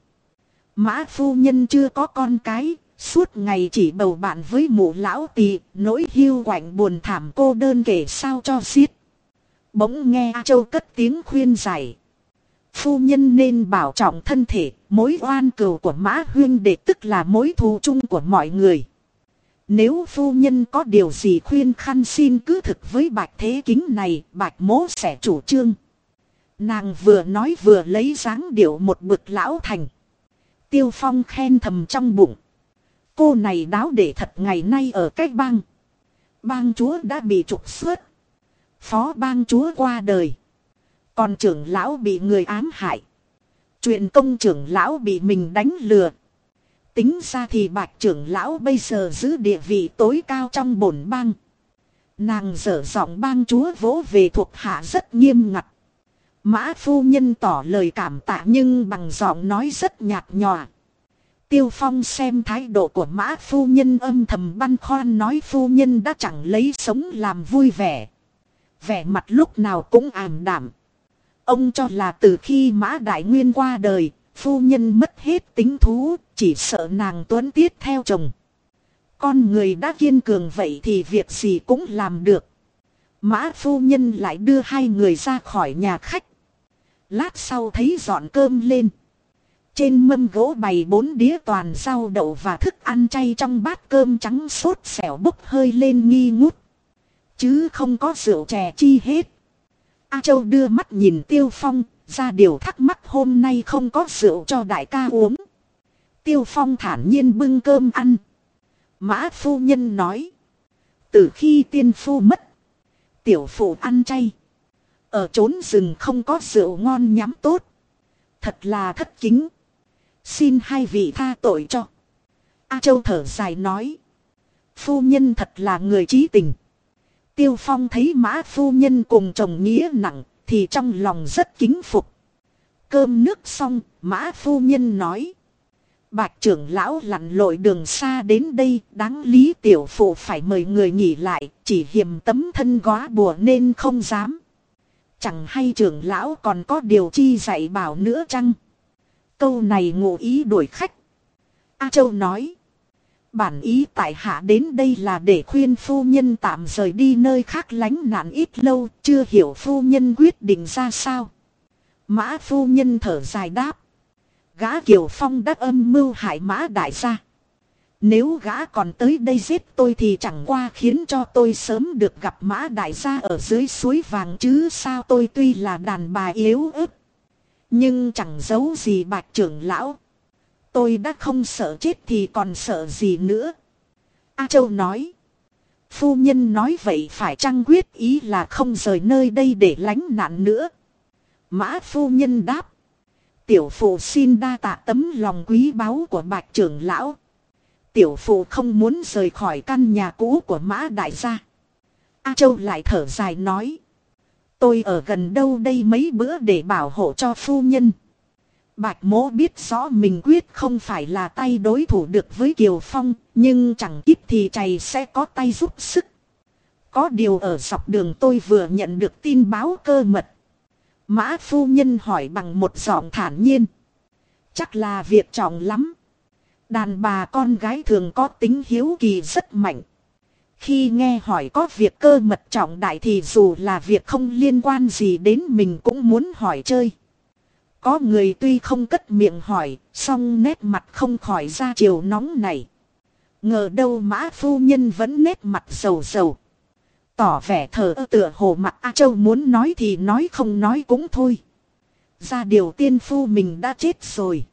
Mã phu nhân chưa có con cái, suốt ngày chỉ bầu bạn với mụ lão tỳ, nỗi hiu quạnh buồn thảm cô đơn kể sao cho xiết. Bỗng nghe A Châu cất tiếng khuyên giải. Phu nhân nên bảo trọng thân thể, mối oan cừu của Mã Huyên để tức là mối thù chung của mọi người. Nếu phu nhân có điều gì khuyên khăn xin cứ thực với bạch thế kính này, bạch mố sẽ chủ trương. Nàng vừa nói vừa lấy dáng điệu một bực lão thành. Tiêu phong khen thầm trong bụng. Cô này đáo để thật ngày nay ở cách bang. Bang chúa đã bị trục xuất. Phó bang chúa qua đời. Còn trưởng lão bị người ám hại. Chuyện công trưởng lão bị mình đánh lừa. Tính ra thì bạch trưởng lão bây giờ giữ địa vị tối cao trong bổn bang. Nàng dở giọng bang chúa vỗ về thuộc hạ rất nghiêm ngặt. Mã phu nhân tỏ lời cảm tạ nhưng bằng giọng nói rất nhạt nhòa. Tiêu Phong xem thái độ của mã phu nhân âm thầm băn khoăn nói phu nhân đã chẳng lấy sống làm vui vẻ. Vẻ mặt lúc nào cũng ảm đảm. Ông cho là từ khi mã đại nguyên qua đời, phu nhân mất hết tính thú, chỉ sợ nàng tuấn tiết theo chồng. Con người đã kiên cường vậy thì việc gì cũng làm được. Mã phu nhân lại đưa hai người ra khỏi nhà khách. Lát sau thấy dọn cơm lên. Trên mâm gỗ bày bốn đĩa toàn rau đậu và thức ăn chay trong bát cơm trắng sốt xẻo bốc hơi lên nghi ngút. Chứ không có rượu chè chi hết. A Châu đưa mắt nhìn Tiêu Phong, ra điều thắc mắc hôm nay không có rượu cho đại ca uống. Tiêu Phong thản nhiên bưng cơm ăn. Mã phu nhân nói. Từ khi tiên phu mất. Tiểu phụ ăn chay. Ở trốn rừng không có rượu ngon nhắm tốt. Thật là thất kính. Xin hai vị tha tội cho. A Châu thở dài nói. Phu nhân thật là người trí tình. Tiêu Phong thấy mã phu nhân cùng chồng nghĩa nặng thì trong lòng rất kính phục. Cơm nước xong, mã phu nhân nói. Bạch trưởng lão lặn lội đường xa đến đây, đáng lý tiểu phụ phải mời người nghỉ lại, chỉ hiểm tấm thân góa bùa nên không dám. Chẳng hay trưởng lão còn có điều chi dạy bảo nữa chăng? Câu này ngụ ý đuổi khách. A Châu nói. Bản ý tại hạ đến đây là để khuyên phu nhân tạm rời đi nơi khác lánh nạn ít lâu, chưa hiểu phu nhân quyết định ra sao. Mã phu nhân thở dài đáp. Gã Kiều Phong đã âm mưu hại mã đại gia. Nếu gã còn tới đây giết tôi thì chẳng qua khiến cho tôi sớm được gặp mã đại gia ở dưới suối vàng chứ sao tôi tuy là đàn bà yếu ớt. Nhưng chẳng giấu gì bạch trưởng lão. Tôi đã không sợ chết thì còn sợ gì nữa. A Châu nói. Phu nhân nói vậy phải chăng quyết ý là không rời nơi đây để lánh nạn nữa. Mã phu nhân đáp. Tiểu phụ xin đa tạ tấm lòng quý báu của bạch trưởng lão. Tiểu phụ không muốn rời khỏi căn nhà cũ của mã đại gia. A Châu lại thở dài nói. Tôi ở gần đâu đây mấy bữa để bảo hộ cho phu nhân. Bạch mố biết rõ mình quyết không phải là tay đối thủ được với Kiều Phong, nhưng chẳng ít thì chày sẽ có tay giúp sức. Có điều ở dọc đường tôi vừa nhận được tin báo cơ mật. Mã phu nhân hỏi bằng một giọng thản nhiên. Chắc là việc trọng lắm. Đàn bà con gái thường có tính hiếu kỳ rất mạnh. Khi nghe hỏi có việc cơ mật trọng đại thì dù là việc không liên quan gì đến mình cũng muốn hỏi chơi. Có người tuy không cất miệng hỏi, song nét mặt không khỏi ra chiều nóng này. Ngờ đâu mã phu nhân vẫn nét mặt sầu sầu. Tỏ vẻ thờ ơ tựa hồ mặt A Châu muốn nói thì nói, không nói cũng thôi. Ra điều tiên phu mình đã chết rồi.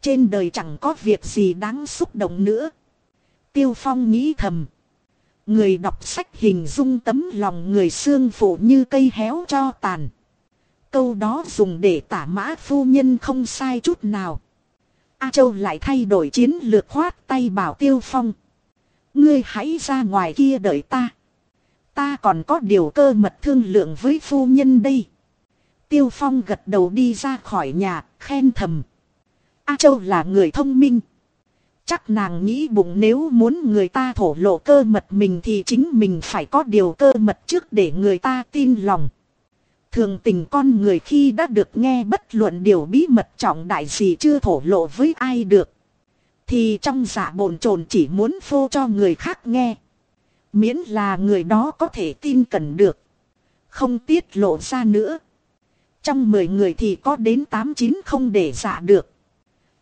Trên đời chẳng có việc gì đáng xúc động nữa. Tiêu Phong nghĩ thầm. Người đọc sách hình dung tấm lòng người xương phụ như cây héo cho tàn. Câu đó dùng để tả mã phu nhân không sai chút nào. A Châu lại thay đổi chiến lược khoát tay bảo Tiêu Phong. Ngươi hãy ra ngoài kia đợi ta. Ta còn có điều cơ mật thương lượng với phu nhân đây. Tiêu Phong gật đầu đi ra khỏi nhà, khen thầm. A Châu là người thông minh. Chắc nàng nghĩ bụng nếu muốn người ta thổ lộ cơ mật mình thì chính mình phải có điều cơ mật trước để người ta tin lòng. Thường tình con người khi đã được nghe bất luận điều bí mật trọng đại gì chưa thổ lộ với ai được. Thì trong giả bồn chồn chỉ muốn phô cho người khác nghe. Miễn là người đó có thể tin cẩn được. Không tiết lộ ra nữa. Trong 10 người thì có đến 8-9 không để dạ được.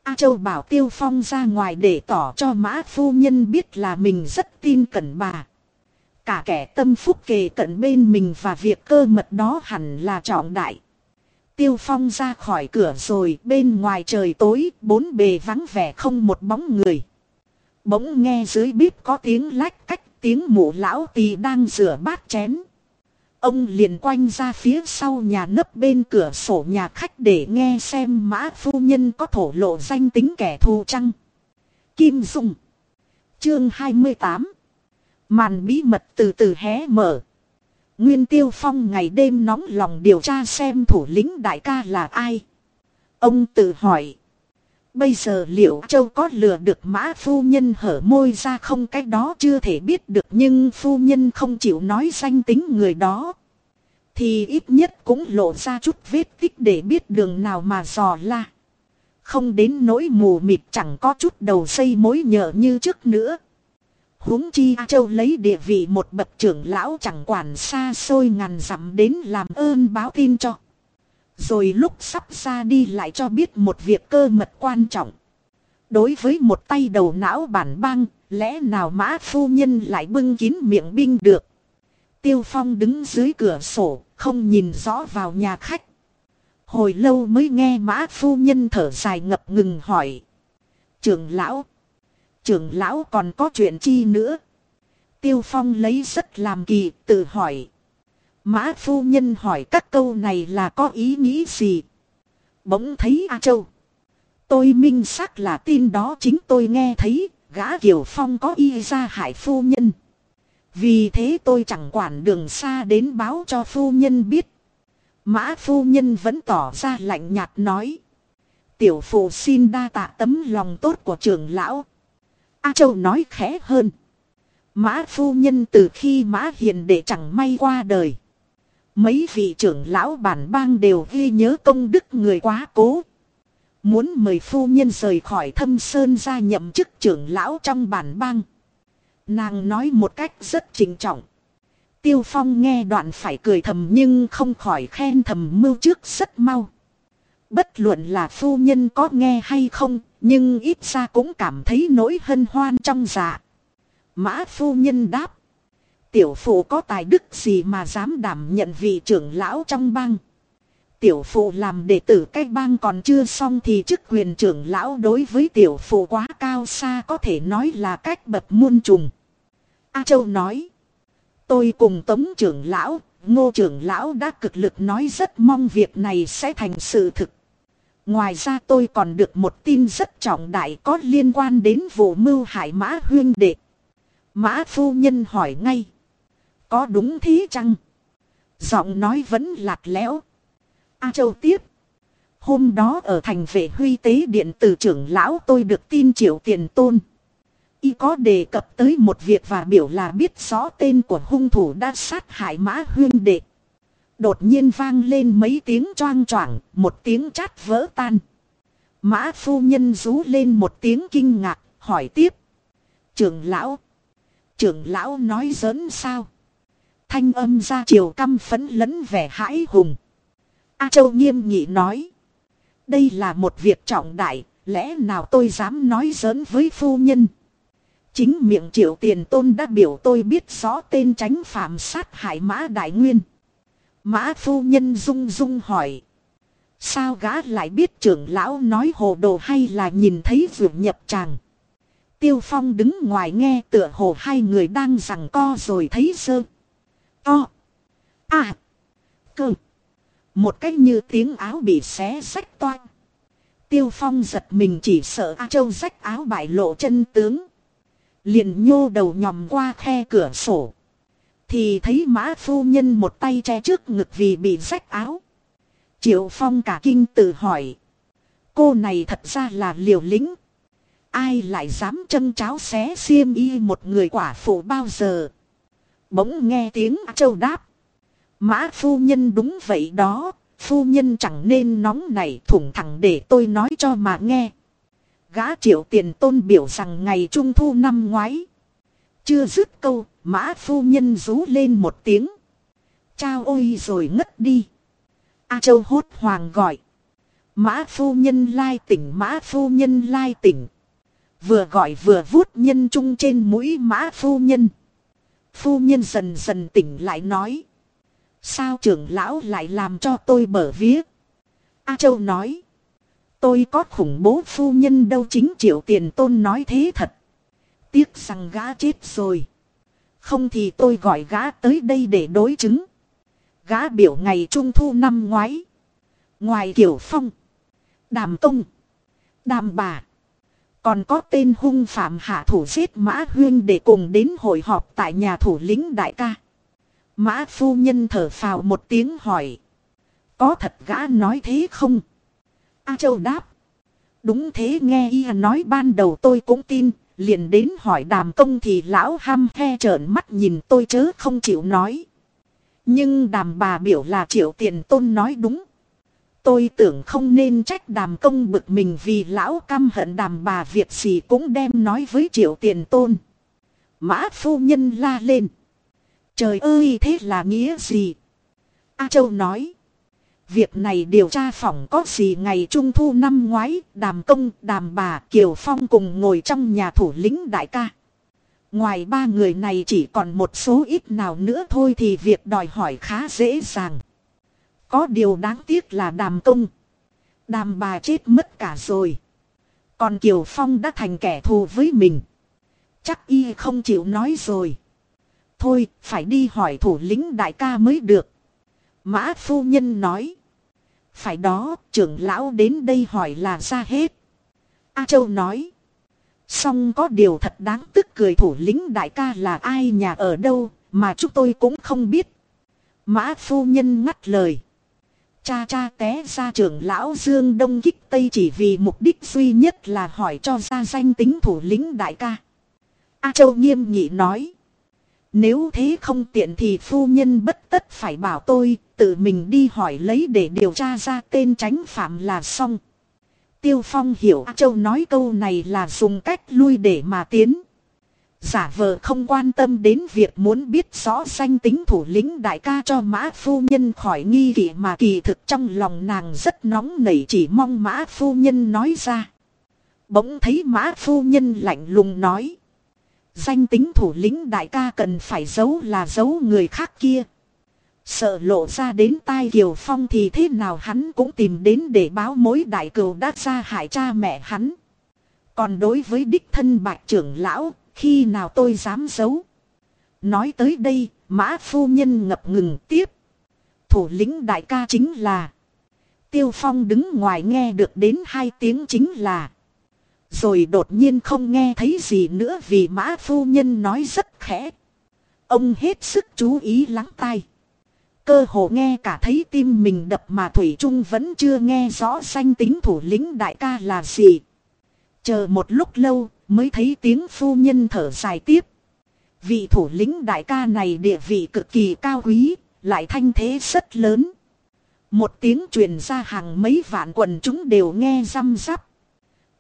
A Châu bảo Tiêu Phong ra ngoài để tỏ cho mã phu nhân biết là mình rất tin cẩn bà. Cả kẻ tâm phúc kề cận bên mình và việc cơ mật đó hẳn là trọng đại. Tiêu Phong ra khỏi cửa rồi, bên ngoài trời tối, bốn bề vắng vẻ không một bóng người. Bỗng nghe dưới bếp có tiếng lách cách tiếng mụ lão tì đang rửa bát chén. Ông liền quanh ra phía sau nhà nấp bên cửa sổ nhà khách để nghe xem mã phu nhân có thổ lộ danh tính kẻ thù chăng. Kim Dung Chương 28 Màn bí mật từ từ hé mở. Nguyên Tiêu Phong ngày đêm nóng lòng điều tra xem thủ lĩnh đại ca là ai. Ông tự hỏi. Bây giờ liệu châu có lừa được mã phu nhân hở môi ra không cái đó chưa thể biết được, nhưng phu nhân không chịu nói danh tính người đó. Thì ít nhất cũng lộ ra chút vết tích để biết đường nào mà dò la. Không đến nỗi mù mịt, chẳng có chút đầu xây mối nhợ như trước nữa huống chi Châu lấy địa vị một bậc trưởng lão chẳng quản xa xôi ngàn dặm đến làm ơn báo tin cho. Rồi lúc sắp ra đi lại cho biết một việc cơ mật quan trọng. Đối với một tay đầu não bản bang, lẽ nào mã phu nhân lại bưng kín miệng binh được. Tiêu Phong đứng dưới cửa sổ, không nhìn rõ vào nhà khách. Hồi lâu mới nghe mã phu nhân thở dài ngập ngừng hỏi. Trưởng lão trưởng lão còn có chuyện chi nữa. Tiêu Phong lấy rất làm kỳ, tự hỏi. Mã phu nhân hỏi các câu này là có ý nghĩ gì? Bỗng thấy A Châu. Tôi minh xác là tin đó chính tôi nghe thấy, gã Kiều Phong có y ra hại phu nhân. Vì thế tôi chẳng quản đường xa đến báo cho phu nhân biết. Mã phu nhân vẫn tỏ ra lạnh nhạt nói. Tiểu phụ xin đa tạ tấm lòng tốt của trưởng lão. A Châu nói khẽ hơn. Mã phu nhân từ khi Mã Hiền để chẳng may qua đời. Mấy vị trưởng lão bản bang đều ghi nhớ công đức người quá cố. Muốn mời phu nhân rời khỏi thâm sơn ra nhậm chức trưởng lão trong bản bang. Nàng nói một cách rất trình trọng. Tiêu Phong nghe đoạn phải cười thầm nhưng không khỏi khen thầm mưu trước rất mau. Bất luận là phu nhân có nghe hay không, nhưng ít ra cũng cảm thấy nỗi hân hoan trong dạ. Mã phu nhân đáp. Tiểu phụ có tài đức gì mà dám đảm nhận vị trưởng lão trong bang. Tiểu phụ làm đệ tử cái bang còn chưa xong thì chức quyền trưởng lão đối với tiểu phụ quá cao xa có thể nói là cách bậc muôn trùng. A Châu nói. Tôi cùng tống trưởng lão, ngô trưởng lão đã cực lực nói rất mong việc này sẽ thành sự thực. Ngoài ra tôi còn được một tin rất trọng đại có liên quan đến vụ mưu hại mã huyên đệ. Mã phu nhân hỏi ngay. Có đúng thế chăng? Giọng nói vẫn lạc lẽo. A Châu tiếp. Hôm đó ở thành vệ huy tế điện từ trưởng lão tôi được tin triệu tiền tôn. Y có đề cập tới một việc và biểu là biết rõ tên của hung thủ đã sát hại mã huyên đệ. Đột nhiên vang lên mấy tiếng choang choảng, một tiếng chát vỡ tan. Mã phu nhân rú lên một tiếng kinh ngạc, hỏi tiếp. Trưởng lão. Trưởng lão nói giỡn sao? Thanh âm ra chiều căm phấn lẫn vẻ hãi hùng. A Châu nghiêm nghị nói. Đây là một việc trọng đại, lẽ nào tôi dám nói giỡn với phu nhân? Chính miệng triệu tiền tôn đã biểu tôi biết rõ tên tránh phạm sát hại mã đại nguyên. Mã phu nhân rung rung hỏi. Sao gã lại biết trưởng lão nói hồ đồ hay là nhìn thấy vượt nhập tràng. Tiêu phong đứng ngoài nghe tựa hồ hai người đang rằng co rồi thấy sơ. To. À. Cơ. Một cách như tiếng áo bị xé rách toan. Tiêu phong giật mình chỉ sợ A Châu rách áo bại lộ chân tướng. Liền nhô đầu nhòm qua khe cửa sổ. Thì thấy mã phu nhân một tay che trước ngực vì bị rách áo. Triệu phong cả kinh tự hỏi. Cô này thật ra là liều lĩnh. Ai lại dám chân cháo xé xiêm y một người quả phụ bao giờ. Bỗng nghe tiếng châu đáp. Mã phu nhân đúng vậy đó. Phu nhân chẳng nên nóng này thủng thẳng để tôi nói cho mà nghe. Gã triệu tiền tôn biểu rằng ngày trung thu năm ngoái. Chưa dứt câu, mã phu nhân rú lên một tiếng. Chao ôi rồi ngất đi. A Châu hốt hoàng gọi. Mã phu nhân lai tỉnh mã phu nhân lai tỉnh. Vừa gọi vừa vuốt nhân trung trên mũi mã phu nhân. Phu nhân dần dần tỉnh lại nói. Sao trưởng lão lại làm cho tôi bở vía? A Châu nói. Tôi có khủng bố phu nhân đâu chính triệu tiền tôn nói thế thật. Tiếc rằng gã chết rồi. Không thì tôi gọi gã tới đây để đối chứng. Gã biểu ngày trung thu năm ngoái. Ngoài kiểu phong. Đàm công. Đàm bà. Còn có tên hung phạm hạ thủ giết mã huyên để cùng đến hội họp tại nhà thủ lĩnh đại ca. Mã phu nhân thở phào một tiếng hỏi. Có thật gã nói thế không? A Châu đáp. Đúng thế nghe y nói ban đầu tôi cũng tin, liền đến hỏi đàm công thì lão ham he trợn mắt nhìn tôi chớ không chịu nói. Nhưng đàm bà biểu là triệu tiền tôn nói đúng. Tôi tưởng không nên trách đàm công bực mình vì lão căm hận đàm bà việc gì cũng đem nói với triệu tiền tôn. Mã phu nhân la lên. Trời ơi thế là nghĩa gì? A Châu nói. Việc này điều tra phỏng có gì ngày trung thu năm ngoái, đàm công, đàm bà, Kiều Phong cùng ngồi trong nhà thủ lĩnh đại ca. Ngoài ba người này chỉ còn một số ít nào nữa thôi thì việc đòi hỏi khá dễ dàng. Có điều đáng tiếc là đàm công. Đàm bà chết mất cả rồi. Còn Kiều Phong đã thành kẻ thù với mình. Chắc y không chịu nói rồi. Thôi, phải đi hỏi thủ lĩnh đại ca mới được. Mã phu nhân nói. Phải đó, trưởng lão đến đây hỏi là ra hết. A Châu nói. Xong có điều thật đáng tức cười thủ lĩnh đại ca là ai nhà ở đâu, mà chúng tôi cũng không biết. Mã phu nhân ngắt lời. Cha cha té ra trưởng lão Dương Đông Kích Tây chỉ vì mục đích duy nhất là hỏi cho ra danh tính thủ lĩnh đại ca. A Châu nghiêm nghị nói. Nếu thế không tiện thì phu nhân bất tất phải bảo tôi, tự mình đi hỏi lấy để điều tra ra tên tránh phạm là xong. Tiêu Phong hiểu A Châu nói câu này là dùng cách lui để mà tiến. Giả vờ không quan tâm đến việc muốn biết rõ danh tính thủ lĩnh đại ca cho mã phu nhân khỏi nghi kỵ mà kỳ thực trong lòng nàng rất nóng nảy chỉ mong mã phu nhân nói ra. Bỗng thấy mã phu nhân lạnh lùng nói. Danh tính thủ lĩnh đại ca cần phải giấu là giấu người khác kia. Sợ lộ ra đến tai Kiều Phong thì thế nào hắn cũng tìm đến để báo mối đại cừu đã ra hại cha mẹ hắn. Còn đối với đích thân bạch trưởng lão, khi nào tôi dám giấu. Nói tới đây, mã phu nhân ngập ngừng tiếp. Thủ lĩnh đại ca chính là. Tiêu Phong đứng ngoài nghe được đến hai tiếng chính là. Rồi đột nhiên không nghe thấy gì nữa vì mã phu nhân nói rất khẽ. Ông hết sức chú ý lắng tai. Cơ hồ nghe cả thấy tim mình đập mà Thủy Trung vẫn chưa nghe rõ danh tính thủ lĩnh đại ca là gì. Chờ một lúc lâu mới thấy tiếng phu nhân thở dài tiếp. Vị thủ lĩnh đại ca này địa vị cực kỳ cao quý, lại thanh thế rất lớn. Một tiếng truyền ra hàng mấy vạn quần chúng đều nghe răm rắp.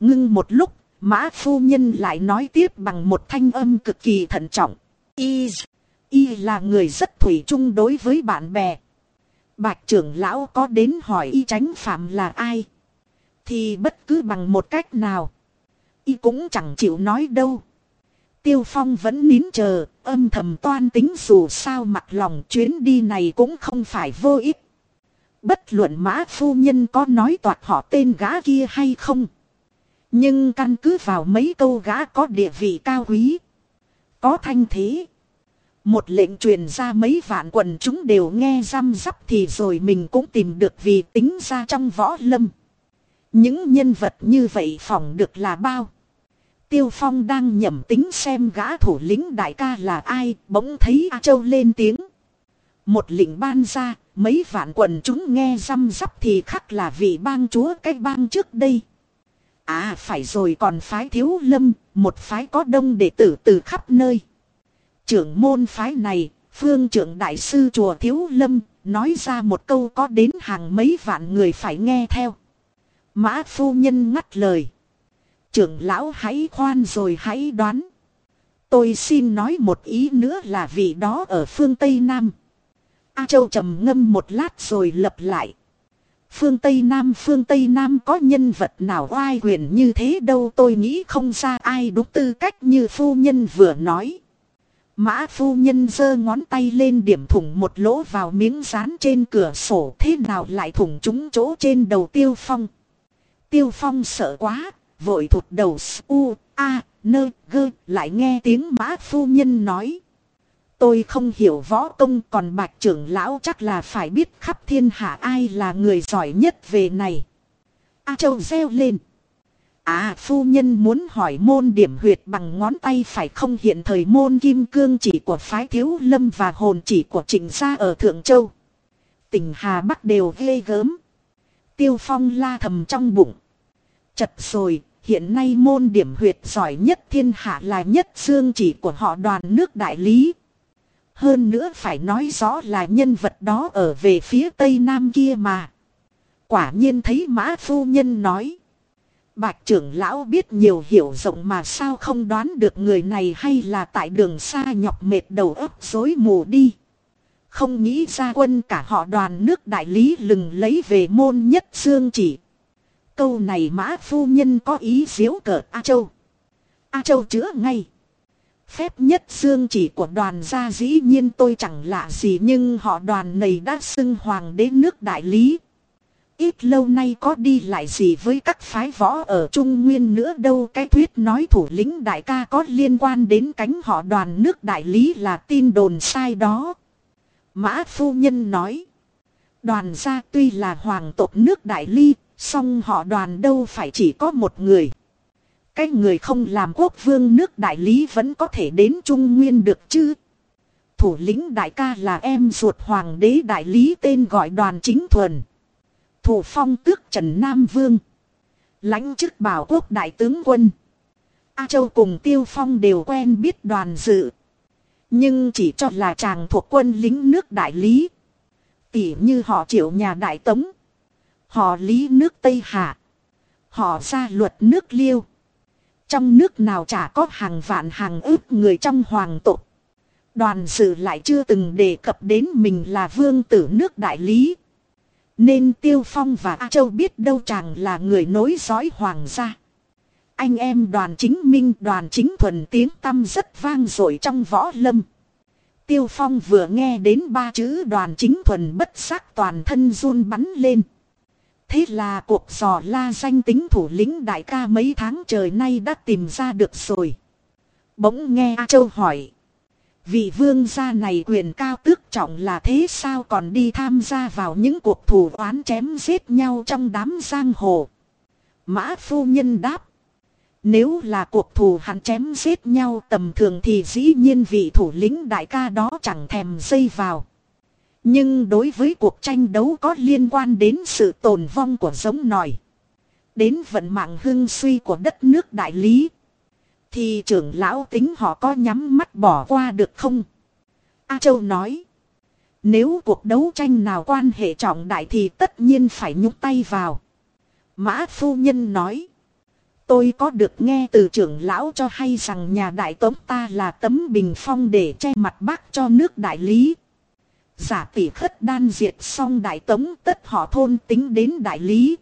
Ngưng một lúc, mã phu nhân lại nói tiếp bằng một thanh âm cực kỳ thận trọng. Y, y là người rất thủy chung đối với bạn bè. Bạch trưởng lão có đến hỏi y tránh phạm là ai. Thì bất cứ bằng một cách nào. Y cũng chẳng chịu nói đâu. Tiêu Phong vẫn nín chờ, âm thầm toan tính dù sao mặt lòng chuyến đi này cũng không phải vô ích. Bất luận mã phu nhân có nói toạt họ tên gã kia hay không. Nhưng căn cứ vào mấy câu gã có địa vị cao quý. Có thanh thế. Một lệnh truyền ra mấy vạn quần chúng đều nghe răm rắp thì rồi mình cũng tìm được vì tính ra trong võ lâm. Những nhân vật như vậy phỏng được là bao. Tiêu Phong đang nhẩm tính xem gã thủ lĩnh đại ca là ai, bỗng thấy A Châu lên tiếng. Một lệnh ban ra, mấy vạn quần chúng nghe răm rắp thì khắc là vị bang chúa cái bang trước đây. À phải rồi còn phái thiếu lâm, một phái có đông đệ tử từ khắp nơi. Trưởng môn phái này, phương trưởng đại sư chùa thiếu lâm, nói ra một câu có đến hàng mấy vạn người phải nghe theo. Mã phu nhân ngắt lời. Trưởng lão hãy khoan rồi hãy đoán. Tôi xin nói một ý nữa là vị đó ở phương Tây Nam. A Châu trầm ngâm một lát rồi lập lại. Phương Tây Nam phương Tây Nam có nhân vật nào oai quyền như thế đâu tôi nghĩ không ra ai đúng tư cách như phu nhân vừa nói. Mã phu nhân giơ ngón tay lên điểm thủng một lỗ vào miếng dán trên cửa sổ thế nào lại thủng trúng chỗ trên đầu tiêu phong. Tiêu phong sợ quá, vội thụt đầu u, a, nơ, gơ, lại nghe tiếng mã phu nhân nói. Tôi không hiểu võ công còn bạch trưởng lão chắc là phải biết khắp thiên hạ ai là người giỏi nhất về này. A Châu reo lên. À phu nhân muốn hỏi môn điểm huyệt bằng ngón tay phải không hiện thời môn kim cương chỉ của phái thiếu lâm và hồn chỉ của trịnh gia ở Thượng Châu. Tỉnh Hà Bắc đều ghê gớm. Tiêu phong la thầm trong bụng. Chật rồi, hiện nay môn điểm huyệt giỏi nhất thiên hạ là nhất dương chỉ của họ đoàn nước đại lý. Hơn nữa phải nói rõ là nhân vật đó ở về phía tây nam kia mà. Quả nhiên thấy mã phu nhân nói. Bạch trưởng lão biết nhiều hiểu rộng mà sao không đoán được người này hay là tại đường xa nhọc mệt đầu óc rối mù đi. Không nghĩ ra quân cả họ đoàn nước đại lý lừng lấy về môn nhất dương chỉ. Câu này mã phu nhân có ý diếu cợt A Châu. A Châu chữa ngay. Phép nhất xương chỉ của đoàn gia dĩ nhiên tôi chẳng lạ gì nhưng họ đoàn này đã xưng hoàng đế nước đại lý. Ít lâu nay có đi lại gì với các phái võ ở Trung Nguyên nữa đâu cái thuyết nói thủ lĩnh đại ca có liên quan đến cánh họ đoàn nước đại lý là tin đồn sai đó. Mã phu nhân nói. Đoàn gia tuy là hoàng tộc nước Đại Ly, song họ đoàn đâu phải chỉ có một người. Cái người không làm quốc vương nước Đại Lý vẫn có thể đến Trung Nguyên được chứ. Thủ lĩnh đại ca là em ruột hoàng đế Đại Lý tên gọi đoàn chính thuần. Thủ phong tước Trần Nam Vương. lãnh chức bảo quốc đại tướng quân. A Châu cùng Tiêu Phong đều quen biết đoàn dự. Nhưng chỉ cho là chàng thuộc quân lính nước Đại Lý. Tỉ như họ triệu nhà Đại Tống. Họ Lý nước Tây Hạ. Họ ra luật nước Liêu. Trong nước nào chả có hàng vạn hàng ước người trong hoàng tộc. Đoàn sự lại chưa từng đề cập đến mình là vương tử nước Đại Lý. Nên Tiêu Phong và A Châu biết đâu chàng là người nối dõi hoàng gia. Anh em đoàn chính minh, đoàn chính thuần tiếng tâm rất vang dội trong võ lâm. Tiêu Phong vừa nghe đến ba chữ đoàn chính thuần bất giác toàn thân run bắn lên. Thế là cuộc dò la danh tính thủ lĩnh đại ca mấy tháng trời nay đã tìm ra được rồi. Bỗng nghe A Châu hỏi. Vị vương gia này quyền cao tước trọng là thế sao còn đi tham gia vào những cuộc thủ oán chém giết nhau trong đám giang hồ. Mã phu nhân đáp. Nếu là cuộc thù hắn chém giết nhau tầm thường thì dĩ nhiên vị thủ lĩnh đại ca đó chẳng thèm dây vào. Nhưng đối với cuộc tranh đấu có liên quan đến sự tồn vong của giống nòi. Đến vận mạng hưng suy của đất nước đại lý. Thì trưởng lão tính họ có nhắm mắt bỏ qua được không? A Châu nói. Nếu cuộc đấu tranh nào quan hệ trọng đại thì tất nhiên phải nhúc tay vào. Mã phu nhân nói. Tôi có được nghe từ trưởng lão cho hay rằng nhà đại tống ta là tấm bình phong để che mặt bác cho nước đại lý. Giả tỷ khất đan diệt xong đại tống tất họ thôn tính đến đại lý.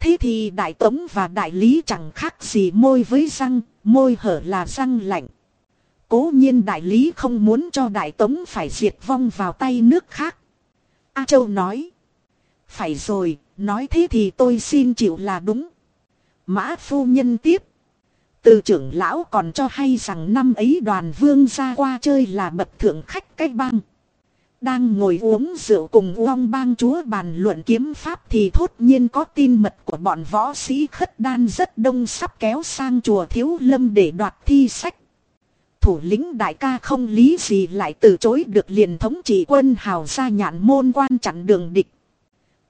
Thế thì đại tống và đại lý chẳng khác gì môi với răng, môi hở là răng lạnh. Cố nhiên đại lý không muốn cho đại tống phải diệt vong vào tay nước khác. A Châu nói. Phải rồi, nói thế thì tôi xin chịu là đúng. Mã phu nhân tiếp. Từ trưởng lão còn cho hay rằng năm ấy đoàn vương ra qua chơi là bậc thượng khách cách băng. Đang ngồi uống rượu cùng uong bang chúa bàn luận kiếm pháp thì thốt nhiên có tin mật của bọn võ sĩ khất đan rất đông sắp kéo sang chùa thiếu lâm để đoạt thi sách. Thủ lĩnh đại ca không lý gì lại từ chối được liền thống trị quân hào ra nhạn môn quan chặn đường địch.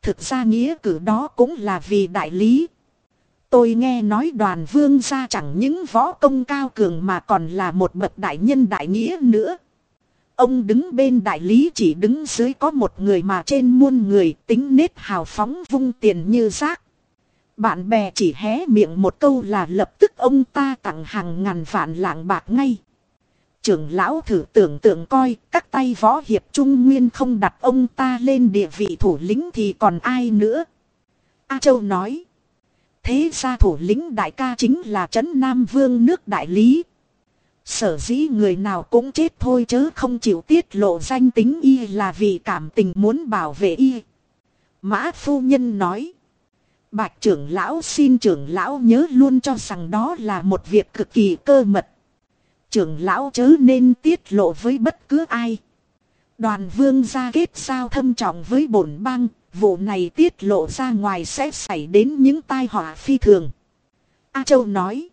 Thực ra nghĩa cử đó cũng là vì đại lý. Tôi nghe nói đoàn vương gia chẳng những võ công cao cường mà còn là một bậc đại nhân đại nghĩa nữa. Ông đứng bên đại lý chỉ đứng dưới có một người mà trên muôn người tính nết hào phóng vung tiền như rác. Bạn bè chỉ hé miệng một câu là lập tức ông ta tặng hàng ngàn vạn lạng bạc ngay. Trưởng lão thử tưởng tượng coi, các tay võ hiệp trung nguyên không đặt ông ta lên địa vị thủ lĩnh thì còn ai nữa. A Châu nói. Thế ra thủ lĩnh đại ca chính là Trấn Nam Vương nước Đại Lý. Sở dĩ người nào cũng chết thôi chớ không chịu tiết lộ danh tính y là vì cảm tình muốn bảo vệ y. Mã phu nhân nói. Bạch trưởng lão xin trưởng lão nhớ luôn cho rằng đó là một việc cực kỳ cơ mật. Trưởng lão chớ nên tiết lộ với bất cứ ai. Đoàn vương ra kết sao thâm trọng với bổn bang, vụ này tiết lộ ra ngoài sẽ xảy đến những tai họa phi thường. A Châu nói.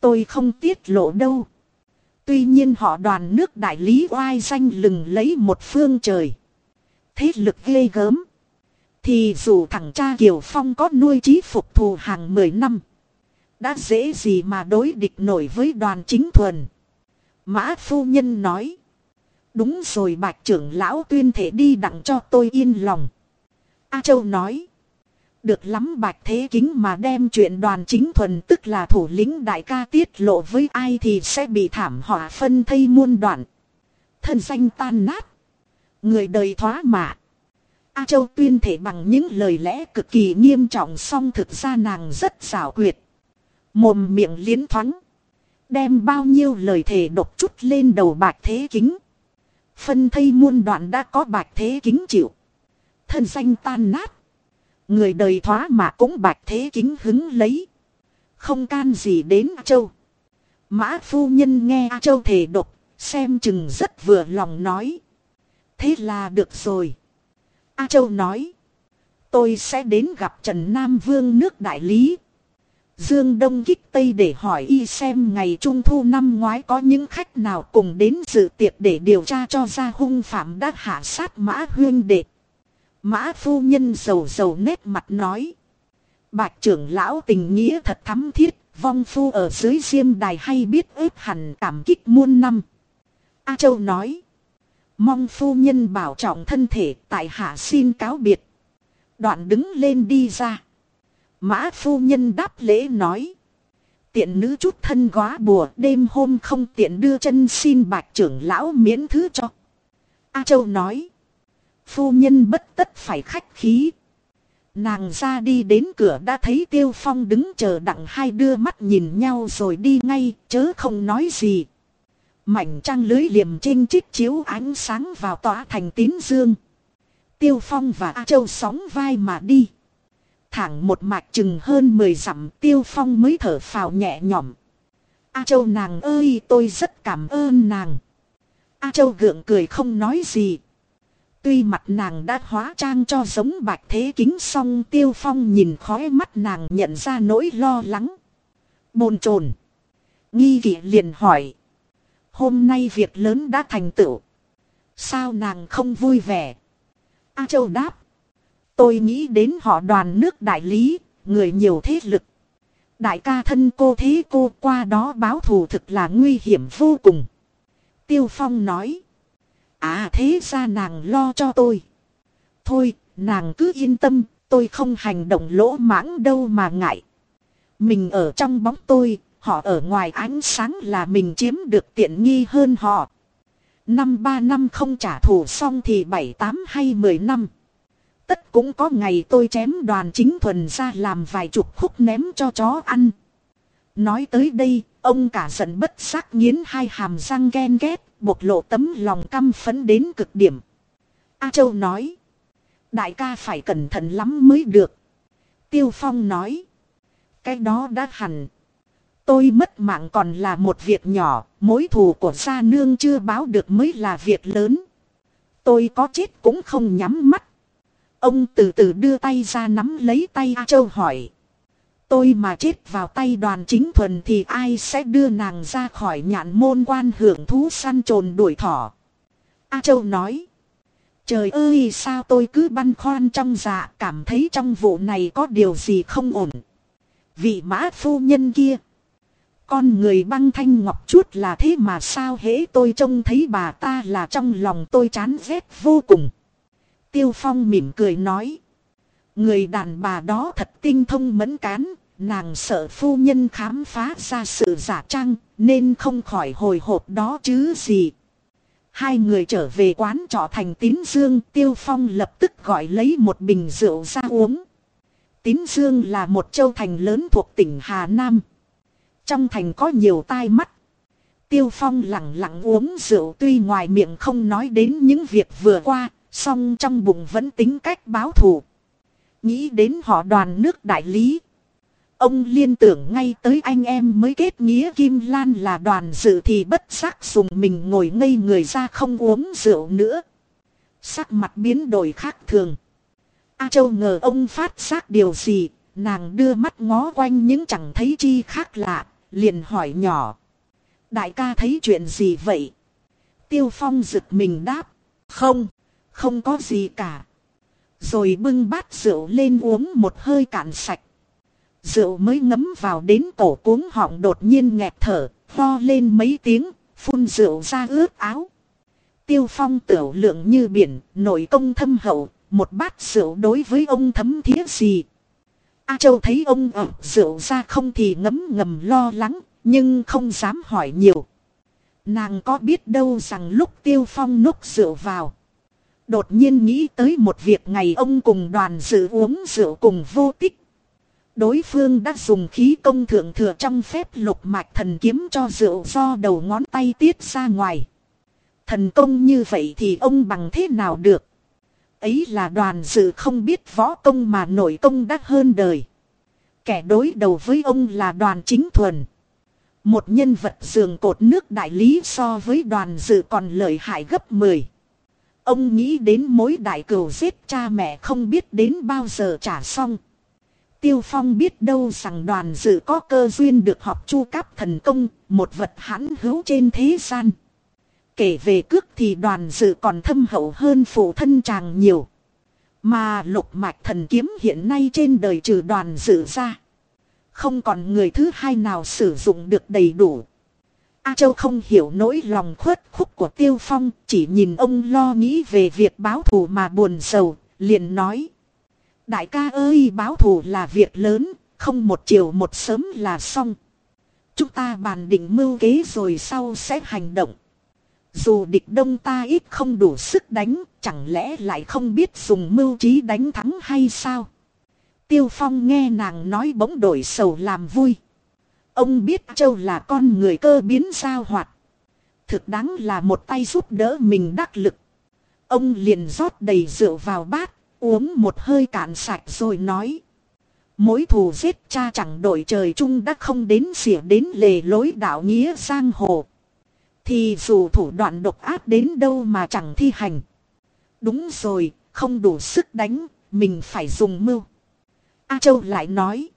Tôi không tiết lộ đâu. Tuy nhiên họ đoàn nước đại lý oai danh lừng lấy một phương trời. Thế lực ghê gớm. Thì dù thằng cha Kiều Phong có nuôi trí phục thù hàng 10 năm. Đã dễ gì mà đối địch nổi với đoàn chính thuần. Mã phu nhân nói. Đúng rồi bạch trưởng lão tuyên thể đi đặng cho tôi yên lòng. A Châu nói. Được lắm bạch thế kính mà đem chuyện đoàn chính thuần tức là thủ lĩnh đại ca tiết lộ với ai thì sẽ bị thảm họa phân thây muôn đoạn. Thân danh tan nát. Người đời thoá mạ. A Châu tuyên thể bằng những lời lẽ cực kỳ nghiêm trọng song thực ra nàng rất xảo quyệt. Mồm miệng liến thoáng. Đem bao nhiêu lời thề độc chút lên đầu bạch thế kính. Phân thây muôn đoạn đã có bạch thế kính chịu. Thân danh tan nát. Người đời thoá mà cũng bạch thế kính hứng lấy. Không can gì đến A Châu. Mã phu nhân nghe A Châu thề độc, xem chừng rất vừa lòng nói. Thế là được rồi. A Châu nói. Tôi sẽ đến gặp Trần Nam Vương nước đại lý. Dương Đông kích Tây để hỏi y xem ngày Trung Thu năm ngoái có những khách nào cùng đến dự tiệc để điều tra cho ra hung phạm đã hạ sát Mã Huyên Đệ. Mã phu nhân sầu sầu nét mặt nói. Bạch trưởng lão tình nghĩa thật thắm thiết, vong phu ở dưới diêm đài hay biết ếp hẳn cảm kích muôn năm. A Châu nói. Mong phu nhân bảo trọng thân thể tại hạ xin cáo biệt. Đoạn đứng lên đi ra. Mã phu nhân đáp lễ nói. Tiện nữ chút thân góa bùa đêm hôm không tiện đưa chân xin bạch trưởng lão miễn thứ cho. A Châu nói. Phu nhân bất tất phải khách khí. Nàng ra đi đến cửa đã thấy Tiêu Phong đứng chờ đặng hai đưa mắt nhìn nhau rồi đi ngay, chớ không nói gì. Mảnh trăng lưới liềm trên trích chiếu ánh sáng vào tỏa thành tín dương. Tiêu Phong và A Châu sóng vai mà đi. Thẳng một mạch chừng hơn 10 dặm Tiêu Phong mới thở phào nhẹ nhõm. A Châu nàng ơi tôi rất cảm ơn nàng. A Châu gượng cười không nói gì. Tuy mặt nàng đã hóa trang cho giống bạch thế kính xong Tiêu Phong nhìn khói mắt nàng nhận ra nỗi lo lắng. Bồn chồn Nghi kỷ liền hỏi. Hôm nay việc lớn đã thành tựu. Sao nàng không vui vẻ? A Châu đáp. Tôi nghĩ đến họ đoàn nước đại lý, người nhiều thế lực. Đại ca thân cô thế cô qua đó báo thù thực là nguy hiểm vô cùng. Tiêu Phong nói. À thế ra nàng lo cho tôi. Thôi, nàng cứ yên tâm, tôi không hành động lỗ mãng đâu mà ngại. Mình ở trong bóng tôi, họ ở ngoài ánh sáng là mình chiếm được tiện nghi hơn họ. Năm ba năm không trả thù xong thì bảy tám hay mười năm. Tất cũng có ngày tôi chém đoàn chính thuần ra làm vài chục khúc ném cho chó ăn. Nói tới đây, ông cả giận bất giác nghiến hai hàm răng ghen ghét, bộc lộ tấm lòng căm phấn đến cực điểm. A Châu nói, đại ca phải cẩn thận lắm mới được. Tiêu Phong nói, cái đó đã hẳn. Tôi mất mạng còn là một việc nhỏ, mối thù của gia nương chưa báo được mới là việc lớn. Tôi có chết cũng không nhắm mắt. Ông từ từ đưa tay ra nắm lấy tay A Châu hỏi. Tôi mà chết vào tay đoàn chính thuần thì ai sẽ đưa nàng ra khỏi nhạn môn quan hưởng thú săn trồn đuổi thỏ. A Châu nói. Trời ơi, sao tôi cứ băn khoăn trong dạ cảm thấy trong vụ này có điều gì không ổn. Vị mã phu nhân kia. Con người băng thanh ngọc chút là thế mà sao hễ tôi trông thấy bà ta là trong lòng tôi chán ghét vô cùng. Tiêu Phong mỉm cười nói. Người đàn bà đó thật tinh thông mẫn cán, nàng sợ phu nhân khám phá ra sự giả trang, nên không khỏi hồi hộp đó chứ gì. Hai người trở về quán trọ thành Tín Dương, Tiêu Phong lập tức gọi lấy một bình rượu ra uống. Tín Dương là một châu thành lớn thuộc tỉnh Hà Nam. Trong thành có nhiều tai mắt. Tiêu Phong lặng lặng uống rượu tuy ngoài miệng không nói đến những việc vừa qua, Song trong bụng vẫn tính cách báo thù. Nghĩ đến họ đoàn nước đại lý. Ông liên tưởng ngay tới anh em mới kết nghĩa Kim Lan là đoàn dự thì bất giác dùng mình ngồi ngây người ra không uống rượu nữa. Sắc mặt biến đổi khác thường. A Châu ngờ ông phát giác điều gì, nàng đưa mắt ngó quanh những chẳng thấy chi khác lạ, liền hỏi nhỏ. Đại ca thấy chuyện gì vậy? Tiêu Phong giựt mình đáp. Không. Không có gì cả. Rồi bưng bát rượu lên uống một hơi cạn sạch. Rượu mới ngấm vào đến cổ cuống họng đột nhiên nghẹt thở, ho lên mấy tiếng, phun rượu ra ướt áo. Tiêu phong tiểu lượng như biển, nội công thâm hậu, một bát rượu đối với ông thấm thía gì. A Châu thấy ông ẩm rượu ra không thì ngấm ngầm lo lắng, nhưng không dám hỏi nhiều. Nàng có biết đâu rằng lúc tiêu phong nốc rượu vào. Đột nhiên nghĩ tới một việc ngày ông cùng đoàn dự uống rượu cùng vô tích. Đối phương đã dùng khí công thượng thừa trong phép lục mạch thần kiếm cho rượu do đầu ngón tay tiết ra ngoài. Thần công như vậy thì ông bằng thế nào được? Ấy là đoàn dự không biết võ công mà nội công đắt hơn đời. Kẻ đối đầu với ông là đoàn chính thuần. Một nhân vật giường cột nước đại lý so với đoàn dự còn lợi hại gấp 10. Ông nghĩ đến mối đại cừu giết cha mẹ không biết đến bao giờ trả xong. Tiêu Phong biết đâu rằng đoàn dự có cơ duyên được học chu cấp thần công, một vật hãn hữu trên thế gian. Kể về cước thì đoàn dự còn thâm hậu hơn phụ thân chàng nhiều. Mà lục mạch thần kiếm hiện nay trên đời trừ đoàn dự ra. Không còn người thứ hai nào sử dụng được đầy đủ. A Châu không hiểu nỗi lòng khuất khúc của Tiêu Phong, chỉ nhìn ông lo nghĩ về việc báo thù mà buồn sầu, liền nói. Đại ca ơi báo thù là việc lớn, không một chiều một sớm là xong. Chúng ta bàn định mưu kế rồi sau sẽ hành động. Dù địch đông ta ít không đủ sức đánh, chẳng lẽ lại không biết dùng mưu trí đánh thắng hay sao? Tiêu Phong nghe nàng nói bỗng đổi sầu làm vui. Ông biết Châu là con người cơ biến sao hoạt. Thực đáng là một tay giúp đỡ mình đắc lực. Ông liền rót đầy rượu vào bát, uống một hơi cạn sạch rồi nói. Mối thù giết cha chẳng đổi trời chung đã không đến xỉa đến lề lối đạo nghĩa giang hồ. Thì dù thủ đoạn độc ác đến đâu mà chẳng thi hành. Đúng rồi, không đủ sức đánh, mình phải dùng mưu. A Châu lại nói.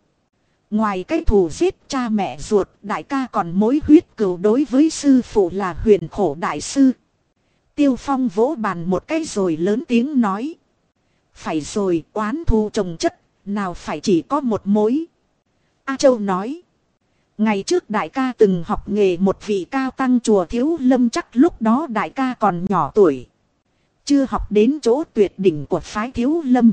Ngoài cái thù giết cha mẹ ruột, đại ca còn mối huyết cừu đối với sư phụ là huyền khổ đại sư. Tiêu Phong vỗ bàn một cái rồi lớn tiếng nói. Phải rồi, oán thù trồng chất, nào phải chỉ có một mối. A Châu nói. Ngày trước đại ca từng học nghề một vị cao tăng chùa thiếu lâm chắc lúc đó đại ca còn nhỏ tuổi. Chưa học đến chỗ tuyệt đỉnh của phái thiếu lâm.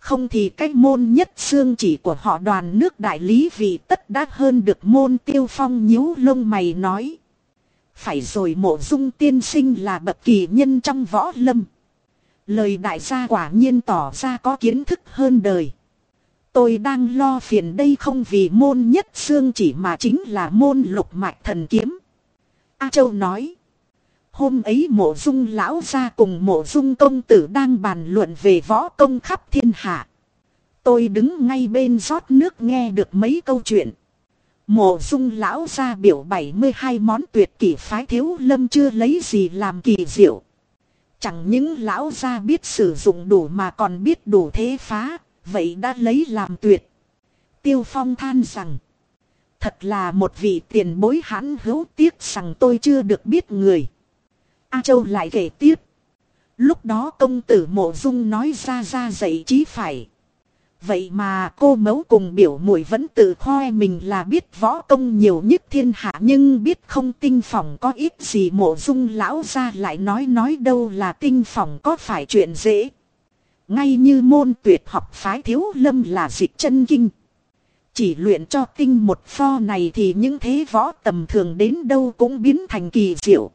Không thì cách môn nhất xương chỉ của họ đoàn nước đại lý vì tất đã hơn được môn tiêu phong nhíu lông mày nói. Phải rồi mộ dung tiên sinh là bậc kỳ nhân trong võ lâm. Lời đại gia quả nhiên tỏ ra có kiến thức hơn đời. Tôi đang lo phiền đây không vì môn nhất xương chỉ mà chính là môn lục mạch thần kiếm. A Châu nói. Hôm ấy mộ dung lão ra cùng mộ dung công tử đang bàn luận về võ công khắp thiên hạ. Tôi đứng ngay bên rót nước nghe được mấy câu chuyện. Mộ dung lão ra biểu 72 món tuyệt kỷ phái thiếu lâm chưa lấy gì làm kỳ diệu. Chẳng những lão gia biết sử dụng đủ mà còn biết đủ thế phá, vậy đã lấy làm tuyệt. Tiêu Phong than rằng, thật là một vị tiền bối hãn hữu tiếc rằng tôi chưa được biết người. A Châu lại kể tiếp. Lúc đó công tử mộ dung nói ra ra dạy chí phải. Vậy mà cô mẫu cùng biểu muội vẫn tự khoe mình là biết võ công nhiều nhất thiên hạ nhưng biết không tinh phòng có ít gì mộ dung lão ra lại nói nói đâu là tinh phòng có phải chuyện dễ. Ngay như môn tuyệt học phái thiếu lâm là dịch chân kinh. Chỉ luyện cho tinh một pho này thì những thế võ tầm thường đến đâu cũng biến thành kỳ diệu.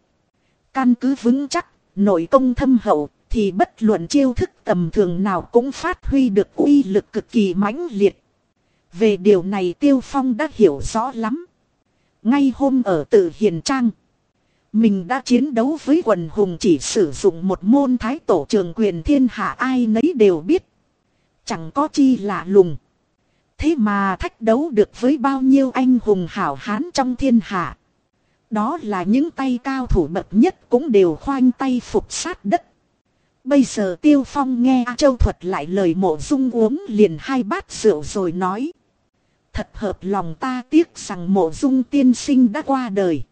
Căn cứ vững chắc, nội công thâm hậu, thì bất luận chiêu thức tầm thường nào cũng phát huy được uy lực cực kỳ mãnh liệt. Về điều này Tiêu Phong đã hiểu rõ lắm. Ngay hôm ở tự hiền trang. Mình đã chiến đấu với quần hùng chỉ sử dụng một môn thái tổ trường quyền thiên hạ ai nấy đều biết. Chẳng có chi lạ lùng. Thế mà thách đấu được với bao nhiêu anh hùng hảo hán trong thiên hạ. Đó là những tay cao thủ bậc nhất cũng đều khoanh tay phục sát đất. Bây giờ Tiêu Phong nghe A Châu thuật lại lời mộ dung uống liền hai bát rượu rồi nói. Thật hợp lòng ta tiếc rằng mộ dung tiên sinh đã qua đời.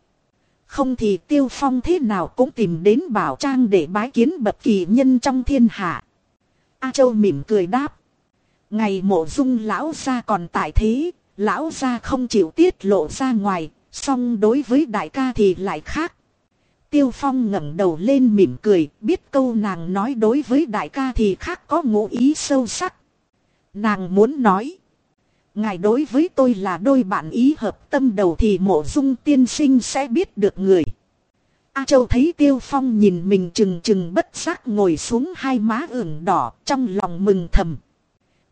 Không thì Tiêu Phong thế nào cũng tìm đến bảo trang để bái kiến bậc kỳ nhân trong thiên hạ. A Châu mỉm cười đáp. Ngày mộ dung lão gia còn tại thế, lão gia không chịu tiết lộ ra ngoài, song đối với đại ca thì lại khác. Tiêu Phong ngẩng đầu lên mỉm cười, biết câu nàng nói đối với đại ca thì khác có ngụ ý sâu sắc. Nàng muốn nói. Ngài đối với tôi là đôi bạn ý hợp tâm đầu thì mộ dung tiên sinh sẽ biết được người. A Châu thấy Tiêu Phong nhìn mình chừng chừng bất giác ngồi xuống hai má ửng đỏ trong lòng mừng thầm.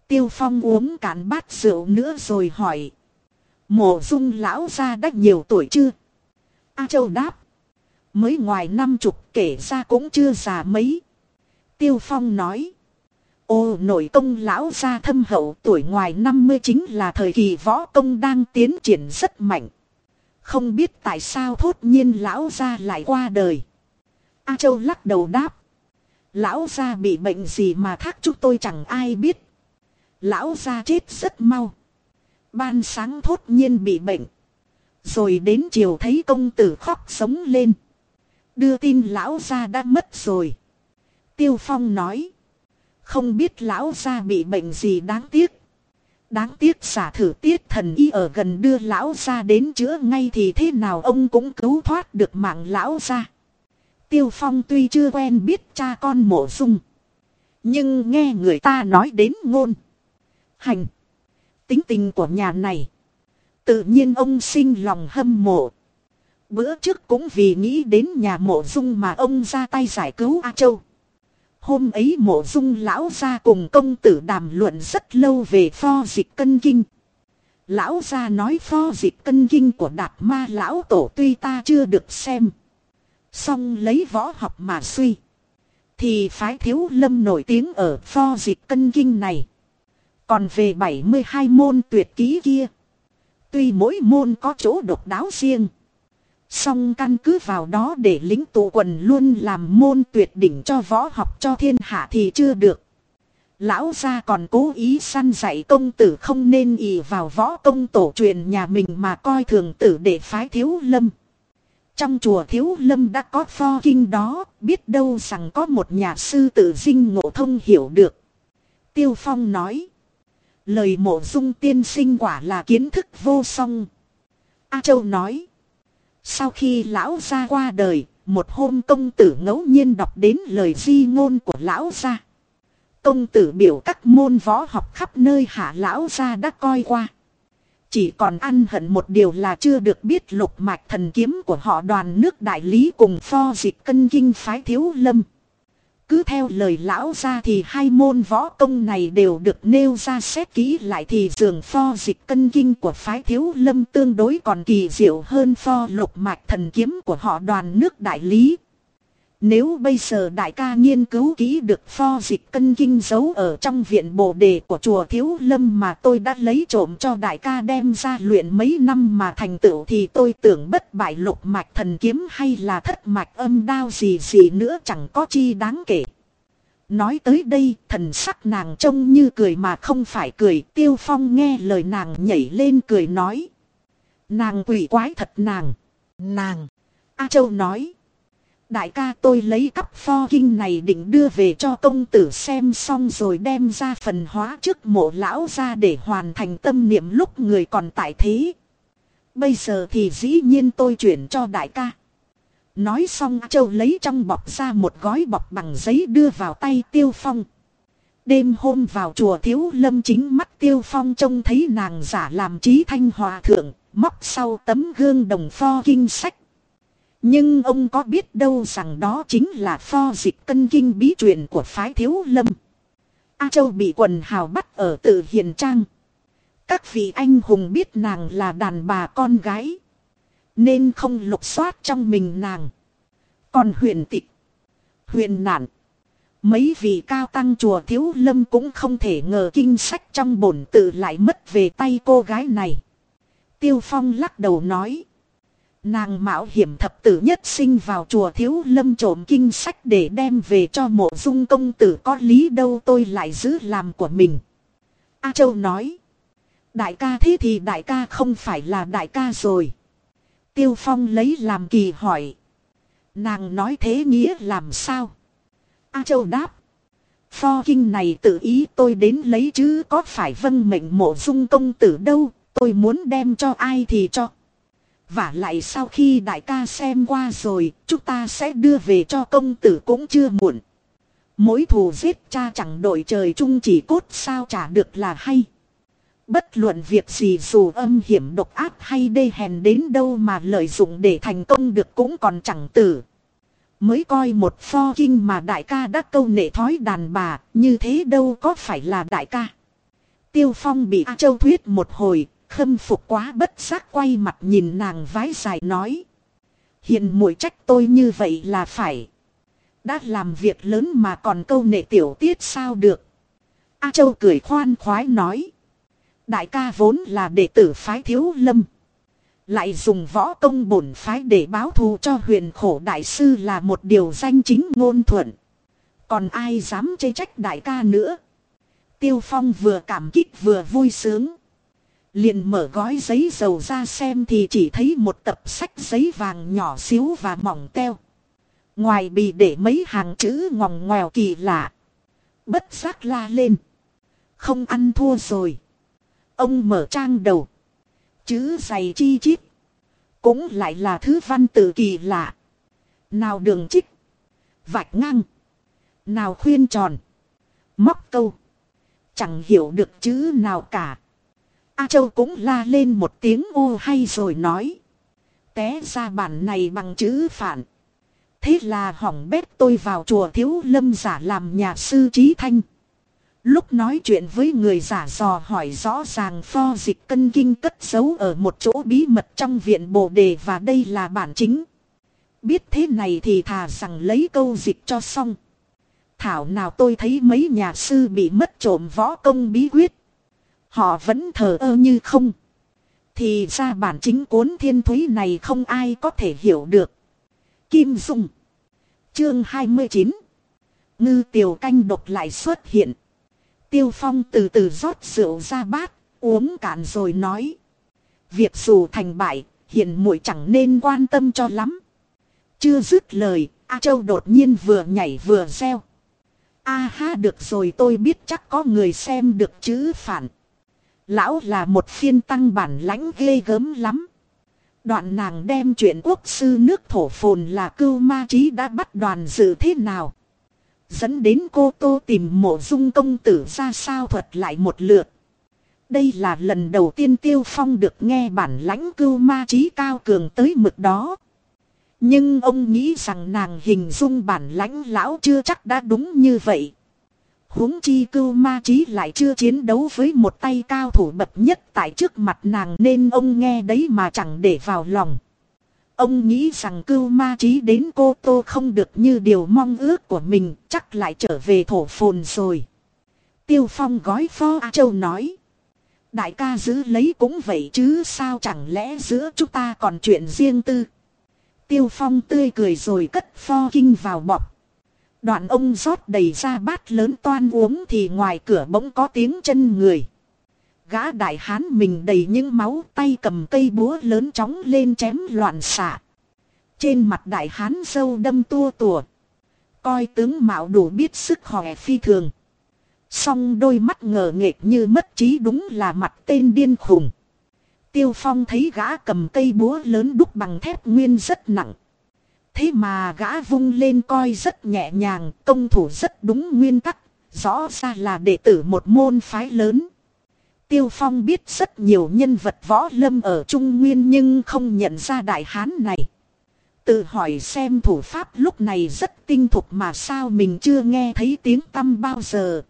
Tiêu Phong uống cạn bát rượu nữa rồi hỏi. Mộ dung lão ra đã nhiều tuổi chưa? A Châu đáp. Mới ngoài năm chục, kể ra cũng chưa già mấy. Tiêu Phong nói. Ô, nội công lão gia thâm hậu, tuổi ngoài 50 chính là thời kỳ võ công đang tiến triển rất mạnh. Không biết tại sao thốt nhiên lão gia lại qua đời. A Châu lắc đầu đáp. Lão gia bị bệnh gì mà khác chúng tôi chẳng ai biết. Lão gia chết rất mau. Ban sáng thốt nhiên bị bệnh. Rồi đến chiều thấy công tử khóc sống lên. Đưa tin lão gia đã mất rồi. Tiêu Phong nói. Không biết lão gia bị bệnh gì đáng tiếc. Đáng tiếc xả thử tiết thần y ở gần đưa lão gia đến chữa ngay thì thế nào ông cũng cứu thoát được mạng lão gia. Tiêu Phong tuy chưa quen biết cha con mộ dung. Nhưng nghe người ta nói đến ngôn. Hành. Tính tình của nhà này. Tự nhiên ông sinh lòng hâm mộ. Bữa trước cũng vì nghĩ đến nhà mộ dung mà ông ra tay giải cứu A Châu. Hôm ấy mộ dung lão ra cùng công tử đàm luận rất lâu về pho dịch cân kinh. Lão ra nói pho dịch cân kinh của đạt ma lão tổ tuy ta chưa được xem. Xong lấy võ học mà suy. Thì phái thiếu lâm nổi tiếng ở pho dịch cân kinh này. Còn về 72 môn tuyệt ký kia. Tuy mỗi môn có chỗ độc đáo riêng. Song căn cứ vào đó để lính tụ quần luôn làm môn tuyệt đỉnh cho võ học cho thiên hạ thì chưa được. Lão gia còn cố ý săn dạy công tử không nên ỷ vào võ công tổ truyền nhà mình mà coi thường tử để phái thiếu lâm. Trong chùa thiếu lâm đã có pho kinh đó, biết đâu rằng có một nhà sư tử dinh ngộ thông hiểu được. Tiêu Phong nói. Lời mộ dung tiên sinh quả là kiến thức vô song. A Châu nói. Sau khi lão gia qua đời, một hôm công tử ngẫu nhiên đọc đến lời di ngôn của lão gia. Công tử biểu các môn võ học khắp nơi hạ lão gia đã coi qua. Chỉ còn ăn hận một điều là chưa được biết lục mạch thần kiếm của họ đoàn nước đại lý cùng pho dịch cân kinh phái thiếu lâm. Cứ theo lời lão ra thì hai môn võ công này đều được nêu ra xét kỹ lại thì dường pho dịch cân kinh của phái thiếu lâm tương đối còn kỳ diệu hơn pho lục mạch thần kiếm của họ đoàn nước đại lý. Nếu bây giờ đại ca nghiên cứu kỹ được pho dịch cân kinh giấu ở trong viện bồ đề của chùa Thiếu Lâm mà tôi đã lấy trộm cho đại ca đem ra luyện mấy năm mà thành tựu thì tôi tưởng bất bại lục mạch thần kiếm hay là thất mạch âm đao gì gì nữa chẳng có chi đáng kể. Nói tới đây, thần sắc nàng trông như cười mà không phải cười tiêu phong nghe lời nàng nhảy lên cười nói. Nàng quỷ quái thật nàng. Nàng. A Châu nói. Đại ca tôi lấy cắp pho kinh này định đưa về cho công tử xem xong rồi đem ra phần hóa trước mộ lão ra để hoàn thành tâm niệm lúc người còn tại thế. Bây giờ thì dĩ nhiên tôi chuyển cho đại ca. Nói xong Châu lấy trong bọc ra một gói bọc bằng giấy đưa vào tay Tiêu Phong. Đêm hôm vào chùa Thiếu Lâm chính mắt Tiêu Phong trông thấy nàng giả làm trí thanh hòa thượng, móc sau tấm gương đồng pho kinh sách. Nhưng ông có biết đâu rằng đó chính là pho dịch cân kinh bí truyền của phái thiếu lâm. A Châu bị quần hào bắt ở tự hiền trang. Các vị anh hùng biết nàng là đàn bà con gái. Nên không lục soát trong mình nàng. Còn huyền tịch, huyền nạn. Mấy vị cao tăng chùa thiếu lâm cũng không thể ngờ kinh sách trong bổn tự lại mất về tay cô gái này. Tiêu Phong lắc đầu nói. Nàng mạo hiểm thập tử nhất sinh vào chùa thiếu lâm trộm kinh sách để đem về cho mộ dung công tử có lý đâu tôi lại giữ làm của mình. A Châu nói. Đại ca thế thì đại ca không phải là đại ca rồi. Tiêu Phong lấy làm kỳ hỏi. Nàng nói thế nghĩa làm sao? A Châu đáp. Pho kinh này tự ý tôi đến lấy chứ có phải vâng mệnh mộ dung công tử đâu, tôi muốn đem cho ai thì cho. Và lại sau khi đại ca xem qua rồi, chúng ta sẽ đưa về cho công tử cũng chưa muộn. Mối thù giết cha chẳng đổi trời chung chỉ cốt sao trả được là hay. Bất luận việc gì dù âm hiểm độc ác hay đê hèn đến đâu mà lợi dụng để thành công được cũng còn chẳng tử. Mới coi một pho kinh mà đại ca đã câu nệ thói đàn bà, như thế đâu có phải là đại ca. Tiêu Phong bị A Châu thuyết một hồi, khâm phục quá bất giác quay mặt nhìn nàng vái dài nói. Hiện muội trách tôi như vậy là phải. Đã làm việc lớn mà còn câu nệ tiểu tiết sao được. A Châu cười khoan khoái nói. Đại ca vốn là đệ tử phái thiếu lâm. Lại dùng võ công bổn phái để báo thù cho huyền khổ đại sư là một điều danh chính ngôn thuận. Còn ai dám chê trách đại ca nữa. Tiêu Phong vừa cảm kích vừa vui sướng. Liền mở gói giấy dầu ra xem thì chỉ thấy một tập sách giấy vàng nhỏ xíu và mỏng teo. Ngoài bị để mấy hàng chữ ngòng ngoèo kỳ lạ. Bất giác la lên. Không ăn thua rồi. Ông mở trang đầu. Chữ dày chi chít. Cũng lại là thứ văn tự kỳ lạ. Nào đường trích. Vạch ngang. Nào khuyên tròn. Móc câu. Chẳng hiểu được chữ nào cả. A Châu cũng la lên một tiếng ô hay rồi nói. Té ra bản này bằng chữ phản. Thế là hỏng bét tôi vào chùa thiếu lâm giả làm nhà sư trí thanh. Lúc nói chuyện với người giả dò hỏi rõ ràng pho dịch cân kinh cất giấu ở một chỗ bí mật trong viện bồ đề và đây là bản chính. Biết thế này thì thà rằng lấy câu dịch cho xong. Thảo nào tôi thấy mấy nhà sư bị mất trộm võ công bí quyết. Họ vẫn thờ ơ như không. Thì ra bản chính cuốn thiên thúy này không ai có thể hiểu được. Kim Dung Chương 29 Ngư tiểu canh độc lại xuất hiện. Tiêu Phong từ từ rót rượu ra bát, uống cạn rồi nói. Việc dù thành bại, hiện muội chẳng nên quan tâm cho lắm. Chưa dứt lời, A Châu đột nhiên vừa nhảy vừa reo. A ha được rồi tôi biết chắc có người xem được chữ phản. Lão là một phiên tăng bản lãnh ghê gớm lắm. Đoạn nàng đem chuyện quốc sư nước thổ phồn là cưu ma trí đã bắt đoàn dự thế nào. Dẫn đến cô tô tìm mộ dung công tử ra sao thuật lại một lượt. Đây là lần đầu tiên tiêu phong được nghe bản lãnh cưu ma trí cao cường tới mực đó. Nhưng ông nghĩ rằng nàng hình dung bản lãnh lão chưa chắc đã đúng như vậy huống chi cưu ma trí lại chưa chiến đấu với một tay cao thủ bậc nhất tại trước mặt nàng nên ông nghe đấy mà chẳng để vào lòng. Ông nghĩ rằng cưu ma trí đến cô tô không được như điều mong ước của mình, chắc lại trở về thổ phồn rồi. Tiêu phong gói pho A Châu nói. Đại ca giữ lấy cũng vậy chứ sao chẳng lẽ giữa chúng ta còn chuyện riêng tư. Tiêu phong tươi cười rồi cất pho kinh vào bọc. Đoạn ông rót đầy ra bát lớn toan uống thì ngoài cửa bỗng có tiếng chân người. Gã đại hán mình đầy những máu tay cầm cây búa lớn chóng lên chém loạn xạ. Trên mặt đại hán sâu đâm tua tùa. Coi tướng mạo đủ biết sức khỏe phi thường. Song đôi mắt ngờ nghệch như mất trí đúng là mặt tên điên khùng. Tiêu Phong thấy gã cầm cây búa lớn đúc bằng thép nguyên rất nặng. Thế mà gã vung lên coi rất nhẹ nhàng, công thủ rất đúng nguyên tắc, rõ ra là đệ tử một môn phái lớn. Tiêu Phong biết rất nhiều nhân vật võ lâm ở Trung Nguyên nhưng không nhận ra đại hán này. Tự hỏi xem thủ pháp lúc này rất tinh thục mà sao mình chưa nghe thấy tiếng tâm bao giờ.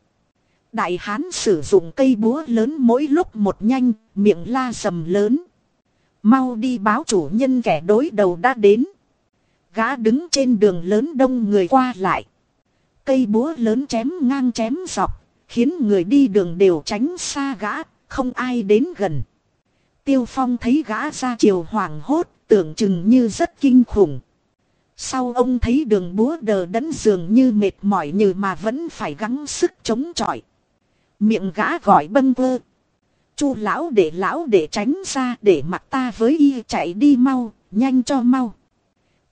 Đại hán sử dụng cây búa lớn mỗi lúc một nhanh, miệng la sầm lớn. Mau đi báo chủ nhân kẻ đối đầu đã đến. Gã đứng trên đường lớn đông người qua lại. Cây búa lớn chém ngang chém dọc, khiến người đi đường đều tránh xa gã, không ai đến gần. Tiêu Phong thấy gã ra chiều hoảng hốt, tưởng chừng như rất kinh khủng. Sau ông thấy đường búa đờ đẫn dường như mệt mỏi như mà vẫn phải gắng sức chống chọi. Miệng gã gọi bâng vơ. Chu lão để lão để tránh ra để mặt ta với y chạy đi mau, nhanh cho mau.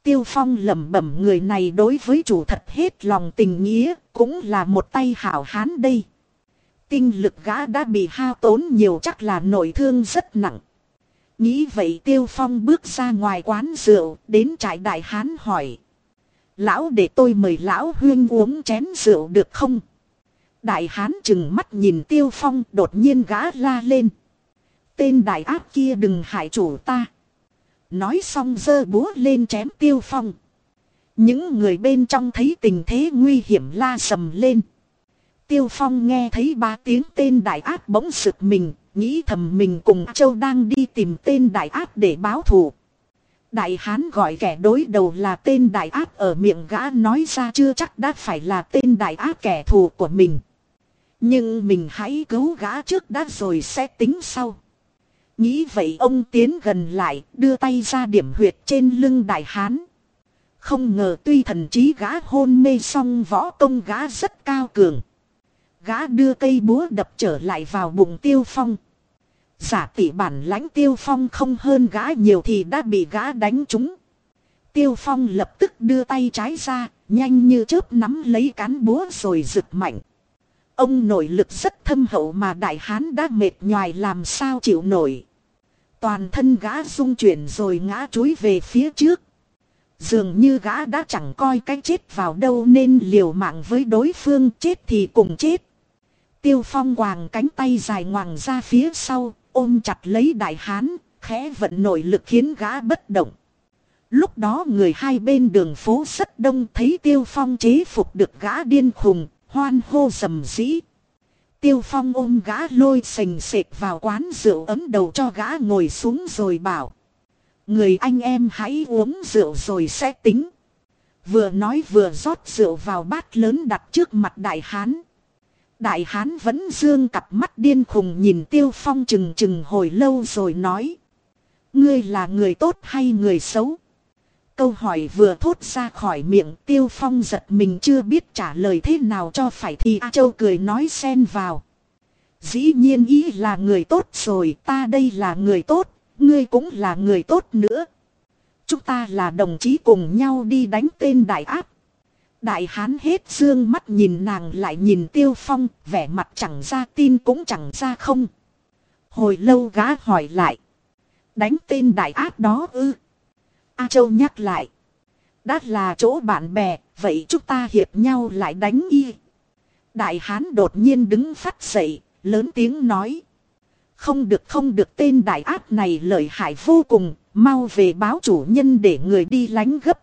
Tiêu Phong lẩm bẩm người này đối với chủ thật hết lòng tình nghĩa, cũng là một tay hảo hán đây. Tinh lực gã đã bị hao tốn nhiều chắc là nội thương rất nặng. Nghĩ vậy Tiêu Phong bước ra ngoài quán rượu, đến trại đại hán hỏi. Lão để tôi mời lão huyên uống chén rượu được không? Đại hán chừng mắt nhìn Tiêu Phong đột nhiên gã la lên. Tên đại ác kia đừng hại chủ ta. Nói xong giơ búa lên chém tiêu phong. Những người bên trong thấy tình thế nguy hiểm la sầm lên. Tiêu phong nghe thấy ba tiếng tên đại ác bỗng sực mình, nghĩ thầm mình cùng châu đang đi tìm tên đại ác để báo thù. Đại hán gọi kẻ đối đầu là tên đại ác ở miệng gã nói ra chưa chắc đã phải là tên đại ác kẻ thù của mình. Nhưng mình hãy cứu gã trước đã rồi sẽ tính sau. Nghĩ vậy ông tiến gần lại, đưa tay ra điểm huyệt trên lưng đại hán. Không ngờ tuy thần trí gã hôn mê song võ công gã rất cao cường. Gã đưa cây búa đập trở lại vào bụng tiêu phong. Giả tỷ bản lãnh tiêu phong không hơn gã nhiều thì đã bị gã đánh trúng. Tiêu phong lập tức đưa tay trái ra, nhanh như chớp nắm lấy cán búa rồi rực mạnh. Ông nội lực rất thâm hậu mà đại hán đã mệt nhoài làm sao chịu nổi. Toàn thân gã rung chuyển rồi ngã chúi về phía trước. Dường như gã đã chẳng coi cái chết vào đâu nên liều mạng với đối phương chết thì cùng chết. Tiêu phong quàng cánh tay dài ngoằng ra phía sau, ôm chặt lấy đại hán, khẽ vận nội lực khiến gã bất động. Lúc đó người hai bên đường phố rất đông thấy tiêu phong chế phục được gã điên khùng, hoan hô rầm rĩ. Tiêu phong ôm gã lôi sành sệt vào quán rượu ấm đầu cho gã ngồi xuống rồi bảo. Người anh em hãy uống rượu rồi sẽ tính. Vừa nói vừa rót rượu vào bát lớn đặt trước mặt đại hán. Đại hán vẫn dương cặp mắt điên khùng nhìn tiêu phong chừng chừng hồi lâu rồi nói. Ngươi là người tốt hay người xấu? Câu hỏi vừa thốt ra khỏi miệng tiêu phong giật mình chưa biết trả lời thế nào cho phải thì A Châu cười nói xen vào. Dĩ nhiên ý là người tốt rồi ta đây là người tốt, ngươi cũng là người tốt nữa. Chúng ta là đồng chí cùng nhau đi đánh tên đại áp. Đại hán hết dương mắt nhìn nàng lại nhìn tiêu phong, vẻ mặt chẳng ra tin cũng chẳng ra không. Hồi lâu gã hỏi lại. Đánh tên đại áp đó ư. A Châu nhắc lại. Đã là chỗ bạn bè, vậy chúng ta hiệp nhau lại đánh y. Đại hán đột nhiên đứng phát dậy, lớn tiếng nói. Không được không được tên đại ác này lợi hại vô cùng, mau về báo chủ nhân để người đi lánh gấp.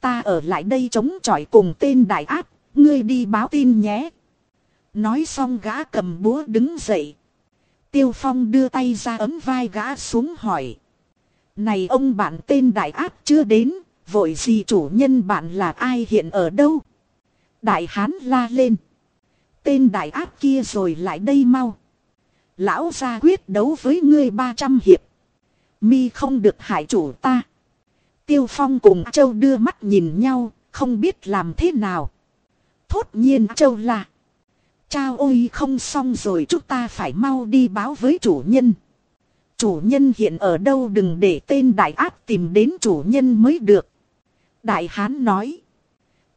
Ta ở lại đây chống chọi cùng tên đại ác, ngươi đi báo tin nhé. Nói xong gã cầm búa đứng dậy. Tiêu Phong đưa tay ra ấm vai gã xuống hỏi. Này ông bạn tên đại áp chưa đến, vội gì chủ nhân bạn là ai hiện ở đâu? Đại hán la lên. Tên đại áp kia rồi lại đây mau. Lão ra quyết đấu với ngươi 300 hiệp. Mi không được hại chủ ta. Tiêu Phong cùng Châu đưa mắt nhìn nhau, không biết làm thế nào. Thốt nhiên Châu là. Chao ôi không xong rồi chúng ta phải mau đi báo với chủ nhân. Chủ nhân hiện ở đâu đừng để tên đại ác tìm đến chủ nhân mới được. Đại hán nói.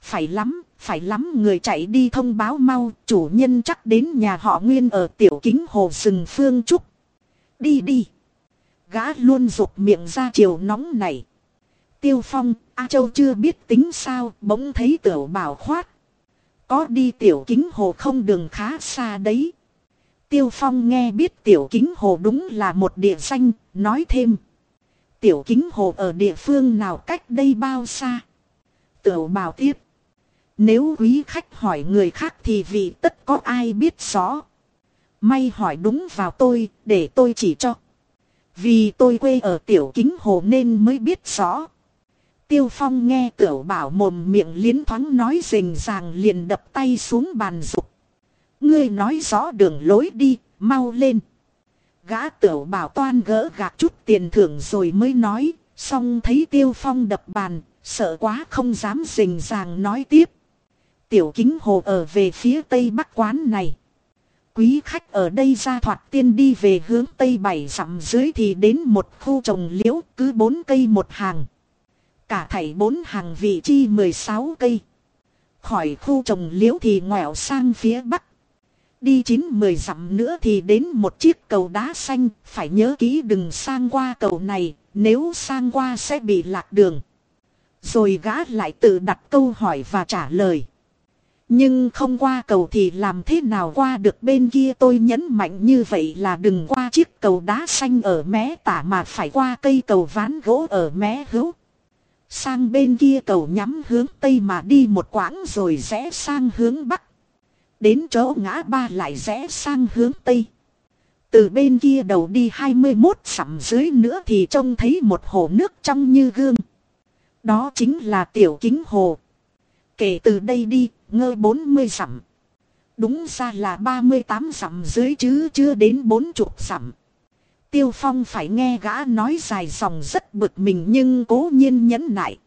Phải lắm, phải lắm người chạy đi thông báo mau, chủ nhân chắc đến nhà họ Nguyên ở tiểu kính hồ rừng phương trúc. Đi đi. Gã luôn rụt miệng ra chiều nóng này. Tiêu Phong, A Châu chưa biết tính sao, bỗng thấy tiểu bảo khoát. Có đi tiểu kính hồ không đường khá xa đấy. Tiêu Phong nghe biết tiểu kính hồ đúng là một địa danh, nói thêm. Tiểu kính hồ ở địa phương nào cách đây bao xa? Tiểu bảo tiếp. Nếu quý khách hỏi người khác thì vì tất có ai biết rõ. May hỏi đúng vào tôi, để tôi chỉ cho. Vì tôi quê ở tiểu kính hồ nên mới biết rõ. Tiêu Phong nghe tiểu bảo mồm miệng liến thoáng nói rình ràng liền đập tay xuống bàn dục. Ngươi nói rõ đường lối đi, mau lên. Gã tiểu bảo toan gỡ gạt chút tiền thưởng rồi mới nói, xong thấy Tiêu Phong đập bàn, sợ quá không dám rình ràng nói tiếp. Tiểu kính hồ ở về phía tây bắc quán này. Quý khách ở đây ra thoạt tiên đi về hướng tây bảy dặm dưới thì đến một khu trồng liễu cứ bốn cây một hàng. Cả thảy bốn hàng vị chi 16 cây. Khỏi khu trồng liễu thì ngoẹo sang phía bắc. Đi chín mười dặm nữa thì đến một chiếc cầu đá xanh, phải nhớ kỹ đừng sang qua cầu này, nếu sang qua sẽ bị lạc đường. Rồi gã lại tự đặt câu hỏi và trả lời. Nhưng không qua cầu thì làm thế nào qua được bên kia tôi nhấn mạnh như vậy là đừng qua chiếc cầu đá xanh ở mé tả mà phải qua cây cầu ván gỗ ở mé hữu. Sang bên kia cầu nhắm hướng tây mà đi một quãng rồi rẽ sang hướng bắc. Đến chỗ ngã ba lại rẽ sang hướng tây. Từ bên kia đầu đi 21 sẵm dưới nữa thì trông thấy một hồ nước trong như gương. Đó chính là tiểu kính hồ. Kể từ đây đi, ngơ 40 sẵm. Đúng ra là 38 sẵm dưới chứ chưa đến 40 sẵm. Tiêu Phong phải nghe gã nói dài dòng rất bực mình nhưng cố nhiên nhẫn nại.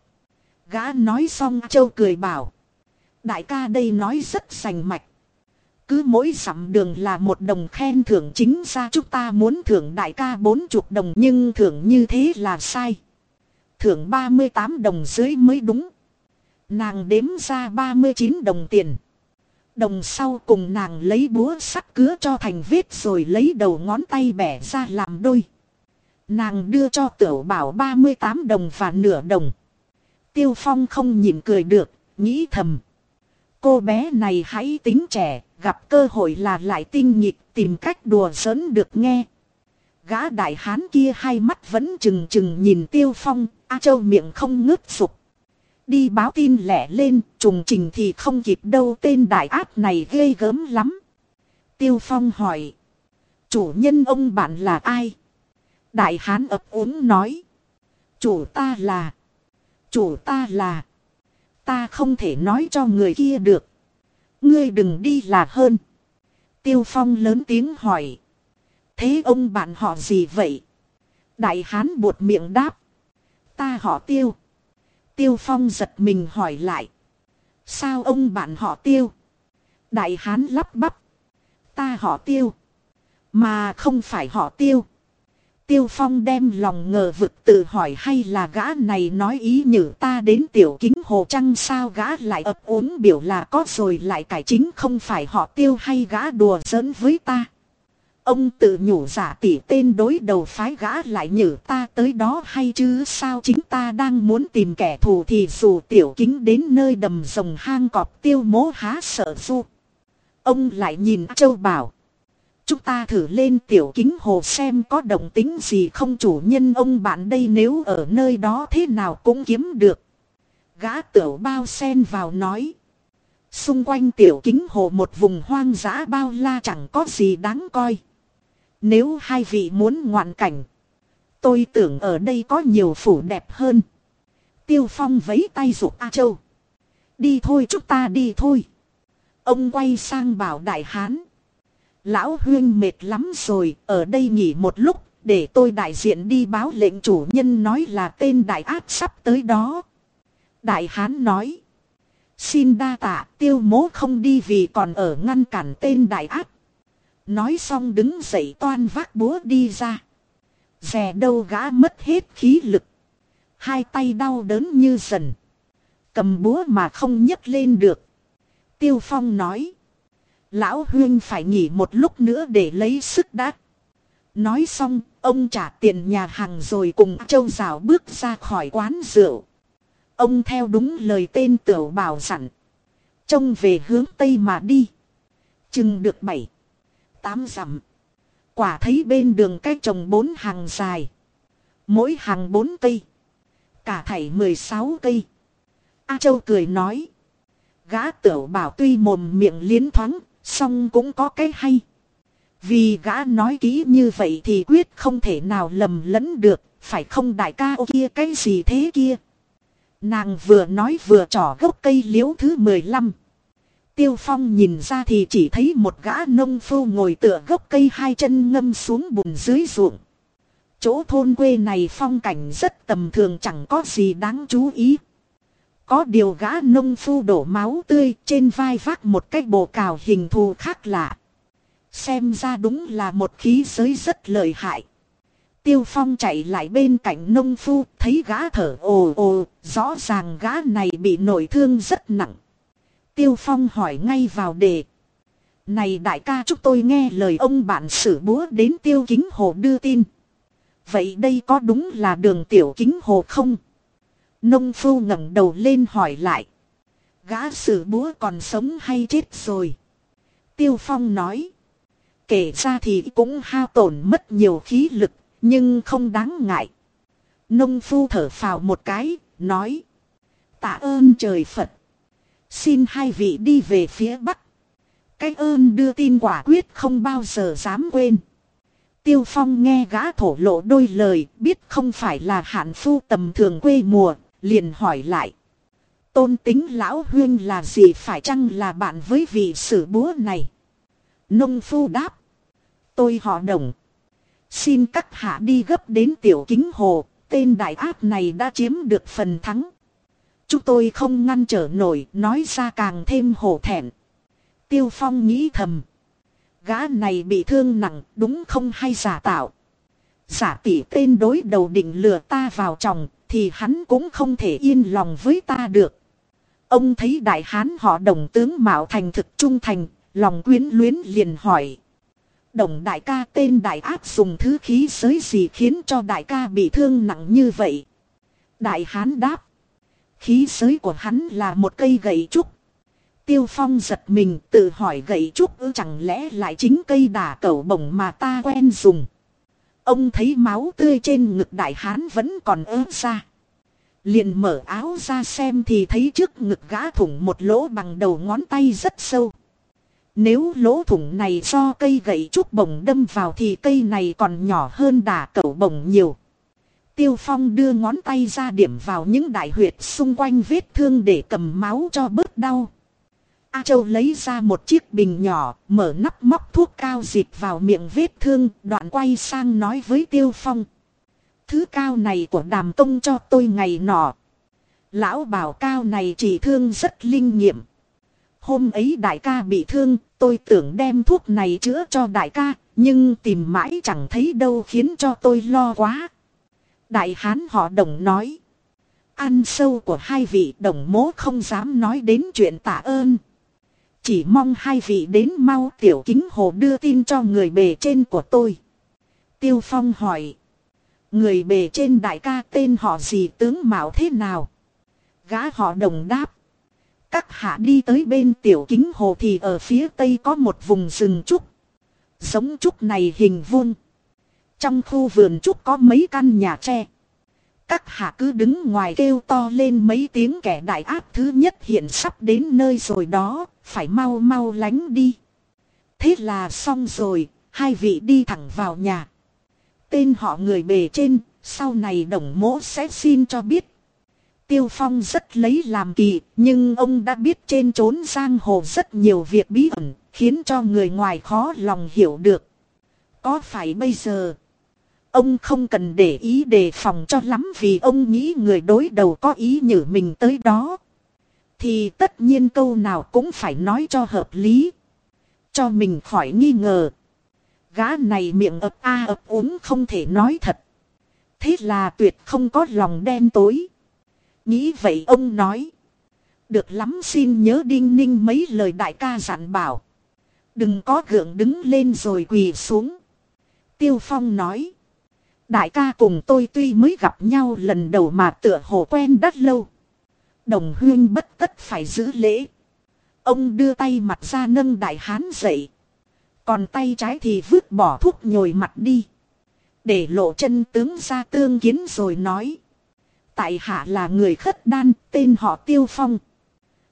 Gã nói xong châu cười bảo. Đại ca đây nói rất sành mạch. Cứ mỗi dặm đường là một đồng khen thưởng chính ra chúng ta muốn thưởng đại ca bốn chục đồng nhưng thưởng như thế là sai. Thưởng 38 đồng dưới mới đúng. Nàng đếm ra 39 đồng tiền. Đồng sau cùng nàng lấy búa sắt cứa cho thành vết rồi lấy đầu ngón tay bẻ ra làm đôi. Nàng đưa cho tiểu bảo 38 đồng và nửa đồng. Tiêu Phong không nhìn cười được, nghĩ thầm. Cô bé này hãy tính trẻ, gặp cơ hội là lại tinh nhịp tìm cách đùa giỡn được nghe. Gã đại hán kia hai mắt vẫn chừng chừng nhìn Tiêu Phong, A Châu miệng không ngớt sụp. Đi báo tin lẻ lên, trùng trình thì không kịp đâu tên đại ác này ghê gớm lắm. Tiêu Phong hỏi. Chủ nhân ông bạn là ai? Đại hán ấp úng nói. Chủ ta là. Chủ ta là. Ta không thể nói cho người kia được. Ngươi đừng đi là hơn. Tiêu Phong lớn tiếng hỏi. Thế ông bạn họ gì vậy? Đại hán buột miệng đáp. Ta họ tiêu. Tiêu Phong giật mình hỏi lại. Sao ông bạn họ tiêu? Đại hán lắp bắp. Ta họ tiêu. Mà không phải họ tiêu. Tiêu Phong đem lòng ngờ vực tự hỏi hay là gã này nói ý nhử ta đến tiểu kính hồ trăng sao gã lại ấp uống biểu là có rồi lại cải chính không phải họ tiêu hay gã đùa giỡn với ta. Ông tự nhủ giả tỉ tên đối đầu phái gã lại nhử ta tới đó hay chứ sao chính ta đang muốn tìm kẻ thù thì dù tiểu kính đến nơi đầm rồng hang cọp tiêu mố há sợ du. Ông lại nhìn châu bảo. Chúng ta thử lên tiểu kính hồ xem có động tính gì không chủ nhân ông bạn đây nếu ở nơi đó thế nào cũng kiếm được. Gã tiểu bao sen vào nói. Xung quanh tiểu kính hồ một vùng hoang dã bao la chẳng có gì đáng coi. Nếu hai vị muốn ngoạn cảnh. Tôi tưởng ở đây có nhiều phủ đẹp hơn. Tiêu Phong vấy tay ruột A Châu. Đi thôi, chúng ta đi thôi. Ông quay sang bảo đại hán. Lão huyên mệt lắm rồi, ở đây nghỉ một lúc, để tôi đại diện đi báo lệnh chủ nhân nói là tên đại ác sắp tới đó. Đại hán nói. Xin đa tạ, tiêu mố không đi vì còn ở ngăn cản tên đại ác. Nói xong đứng dậy toan vác búa đi ra. Rè đâu gã mất hết khí lực. Hai tay đau đớn như dần. Cầm búa mà không nhấc lên được. Tiêu Phong nói. Lão Huyên phải nghỉ một lúc nữa để lấy sức đã. Nói xong, ông trả tiền nhà hàng rồi cùng châu rào bước ra khỏi quán rượu. Ông theo đúng lời tên tiểu bảo sẵn. Trông về hướng Tây mà đi. Chừng được bảy, tám dặm. Quả thấy bên đường cách trồng bốn hàng dài. Mỗi hàng bốn cây. Cả thảy mười sáu cây. A Châu cười nói. Gã tiểu bảo tuy mồm miệng liến thoáng song cũng có cái hay. Vì gã nói kỹ như vậy thì quyết không thể nào lầm lẫn được, phải không đại ca ô kia cái gì thế kia. Nàng vừa nói vừa trỏ gốc cây liễu thứ 15. Tiêu Phong nhìn ra thì chỉ thấy một gã nông phu ngồi tựa gốc cây hai chân ngâm xuống bùn dưới ruộng. Chỗ thôn quê này phong cảnh rất tầm thường chẳng có gì đáng chú ý. Có điều gã nông phu đổ máu tươi trên vai vác một cái bộ cào hình thù khác lạ. Xem ra đúng là một khí giới rất lợi hại. Tiêu Phong chạy lại bên cạnh nông phu, thấy gã thở ồ ồ, rõ ràng gã này bị nội thương rất nặng. Tiêu Phong hỏi ngay vào đề. Này đại ca chúc tôi nghe lời ông bạn sử búa đến tiêu kính hồ đưa tin. Vậy đây có đúng là đường tiểu kính hồ không? Nông phu ngẩng đầu lên hỏi lại. Gã sử búa còn sống hay chết rồi? Tiêu Phong nói. Kể ra thì cũng hao tổn mất nhiều khí lực, nhưng không đáng ngại. Nông phu thở phào một cái, nói. Tạ ơn trời Phật. Xin hai vị đi về phía Bắc. Cái ơn đưa tin quả quyết không bao giờ dám quên. Tiêu Phong nghe gã thổ lộ đôi lời, biết không phải là hạn phu tầm thường quê mùa, liền hỏi lại. Tôn tính lão huyên là gì phải chăng là bạn với vị sử búa này? Nông phu đáp. Tôi họ đồng. Xin các hạ đi gấp đến tiểu kính hồ, tên đại áp này đã chiếm được phần thắng. chúng tôi không ngăn trở nổi, nói ra càng thêm hổ thẹn. Tiêu Phong nghĩ thầm. Gã này bị thương nặng, đúng không hay giả tạo. Giả tỷ tên đối đầu định lừa ta vào chồng, thì hắn cũng không thể yên lòng với ta được. Ông thấy đại hán họ đồng tướng Mạo Thành thực trung thành, lòng quyến luyến liền hỏi. Đồng đại ca tên đại ác dùng thứ khí giới gì khiến cho đại ca bị thương nặng như vậy? Đại hán đáp. Khí giới của hắn là một cây gậy trúc. Tiêu phong giật mình tự hỏi gậy trúc ư chẳng lẽ lại chính cây đả cẩu bổng mà ta quen dùng. Ông thấy máu tươi trên ngực đại hán vẫn còn ớt ra. Liền mở áo ra xem thì thấy trước ngực gã thủng một lỗ bằng đầu ngón tay rất sâu. Nếu lỗ thủng này do cây gậy trúc bổng đâm vào thì cây này còn nhỏ hơn đà cẩu bổng nhiều. Tiêu Phong đưa ngón tay ra điểm vào những đại huyệt xung quanh vết thương để cầm máu cho bớt đau. A Châu lấy ra một chiếc bình nhỏ, mở nắp móc thuốc cao dịp vào miệng vết thương, đoạn quay sang nói với Tiêu Phong. Thứ cao này của đàm công cho tôi ngày nọ. Lão bảo cao này chỉ thương rất linh nghiệm. Hôm ấy đại ca bị thương, tôi tưởng đem thuốc này chữa cho đại ca, nhưng tìm mãi chẳng thấy đâu khiến cho tôi lo quá. Đại hán họ đồng nói. Ăn sâu của hai vị đồng mố không dám nói đến chuyện tạ ơn. Chỉ mong hai vị đến mau tiểu kính hồ đưa tin cho người bề trên của tôi. Tiêu Phong hỏi. Người bề trên đại ca tên họ gì tướng mạo thế nào? Gã họ đồng đáp. Các hạ đi tới bên tiểu kính hồ thì ở phía tây có một vùng rừng trúc. Giống trúc này hình vuông. Trong khu vườn trúc có mấy căn nhà tre. Các hạ cứ đứng ngoài kêu to lên mấy tiếng kẻ đại áp thứ nhất hiện sắp đến nơi rồi đó, phải mau mau lánh đi. Thế là xong rồi, hai vị đi thẳng vào nhà. Tên họ người bề trên, sau này đồng mỗ sẽ xin cho biết. Tiêu Phong rất lấy làm kỳ, nhưng ông đã biết trên trốn giang hồ rất nhiều việc bí ẩn, khiến cho người ngoài khó lòng hiểu được. Có phải bây giờ, ông không cần để ý đề phòng cho lắm vì ông nghĩ người đối đầu có ý nhử mình tới đó. Thì tất nhiên câu nào cũng phải nói cho hợp lý. Cho mình khỏi nghi ngờ. Gã này miệng ập a ập uống không thể nói thật. Thế là tuyệt không có lòng đen tối. Nghĩ vậy ông nói. Được lắm xin nhớ đinh ninh mấy lời đại ca dặn bảo. Đừng có gượng đứng lên rồi quỳ xuống. Tiêu Phong nói. Đại ca cùng tôi tuy mới gặp nhau lần đầu mà tựa hồ quen đắt lâu. Đồng huyên bất tất phải giữ lễ. Ông đưa tay mặt ra nâng đại hán dậy. Còn tay trái thì vứt bỏ thuốc nhồi mặt đi. Để lộ chân tướng ra tương kiến rồi nói. Tại hạ là người khất đan, tên họ Tiêu Phong.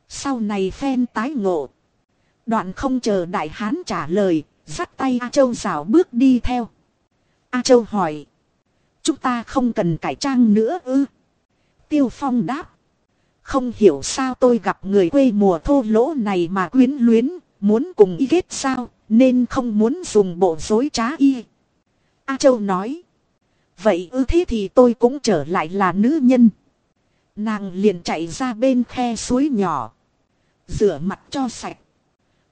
Sau này phen tái ngộ. Đoạn không chờ đại hán trả lời, dắt tay A Châu rào bước đi theo. A Châu hỏi. Chúng ta không cần cải trang nữa ư? Tiêu Phong đáp. Không hiểu sao tôi gặp người quê mùa thô lỗ này mà quyến luyến, muốn cùng y kết sao, nên không muốn dùng bộ dối trá y. A Châu nói. Vậy ư thế thì tôi cũng trở lại là nữ nhân. Nàng liền chạy ra bên khe suối nhỏ. Rửa mặt cho sạch.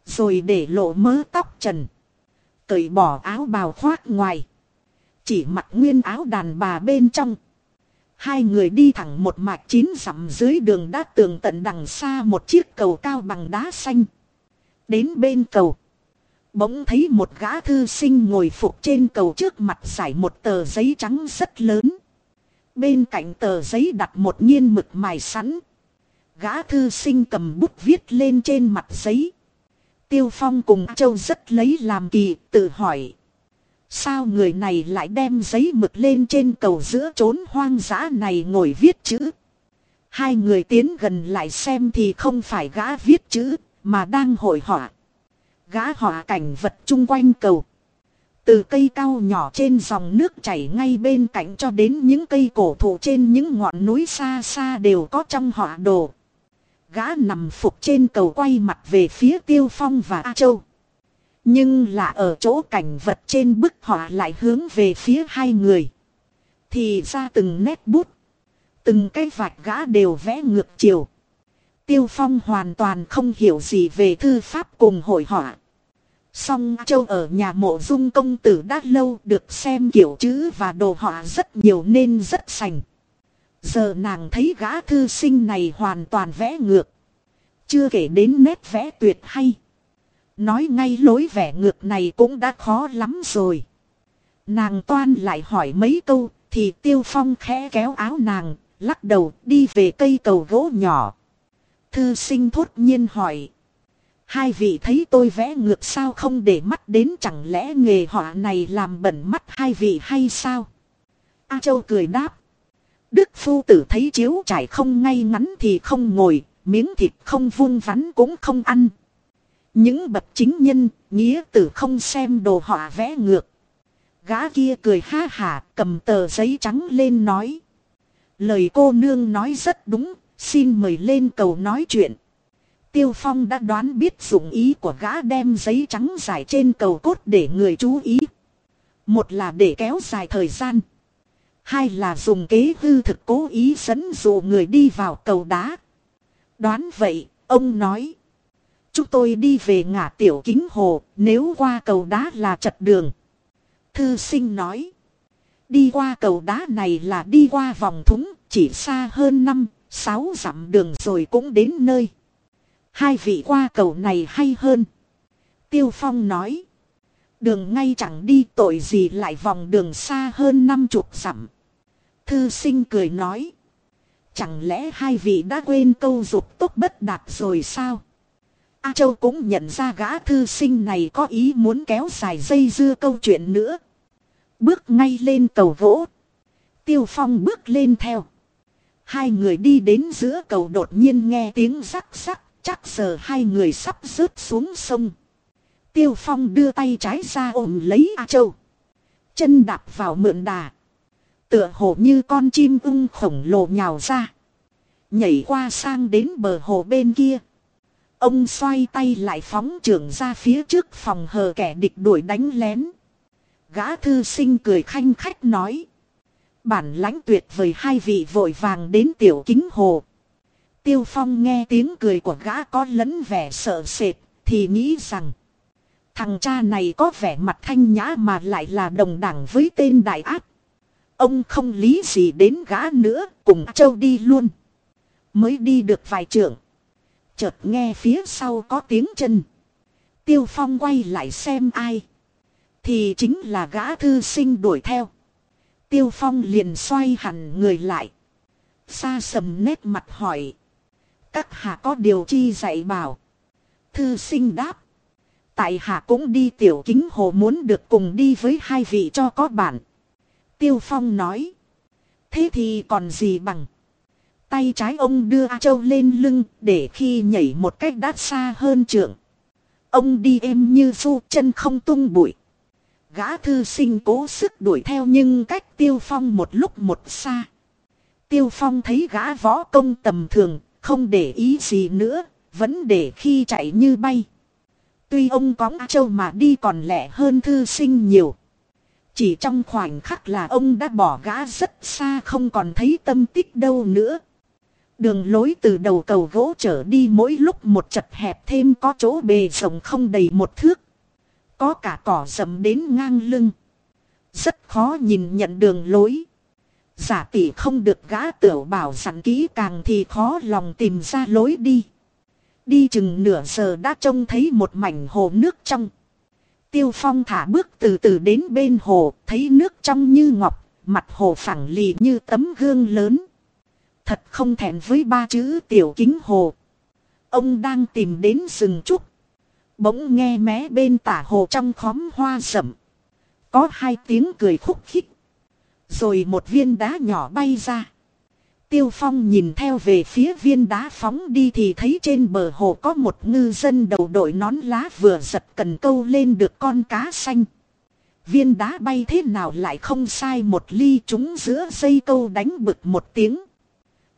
Rồi để lộ mớ tóc trần. Cởi bỏ áo bào khoác ngoài. Chỉ mặc nguyên áo đàn bà bên trong. Hai người đi thẳng một mạch chín dặm dưới đường đá tường tận đằng xa một chiếc cầu cao bằng đá xanh. Đến bên cầu. Bỗng thấy một gã thư sinh ngồi phục trên cầu trước mặt giải một tờ giấy trắng rất lớn. Bên cạnh tờ giấy đặt một nghiên mực mài sẵn. Gã thư sinh cầm bút viết lên trên mặt giấy. Tiêu Phong cùng Châu rất lấy làm kỳ, tự hỏi. Sao người này lại đem giấy mực lên trên cầu giữa trốn hoang dã này ngồi viết chữ? Hai người tiến gần lại xem thì không phải gã viết chữ, mà đang hội họa gã họa cảnh vật chung quanh cầu. Từ cây cao nhỏ trên dòng nước chảy ngay bên cạnh cho đến những cây cổ thụ trên những ngọn núi xa xa đều có trong họa đồ. Gã nằm phục trên cầu quay mặt về phía Tiêu Phong và A Châu. Nhưng là ở chỗ cảnh vật trên bức họa lại hướng về phía hai người. Thì ra từng nét bút. Từng cái vạch gã đều vẽ ngược chiều. Tiêu Phong hoàn toàn không hiểu gì về thư pháp cùng hội họa. Song Châu ở nhà mộ dung công tử đã lâu được xem kiểu chữ và đồ họa rất nhiều nên rất sành. Giờ nàng thấy gã thư sinh này hoàn toàn vẽ ngược. Chưa kể đến nét vẽ tuyệt hay. Nói ngay lối vẽ ngược này cũng đã khó lắm rồi. Nàng toan lại hỏi mấy câu thì tiêu phong khẽ kéo áo nàng, lắc đầu đi về cây cầu gỗ nhỏ. Thư sinh thốt nhiên hỏi. Hai vị thấy tôi vẽ ngược sao không để mắt đến chẳng lẽ nghề họa này làm bẩn mắt hai vị hay sao? A Châu cười đáp. Đức phu tử thấy chiếu trải không ngay ngắn thì không ngồi, miếng thịt không vuông vắn cũng không ăn. Những bậc chính nhân, nghĩa tử không xem đồ họa vẽ ngược. Gã kia cười ha hả, cầm tờ giấy trắng lên nói. Lời cô nương nói rất đúng, xin mời lên cầu nói chuyện. Tiêu Phong đã đoán biết dụng ý của gã đem giấy trắng dài trên cầu cốt để người chú ý. Một là để kéo dài thời gian. Hai là dùng kế hư thực cố ý dẫn dụ người đi vào cầu đá. Đoán vậy, ông nói. Chúng tôi đi về ngã tiểu kính hồ, nếu qua cầu đá là chật đường. Thư sinh nói. Đi qua cầu đá này là đi qua vòng thúng, chỉ xa hơn năm, sáu dặm đường rồi cũng đến nơi. Hai vị qua cầu này hay hơn. Tiêu Phong nói. Đường ngay chẳng đi tội gì lại vòng đường xa hơn năm chục dặm. Thư sinh cười nói. Chẳng lẽ hai vị đã quên câu dục tốt bất đạt rồi sao? A Châu cũng nhận ra gã thư sinh này có ý muốn kéo dài dây dưa câu chuyện nữa. Bước ngay lên cầu gỗ. Tiêu Phong bước lên theo. Hai người đi đến giữa cầu đột nhiên nghe tiếng rắc rắc, chắc giờ hai người sắp rớt xuống sông. Tiêu Phong đưa tay trái ra ôm lấy A Châu. Chân đạp vào mượn đà. Tựa hồ như con chim ưng khổng lồ nhào ra. Nhảy qua sang đến bờ hồ bên kia. Ông xoay tay lại phóng trưởng ra phía trước phòng hờ kẻ địch đuổi đánh lén. Gã thư sinh cười khanh khách nói. Bản lãnh tuyệt vời hai vị vội vàng đến tiểu kính hồ. Tiêu Phong nghe tiếng cười của gã có lẫn vẻ sợ sệt, thì nghĩ rằng thằng cha này có vẻ mặt thanh nhã mà lại là đồng đẳng với tên đại ác. Ông không lý gì đến gã nữa, cùng Châu đi luôn. Mới đi được vài trưởng Chợt nghe phía sau có tiếng chân. Tiêu Phong quay lại xem ai. Thì chính là gã thư sinh đuổi theo. Tiêu Phong liền xoay hẳn người lại. Xa sầm nét mặt hỏi. Các hạ có điều chi dạy bảo. Thư sinh đáp. Tại hạ cũng đi tiểu kính hồ muốn được cùng đi với hai vị cho có bạn. Tiêu Phong nói. Thế thì còn gì bằng. Tay trái ông đưa A Châu lên lưng để khi nhảy một cách đắt xa hơn trượng. Ông đi êm như phu chân không tung bụi. Gã thư sinh cố sức đuổi theo nhưng cách tiêu phong một lúc một xa. Tiêu phong thấy gã võ công tầm thường, không để ý gì nữa, vẫn để khi chạy như bay. Tuy ông cóng châu mà đi còn lẻ hơn thư sinh nhiều. Chỉ trong khoảnh khắc là ông đã bỏ gã rất xa không còn thấy tâm tích đâu nữa. Đường lối từ đầu cầu gỗ trở đi mỗi lúc một chật hẹp thêm có chỗ bề rộng không đầy một thước. Có cả cỏ rậm đến ngang lưng. Rất khó nhìn nhận đường lối. Giả tỷ không được gã tiểu bảo sẵn kỹ càng thì khó lòng tìm ra lối đi. Đi chừng nửa giờ đã trông thấy một mảnh hồ nước trong. Tiêu phong thả bước từ từ đến bên hồ, thấy nước trong như ngọc, mặt hồ phẳng lì như tấm gương lớn. Thật không thẹn với ba chữ tiểu kính hồ. Ông đang tìm đến rừng trúc. Bỗng nghe mé bên tả hồ trong khóm hoa rậm. Có hai tiếng cười khúc khích. Rồi một viên đá nhỏ bay ra. Tiêu Phong nhìn theo về phía viên đá phóng đi thì thấy trên bờ hồ có một ngư dân đầu đội nón lá vừa giật cần câu lên được con cá xanh. Viên đá bay thế nào lại không sai một ly chúng giữa dây câu đánh bực một tiếng.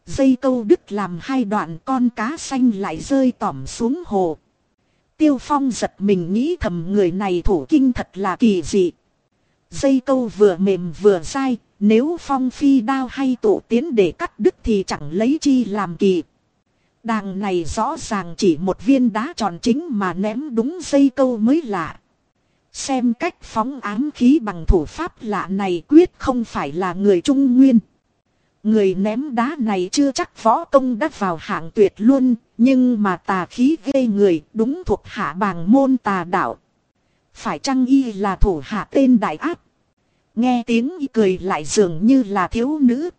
Dây câu đứt làm hai đoạn con cá xanh lại rơi tỏm xuống hồ. Tiêu Phong giật mình nghĩ thầm người này thủ kinh thật là kỳ dị. Dây câu vừa mềm vừa dai, nếu phong phi đao hay tụ tiến để cắt đứt thì chẳng lấy chi làm kỳ. Đàng này rõ ràng chỉ một viên đá tròn chính mà ném đúng dây câu mới lạ. Xem cách phóng ám khí bằng thủ pháp lạ này quyết không phải là người Trung Nguyên. Người ném đá này chưa chắc võ công đắt vào hạng tuyệt luôn, nhưng mà tà khí ghê người đúng thuộc hạ bàng môn tà đạo. Phải chăng y là thủ hạ tên đại áp? Nghe tiếng y cười lại dường như là thiếu nữ.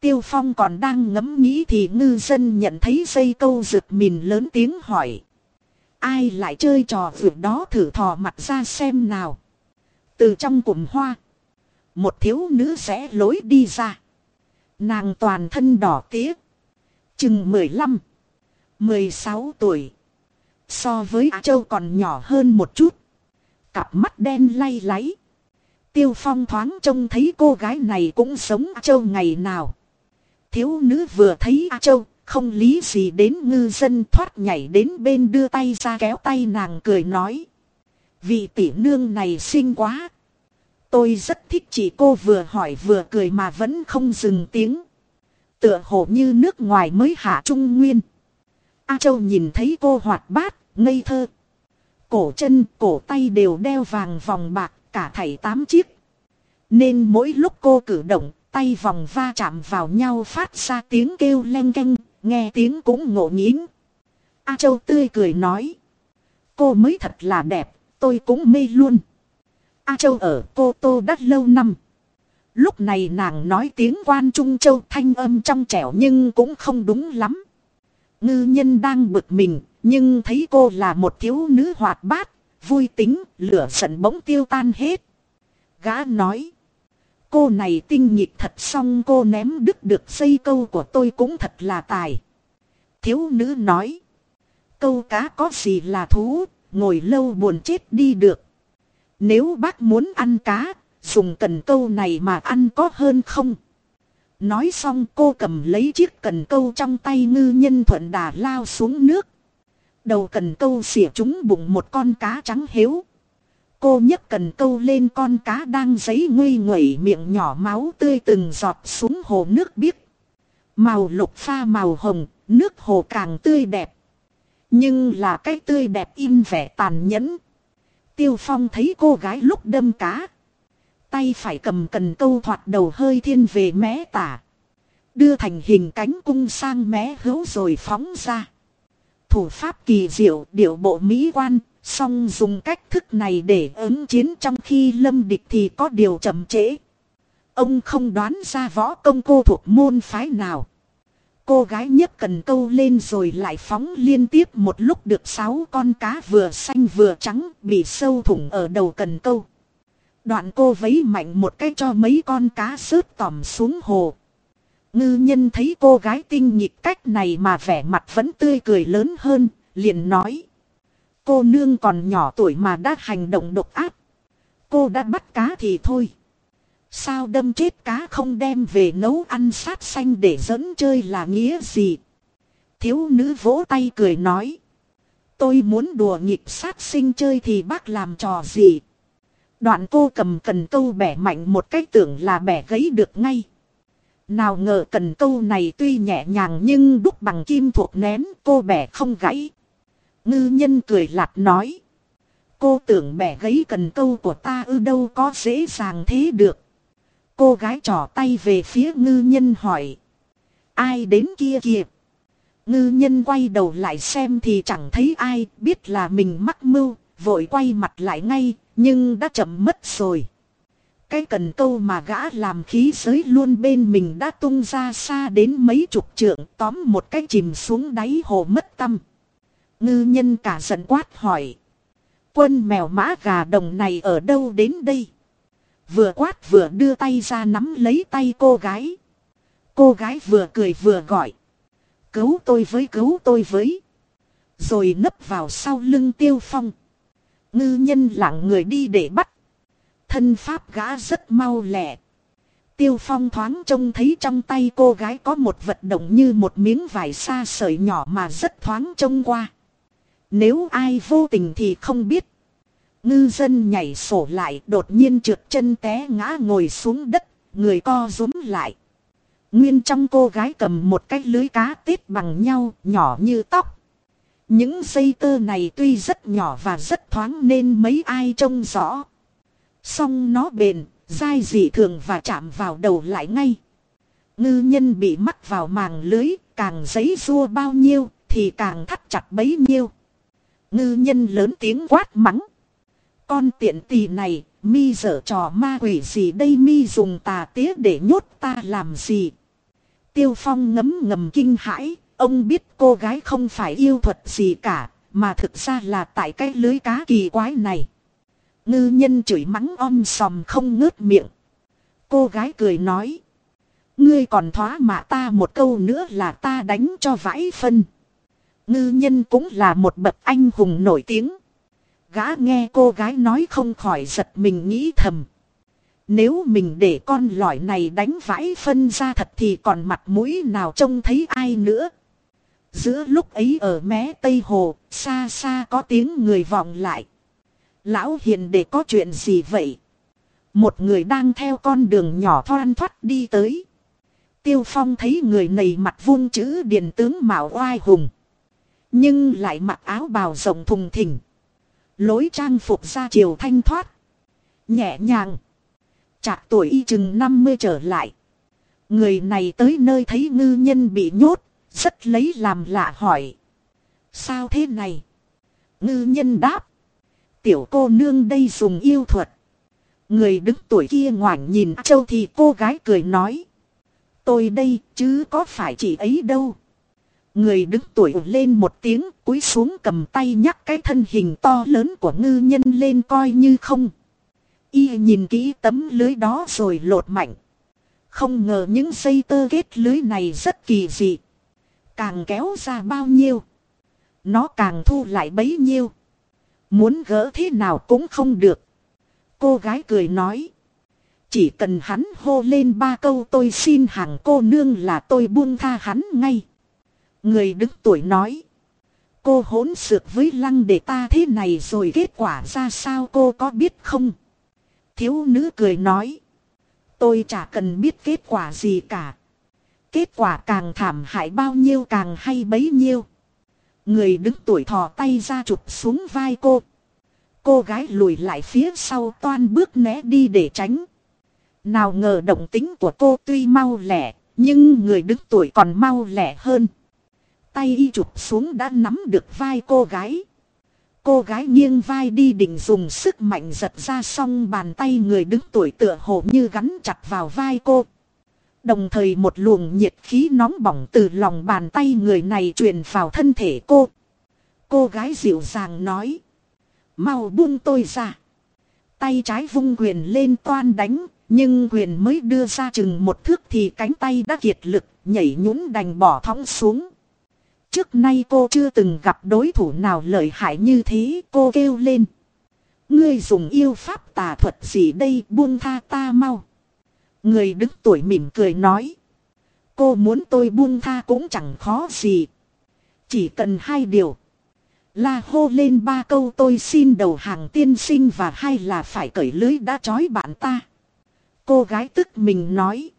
Tiêu Phong còn đang ngẫm nghĩ thì ngư dân nhận thấy dây câu rực mìn lớn tiếng hỏi. Ai lại chơi trò vượt đó thử thò mặt ra xem nào. Từ trong cụm hoa. Một thiếu nữ sẽ lối đi ra. Nàng toàn thân đỏ tía. Chừng 15. 16 tuổi. So với Á Châu còn nhỏ hơn một chút. Cặp mắt đen lay láy. Tiêu Phong thoáng trông thấy cô gái này cũng sống Á Châu ngày nào. Thiếu nữ vừa thấy Á Châu, không lý gì đến ngư dân thoát nhảy đến bên đưa tay ra kéo tay nàng cười nói. Vị tỷ nương này xinh quá. Tôi rất thích chị cô vừa hỏi vừa cười mà vẫn không dừng tiếng. Tựa hồ như nước ngoài mới hạ trung nguyên. A Châu nhìn thấy cô hoạt bát, ngây thơ. Cổ chân, cổ tay đều đeo vàng vòng bạc, cả thảy tám chiếc. Nên mỗi lúc cô cử động, tay vòng va chạm vào nhau phát ra tiếng kêu len canh, nghe tiếng cũng ngộ nghĩnh. A Châu tươi cười nói. Cô mới thật là đẹp, tôi cũng mê luôn. A Châu ở Cô Tô đất lâu năm. Lúc này nàng nói tiếng quan trung châu thanh âm trong trẻo nhưng cũng không đúng lắm. Ngư nhân đang bực mình, nhưng thấy cô là một thiếu nữ hoạt bát, vui tính, lửa giận bỗng tiêu tan hết. Gã nói. Cô này tinh nhịp thật xong cô ném đứt được dây câu của tôi cũng thật là tài. Thiếu nữ nói. Câu cá có gì là thú, ngồi lâu buồn chết đi được. Nếu bác muốn ăn cá, dùng cần câu này mà ăn có hơn không? Nói xong cô cầm lấy chiếc cần câu trong tay ngư nhân thuận đà lao xuống nước. Đầu cần câu xỉa trúng bụng một con cá trắng hiếu. Cô nhấc cần câu lên con cá đang giấy nguy nguẩy miệng nhỏ máu tươi từng giọt xuống hồ nước biếc. Màu lục pha màu hồng, nước hồ càng tươi đẹp. Nhưng là cái tươi đẹp in vẻ tàn nhẫn. Tiêu Phong thấy cô gái lúc đâm cá. Tay phải cầm cần câu thoạt đầu hơi thiên về mé tả. Đưa thành hình cánh cung sang mé hữu rồi phóng ra. Thủ pháp kỳ diệu, điệu bộ mỹ quan, Song dùng cách thức này để ứng chiến trong khi lâm địch thì có điều chậm trễ. Ông không đoán ra võ công cô thuộc môn phái nào. Cô gái nhấc cần câu lên rồi lại phóng liên tiếp một lúc được sáu con cá vừa xanh vừa trắng bị sâu thủng ở đầu cần câu. Đoạn cô vấy mạnh một cái cho mấy con cá sớt tỏm xuống hồ. Ngư nhân thấy cô gái tinh nhịp cách này mà vẻ mặt vẫn tươi cười lớn hơn, liền nói. Cô nương còn nhỏ tuổi mà đã hành động độc ác. Cô đã bắt cá thì thôi. Sao đâm chết cá không đem về nấu ăn sát xanh để dẫn chơi là nghĩa gì? Thiếu nữ vỗ tay cười nói. Tôi muốn đùa nghịch sát sinh chơi thì bác làm trò gì? Đoạn cô cầm cần câu bẻ mạnh một cách tưởng là bẻ gấy được ngay. Nào ngờ cần câu này tuy nhẹ nhàng nhưng đúc bằng kim thuộc nén, cô bẻ không gãy. Ngư nhân cười lạt nói. Cô tưởng bẻ gấy cần câu của ta ư đâu có dễ dàng thế được. Cô gái trỏ tay về phía ngư nhân hỏi. Ai đến kia kìa? Ngư nhân quay đầu lại xem thì chẳng thấy ai biết là mình mắc mưu, vội quay mặt lại ngay, nhưng đã chậm mất rồi. Cái cần câu mà gã làm khí giới luôn bên mình đã tung ra xa đến mấy chục trượng tóm một cái chìm xuống đáy hồ mất tâm. Ngư nhân cả giận quát hỏi. Quân mèo mã gà đồng này ở đâu đến đây? Vừa quát vừa đưa tay ra nắm lấy tay cô gái. Cô gái vừa cười vừa gọi. Cứu tôi với, cứu tôi với. Rồi nấp vào sau lưng tiêu phong. Ngư nhân lặng người đi để bắt. Thân pháp gã rất mau lẹ. Tiêu phong thoáng trông thấy trong tay cô gái có một vật động như một miếng vải xa sợi nhỏ mà rất thoáng trông qua. Nếu ai vô tình thì không biết. Ngư dân nhảy sổ lại đột nhiên trượt chân té ngã ngồi xuống đất, người co rúm lại. Nguyên trong cô gái cầm một cái lưới cá tết bằng nhau, nhỏ như tóc. Những dây tơ này tuy rất nhỏ và rất thoáng nên mấy ai trông rõ. Song nó bền, dai dị thường và chạm vào đầu lại ngay. Ngư nhân bị mắc vào màng lưới, càng giấy rua bao nhiêu thì càng thắt chặt bấy nhiêu. Ngư nhân lớn tiếng quát mắng. Con tiện tỳ này, mi dở trò ma quỷ gì đây mi dùng tà tía để nhốt ta làm gì. Tiêu phong ngấm ngầm kinh hãi, ông biết cô gái không phải yêu thuật gì cả, mà thực ra là tại cái lưới cá kỳ quái này. Ngư nhân chửi mắng om sòm không ngớt miệng. Cô gái cười nói. Ngươi còn thoá mạ ta một câu nữa là ta đánh cho vãi phân. Ngư nhân cũng là một bậc anh hùng nổi tiếng. Gã nghe cô gái nói không khỏi giật mình nghĩ thầm. Nếu mình để con lõi này đánh vãi phân ra thật thì còn mặt mũi nào trông thấy ai nữa. Giữa lúc ấy ở mé Tây Hồ, xa xa có tiếng người vọng lại. Lão hiền để có chuyện gì vậy? Một người đang theo con đường nhỏ thoăn thoát đi tới. Tiêu Phong thấy người này mặt vuông chữ điền tướng mạo oai hùng. Nhưng lại mặc áo bào rộng thùng thình. Lối trang phục ra chiều thanh thoát. Nhẹ nhàng. Chạc tuổi y chừng 50 trở lại. Người này tới nơi thấy ngư nhân bị nhốt. Rất lấy làm lạ hỏi. Sao thế này? Ngư nhân đáp. Tiểu cô nương đây dùng yêu thuật. Người đứng tuổi kia ngoảnh nhìn châu thì cô gái cười nói. Tôi đây chứ có phải chị ấy đâu. Người đứng tuổi lên một tiếng, cúi xuống cầm tay nhắc cái thân hình to lớn của ngư nhân lên coi như không. Y nhìn kỹ tấm lưới đó rồi lột mạnh. Không ngờ những dây tơ kết lưới này rất kỳ dị. Càng kéo ra bao nhiêu. Nó càng thu lại bấy nhiêu. Muốn gỡ thế nào cũng không được. Cô gái cười nói. Chỉ cần hắn hô lên ba câu tôi xin hàng cô nương là tôi buông tha hắn ngay. Người đứng tuổi nói. Cô hỗn xược với lăng để ta thế này rồi kết quả ra sao cô có biết không? Thiếu nữ cười nói. Tôi chả cần biết kết quả gì cả. Kết quả càng thảm hại bao nhiêu càng hay bấy nhiêu. Người đứng tuổi thò tay ra chụp xuống vai cô. Cô gái lùi lại phía sau toan bước né đi để tránh. Nào ngờ động tính của cô tuy mau lẻ, nhưng người đứng tuổi còn mau lẻ hơn. Tay y chụp xuống đã nắm được vai cô gái. Cô gái nghiêng vai đi định dùng sức mạnh giật ra xong bàn tay người đứng tuổi tựa hồ như gắn chặt vào vai cô. Đồng thời một luồng nhiệt khí nóng bỏng từ lòng bàn tay người này truyền vào thân thể cô. Cô gái dịu dàng nói. Mau buông tôi ra. Tay trái vung quyền lên toan đánh, nhưng quyền mới đưa ra chừng một thước thì cánh tay đã kiệt lực, nhảy nhún đành bỏ thõng xuống. Trước nay cô chưa từng gặp đối thủ nào lợi hại như thế, cô kêu lên. Ngươi dùng yêu pháp tà thuật gì đây buông tha ta mau. Người đứng tuổi mỉm cười nói. Cô muốn tôi buông tha cũng chẳng khó gì. Chỉ cần hai điều. là hô lên ba câu tôi xin đầu hàng tiên sinh và hai là phải cởi lưới đã trói bạn ta. Cô gái tức mình nói.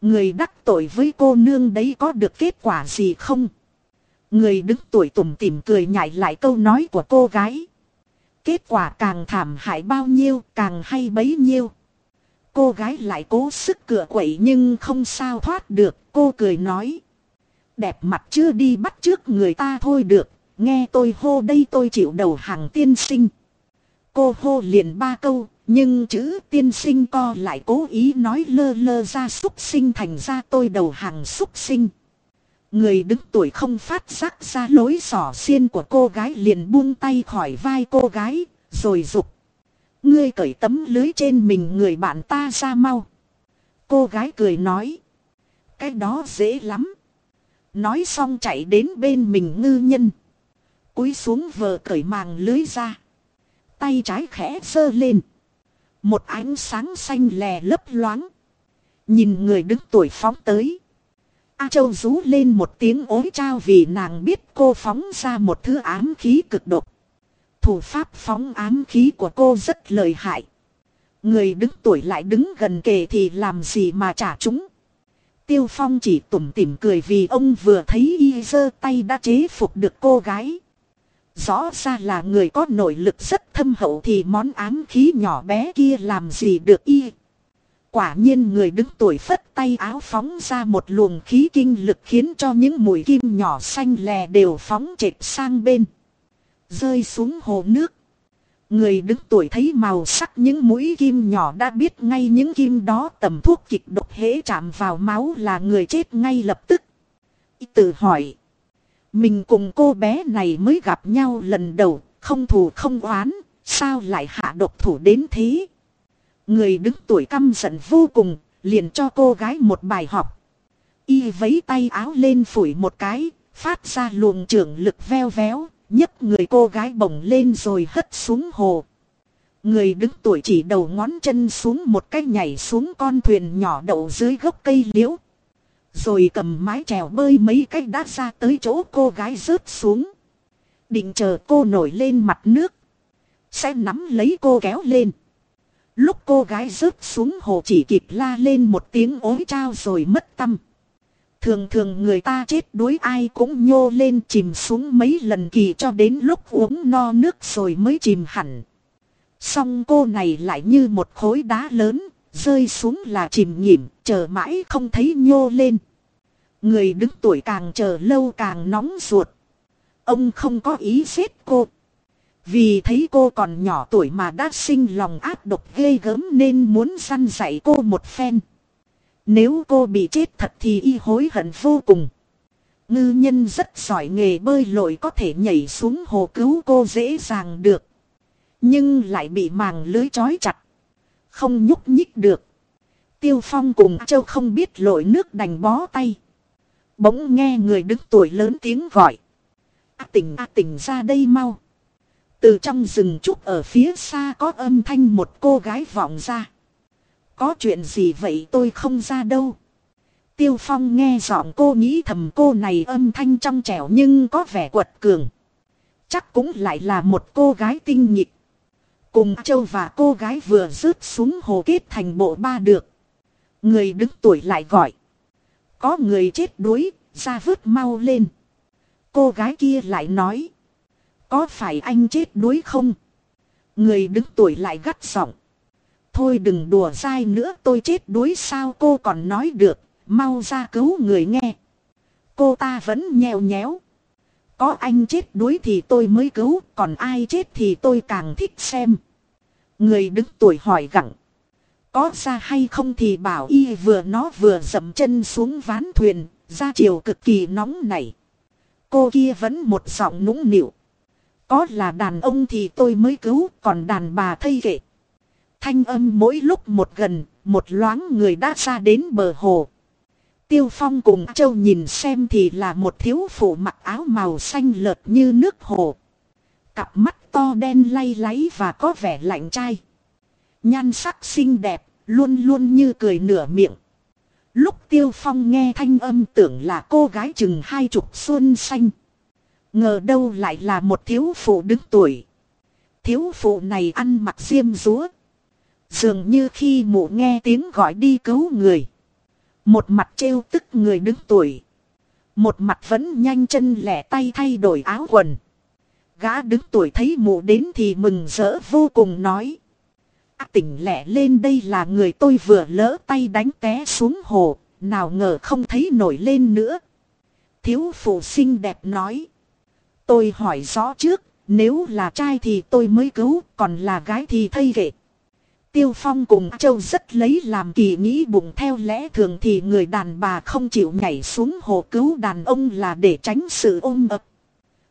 Người đắc tội với cô nương đấy có được kết quả gì không? Người đứng tuổi tủm tìm cười nhảy lại câu nói của cô gái. Kết quả càng thảm hại bao nhiêu, càng hay bấy nhiêu. Cô gái lại cố sức cửa quậy nhưng không sao thoát được. Cô cười nói. Đẹp mặt chưa đi bắt trước người ta thôi được. Nghe tôi hô đây tôi chịu đầu hàng tiên sinh. Cô hô liền ba câu. Nhưng chữ tiên sinh co lại cố ý nói lơ lơ ra xúc sinh thành ra tôi đầu hàng xúc sinh. Người đứng tuổi không phát giác ra lối sỏ xiên của cô gái liền buông tay khỏi vai cô gái, rồi dục Ngươi cởi tấm lưới trên mình người bạn ta ra mau. Cô gái cười nói. Cái đó dễ lắm. Nói xong chạy đến bên mình ngư nhân. Cúi xuống vờ cởi màng lưới ra. Tay trái khẽ sơ lên. Một ánh sáng xanh lè lấp loáng. Nhìn người đứng tuổi phóng tới. A Châu rú lên một tiếng ối trao vì nàng biết cô phóng ra một thứ ám khí cực độc. Thủ pháp phóng ám khí của cô rất lợi hại. Người đứng tuổi lại đứng gần kề thì làm gì mà trả chúng. Tiêu Phong chỉ tủm tỉm cười vì ông vừa thấy y giơ tay đã chế phục được cô gái. Rõ ra là người có nội lực rất thâm hậu thì món ám khí nhỏ bé kia làm gì được y. Quả nhiên người đứng tuổi phất tay áo phóng ra một luồng khí kinh lực khiến cho những mũi kim nhỏ xanh lè đều phóng trệt sang bên. Rơi xuống hồ nước. Người đứng tuổi thấy màu sắc những mũi kim nhỏ đã biết ngay những kim đó tầm thuốc kịch độc hễ chạm vào máu là người chết ngay lập tức. Tự hỏi. Mình cùng cô bé này mới gặp nhau lần đầu, không thù không oán, sao lại hạ độc thủ đến thế? Người đứng tuổi căm giận vô cùng, liền cho cô gái một bài học. Y vấy tay áo lên phủi một cái, phát ra luồng trưởng lực veo véo, nhấc người cô gái bổng lên rồi hất xuống hồ. Người đứng tuổi chỉ đầu ngón chân xuống một cái nhảy xuống con thuyền nhỏ đậu dưới gốc cây liễu. Rồi cầm mái chèo bơi mấy cách đã ra tới chỗ cô gái rớt xuống. Định chờ cô nổi lên mặt nước. Sẽ nắm lấy cô kéo lên. Lúc cô gái rớt xuống hồ chỉ kịp la lên một tiếng ối trao rồi mất tâm. Thường thường người ta chết đuối ai cũng nhô lên chìm xuống mấy lần kỳ cho đến lúc uống no nước rồi mới chìm hẳn. Xong cô này lại như một khối đá lớn, rơi xuống là chìm nhìm, chờ mãi không thấy nhô lên. Người đứng tuổi càng chờ lâu càng nóng ruột. Ông không có ý giết cô. Vì thấy cô còn nhỏ tuổi mà đã sinh lòng ác độc ghê gớm nên muốn săn dạy cô một phen. Nếu cô bị chết thật thì y hối hận vô cùng. Ngư nhân rất giỏi nghề bơi lội có thể nhảy xuống hồ cứu cô dễ dàng được. Nhưng lại bị màng lưới trói chặt. Không nhúc nhích được. Tiêu Phong cùng Châu không biết lội nước đành bó tay. Bỗng nghe người đứng tuổi lớn tiếng gọi. A tỉnh A tỉnh ra đây mau. Từ trong rừng trúc ở phía xa có âm thanh một cô gái vọng ra. Có chuyện gì vậy tôi không ra đâu. Tiêu Phong nghe giọng cô nghĩ thầm cô này âm thanh trong trẻo nhưng có vẻ quật cường. Chắc cũng lại là một cô gái tinh nhịp. Cùng Châu và cô gái vừa rớt xuống hồ kết thành bộ ba được. Người đứng tuổi lại gọi. Có người chết đuối, ra vứt mau lên. Cô gái kia lại nói. Có phải anh chết đuối không? Người đứng tuổi lại gắt giọng. Thôi đừng đùa dai nữa tôi chết đuối sao cô còn nói được, mau ra cứu người nghe. Cô ta vẫn nhèo nhéo. Có anh chết đuối thì tôi mới cứu, còn ai chết thì tôi càng thích xem. Người đứng tuổi hỏi gặng. Có ra hay không thì bảo y vừa nó vừa dậm chân xuống ván thuyền, ra chiều cực kỳ nóng này. Cô kia vẫn một giọng nũng nịu. Có là đàn ông thì tôi mới cứu, còn đàn bà thây kệ. Thanh âm mỗi lúc một gần, một loáng người đã ra đến bờ hồ. Tiêu Phong cùng Châu nhìn xem thì là một thiếu phụ mặc áo màu xanh lợt như nước hồ. Cặp mắt to đen lay láy và có vẻ lạnh trai. Nhan sắc xinh đẹp, luôn luôn như cười nửa miệng. Lúc Tiêu Phong nghe thanh âm tưởng là cô gái chừng hai chục xuân xanh. Ngờ đâu lại là một thiếu phụ đứng tuổi. Thiếu phụ này ăn mặc xiêm rúa. Dường như khi mụ nghe tiếng gọi đi cứu người. Một mặt trêu tức người đứng tuổi. Một mặt vẫn nhanh chân lẻ tay thay đổi áo quần. Gã đứng tuổi thấy mụ đến thì mừng rỡ vô cùng nói. À, tỉnh lẻ lên đây là người tôi vừa lỡ tay đánh té xuống hồ. Nào ngờ không thấy nổi lên nữa. Thiếu phụ xinh đẹp nói. Tôi hỏi rõ trước. Nếu là trai thì tôi mới cứu. Còn là gái thì thây kệ. Tiêu Phong cùng Châu rất lấy làm kỳ nghĩ bụng theo lẽ thường thì người đàn bà không chịu nhảy xuống hồ cứu đàn ông là để tránh sự ôm ập.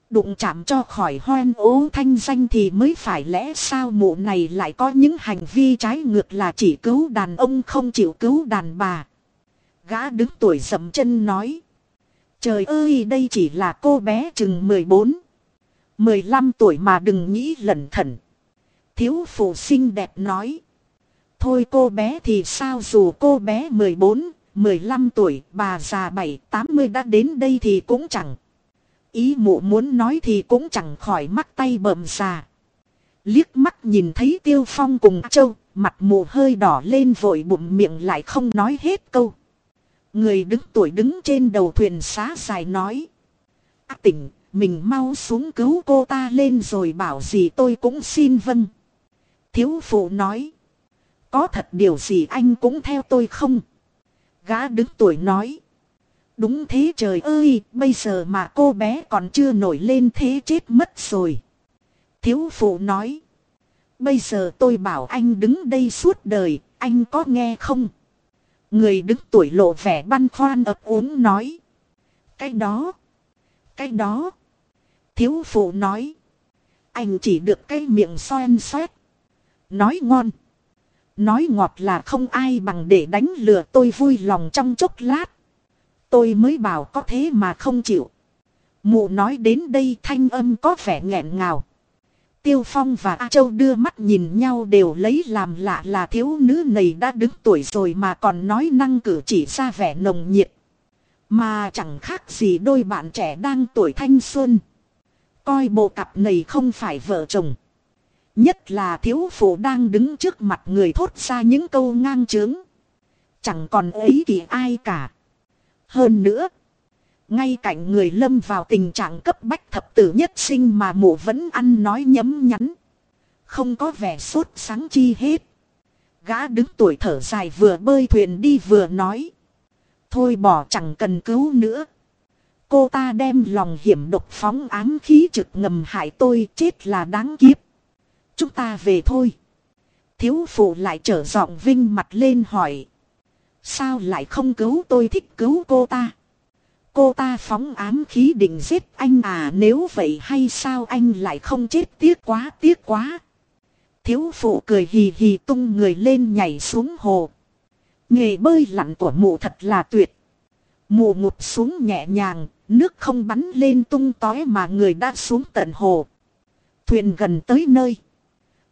Đụng chạm cho khỏi hoen ố thanh danh thì mới phải lẽ sao mụ này lại có những hành vi trái ngược là chỉ cứu đàn ông không chịu cứu đàn bà. Gã đứng tuổi dầm chân nói. Trời ơi đây chỉ là cô bé chừng 14. 15 tuổi mà đừng nghĩ lẩn thẩn. Thiếu phụ xinh đẹp nói. Thôi cô bé thì sao dù cô bé 14, 15 tuổi, bà già 7, 80 đã đến đây thì cũng chẳng. Ý mụ muốn nói thì cũng chẳng khỏi mắt tay bầm già. Liếc mắt nhìn thấy Tiêu Phong cùng Châu, mặt mụ hơi đỏ lên vội bụng miệng lại không nói hết câu. Người đứng tuổi đứng trên đầu thuyền xá dài nói. À, tỉnh, mình mau xuống cứu cô ta lên rồi bảo gì tôi cũng xin vâng. Thiếu phụ nói. Có thật điều gì anh cũng theo tôi không? Gã đứng tuổi nói. Đúng thế trời ơi, bây giờ mà cô bé còn chưa nổi lên thế chết mất rồi. Thiếu phụ nói. Bây giờ tôi bảo anh đứng đây suốt đời, anh có nghe không? Người đứng tuổi lộ vẻ băn khoăn ấp úng nói. Cái đó. Cái đó. Thiếu phụ nói. Anh chỉ được cái miệng xoen xoét. Nói ngon. Nói ngọt là không ai bằng để đánh lừa tôi vui lòng trong chốc lát. Tôi mới bảo có thế mà không chịu. Mụ nói đến đây thanh âm có vẻ nghẹn ngào. Tiêu Phong và A Châu đưa mắt nhìn nhau đều lấy làm lạ là thiếu nữ này đã đứng tuổi rồi mà còn nói năng cử chỉ ra vẻ nồng nhiệt. Mà chẳng khác gì đôi bạn trẻ đang tuổi thanh xuân. Coi bộ cặp này không phải vợ chồng. Nhất là thiếu phụ đang đứng trước mặt người thốt ra những câu ngang trướng. Chẳng còn ấy kỳ ai cả. Hơn nữa. Ngay cạnh người lâm vào tình trạng cấp bách thập tử nhất sinh mà mụ vẫn ăn nói nhấm nhắn. Không có vẻ sốt sáng chi hết. Gã đứng tuổi thở dài vừa bơi thuyền đi vừa nói. Thôi bỏ chẳng cần cứu nữa. Cô ta đem lòng hiểm độc phóng ám khí trực ngầm hại tôi chết là đáng kiếp. Chúng ta về thôi. Thiếu phụ lại trở giọng vinh mặt lên hỏi. Sao lại không cứu tôi thích cứu cô ta? Cô ta phóng ám khí định giết anh à nếu vậy hay sao anh lại không chết tiếc quá tiếc quá. Thiếu phụ cười hì hì tung người lên nhảy xuống hồ. Nghề bơi lặn của mụ thật là tuyệt. Mụ ngụp xuống nhẹ nhàng, nước không bắn lên tung tói mà người đã xuống tận hồ. Thuyền gần tới nơi.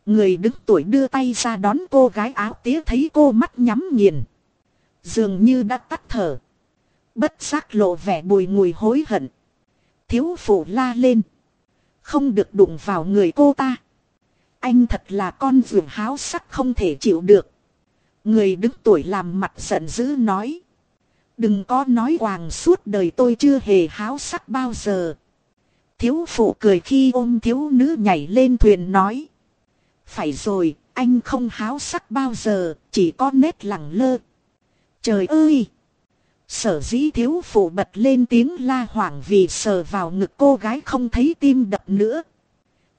Người đứng tuổi đưa tay ra đón cô gái áo tía thấy cô mắt nhắm nghiền. Dường như đã tắt thở. Bất giác lộ vẻ bùi ngùi hối hận. Thiếu phụ la lên. Không được đụng vào người cô ta. Anh thật là con vườn háo sắc không thể chịu được. Người đứng tuổi làm mặt giận dữ nói. Đừng có nói hoàng suốt đời tôi chưa hề háo sắc bao giờ. Thiếu phụ cười khi ôm thiếu nữ nhảy lên thuyền nói. Phải rồi, anh không háo sắc bao giờ, chỉ có nét lẳng lơ. Trời ơi! Sở dĩ thiếu phụ bật lên tiếng la hoảng vì sờ vào ngực cô gái không thấy tim đập nữa.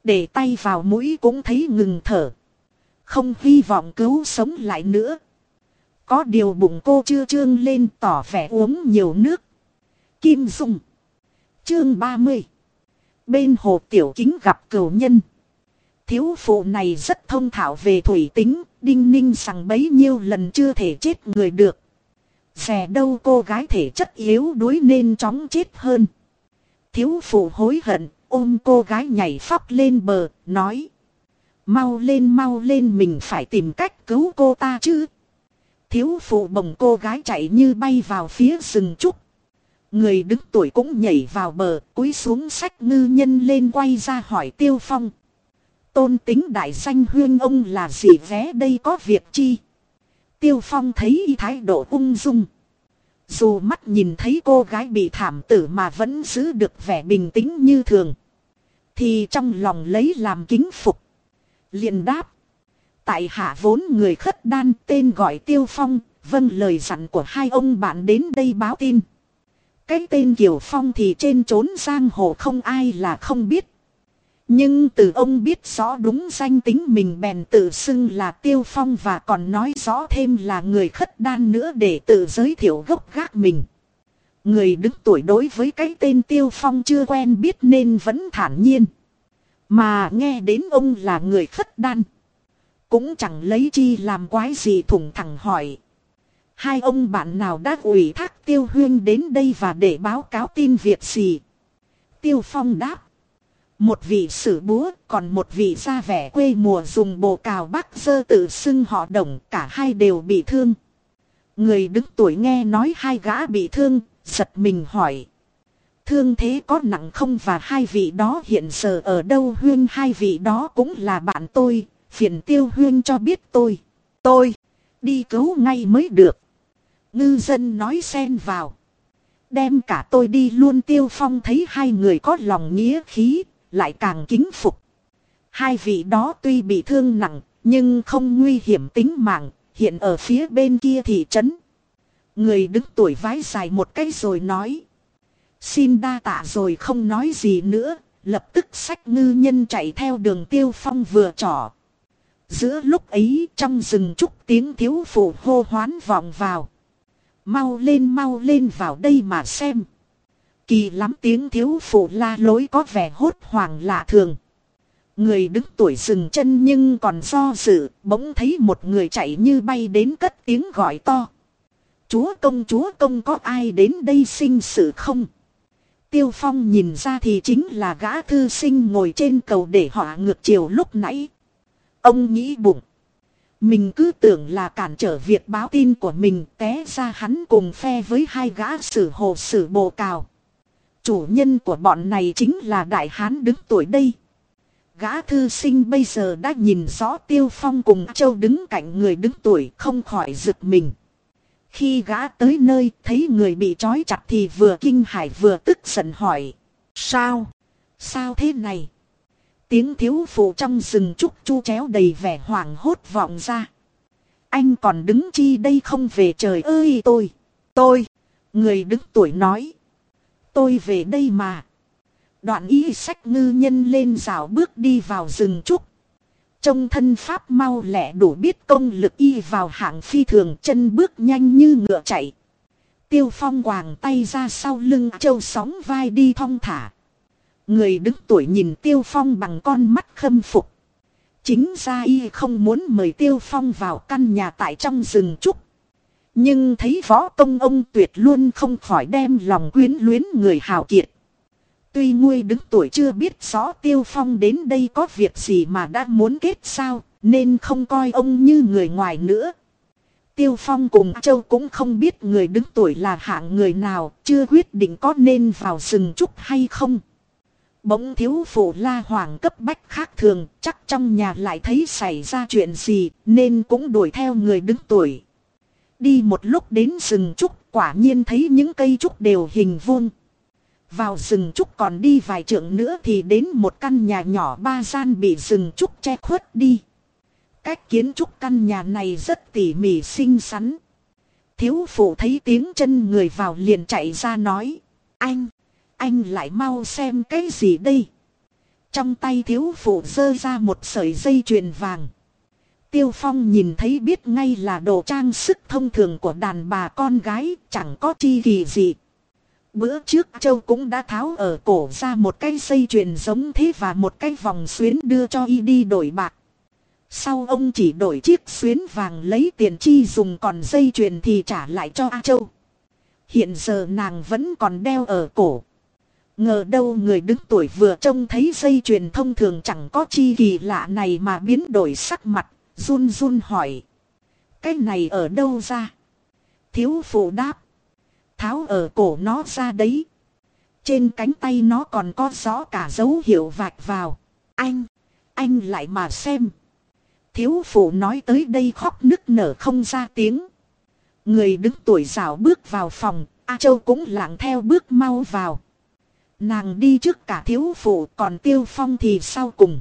Để tay vào mũi cũng thấy ngừng thở. Không hy vọng cứu sống lại nữa. Có điều bụng cô chưa trương lên tỏ vẻ uống nhiều nước. Kim Dung. Chương 30. Bên hồ tiểu kính gặp cửu nhân. Thiếu phụ này rất thông thạo về thủy tính, đinh ninh rằng bấy nhiêu lần chưa thể chết người được. Rẻ đâu cô gái thể chất yếu đuối nên chóng chết hơn. Thiếu phụ hối hận, ôm cô gái nhảy phóc lên bờ, nói. Mau lên mau lên mình phải tìm cách cứu cô ta chứ. Thiếu phụ bồng cô gái chạy như bay vào phía rừng trúc. Người đứng tuổi cũng nhảy vào bờ, cúi xuống sách ngư nhân lên quay ra hỏi tiêu phong. Tôn tính đại danh huyên ông là gì vé đây có việc chi? Tiêu Phong thấy thái độ ung dung. Dù mắt nhìn thấy cô gái bị thảm tử mà vẫn giữ được vẻ bình tĩnh như thường. Thì trong lòng lấy làm kính phục. liền đáp. Tại hạ vốn người khất đan tên gọi Tiêu Phong, vâng lời dặn của hai ông bạn đến đây báo tin. Cái tên Kiều Phong thì trên trốn giang hồ không ai là không biết. Nhưng từ ông biết rõ đúng danh tính mình bèn tự xưng là Tiêu Phong và còn nói rõ thêm là người khất đan nữa để tự giới thiệu gốc gác mình. Người đứng tuổi đối với cái tên Tiêu Phong chưa quen biết nên vẫn thản nhiên. Mà nghe đến ông là người khất đan. Cũng chẳng lấy chi làm quái gì thủng thẳng hỏi. Hai ông bạn nào đã ủy thác Tiêu Huyên đến đây và để báo cáo tin việc gì? Tiêu Phong đáp. Một vị sử búa, còn một vị ra vẻ quê mùa dùng bồ cào bắc dơ tự xưng họ đồng, cả hai đều bị thương. Người đứng tuổi nghe nói hai gã bị thương, giật mình hỏi. Thương thế có nặng không và hai vị đó hiện giờ ở đâu huyên hai vị đó cũng là bạn tôi, phiền tiêu huyên cho biết tôi. Tôi, đi cứu ngay mới được. Ngư dân nói xen vào. Đem cả tôi đi luôn tiêu phong thấy hai người có lòng nghĩa khí, lại càng kính phục. Hai vị đó tuy bị thương nặng, nhưng không nguy hiểm tính mạng, hiện ở phía bên kia thị trấn. Người đứng tuổi vái dài một cái rồi nói. Xin đa tạ rồi không nói gì nữa, lập tức sách ngư nhân chạy theo đường tiêu phong vừa trỏ. Giữa lúc ấy trong rừng trúc tiếng thiếu phụ hô hoán vọng vào. Mau lên mau lên vào đây mà xem. Kỳ lắm tiếng thiếu phụ la lối có vẻ hốt hoảng lạ thường. Người đứng tuổi dừng chân nhưng còn do dự, bỗng thấy một người chạy như bay đến cất tiếng gọi to. Chúa công chúa công có ai đến đây sinh sự không? Tiêu Phong nhìn ra thì chính là gã thư sinh ngồi trên cầu để họa ngược chiều lúc nãy. Ông nghĩ bụng. Mình cứ tưởng là cản trở việc báo tin của mình té ra hắn cùng phe với hai gã sử hồ sử bồ cào. Chủ nhân của bọn này chính là đại hán đứng tuổi đây. Gã thư sinh bây giờ đã nhìn rõ Tiêu Phong cùng Châu đứng cạnh người đứng tuổi, không khỏi giựt mình. Khi gã tới nơi, thấy người bị trói chặt thì vừa kinh hãi vừa tức giận hỏi. Sao? Sao thế này? Tiếng thiếu phụ trong rừng trúc chu chéo đầy vẻ hoảng hốt vọng ra. Anh còn đứng chi đây không về trời ơi, tôi. Tôi. Người đứng tuổi nói. Tôi về đây mà. Đoạn ý sách ngư nhân lên rào bước đi vào rừng trúc. Trong thân pháp mau lẹ đủ biết công lực y vào hạng phi thường, chân bước nhanh như ngựa chạy. Tiêu phong quàng tay ra sau lưng châu sóng vai đi thong thả. Người đứng tuổi nhìn tiêu phong bằng con mắt khâm phục. Chính ra y không muốn mời tiêu phong vào căn nhà tại trong rừng trúc. Nhưng thấy võ công ông tuyệt luôn không khỏi đem lòng quyến luyến người hào kiệt. Tuy ngươi đứng tuổi chưa biết rõ Tiêu Phong đến đây có việc gì mà đã muốn kết sao, nên không coi ông như người ngoài nữa. Tiêu Phong cùng Châu cũng không biết người đứng tuổi là hạng người nào, chưa quyết định có nên vào rừng trúc hay không. Bỗng thiếu phụ la hoàng cấp bách khác thường, chắc trong nhà lại thấy xảy ra chuyện gì, nên cũng đuổi theo người đứng tuổi. Đi một lúc đến rừng trúc, quả nhiên thấy những cây trúc đều hình vuông. Vào rừng trúc còn đi vài trượng nữa thì đến một căn nhà nhỏ ba gian bị rừng trúc che khuất đi. Cách kiến trúc căn nhà này rất tỉ mỉ xinh xắn. Thiếu phụ thấy tiếng chân người vào liền chạy ra nói. Anh, anh lại mau xem cái gì đây. Trong tay thiếu phụ dơ ra một sợi dây chuyền vàng. Tiêu Phong nhìn thấy biết ngay là đồ trang sức thông thường của đàn bà con gái, chẳng có chi kỳ gì. Bữa trước Châu cũng đã tháo ở cổ ra một cái dây chuyền giống thế và một cái vòng xuyến đưa cho y đi đổi bạc. Sau ông chỉ đổi chiếc xuyến vàng lấy tiền chi dùng còn dây chuyền thì trả lại cho A Châu. Hiện giờ nàng vẫn còn đeo ở cổ. Ngờ đâu người đứng tuổi vừa trông thấy dây chuyền thông thường chẳng có chi kỳ lạ này mà biến đổi sắc mặt, run run hỏi. Cái này ở đâu ra? Thiếu phụ đáp tháo ở cổ nó ra đấy. Trên cánh tay nó còn có rõ cả dấu hiệu vạch vào. Anh, anh lại mà xem. Thiếu phụ nói tới đây khóc nức nở không ra tiếng. Người đứng tuổi rào bước vào phòng, A Châu cũng lặng theo bước mau vào. Nàng đi trước cả thiếu phụ còn tiêu phong thì sau cùng.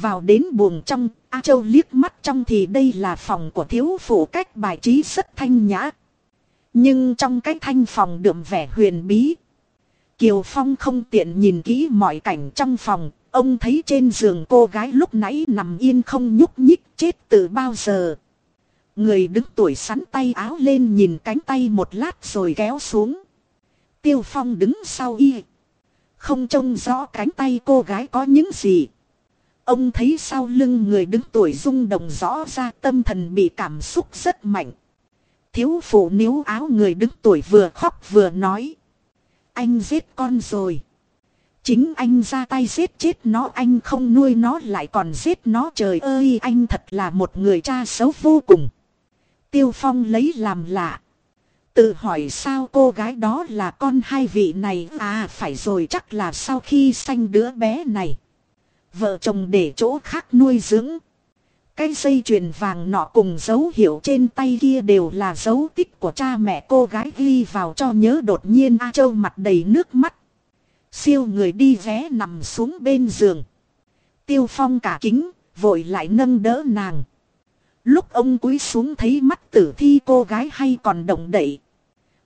Vào đến buồng trong, A Châu liếc mắt trong thì đây là phòng của thiếu phụ cách bài trí rất thanh nhã. Nhưng trong cái thanh phòng đượm vẻ huyền bí. Kiều Phong không tiện nhìn kỹ mọi cảnh trong phòng. Ông thấy trên giường cô gái lúc nãy nằm yên không nhúc nhích chết từ bao giờ. Người đứng tuổi sắn tay áo lên nhìn cánh tay một lát rồi kéo xuống. Tiêu Phong đứng sau y. Không trông rõ cánh tay cô gái có những gì. Ông thấy sau lưng người đứng tuổi rung động rõ ra tâm thần bị cảm xúc rất mạnh. Thiếu phụ níu áo người đứng tuổi vừa khóc vừa nói. Anh giết con rồi. Chính anh ra tay giết chết nó, anh không nuôi nó lại còn giết nó trời ơi, anh thật là một người cha xấu vô cùng. Tiêu Phong lấy làm lạ. Tự hỏi sao cô gái đó là con hai vị này à phải rồi, chắc là sau khi sanh đứa bé này. Vợ chồng để chỗ khác nuôi dưỡng. Cái dây chuyền vàng nọ cùng dấu hiệu trên tay kia đều là dấu tích của cha mẹ cô gái ghi vào cho nhớ đột nhiên A Châu mặt đầy nước mắt. Siêu người đi vé nằm xuống bên giường. Tiêu phong cả kính, vội lại nâng đỡ nàng. Lúc ông cúi xuống thấy mắt tử thi cô gái hay còn động đậy.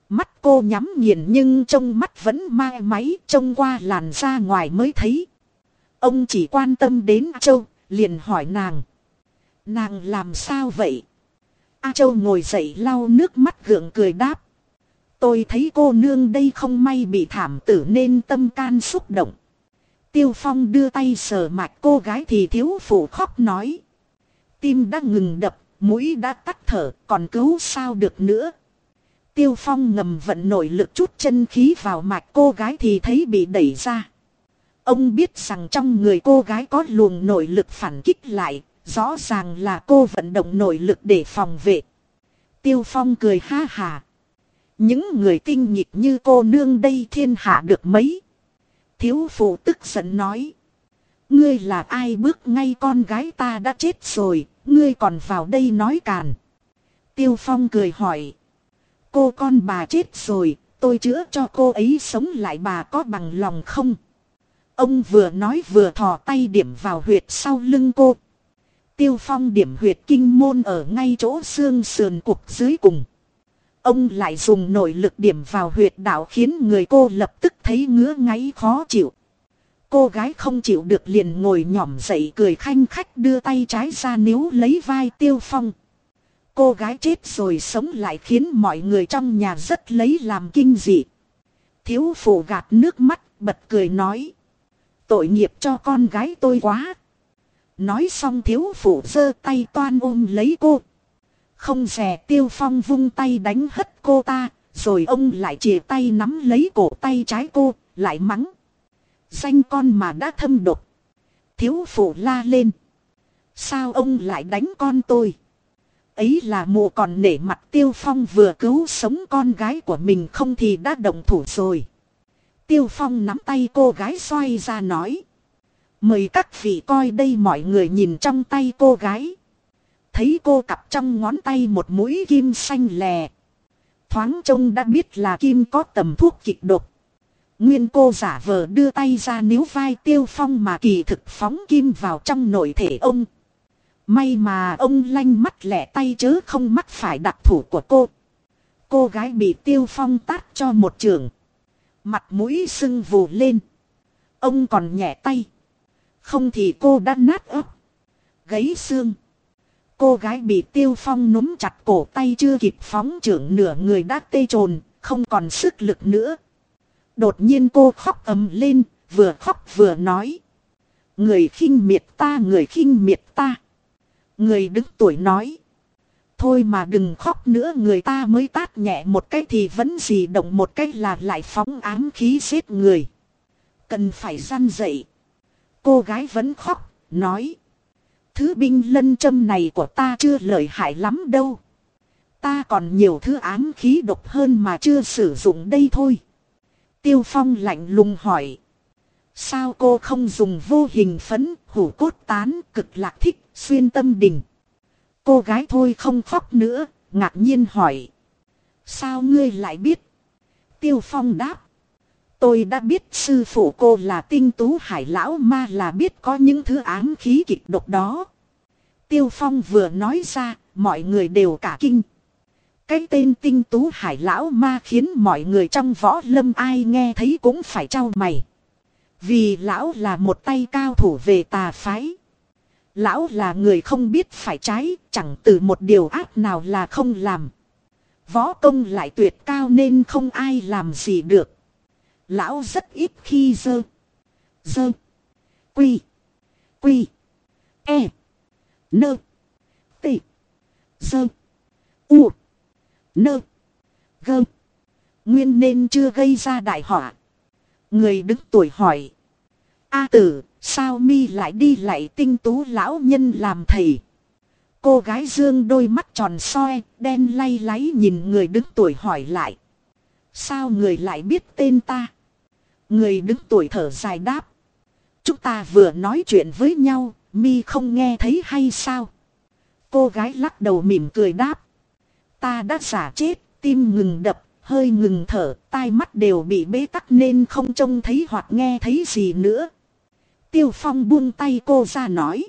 Mắt cô nhắm nghiền nhưng trong mắt vẫn mai máy trông qua làn ra ngoài mới thấy. Ông chỉ quan tâm đến A Châu, liền hỏi nàng. Nàng làm sao vậy? A Châu ngồi dậy lau nước mắt gượng cười đáp. Tôi thấy cô nương đây không may bị thảm tử nên tâm can xúc động. Tiêu Phong đưa tay sờ mạch cô gái thì thiếu phụ khóc nói. Tim đã ngừng đập, mũi đã tắt thở, còn cứu sao được nữa. Tiêu Phong ngầm vận nội lực chút chân khí vào mạch cô gái thì thấy bị đẩy ra. Ông biết rằng trong người cô gái có luồng nội lực phản kích lại, rõ ràng là cô vận động nội lực để phòng vệ. Tiêu Phong cười ha hà. Những người tinh nhịp như cô nương đây thiên hạ được mấy. Thiếu phụ tức giận nói. Ngươi là ai bước ngay con gái ta đã chết rồi, ngươi còn vào đây nói càn. Tiêu Phong cười hỏi. Cô con bà chết rồi, tôi chữa cho cô ấy sống lại bà có bằng lòng không? Ông vừa nói vừa thò tay điểm vào huyệt sau lưng cô. Tiêu Phong điểm huyệt kinh môn ở ngay chỗ xương sườn cục dưới cùng. Ông lại dùng nội lực điểm vào huyệt đạo khiến người cô lập tức thấy ngứa ngáy khó chịu. Cô gái không chịu được liền ngồi nhỏm dậy cười khanh khách đưa tay trái ra níu lấy vai tiêu phong. Cô gái chết rồi sống lại khiến mọi người trong nhà rất lấy làm kinh dị. Thiếu phụ gạt nước mắt, bật cười nói. Tội nghiệp cho con gái tôi quá. Nói xong thiếu phụ giơ tay toan ôm lấy cô. Không rẻ tiêu phong vung tay đánh hất cô ta, rồi ông lại chìa tay nắm lấy cổ tay trái cô, lại mắng. Danh con mà đã thâm độc. Thiếu phụ la lên. Sao ông lại đánh con tôi? Ấy là mụ còn nể mặt tiêu phong vừa cứu sống con gái của mình không thì đã động thủ rồi. Tiêu phong nắm tay cô gái xoay ra nói. Mời các vị coi đây mọi người nhìn trong tay cô gái. Thấy cô cặp trong ngón tay một mũi kim xanh lè. Thoáng trông đã biết là kim có tầm thuốc kịch độc. Nguyên cô giả vờ đưa tay ra níu vai tiêu phong mà kỳ thực phóng kim vào trong nội thể ông. May mà ông lanh mắt lẻ tay chớ không mắc phải đặc thủ của cô. Cô gái bị tiêu phong tát cho một trường. Mặt mũi sưng vù lên. Ông còn nhẹ tay. Không thì cô đã nát ấp. Gấy xương. Cô gái bị tiêu phong núm chặt cổ tay chưa kịp phóng trưởng nửa người đã tê trồn, không còn sức lực nữa. Đột nhiên cô khóc ầm lên, vừa khóc vừa nói. Người khinh miệt ta, người khinh miệt ta. Người đứng tuổi nói. Thôi mà đừng khóc nữa người ta mới tát nhẹ một cái thì vẫn gì động một cái là lại phóng ám khí giết người. Cần phải gian dậy. Cô gái vẫn khóc, nói. Thứ binh lân châm này của ta chưa lợi hại lắm đâu. Ta còn nhiều thứ ám khí độc hơn mà chưa sử dụng đây thôi. Tiêu Phong lạnh lùng hỏi. Sao cô không dùng vô hình phấn, hủ cốt tán, cực lạc thích, xuyên tâm đình. Cô gái thôi không khóc nữa, ngạc nhiên hỏi. Sao ngươi lại biết? Tiêu Phong đáp. Tôi đã biết sư phụ cô là tinh tú hải lão ma là biết có những thứ ám khí kịch độc đó. Tiêu Phong vừa nói ra, mọi người đều cả kinh. Cái tên tinh tú hải lão ma khiến mọi người trong võ lâm ai nghe thấy cũng phải trao mày. Vì lão là một tay cao thủ về tà phái. Lão là người không biết phải trái, chẳng từ một điều ác nào là không làm. Võ công lại tuyệt cao nên không ai làm gì được. Lão rất ít khi dơ. Dơ. Quy. Quy. E. Nơ. T. Dơ. U. Nơ. Gơ. Nguyên nên chưa gây ra đại họa. Người đứng tuổi hỏi. A tử, sao mi lại đi lại tinh tú lão nhân làm thầy? Cô gái dương đôi mắt tròn soi, đen lay láy nhìn người đứng tuổi hỏi lại. Sao người lại biết tên ta? Người đứng tuổi thở dài đáp. Chúng ta vừa nói chuyện với nhau, mi không nghe thấy hay sao? Cô gái lắc đầu mỉm cười đáp. Ta đã giả chết, tim ngừng đập, hơi ngừng thở, tai mắt đều bị bế tắc nên không trông thấy hoặc nghe thấy gì nữa. Tiêu Phong buông tay cô ra nói.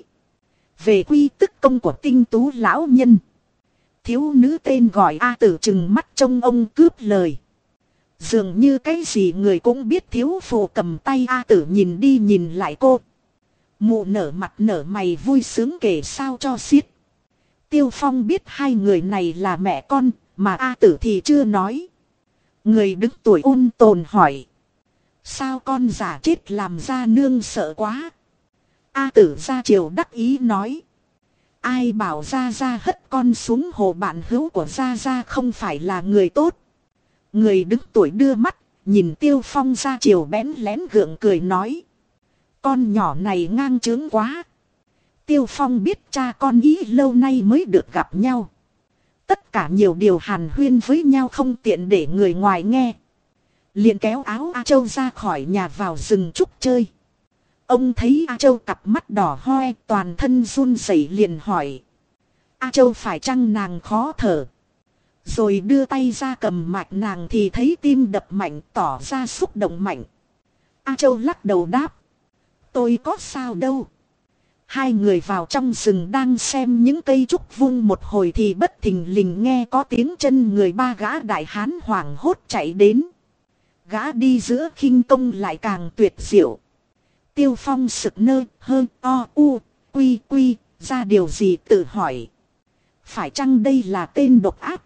Về quy tức công của tinh tú lão nhân. Thiếu nữ tên gọi A tử chừng mắt trông ông cướp lời. Dường như cái gì người cũng biết thiếu phụ cầm tay A tử nhìn đi nhìn lại cô. Mụ nở mặt nở mày vui sướng kể sao cho xiết. Tiêu Phong biết hai người này là mẹ con, mà A tử thì chưa nói. Người đứng tuổi ôn tồn hỏi. Sao con giả chết làm ra nương sợ quá. A tử ra chiều đắc ý nói. Ai bảo ra ra hất con xuống hồ bạn hữu của ra ra không phải là người tốt. Người đứng tuổi đưa mắt, nhìn tiêu phong ra chiều bén lén gượng cười nói. Con nhỏ này ngang trướng quá. Tiêu phong biết cha con ý lâu nay mới được gặp nhau. Tất cả nhiều điều hàn huyên với nhau không tiện để người ngoài nghe liền kéo áo A Châu ra khỏi nhà vào rừng trúc chơi. Ông thấy A Châu cặp mắt đỏ hoe, toàn thân run rẩy liền hỏi. A Châu phải chăng nàng khó thở. Rồi đưa tay ra cầm mạch nàng thì thấy tim đập mạnh, tỏ ra xúc động mạnh. A Châu lắc đầu đáp. Tôi có sao đâu. Hai người vào trong rừng đang xem những cây trúc vung một hồi thì bất thình lình nghe có tiếng chân người ba gã đại hán hoảng hốt chạy đến. Gã đi giữa khinh công lại càng tuyệt diệu. Tiêu phong sực nơ hơn o, u, quy quy, ra điều gì tự hỏi. Phải chăng đây là tên độc ác?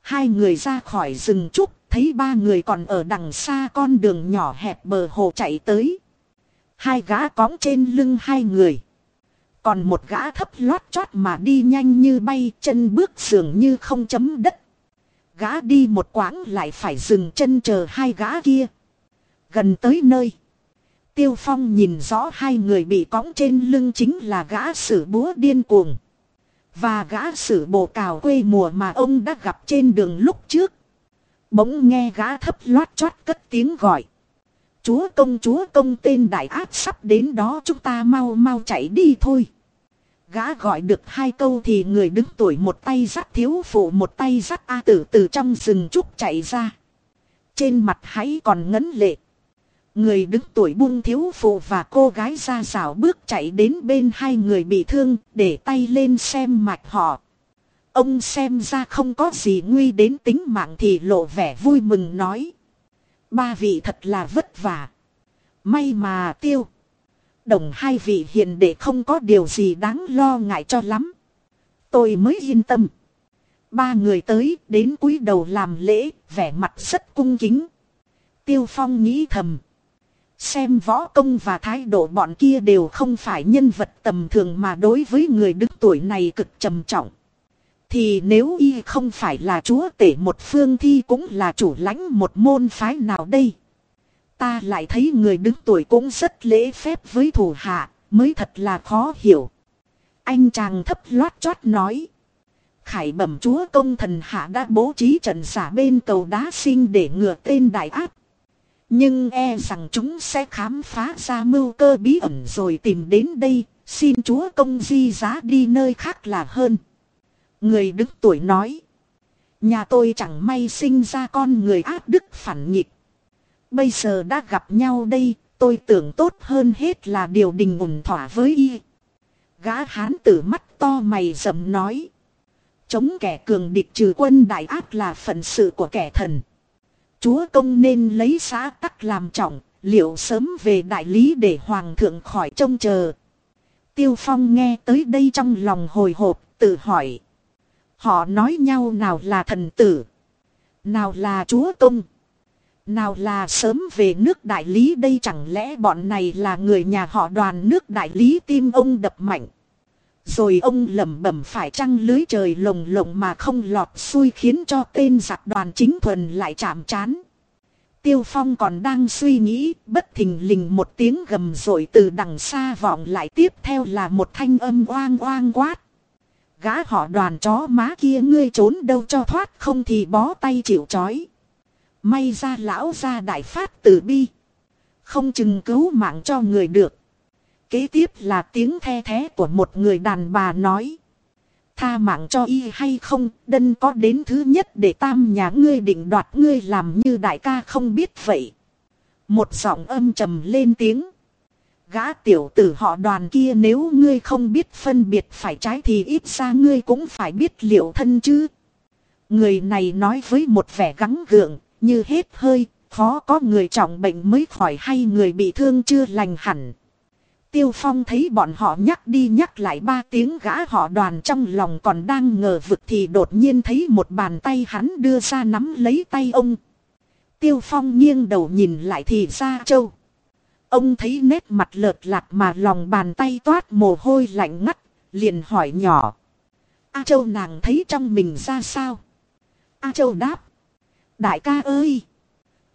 Hai người ra khỏi rừng trúc, thấy ba người còn ở đằng xa con đường nhỏ hẹp bờ hồ chạy tới. Hai gã cõng trên lưng hai người. Còn một gã thấp lót chót mà đi nhanh như bay, chân bước dường như không chấm đất. Gã đi một quãng lại phải dừng chân chờ hai gã kia. Gần tới nơi. Tiêu Phong nhìn rõ hai người bị cõng trên lưng chính là gã sử búa điên cuồng. Và gã sử bộ cào quê mùa mà ông đã gặp trên đường lúc trước. Bỗng nghe gã thấp loát chót cất tiếng gọi. Chúa công chúa công, tên đại ác sắp đến đó, chúng ta mau mau chạy đi thôi. Gã gọi được hai câu thì người đứng tuổi một tay dắt thiếu phụ một tay dắt A tử từ trong rừng trúc chạy ra. Trên mặt hãy còn ngấn lệ. Người đứng tuổi buông thiếu phụ và cô gái ra rào bước chạy đến bên hai người bị thương, để tay lên xem mạch họ. Ông xem ra không có gì nguy đến tính mạng thì lộ vẻ vui mừng nói. Ba vị thật là vất vả. May mà tiêu. Đồng hai vị hiện để không có điều gì đáng lo ngại cho lắm. Tôi mới yên tâm. Ba người tới đến cúi đầu làm lễ, vẻ mặt rất cung kính. Tiêu Phong nghĩ thầm. Xem võ công và thái độ bọn kia đều không phải nhân vật tầm thường mà đối với người đứng tuổi này cực trầm trọng. Thì nếu y không phải là chúa tể một phương thi cũng là chủ lãnh một môn phái nào đây? Ta lại thấy người đứng tuổi cũng rất lễ phép với thủ hạ, mới thật là khó hiểu. Anh chàng thấp loát chót nói. Khải bẩm chúa công thần hạ đã bố trí trận giả bên cầu đá sinh để ngừa tên đại áp. Nhưng e rằng chúng sẽ khám phá ra mưu cơ bí ẩn rồi tìm đến đây, xin chúa công di giá đi nơi khác là hơn. Người đứng tuổi nói. Nhà tôi chẳng may sinh ra con người ác đức phản nghịch. Bây giờ đã gặp nhau đây, tôi tưởng tốt hơn hết là điều đình ủng thỏa với y. Gã hán tử mắt to mày rậm nói. Chống kẻ cường địch trừ quân đại ác là phận sự của kẻ thần. Chúa công nên lấy xã tắc làm trọng, liệu sớm về đại lý để hoàng thượng khỏi trông chờ. Tiêu Phong nghe tới đây trong lòng hồi hộp, tự hỏi. Họ nói nhau nào là thần tử, nào là chúa công, nào là sớm về nước đại lý đây chẳng lẽ bọn này là người nhà họ đoàn nước đại lý tim ông đập mạnh. Rồi ông lẩm bẩm phải trăng lưới trời lồng lộng mà không lọt xui khiến cho tên giặc đoàn chính thuần lại chạm chán. Tiêu Phong còn đang suy nghĩ, bất thình lình một tiếng gầm rồi từ đằng xa vọng lại tiếp theo là một thanh âm oang oang quát. Gã họ đoàn chó má kia ngươi trốn đâu cho thoát không thì bó tay chịu chói. May ra lão ra đại phát tử bi. Không chừng cứu mạng cho người được. Kế tiếp là tiếng the thế của một người đàn bà nói. Tha mạng cho y hay không, đân có đến thứ nhất để tam nhà ngươi định đoạt ngươi làm như đại ca không biết vậy. Một giọng âm trầm lên tiếng. Gã tiểu tử họ đoàn kia nếu ngươi không biết phân biệt phải trái thì ít ra ngươi cũng phải biết liệu thân chứ. Người này nói với một vẻ gắng gượng, như hết hơi, khó có người trọng bệnh mới khỏi hay người bị thương chưa lành hẳn. Tiêu Phong thấy bọn họ nhắc đi nhắc lại ba tiếng gã họ đoàn trong lòng còn đang ngờ vực thì đột nhiên thấy một bàn tay hắn đưa ra nắm lấy tay ông. Tiêu Phong nghiêng đầu nhìn lại thì ra châu. Ông thấy nét mặt lợt lạc mà lòng bàn tay toát mồ hôi lạnh ngắt, liền hỏi nhỏ. A Châu nàng thấy trong mình ra sao? A Châu đáp. Đại ca ơi!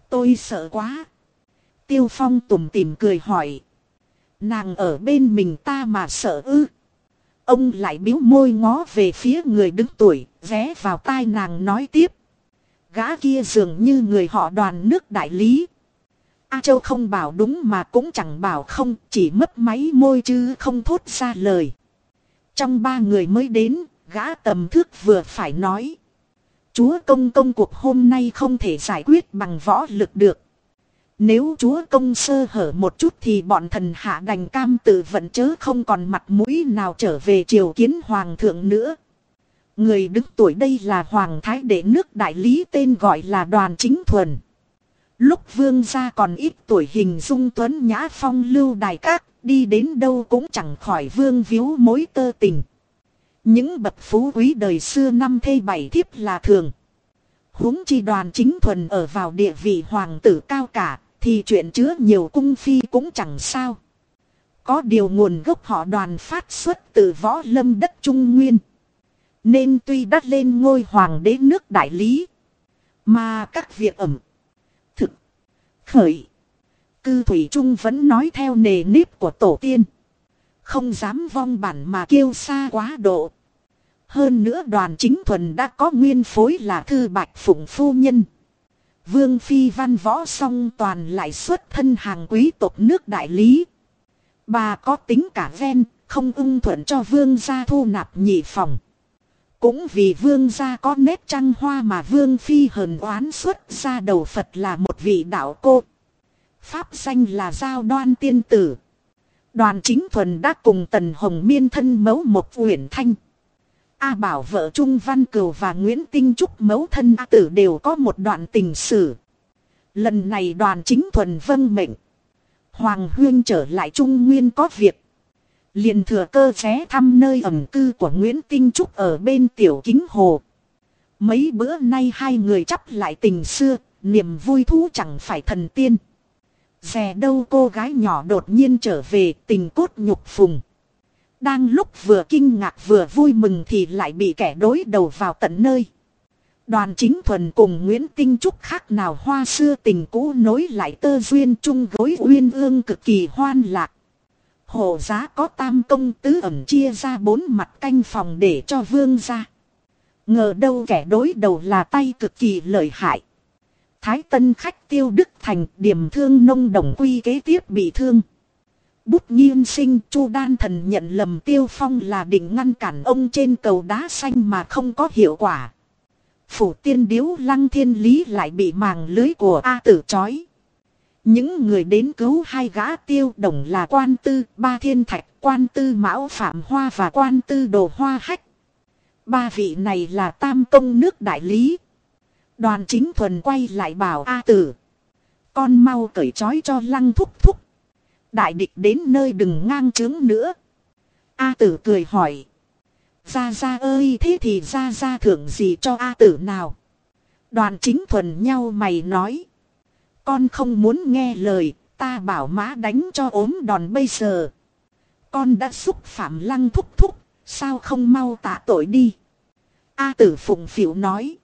Tôi sợ quá. Tiêu Phong tủm tìm cười hỏi. Nàng ở bên mình ta mà sợ ư. Ông lại biếu môi ngó về phía người đứng tuổi, vé vào tai nàng nói tiếp. Gã kia dường như người họ đoàn nước đại lý. A Châu không bảo đúng mà cũng chẳng bảo không, chỉ mất máy môi chứ không thốt ra lời. Trong ba người mới đến, gã tầm thước vừa phải nói. Chúa công công cuộc hôm nay không thể giải quyết bằng võ lực được. Nếu chúa công sơ hở một chút thì bọn thần hạ đành cam tự vận chớ không còn mặt mũi nào trở về triều kiến hoàng thượng nữa. Người đứng tuổi đây là hoàng thái đệ nước đại lý tên gọi là đoàn chính thuần. Lúc vương gia còn ít tuổi hình dung tuấn nhã phong lưu đài các, đi đến đâu cũng chẳng khỏi vương víu mối tơ tình. Những bậc phú quý đời xưa năm thê bảy thiếp là thường. huống chi đoàn chính thuần ở vào địa vị hoàng tử cao cả, thì chuyện chứa nhiều cung phi cũng chẳng sao. Có điều nguồn gốc họ đoàn phát xuất từ võ lâm đất Trung Nguyên. Nên tuy đắt lên ngôi hoàng đế nước đại lý. Mà các việc ẩm, thực, khởi, cư thủy trung vẫn nói theo nề nếp của tổ tiên. Không dám vong bản mà kêu xa quá độ. Hơn nữa đoàn chính thuần đã có nguyên phối là thư bạch phụng phu nhân. Vương Phi văn võ song toàn lại xuất thân hàng quý tộc nước đại lý. Bà có tính cả ven, không ưng thuận cho vương gia thu nạp nhị phòng. Cũng vì vương gia có nét trăng hoa mà vương phi hờn oán xuất ra đầu Phật là một vị đạo cô. Pháp danh là Giao Đoan Tiên Tử. Đoàn chính thuần đã cùng Tần Hồng Miên thân mẫu một uyển thanh. A Bảo vợ Trung Văn Cửu và Nguyễn Tinh Trúc mẫu thân A Tử đều có một đoạn tình sử. Lần này đoàn chính thuần vâng mệnh. Hoàng Huyên trở lại Trung Nguyên có việc. Liền thừa cơ ghé thăm nơi ẩm cư của Nguyễn Tinh Trúc ở bên Tiểu Kính Hồ. Mấy bữa nay hai người chắp lại tình xưa, niềm vui thú chẳng phải thần tiên. Rè đâu cô gái nhỏ đột nhiên trở về tình cốt nhục phùng. Đang lúc vừa kinh ngạc vừa vui mừng thì lại bị kẻ đối đầu vào tận nơi. Đoàn chính thuần cùng Nguyễn Tinh Trúc khác nào hoa xưa tình cũ nối lại tơ duyên chung gối uyên ương cực kỳ hoan lạc. Hồ giá có tam công tứ ẩm chia ra bốn mặt canh phòng để cho vương ra. Ngờ đâu kẻ đối đầu là tay cực kỳ lợi hại. Thái tân khách tiêu đức thành, điểm thương nông đồng quy kế tiếp bị thương. Bút nghiên sinh chu đan thần nhận lầm tiêu phong là định ngăn cản ông trên cầu đá xanh mà không có hiệu quả. Phủ tiên điếu lăng thiên lý lại bị màng lưới của A tử chói. Những người đến cứu hai gã tiêu đồng là quan tư, ba thiên thạch, quan tư mão phạm hoa và quan tư đồ hoa hách. Ba vị này là tam công nước đại lý. Đoàn chính thuần quay lại bảo A tử. Con mau cởi trói cho lăng thúc thúc. Đại địch đến nơi đừng ngang trướng nữa. A tử cười hỏi. Gia Gia ơi thế thì Gia Gia thưởng gì cho A tử nào? Đoàn chính thuần nhau mày nói. Con không muốn nghe lời, ta bảo má đánh cho ốm đòn bây giờ. Con đã xúc phạm lăng thúc thúc, sao không mau tạ tội đi? A tử phụng phịu nói.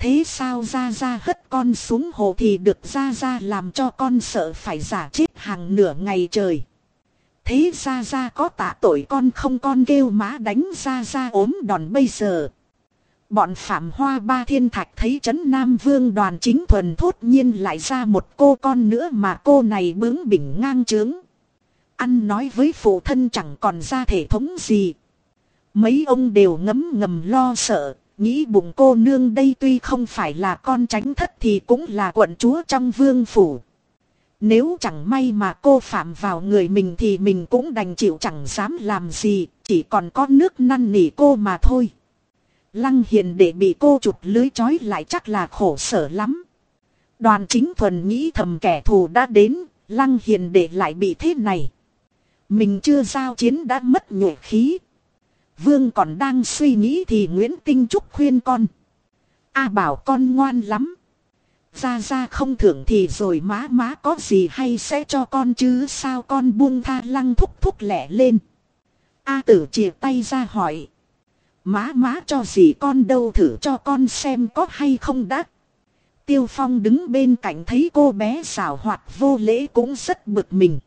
Thế sao ra ra hất con xuống hồ thì được ra ra làm cho con sợ phải giả chết hàng nửa ngày trời. thế ra ra có tạ tội con không con kêu má đánh ra ra ốm đòn bây giờ. Bọn phạm hoa ba thiên thạch thấy trấn Nam Vương đoàn chính thuần thốt nhiên lại ra một cô con nữa mà cô này bướng bỉnh ngang trướng. Ăn nói với phụ thân chẳng còn ra thể thống gì. Mấy ông đều ngấm ngầm lo sợ, nghĩ bụng cô nương đây tuy không phải là con tránh thất thì cũng là quận chúa trong vương phủ. Nếu chẳng may mà cô phạm vào người mình thì mình cũng đành chịu chẳng dám làm gì, chỉ còn có nước năn nỉ cô mà thôi. Lăng hiền để bị cô chụp lưới chói lại chắc là khổ sở lắm. Đoàn chính thuần nghĩ thầm kẻ thù đã đến, lăng hiền để lại bị thế này. Mình chưa giao chiến đã mất nhuệ khí. Vương còn đang suy nghĩ thì Nguyễn Tinh Trúc khuyên con. A bảo con ngoan lắm. Ra ra không thưởng thì rồi má má có gì hay sẽ cho con chứ sao con buông tha lăng thúc thúc lẻ lên. A tử chìa tay ra hỏi. Má má cho gì con đâu thử cho con xem có hay không đã. Tiêu Phong đứng bên cạnh thấy cô bé xảo hoạt vô lễ cũng rất bực mình.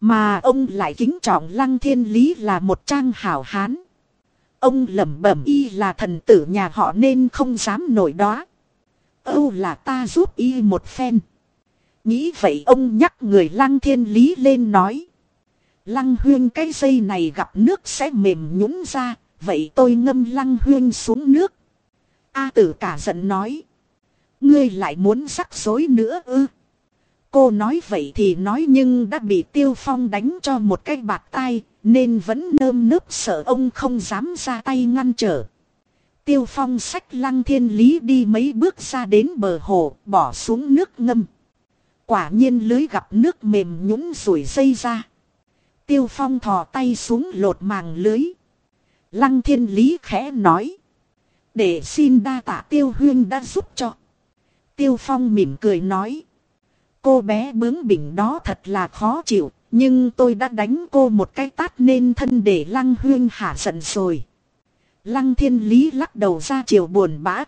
Mà ông lại kính trọng Lăng Thiên Lý là một trang hảo hán. Ông lẩm bẩm y là thần tử nhà họ nên không dám nổi đó. Âu là ta giúp y một phen. Nghĩ vậy ông nhắc người Lăng Thiên Lý lên nói. Lăng huyên cái dây này gặp nước sẽ mềm nhũng ra, vậy tôi ngâm Lăng huyên xuống nước. A tử cả giận nói. Ngươi lại muốn rắc rối nữa ư. Cô nói vậy thì nói nhưng đã bị Tiêu Phong đánh cho một cái bạt tay, nên vẫn nơm nớp sợ ông không dám ra tay ngăn trở. Tiêu Phong sách lăng thiên lý đi mấy bước ra đến bờ hồ, bỏ xuống nước ngâm. Quả nhiên lưới gặp nước mềm nhũng rủi dây ra. Tiêu Phong thò tay xuống lột màng lưới. Lăng thiên lý khẽ nói. Để xin đa tạ Tiêu Huyên đã giúp cho. Tiêu Phong mỉm cười nói. Cô bé bướng bỉnh đó thật là khó chịu, nhưng tôi đã đánh cô một cái tát nên thân để Lăng Huyên hả giận rồi. Lăng Thiên Lý lắc đầu ra chiều buồn bã.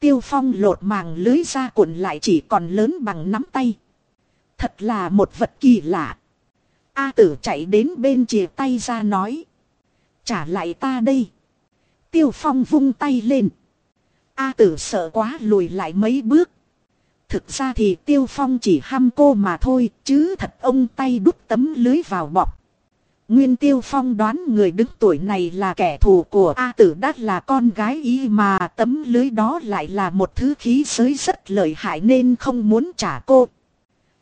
Tiêu Phong lột màng lưới ra cuộn lại chỉ còn lớn bằng nắm tay. Thật là một vật kỳ lạ. A tử chạy đến bên chìa tay ra nói. Trả lại ta đây. Tiêu Phong vung tay lên. A tử sợ quá lùi lại mấy bước. Thực ra thì Tiêu Phong chỉ ham cô mà thôi, chứ thật ông tay đút tấm lưới vào bọc. Nguyên Tiêu Phong đoán người đứng tuổi này là kẻ thù của A tử đát là con gái y mà tấm lưới đó lại là một thứ khí giới rất lợi hại nên không muốn trả cô.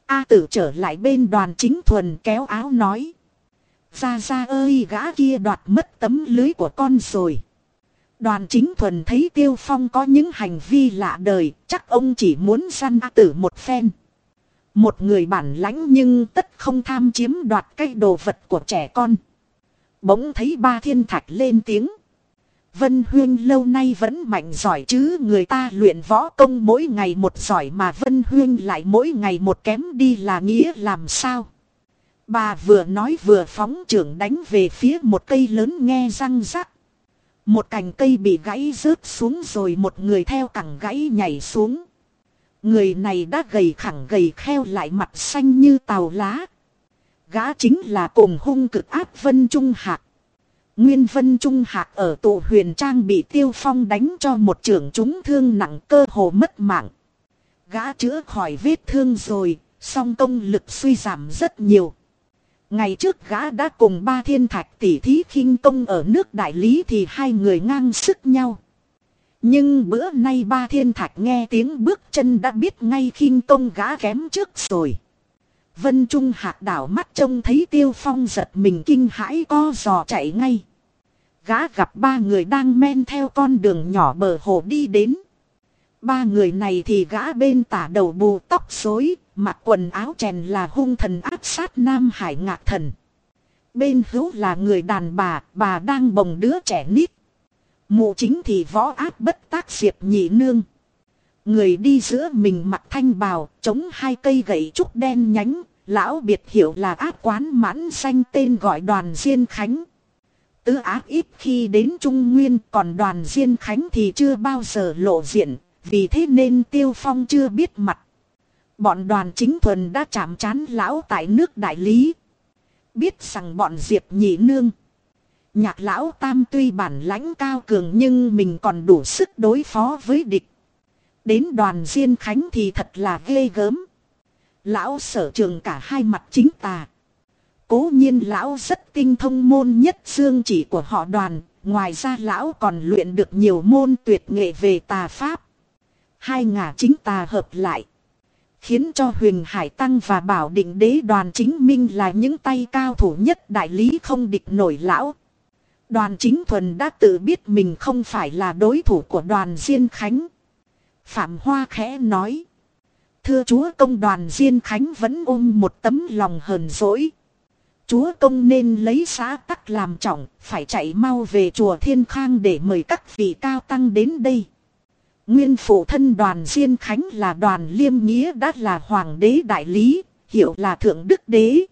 A tử trở lại bên đoàn chính thuần kéo áo nói. Ra ra ơi gã kia đoạt mất tấm lưới của con rồi. Đoàn chính thuần thấy Tiêu Phong có những hành vi lạ đời, chắc ông chỉ muốn săn A tử một phen. Một người bản lãnh nhưng tất không tham chiếm đoạt cái đồ vật của trẻ con. Bỗng thấy ba thiên thạch lên tiếng. Vân Huyên lâu nay vẫn mạnh giỏi chứ người ta luyện võ công mỗi ngày một giỏi mà Vân Huyên lại mỗi ngày một kém đi là nghĩa làm sao. Bà vừa nói vừa phóng trưởng đánh về phía một cây lớn nghe răng rắc. Một cành cây bị gãy rớt xuống rồi một người theo cẳng gãy nhảy xuống. Người này đã gầy khẳng gầy kheo lại mặt xanh như tàu lá. Gã chính là cùng hung cực áp Vân Trung Hạc. Nguyên Vân Trung Hạc ở tụ huyền trang bị tiêu phong đánh cho một trưởng chúng thương nặng cơ hồ mất mạng. Gã chữa khỏi vết thương rồi, song công lực suy giảm rất nhiều. Ngày trước gã đã cùng ba thiên thạch tỷ thí khinh công ở nước đại lý thì hai người ngang sức nhau. Nhưng bữa nay ba thiên thạch nghe tiếng bước chân đã biết ngay khinh công gã kém trước rồi. Vân Trung hạt đảo mắt trông thấy tiêu phong giật mình kinh hãi co giò chạy ngay. Gã gặp ba người đang men theo con đường nhỏ bờ hồ đi đến. Ba người này thì gã bên tả đầu bù tóc rối, mặc quần áo chèn là hung thần áp sát Nam Hải ngạc thần. Bên hữu là người đàn bà, bà đang bồng đứa trẻ nít. Mụ chính thì võ áp bất tác diệp nhị nương. Người đi giữa mình mặc thanh bào, chống hai cây gậy trúc đen nhánh, lão biệt hiệu là áp quán mãn xanh tên gọi đoàn Diên Khánh. Tứ ác ít khi đến Trung Nguyên còn đoàn Diên Khánh thì chưa bao giờ lộ diện, vì thế nên Tiêu Phong chưa biết mặt. Bọn đoàn chính thuần đã chạm chán lão tại nước đại lý. Biết rằng bọn Diệp nhị nương. Nhạc lão tam tuy bản lãnh cao cường nhưng mình còn đủ sức đối phó với địch. Đến đoàn Diên Khánh thì thật là ghê gớm. Lão sở trường cả hai mặt chính tà. Cố nhiên lão rất tinh thông môn nhất dương chỉ của họ đoàn. Ngoài ra lão còn luyện được nhiều môn tuyệt nghệ về tà pháp. Hai ngả chính tà hợp lại. Khiến cho huyền hải tăng và bảo định đế đoàn chính minh là những tay cao thủ nhất đại lý không địch nổi lão. Đoàn chính thuần đã tự biết mình không phải là đối thủ của đoàn Diên Khánh. Phạm Hoa khẽ nói. Thưa chúa công đoàn Diên Khánh vẫn ôm một tấm lòng hờn dỗi. Chúa công nên lấy xã tắc làm trọng, phải chạy mau về chùa Thiên Khang để mời các vị cao tăng đến đây. Nguyên phụ thân đoàn Diên Khánh là đoàn Liêm Nghĩa đã là hoàng đế đại lý, hiệu là thượng đức đế.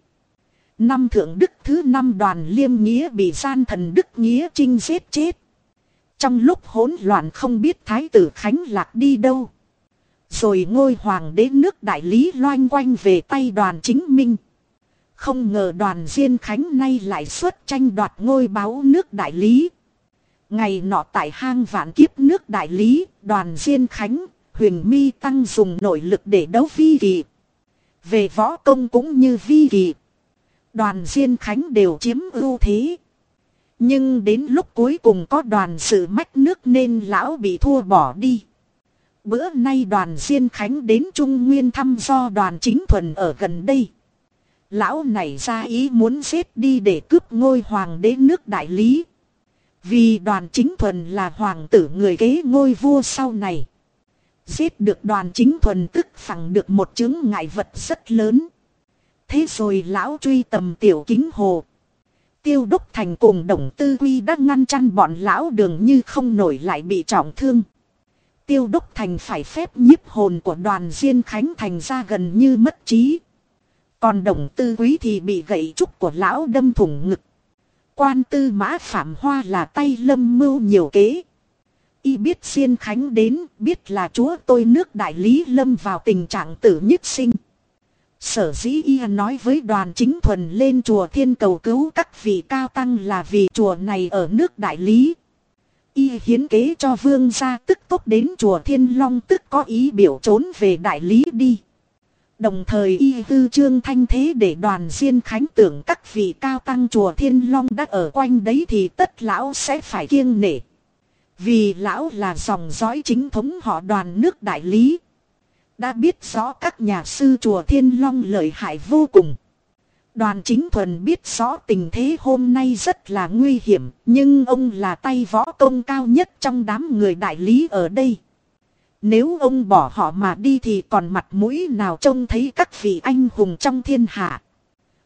Năm thượng đức thứ năm đoàn Liêm Nghĩa bị gian thần Đức Nghĩa Trinh giết chết. Trong lúc hỗn loạn không biết Thái tử Khánh lạc đi đâu. Rồi ngôi hoàng đế nước đại lý loanh quanh về tay đoàn chính minh. Không ngờ đoàn Diên Khánh nay lại xuất tranh đoạt ngôi báo nước đại lý. Ngày nọ tại hang vạn kiếp nước đại lý, đoàn Diên Khánh, huyền mi tăng dùng nội lực để đấu vi kỳ. Về võ công cũng như vi kỳ. Đoàn Diên Khánh đều chiếm ưu thế. Nhưng đến lúc cuối cùng có đoàn sự mách nước nên lão bị thua bỏ đi. Bữa nay đoàn Diên Khánh đến Trung Nguyên thăm do đoàn chính thuần ở gần đây. Lão này ra ý muốn xếp đi để cướp ngôi hoàng đế nước đại lý. Vì đoàn chính thuần là hoàng tử người kế ngôi vua sau này. Giết được đoàn chính thuần tức phẳng được một chứng ngại vật rất lớn. Thế rồi lão truy tầm tiểu kính hồ. Tiêu đốc thành cùng đồng tư quy đã ngăn chặn bọn lão đường như không nổi lại bị trọng thương. Tiêu đốc thành phải phép nhiếp hồn của đoàn Diên Khánh thành ra gần như mất trí. Còn đồng tư quý thì bị gậy trúc của lão đâm thủng ngực. Quan tư mã phạm hoa là tay lâm mưu nhiều kế. Y biết phiên Khánh đến, biết là chúa tôi nước đại lý lâm vào tình trạng tử nhất sinh. Sở dĩ y nói với đoàn chính thuần lên chùa thiên cầu cứu các vị cao tăng là vì chùa này ở nước đại lý. Y hiến kế cho vương gia tức tốt đến chùa thiên long tức có ý biểu trốn về đại lý đi. Đồng thời y tư trương thanh thế để đoàn diên khánh tưởng các vị cao tăng chùa thiên long đã ở quanh đấy thì tất lão sẽ phải kiêng nể. Vì lão là dòng dõi chính thống họ đoàn nước đại lý. Đã biết rõ các nhà sư chùa Thiên Long lợi hại vô cùng. Đoàn chính thuần biết rõ tình thế hôm nay rất là nguy hiểm, nhưng ông là tay võ công cao nhất trong đám người đại lý ở đây. Nếu ông bỏ họ mà đi thì còn mặt mũi nào trông thấy các vị anh hùng trong thiên hạ.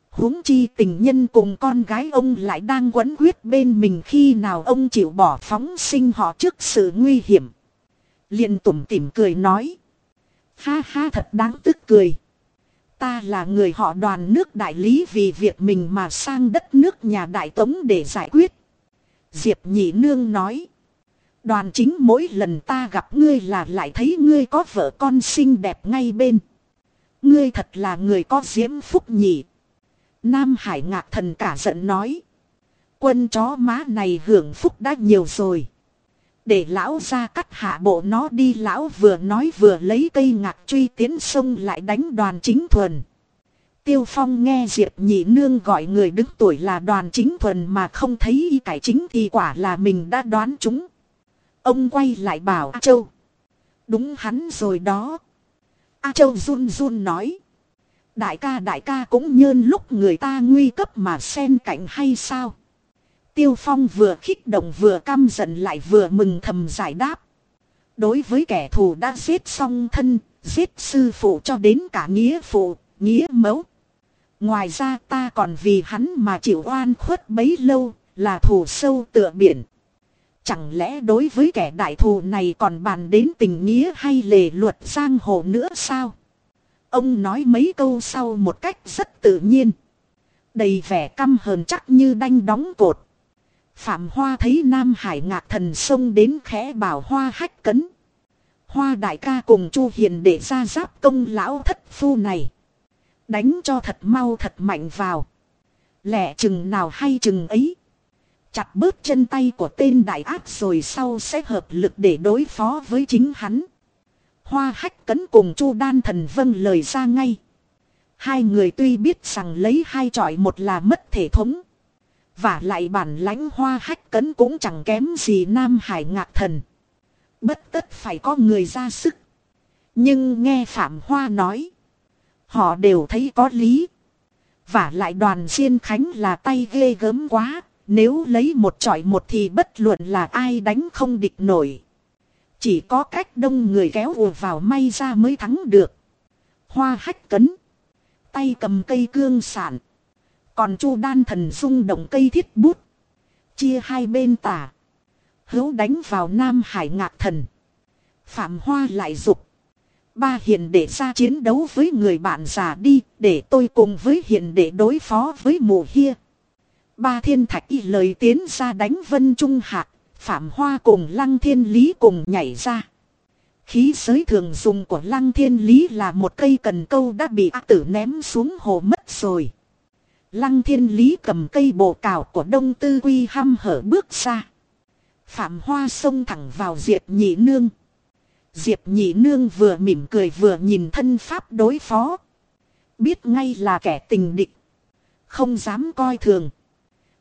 huống chi tình nhân cùng con gái ông lại đang quấn quyết bên mình khi nào ông chịu bỏ phóng sinh họ trước sự nguy hiểm. liền tủm tỉm cười nói. Ha ha, thật đáng tức cười. Ta là người họ đoàn nước đại lý vì việc mình mà sang đất nước nhà đại tống để giải quyết. Diệp nhị nương nói. Đoàn chính mỗi lần ta gặp ngươi là lại thấy ngươi có vợ con xinh đẹp ngay bên. Ngươi thật là người có diễm phúc nhỉ. Nam Hải ngạc thần cả giận nói. Quân chó má này hưởng phúc đã nhiều rồi. Để lão ra cắt hạ bộ nó đi, lão vừa nói vừa lấy cây ngạc truy tiến sông lại đánh đoàn chính thuần. Tiêu Phong nghe Diệp Nhị Nương gọi người đứng tuổi là đoàn chính thuần mà không thấy y cải chính thì quả là mình đã đoán chúng. Ông quay lại bảo A Châu. Đúng hắn rồi đó. A Châu run run nói. Đại ca đại ca cũng nhơn lúc người ta nguy cấp mà xen cạnh hay sao? Tiêu Phong vừa khích động vừa căm giận lại vừa mừng thầm giải đáp. Đối với kẻ thù đã giết xong thân, giết sư phụ cho đến cả nghĩa phụ, nghĩa mẫu. Ngoài ra ta còn vì hắn mà chịu oan khuất bấy lâu, là thù sâu tựa biển. Chẳng lẽ đối với kẻ đại thù này còn bàn đến tình nghĩa hay lề luật giang hồ nữa sao? Ông nói mấy câu sau một cách rất tự nhiên. Đầy vẻ căm hờn chắc như đanh đóng cột. Phạm Hoa thấy Nam Hải ngạc thần sông đến khẽ bảo Hoa hách cấn. Hoa đại ca cùng Chu Hiền để ra giáp công lão thất phu này. Đánh cho thật mau thật mạnh vào. lẽ chừng nào hay chừng ấy. Chặt bớt chân tay của tên đại ác rồi sau sẽ hợp lực để đối phó với chính hắn. Hoa hách cấn cùng chu đan thần vâng lời ra ngay. Hai người tuy biết rằng lấy hai trọi một là mất thể thống. Và lại bản lãnh hoa hách cấn cũng chẳng kém gì Nam Hải ngạc thần. Bất tất phải có người ra sức. Nhưng nghe Phạm Hoa nói. Họ đều thấy có lý. Và lại đoàn Diên Khánh là tay ghê gớm quá. Nếu lấy một trọi một thì bất luận là ai đánh không địch nổi. Chỉ có cách đông người kéo ùa vào may ra mới thắng được. Hoa hách cấn. Tay cầm cây cương sản. Còn chu đan thần rung động cây thiết bút. Chia hai bên tả. Hữu đánh vào Nam Hải ngạc thần. Phạm Hoa lại dục. Ba hiền để ra chiến đấu với người bạn già đi. Để tôi cùng với hiền để đối phó với mù hia. Ba thiên thạch y lời tiến ra đánh vân trung hạc, Phạm Hoa cùng Lăng Thiên Lý cùng nhảy ra. Khí giới thường dùng của Lăng Thiên Lý là một cây cần câu đã bị ác tử ném xuống hồ mất rồi. Lăng Thiên Lý cầm cây bồ cào của Đông Tư Quy hăm hở bước ra. Phạm Hoa xông thẳng vào Diệp Nhị Nương. Diệp Nhị Nương vừa mỉm cười vừa nhìn thân pháp đối phó. Biết ngay là kẻ tình địch. Không dám coi thường.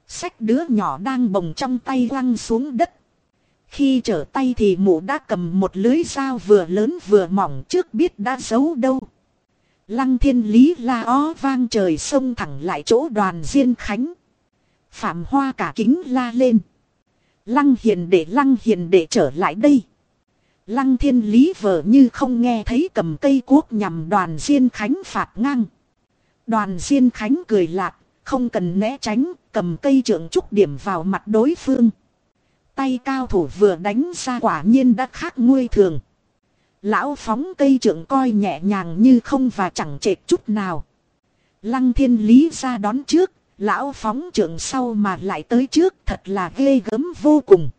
Sách đứa nhỏ đang bồng trong tay lăn xuống đất. Khi trở tay thì mụ đã cầm một lưới dao vừa lớn vừa mỏng trước biết đã giấu đâu. Lăng thiên lý la ó vang trời sông thẳng lại chỗ đoàn diên khánh. Phạm hoa cả kính la lên. Lăng hiền để lăng hiền để trở lại đây. Lăng thiên lý vờ như không nghe thấy cầm cây cuốc nhằm đoàn diên khánh phạt ngang. Đoàn diên khánh cười lạc, không cần né tránh, cầm cây trượng trúc điểm vào mặt đối phương. Tay cao thủ vừa đánh ra quả nhiên đã khác nguôi thường. Lão phóng cây trượng coi nhẹ nhàng như không và chẳng chệt chút nào. Lăng thiên lý ra đón trước, lão phóng trượng sau mà lại tới trước thật là ghê gớm vô cùng.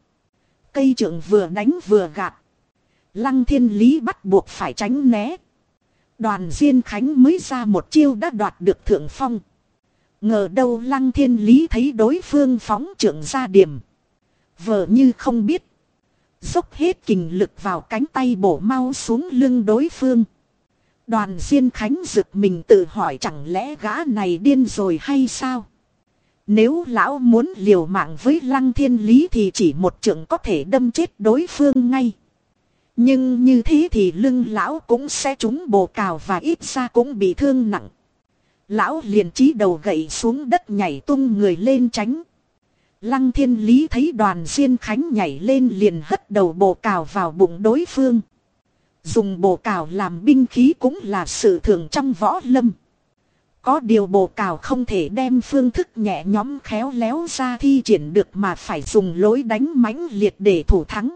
Cây trượng vừa đánh vừa gạt. Lăng thiên lý bắt buộc phải tránh né. Đoàn Diên Khánh mới ra một chiêu đã đoạt được thượng phong. Ngờ đâu lăng thiên lý thấy đối phương phóng trưởng ra điểm. Vợ như không biết. Dốc hết kình lực vào cánh tay bổ mau xuống lưng đối phương. Đoàn Diên Khánh rực mình tự hỏi chẳng lẽ gã này điên rồi hay sao? Nếu lão muốn liều mạng với lăng thiên lý thì chỉ một trưởng có thể đâm chết đối phương ngay. Nhưng như thế thì lưng lão cũng sẽ trúng bồ cào và ít ra cũng bị thương nặng. Lão liền trí đầu gậy xuống đất nhảy tung người lên tránh. Lăng thiên lý thấy đoàn diên khánh nhảy lên liền hất đầu bồ cào vào bụng đối phương. Dùng bồ cào làm binh khí cũng là sự thường trong võ lâm. Có điều bồ cào không thể đem phương thức nhẹ nhóm khéo léo ra thi triển được mà phải dùng lối đánh mãnh liệt để thủ thắng.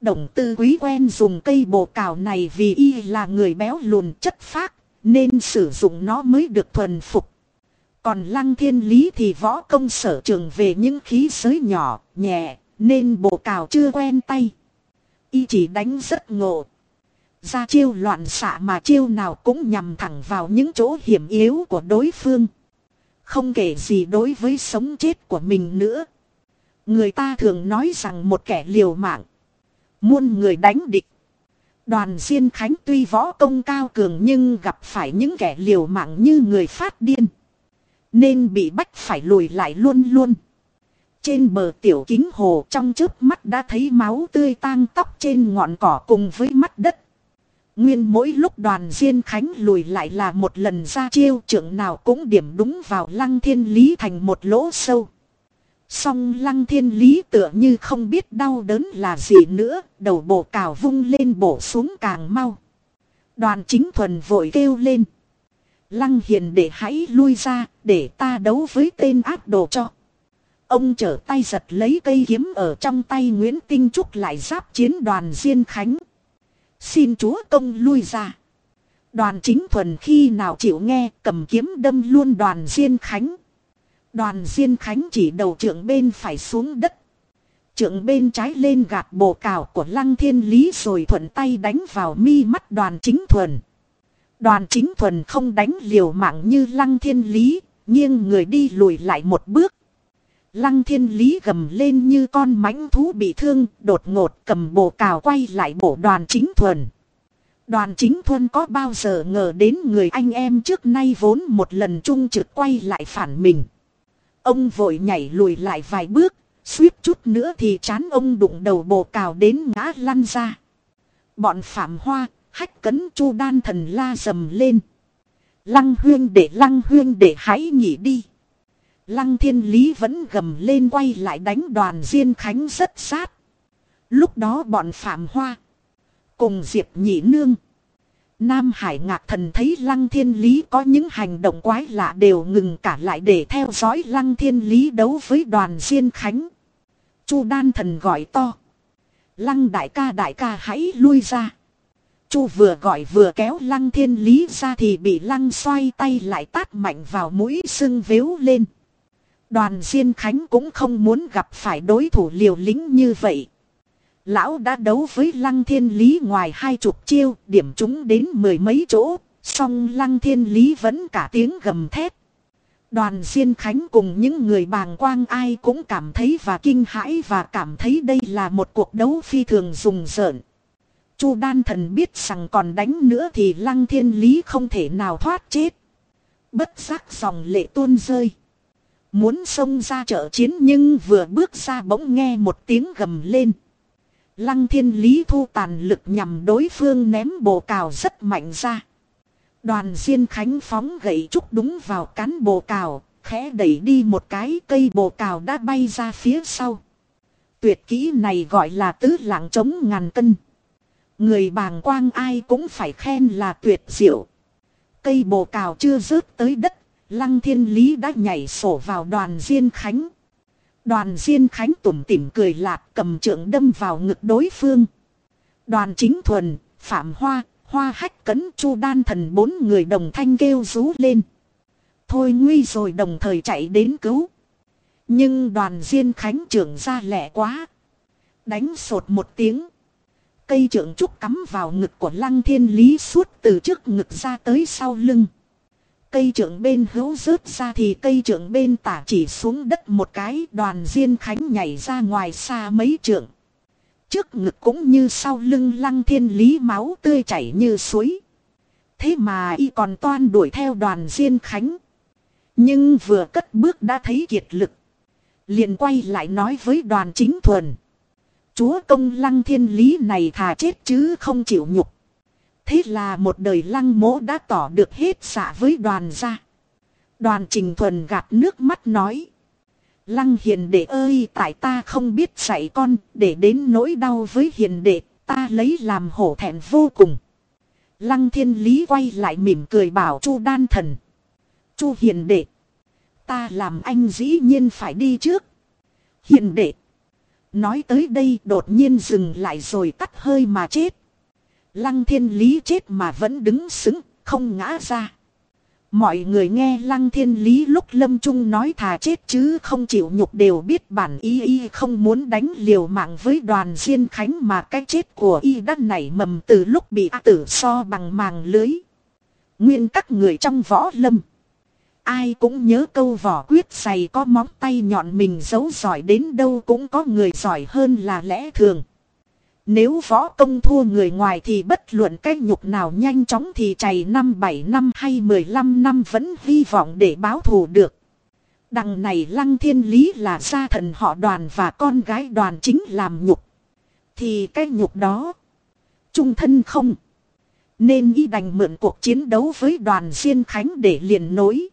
Đồng tư quý quen dùng cây bồ cào này vì y là người béo lùn chất phác, nên sử dụng nó mới được thuần phục. Còn lăng thiên lý thì võ công sở trường về những khí giới nhỏ, nhẹ, nên bộ cào chưa quen tay. Y chỉ đánh rất ngộ. Ra chiêu loạn xạ mà chiêu nào cũng nhằm thẳng vào những chỗ hiểm yếu của đối phương. Không kể gì đối với sống chết của mình nữa. Người ta thường nói rằng một kẻ liều mạng. Muôn người đánh địch. Đoàn Diên Khánh tuy võ công cao cường nhưng gặp phải những kẻ liều mạng như người phát điên. Nên bị bách phải lùi lại luôn luôn. Trên bờ tiểu kính hồ trong trước mắt đã thấy máu tươi tang tóc trên ngọn cỏ cùng với mắt đất. Nguyên mỗi lúc đoàn Diên Khánh lùi lại là một lần ra chiêu, trưởng nào cũng điểm đúng vào lăng thiên lý thành một lỗ sâu. Song lăng thiên lý tựa như không biết đau đớn là gì nữa, đầu bộ cào vung lên bổ xuống càng mau. Đoàn chính thuần vội kêu lên. Lăng hiền để hãy lui ra, để ta đấu với tên ác đồ cho. Ông trở tay giật lấy cây kiếm ở trong tay Nguyễn Tinh Trúc lại giáp chiến đoàn Diên Khánh. Xin chúa công lui ra. Đoàn chính thuần khi nào chịu nghe cầm kiếm đâm luôn đoàn Diên Khánh. Đoàn Diên Khánh chỉ đầu trưởng bên phải xuống đất. Trưởng bên trái lên gạt bộ cào của Lăng Thiên Lý rồi thuận tay đánh vào mi mắt đoàn chính thuần. Đoàn chính thuần không đánh liều mạng như Lăng Thiên Lý, nghiêng người đi lùi lại một bước. Lăng thiên lý gầm lên như con mãnh thú bị thương, đột ngột cầm bộ cào quay lại bộ đoàn chính thuần. Đoàn chính thuần có bao giờ ngờ đến người anh em trước nay vốn một lần chung trực quay lại phản mình. Ông vội nhảy lùi lại vài bước, suýt chút nữa thì chán ông đụng đầu bồ cào đến ngã lăn ra. Bọn phạm hoa, hách cấn chu đan thần la dầm lên. Lăng huyên để lăng huyên để hãy nhỉ đi. Lăng thiên lý vẫn gầm lên quay lại đánh đoàn Diên Khánh rất sát. Lúc đó bọn Phạm Hoa. Cùng Diệp Nhị Nương. Nam Hải Ngạc Thần thấy Lăng Thiên Lý có những hành động quái lạ đều ngừng cả lại để theo dõi Lăng Thiên Lý đấu với đoàn Diên Khánh. Chu Đan Thần gọi to. Lăng đại ca đại ca hãy lui ra. Chu vừa gọi vừa kéo Lăng Thiên Lý ra thì bị Lăng xoay tay lại tát mạnh vào mũi sưng vếu lên. Đoàn Diên Khánh cũng không muốn gặp phải đối thủ liều lĩnh như vậy. Lão đã đấu với Lăng Thiên Lý ngoài hai chục chiêu, điểm chúng đến mười mấy chỗ, song Lăng Thiên Lý vẫn cả tiếng gầm thét. Đoàn Diên Khánh cùng những người bàng quang ai cũng cảm thấy và kinh hãi và cảm thấy đây là một cuộc đấu phi thường rùng rợn. Chu Đan Thần biết rằng còn đánh nữa thì Lăng Thiên Lý không thể nào thoát chết. Bất giác dòng lệ tuôn rơi. Muốn xông ra trợ chiến nhưng vừa bước ra bỗng nghe một tiếng gầm lên. Lăng thiên lý thu tàn lực nhằm đối phương ném bồ cào rất mạnh ra. Đoàn Diên Khánh phóng gậy trúc đúng vào cán bồ cào, khẽ đẩy đi một cái cây bồ cào đã bay ra phía sau. Tuyệt kỹ này gọi là tứ lạng chống ngàn cân. Người bàng quang ai cũng phải khen là tuyệt diệu. Cây bồ cào chưa rớt tới đất Lăng thiên lý đã nhảy sổ vào đoàn Diên Khánh. Đoàn Diên Khánh tủm tỉm cười lạc cầm trượng đâm vào ngực đối phương. Đoàn chính thuần, Phạm Hoa, Hoa hách cấn chu đan thần bốn người đồng thanh kêu rú lên. Thôi nguy rồi đồng thời chạy đến cứu. Nhưng đoàn Diên Khánh trưởng ra lẻ quá. Đánh sột một tiếng. Cây trưởng trúc cắm vào ngực của lăng thiên lý suốt từ trước ngực ra tới sau lưng cây trưởng bên hữu rớt ra thì cây trưởng bên tả chỉ xuống đất một cái, đoàn diên khánh nhảy ra ngoài xa mấy trượng. Trước ngực cũng như sau lưng lăng thiên lý máu tươi chảy như suối. Thế mà y còn toan đuổi theo đoàn diên khánh. Nhưng vừa cất bước đã thấy kiệt lực. Liền quay lại nói với đoàn chính thuần. Chúa công lăng thiên lý này thà chết chứ không chịu nhục. Thế là một đời lăng mỗ đã tỏ được hết xạ với đoàn gia. Đoàn trình thuần gạt nước mắt nói. Lăng hiền đệ ơi, tại ta không biết dạy con, để đến nỗi đau với hiền đệ, ta lấy làm hổ thẹn vô cùng. Lăng thiên lý quay lại mỉm cười bảo chu đan thần. chu hiền đệ. Ta làm anh dĩ nhiên phải đi trước. Hiền đệ. Nói tới đây đột nhiên dừng lại rồi tắt hơi mà chết. Lăng thiên lý chết mà vẫn đứng xứng, không ngã ra. Mọi người nghe lăng thiên lý lúc lâm trung nói thà chết chứ không chịu nhục đều biết bản y y không muốn đánh liều mạng với đoàn diên khánh mà cái chết của y đã nảy mầm từ lúc bị A tử so bằng màng lưới. Nguyên các người trong võ lâm. Ai cũng nhớ câu vỏ quyết dày có móng tay nhọn mình giấu giỏi đến đâu cũng có người giỏi hơn là lẽ thường. Nếu võ công thua người ngoài thì bất luận cái nhục nào nhanh chóng thì chày năm 7 năm hay 15 năm vẫn hy vọng để báo thù được. Đằng này lăng thiên lý là gia thần họ đoàn và con gái đoàn chính làm nhục. Thì cái nhục đó, trung thân không. Nên y đành mượn cuộc chiến đấu với đoàn Diên Khánh để liền nối.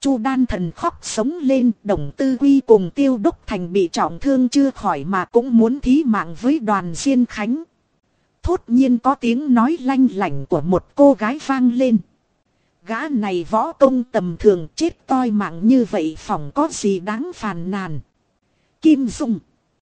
Chu đan thần khóc sống lên, đồng tư quy cùng tiêu đốc thành bị trọng thương chưa khỏi mà cũng muốn thí mạng với đoàn Diên Khánh. Thốt nhiên có tiếng nói lanh lảnh của một cô gái vang lên. Gã này võ công tầm thường chết toi mạng như vậy phòng có gì đáng phàn nàn. Kim Dung